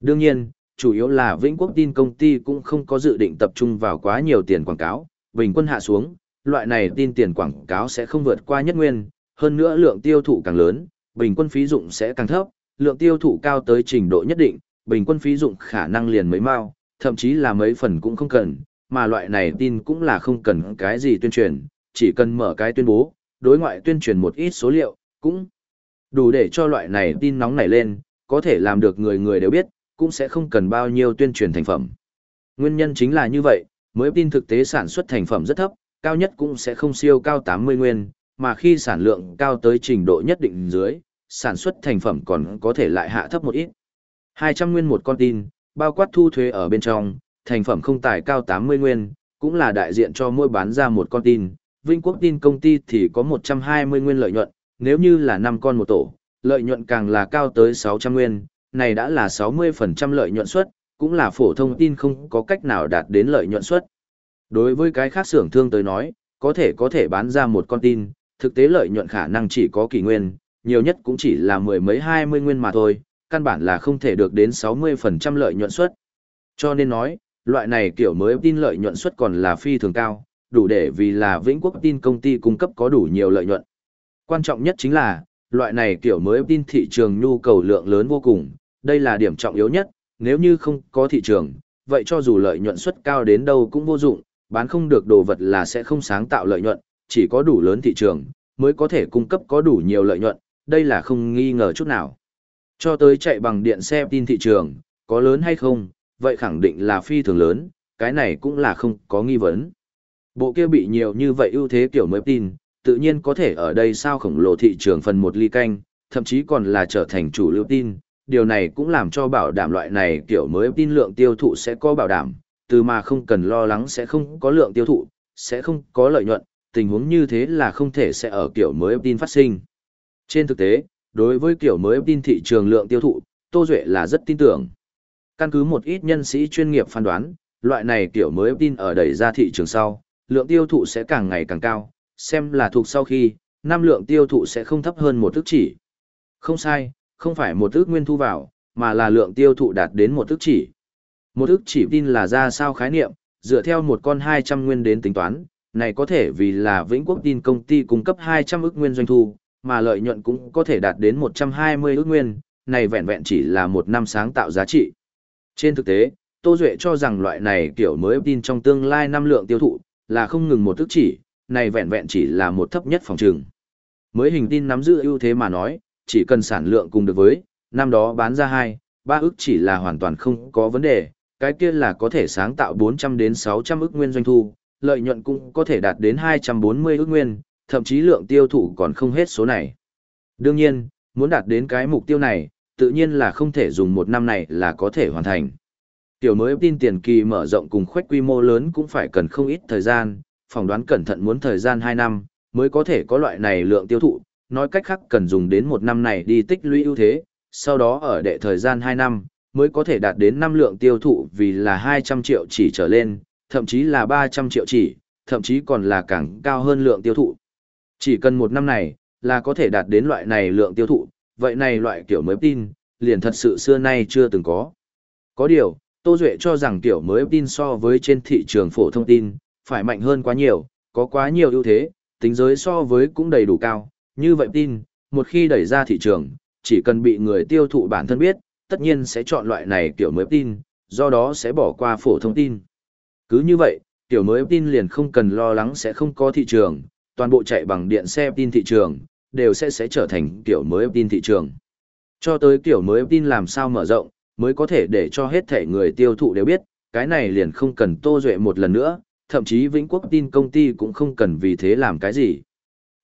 Đương nhiên, chủ yếu là Vĩnh Quốc tin công ty cũng không có dự định tập trung vào quá nhiều tiền quảng cáo, bình quân hạ xuống, loại này tin tiền quảng cáo sẽ không vượt qua nhất nguyên, hơn nữa lượng tiêu thụ càng lớn, bình quân phí dụng sẽ càng thấp, lượng tiêu thụ cao tới trình độ nhất định, bình quân phí dụng khả năng liền mấy mao, thậm chí là mấy phần cũng không cần, mà loại này tin cũng là không cần cái gì tuyên truyền, chỉ cần mở cái tuyên bố, đối ngoại tuyên truyền một ít số liệu, cũng đủ để cho loại này tin nóng nảy lên, có thể làm được người người đều biết, cũng sẽ không cần bao nhiêu tuyên truyền thành phẩm. Nguyên nhân chính là như vậy, mới tin thực tế sản xuất thành phẩm rất thấp, cao nhất cũng sẽ không siêu cao 80 nguyên, mà khi sản lượng cao tới trình độ nhất định dưới, sản xuất thành phẩm còn có thể lại hạ thấp một ít. 200 nguyên một con tin, bao quát thu thuế ở bên trong, thành phẩm không tài cao 80 nguyên, cũng là đại diện cho mỗi bán ra một con tin. Vinh Quốc tin công ty thì có 120 nguyên lợi nhuận, nếu như là 5 con một tổ, lợi nhuận càng là cao tới 600 nguyên, này đã là 60% lợi nhuận suất, cũng là phổ thông tin không có cách nào đạt đến lợi nhuận suất. Đối với cái khác xưởng thương tới nói, có thể có thể bán ra một con tin, thực tế lợi nhuận khả năng chỉ có kỳ nguyên, nhiều nhất cũng chỉ là mười mấy hai mươi nguyên mà thôi, căn bản là không thể được đến 60% lợi nhuận suất. Cho nên nói, loại này kiểu mới tin lợi nhuận suất còn là phi thường cao, đủ để vì là Vĩnh Quốc tin công ty cung cấp có đủ nhiều lợi nhuận. Quan trọng nhất chính là, loại này kiểu mới tin thị trường nhu cầu lượng lớn vô cùng, đây là điểm trọng yếu nhất, nếu như không có thị trường, vậy cho dù lợi nhuận suất cao đến đâu cũng vô dụng, bán không được đồ vật là sẽ không sáng tạo lợi nhuận, chỉ có đủ lớn thị trường, mới có thể cung cấp có đủ nhiều lợi nhuận, đây là không nghi ngờ chút nào. Cho tới chạy bằng điện xe tin thị trường, có lớn hay không, vậy khẳng định là phi thường lớn, cái này cũng là không có nghi vấn. Bộ kia bị nhiều như vậy ưu thế kiểu mới tin, tự nhiên có thể ở đây sao khổng lồ thị trường phần một ly canh, thậm chí còn là trở thành chủ lưu tin. Điều này cũng làm cho bảo đảm loại này kiểu mới tin lượng tiêu thụ sẽ có bảo đảm, từ mà không cần lo lắng sẽ không có lượng tiêu thụ, sẽ không có lợi nhuận, tình huống như thế là không thể sẽ ở kiểu mới tin phát sinh. Trên thực tế, đối với kiểu mới tin thị trường lượng tiêu thụ, Tô Duệ là rất tin tưởng. Căn cứ một ít nhân sĩ chuyên nghiệp phán đoán, loại này kiểu mới tin ở đẩy ra thị trường sau, lượng tiêu thụ sẽ càng ngày càng cao, xem là thuộc sau khi, năm lượng tiêu thụ sẽ không thấp hơn một ức chỉ. Không sai, không phải một ức nguyên thu vào, mà là lượng tiêu thụ đạt đến một ức chỉ. Một ức chỉ tin là ra sao khái niệm, dựa theo một con 200 nguyên đến tính toán, này có thể vì là Vĩnh Quốc tin công ty cung cấp 200 ức nguyên doanh thu, mà lợi nhuận cũng có thể đạt đến 120 ức nguyên, này vẹn vẹn chỉ là một năm sáng tạo giá trị. Trên thực tế, Tô Duệ cho rằng loại này kiểu mới tin trong tương lai năm lượng tiêu thụ, là không ngừng một tức chỉ, này vẹn vẹn chỉ là một thấp nhất phòng trường. Mới hình tin nắm giữ ưu thế mà nói, chỉ cần sản lượng cùng được với, năm đó bán ra 2, 3 ức chỉ là hoàn toàn không có vấn đề, cái kia là có thể sáng tạo 400 đến 600 ức nguyên doanh thu, lợi nhuận cũng có thể đạt đến 240 ức nguyên, thậm chí lượng tiêu thụ còn không hết số này. Đương nhiên, muốn đạt đến cái mục tiêu này, tự nhiên là không thể dùng một năm này là có thể hoàn thành. Tiểu mới tin tiền kỳ mở rộng cùng khoách quy mô lớn cũng phải cần không ít thời gian, phỏng đoán cẩn thận muốn thời gian 2 năm, mới có thể có loại này lượng tiêu thụ, nói cách khác cần dùng đến một năm này đi tích lũy ưu thế, sau đó ở đệ thời gian 2 năm, mới có thể đạt đến năm lượng tiêu thụ vì là 200 triệu chỉ trở lên, thậm chí là 300 triệu chỉ, thậm chí còn là càng cao hơn lượng tiêu thụ. Chỉ cần một năm này, là có thể đạt đến loại này lượng tiêu thụ, vậy này loại kiểu mới tin, liền thật sự xưa nay chưa từng có. Có điều, Tô Duệ cho rằng tiểu mới tin so với trên thị trường phổ thông tin, phải mạnh hơn quá nhiều, có quá nhiều ưu thế, tính giới so với cũng đầy đủ cao. Như vậy tin, một khi đẩy ra thị trường, chỉ cần bị người tiêu thụ bản thân biết, tất nhiên sẽ chọn loại này tiểu mới tin, do đó sẽ bỏ qua phổ thông tin. Cứ như vậy, tiểu mới tin liền không cần lo lắng sẽ không có thị trường, toàn bộ chạy bằng điện xe tin thị trường, đều sẽ sẽ trở thành tiểu mới tin thị trường. Cho tới tiểu mới tin làm sao mở rộng, mới có thể để cho hết thể người tiêu thụ đều biết, cái này liền không cần tô duệ một lần nữa, thậm chí Vĩnh Quốc tin công ty cũng không cần vì thế làm cái gì.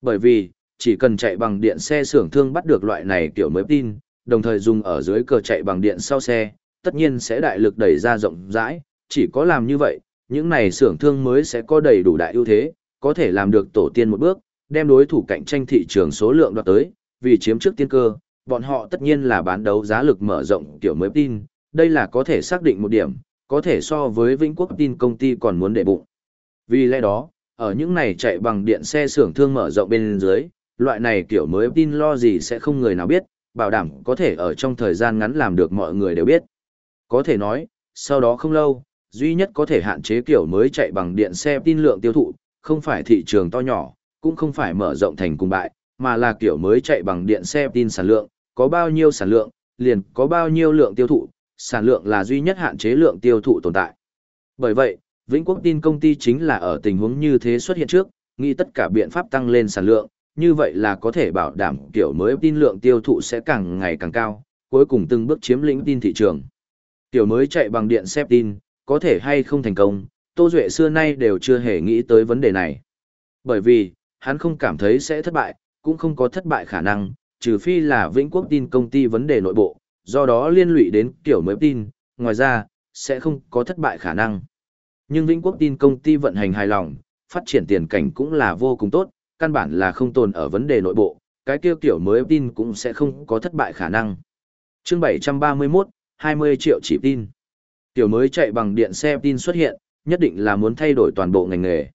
Bởi vì, chỉ cần chạy bằng điện xe xưởng thương bắt được loại này kiểu mới tin, đồng thời dùng ở dưới cờ chạy bằng điện sau xe, tất nhiên sẽ đại lực đẩy ra rộng rãi, chỉ có làm như vậy, những này xưởng thương mới sẽ có đầy đủ đại ưu thế, có thể làm được tổ tiên một bước, đem đối thủ cạnh tranh thị trường số lượng đoạt tới, vì chiếm trước tiên cơ, bọn họ tất nhiên là bán đấu giá lực mở rộng kiểu mới tin, đây là có thể xác định một điểm, có thể so với Vĩnh Quốc tin công ty còn muốn để bụng. Vì lẽ đó, ở những này chạy bằng điện xe xưởng thương mở rộng bên dưới, loại này kiểu mới tin lo gì sẽ không người nào biết, bảo đảm có thể ở trong thời gian ngắn làm được mọi người đều biết. Có thể nói, sau đó không lâu, duy nhất có thể hạn chế kiểu mới chạy bằng điện xe tin lượng tiêu thụ, không phải thị trường to nhỏ, cũng không phải mở rộng thành cùng bại, mà là kiểu mới chạy bằng điện xe tin sản lượng, có bao nhiêu sản lượng, liền có bao nhiêu lượng tiêu thụ, sản lượng là duy nhất hạn chế lượng tiêu thụ tồn tại. Bởi vậy, Vĩnh Quốc tin công ty chính là ở tình huống như thế xuất hiện trước, nghĩ tất cả biện pháp tăng lên sản lượng, như vậy là có thể bảo đảm kiểu mới tin lượng tiêu thụ sẽ càng ngày càng cao, cuối cùng từng bước chiếm lĩnh tin thị trường. Kiểu mới chạy bằng điện xếp tin, có thể hay không thành công, Tô Duệ xưa nay đều chưa hề nghĩ tới vấn đề này. Bởi vì, hắn không cảm thấy sẽ thất bại, cũng không có thất bại khả năng, trừ phi là Vĩnh Quốc tin công ty vấn đề nội bộ, do đó liên lụy đến kiểu mới tin, ngoài ra, sẽ không có thất bại khả năng. Nhưng Vĩnh Quốc tin công ty vận hành hài lòng, phát triển tiền cảnh cũng là vô cùng tốt, căn bản là không tồn ở vấn đề nội bộ, cái kia kiểu mới tin cũng sẽ không có thất bại khả năng. Chương 731, 20 triệu chỉ tin. Tiểu mới chạy bằng điện xe tin xuất hiện, nhất định là muốn thay đổi toàn bộ ngành nghề.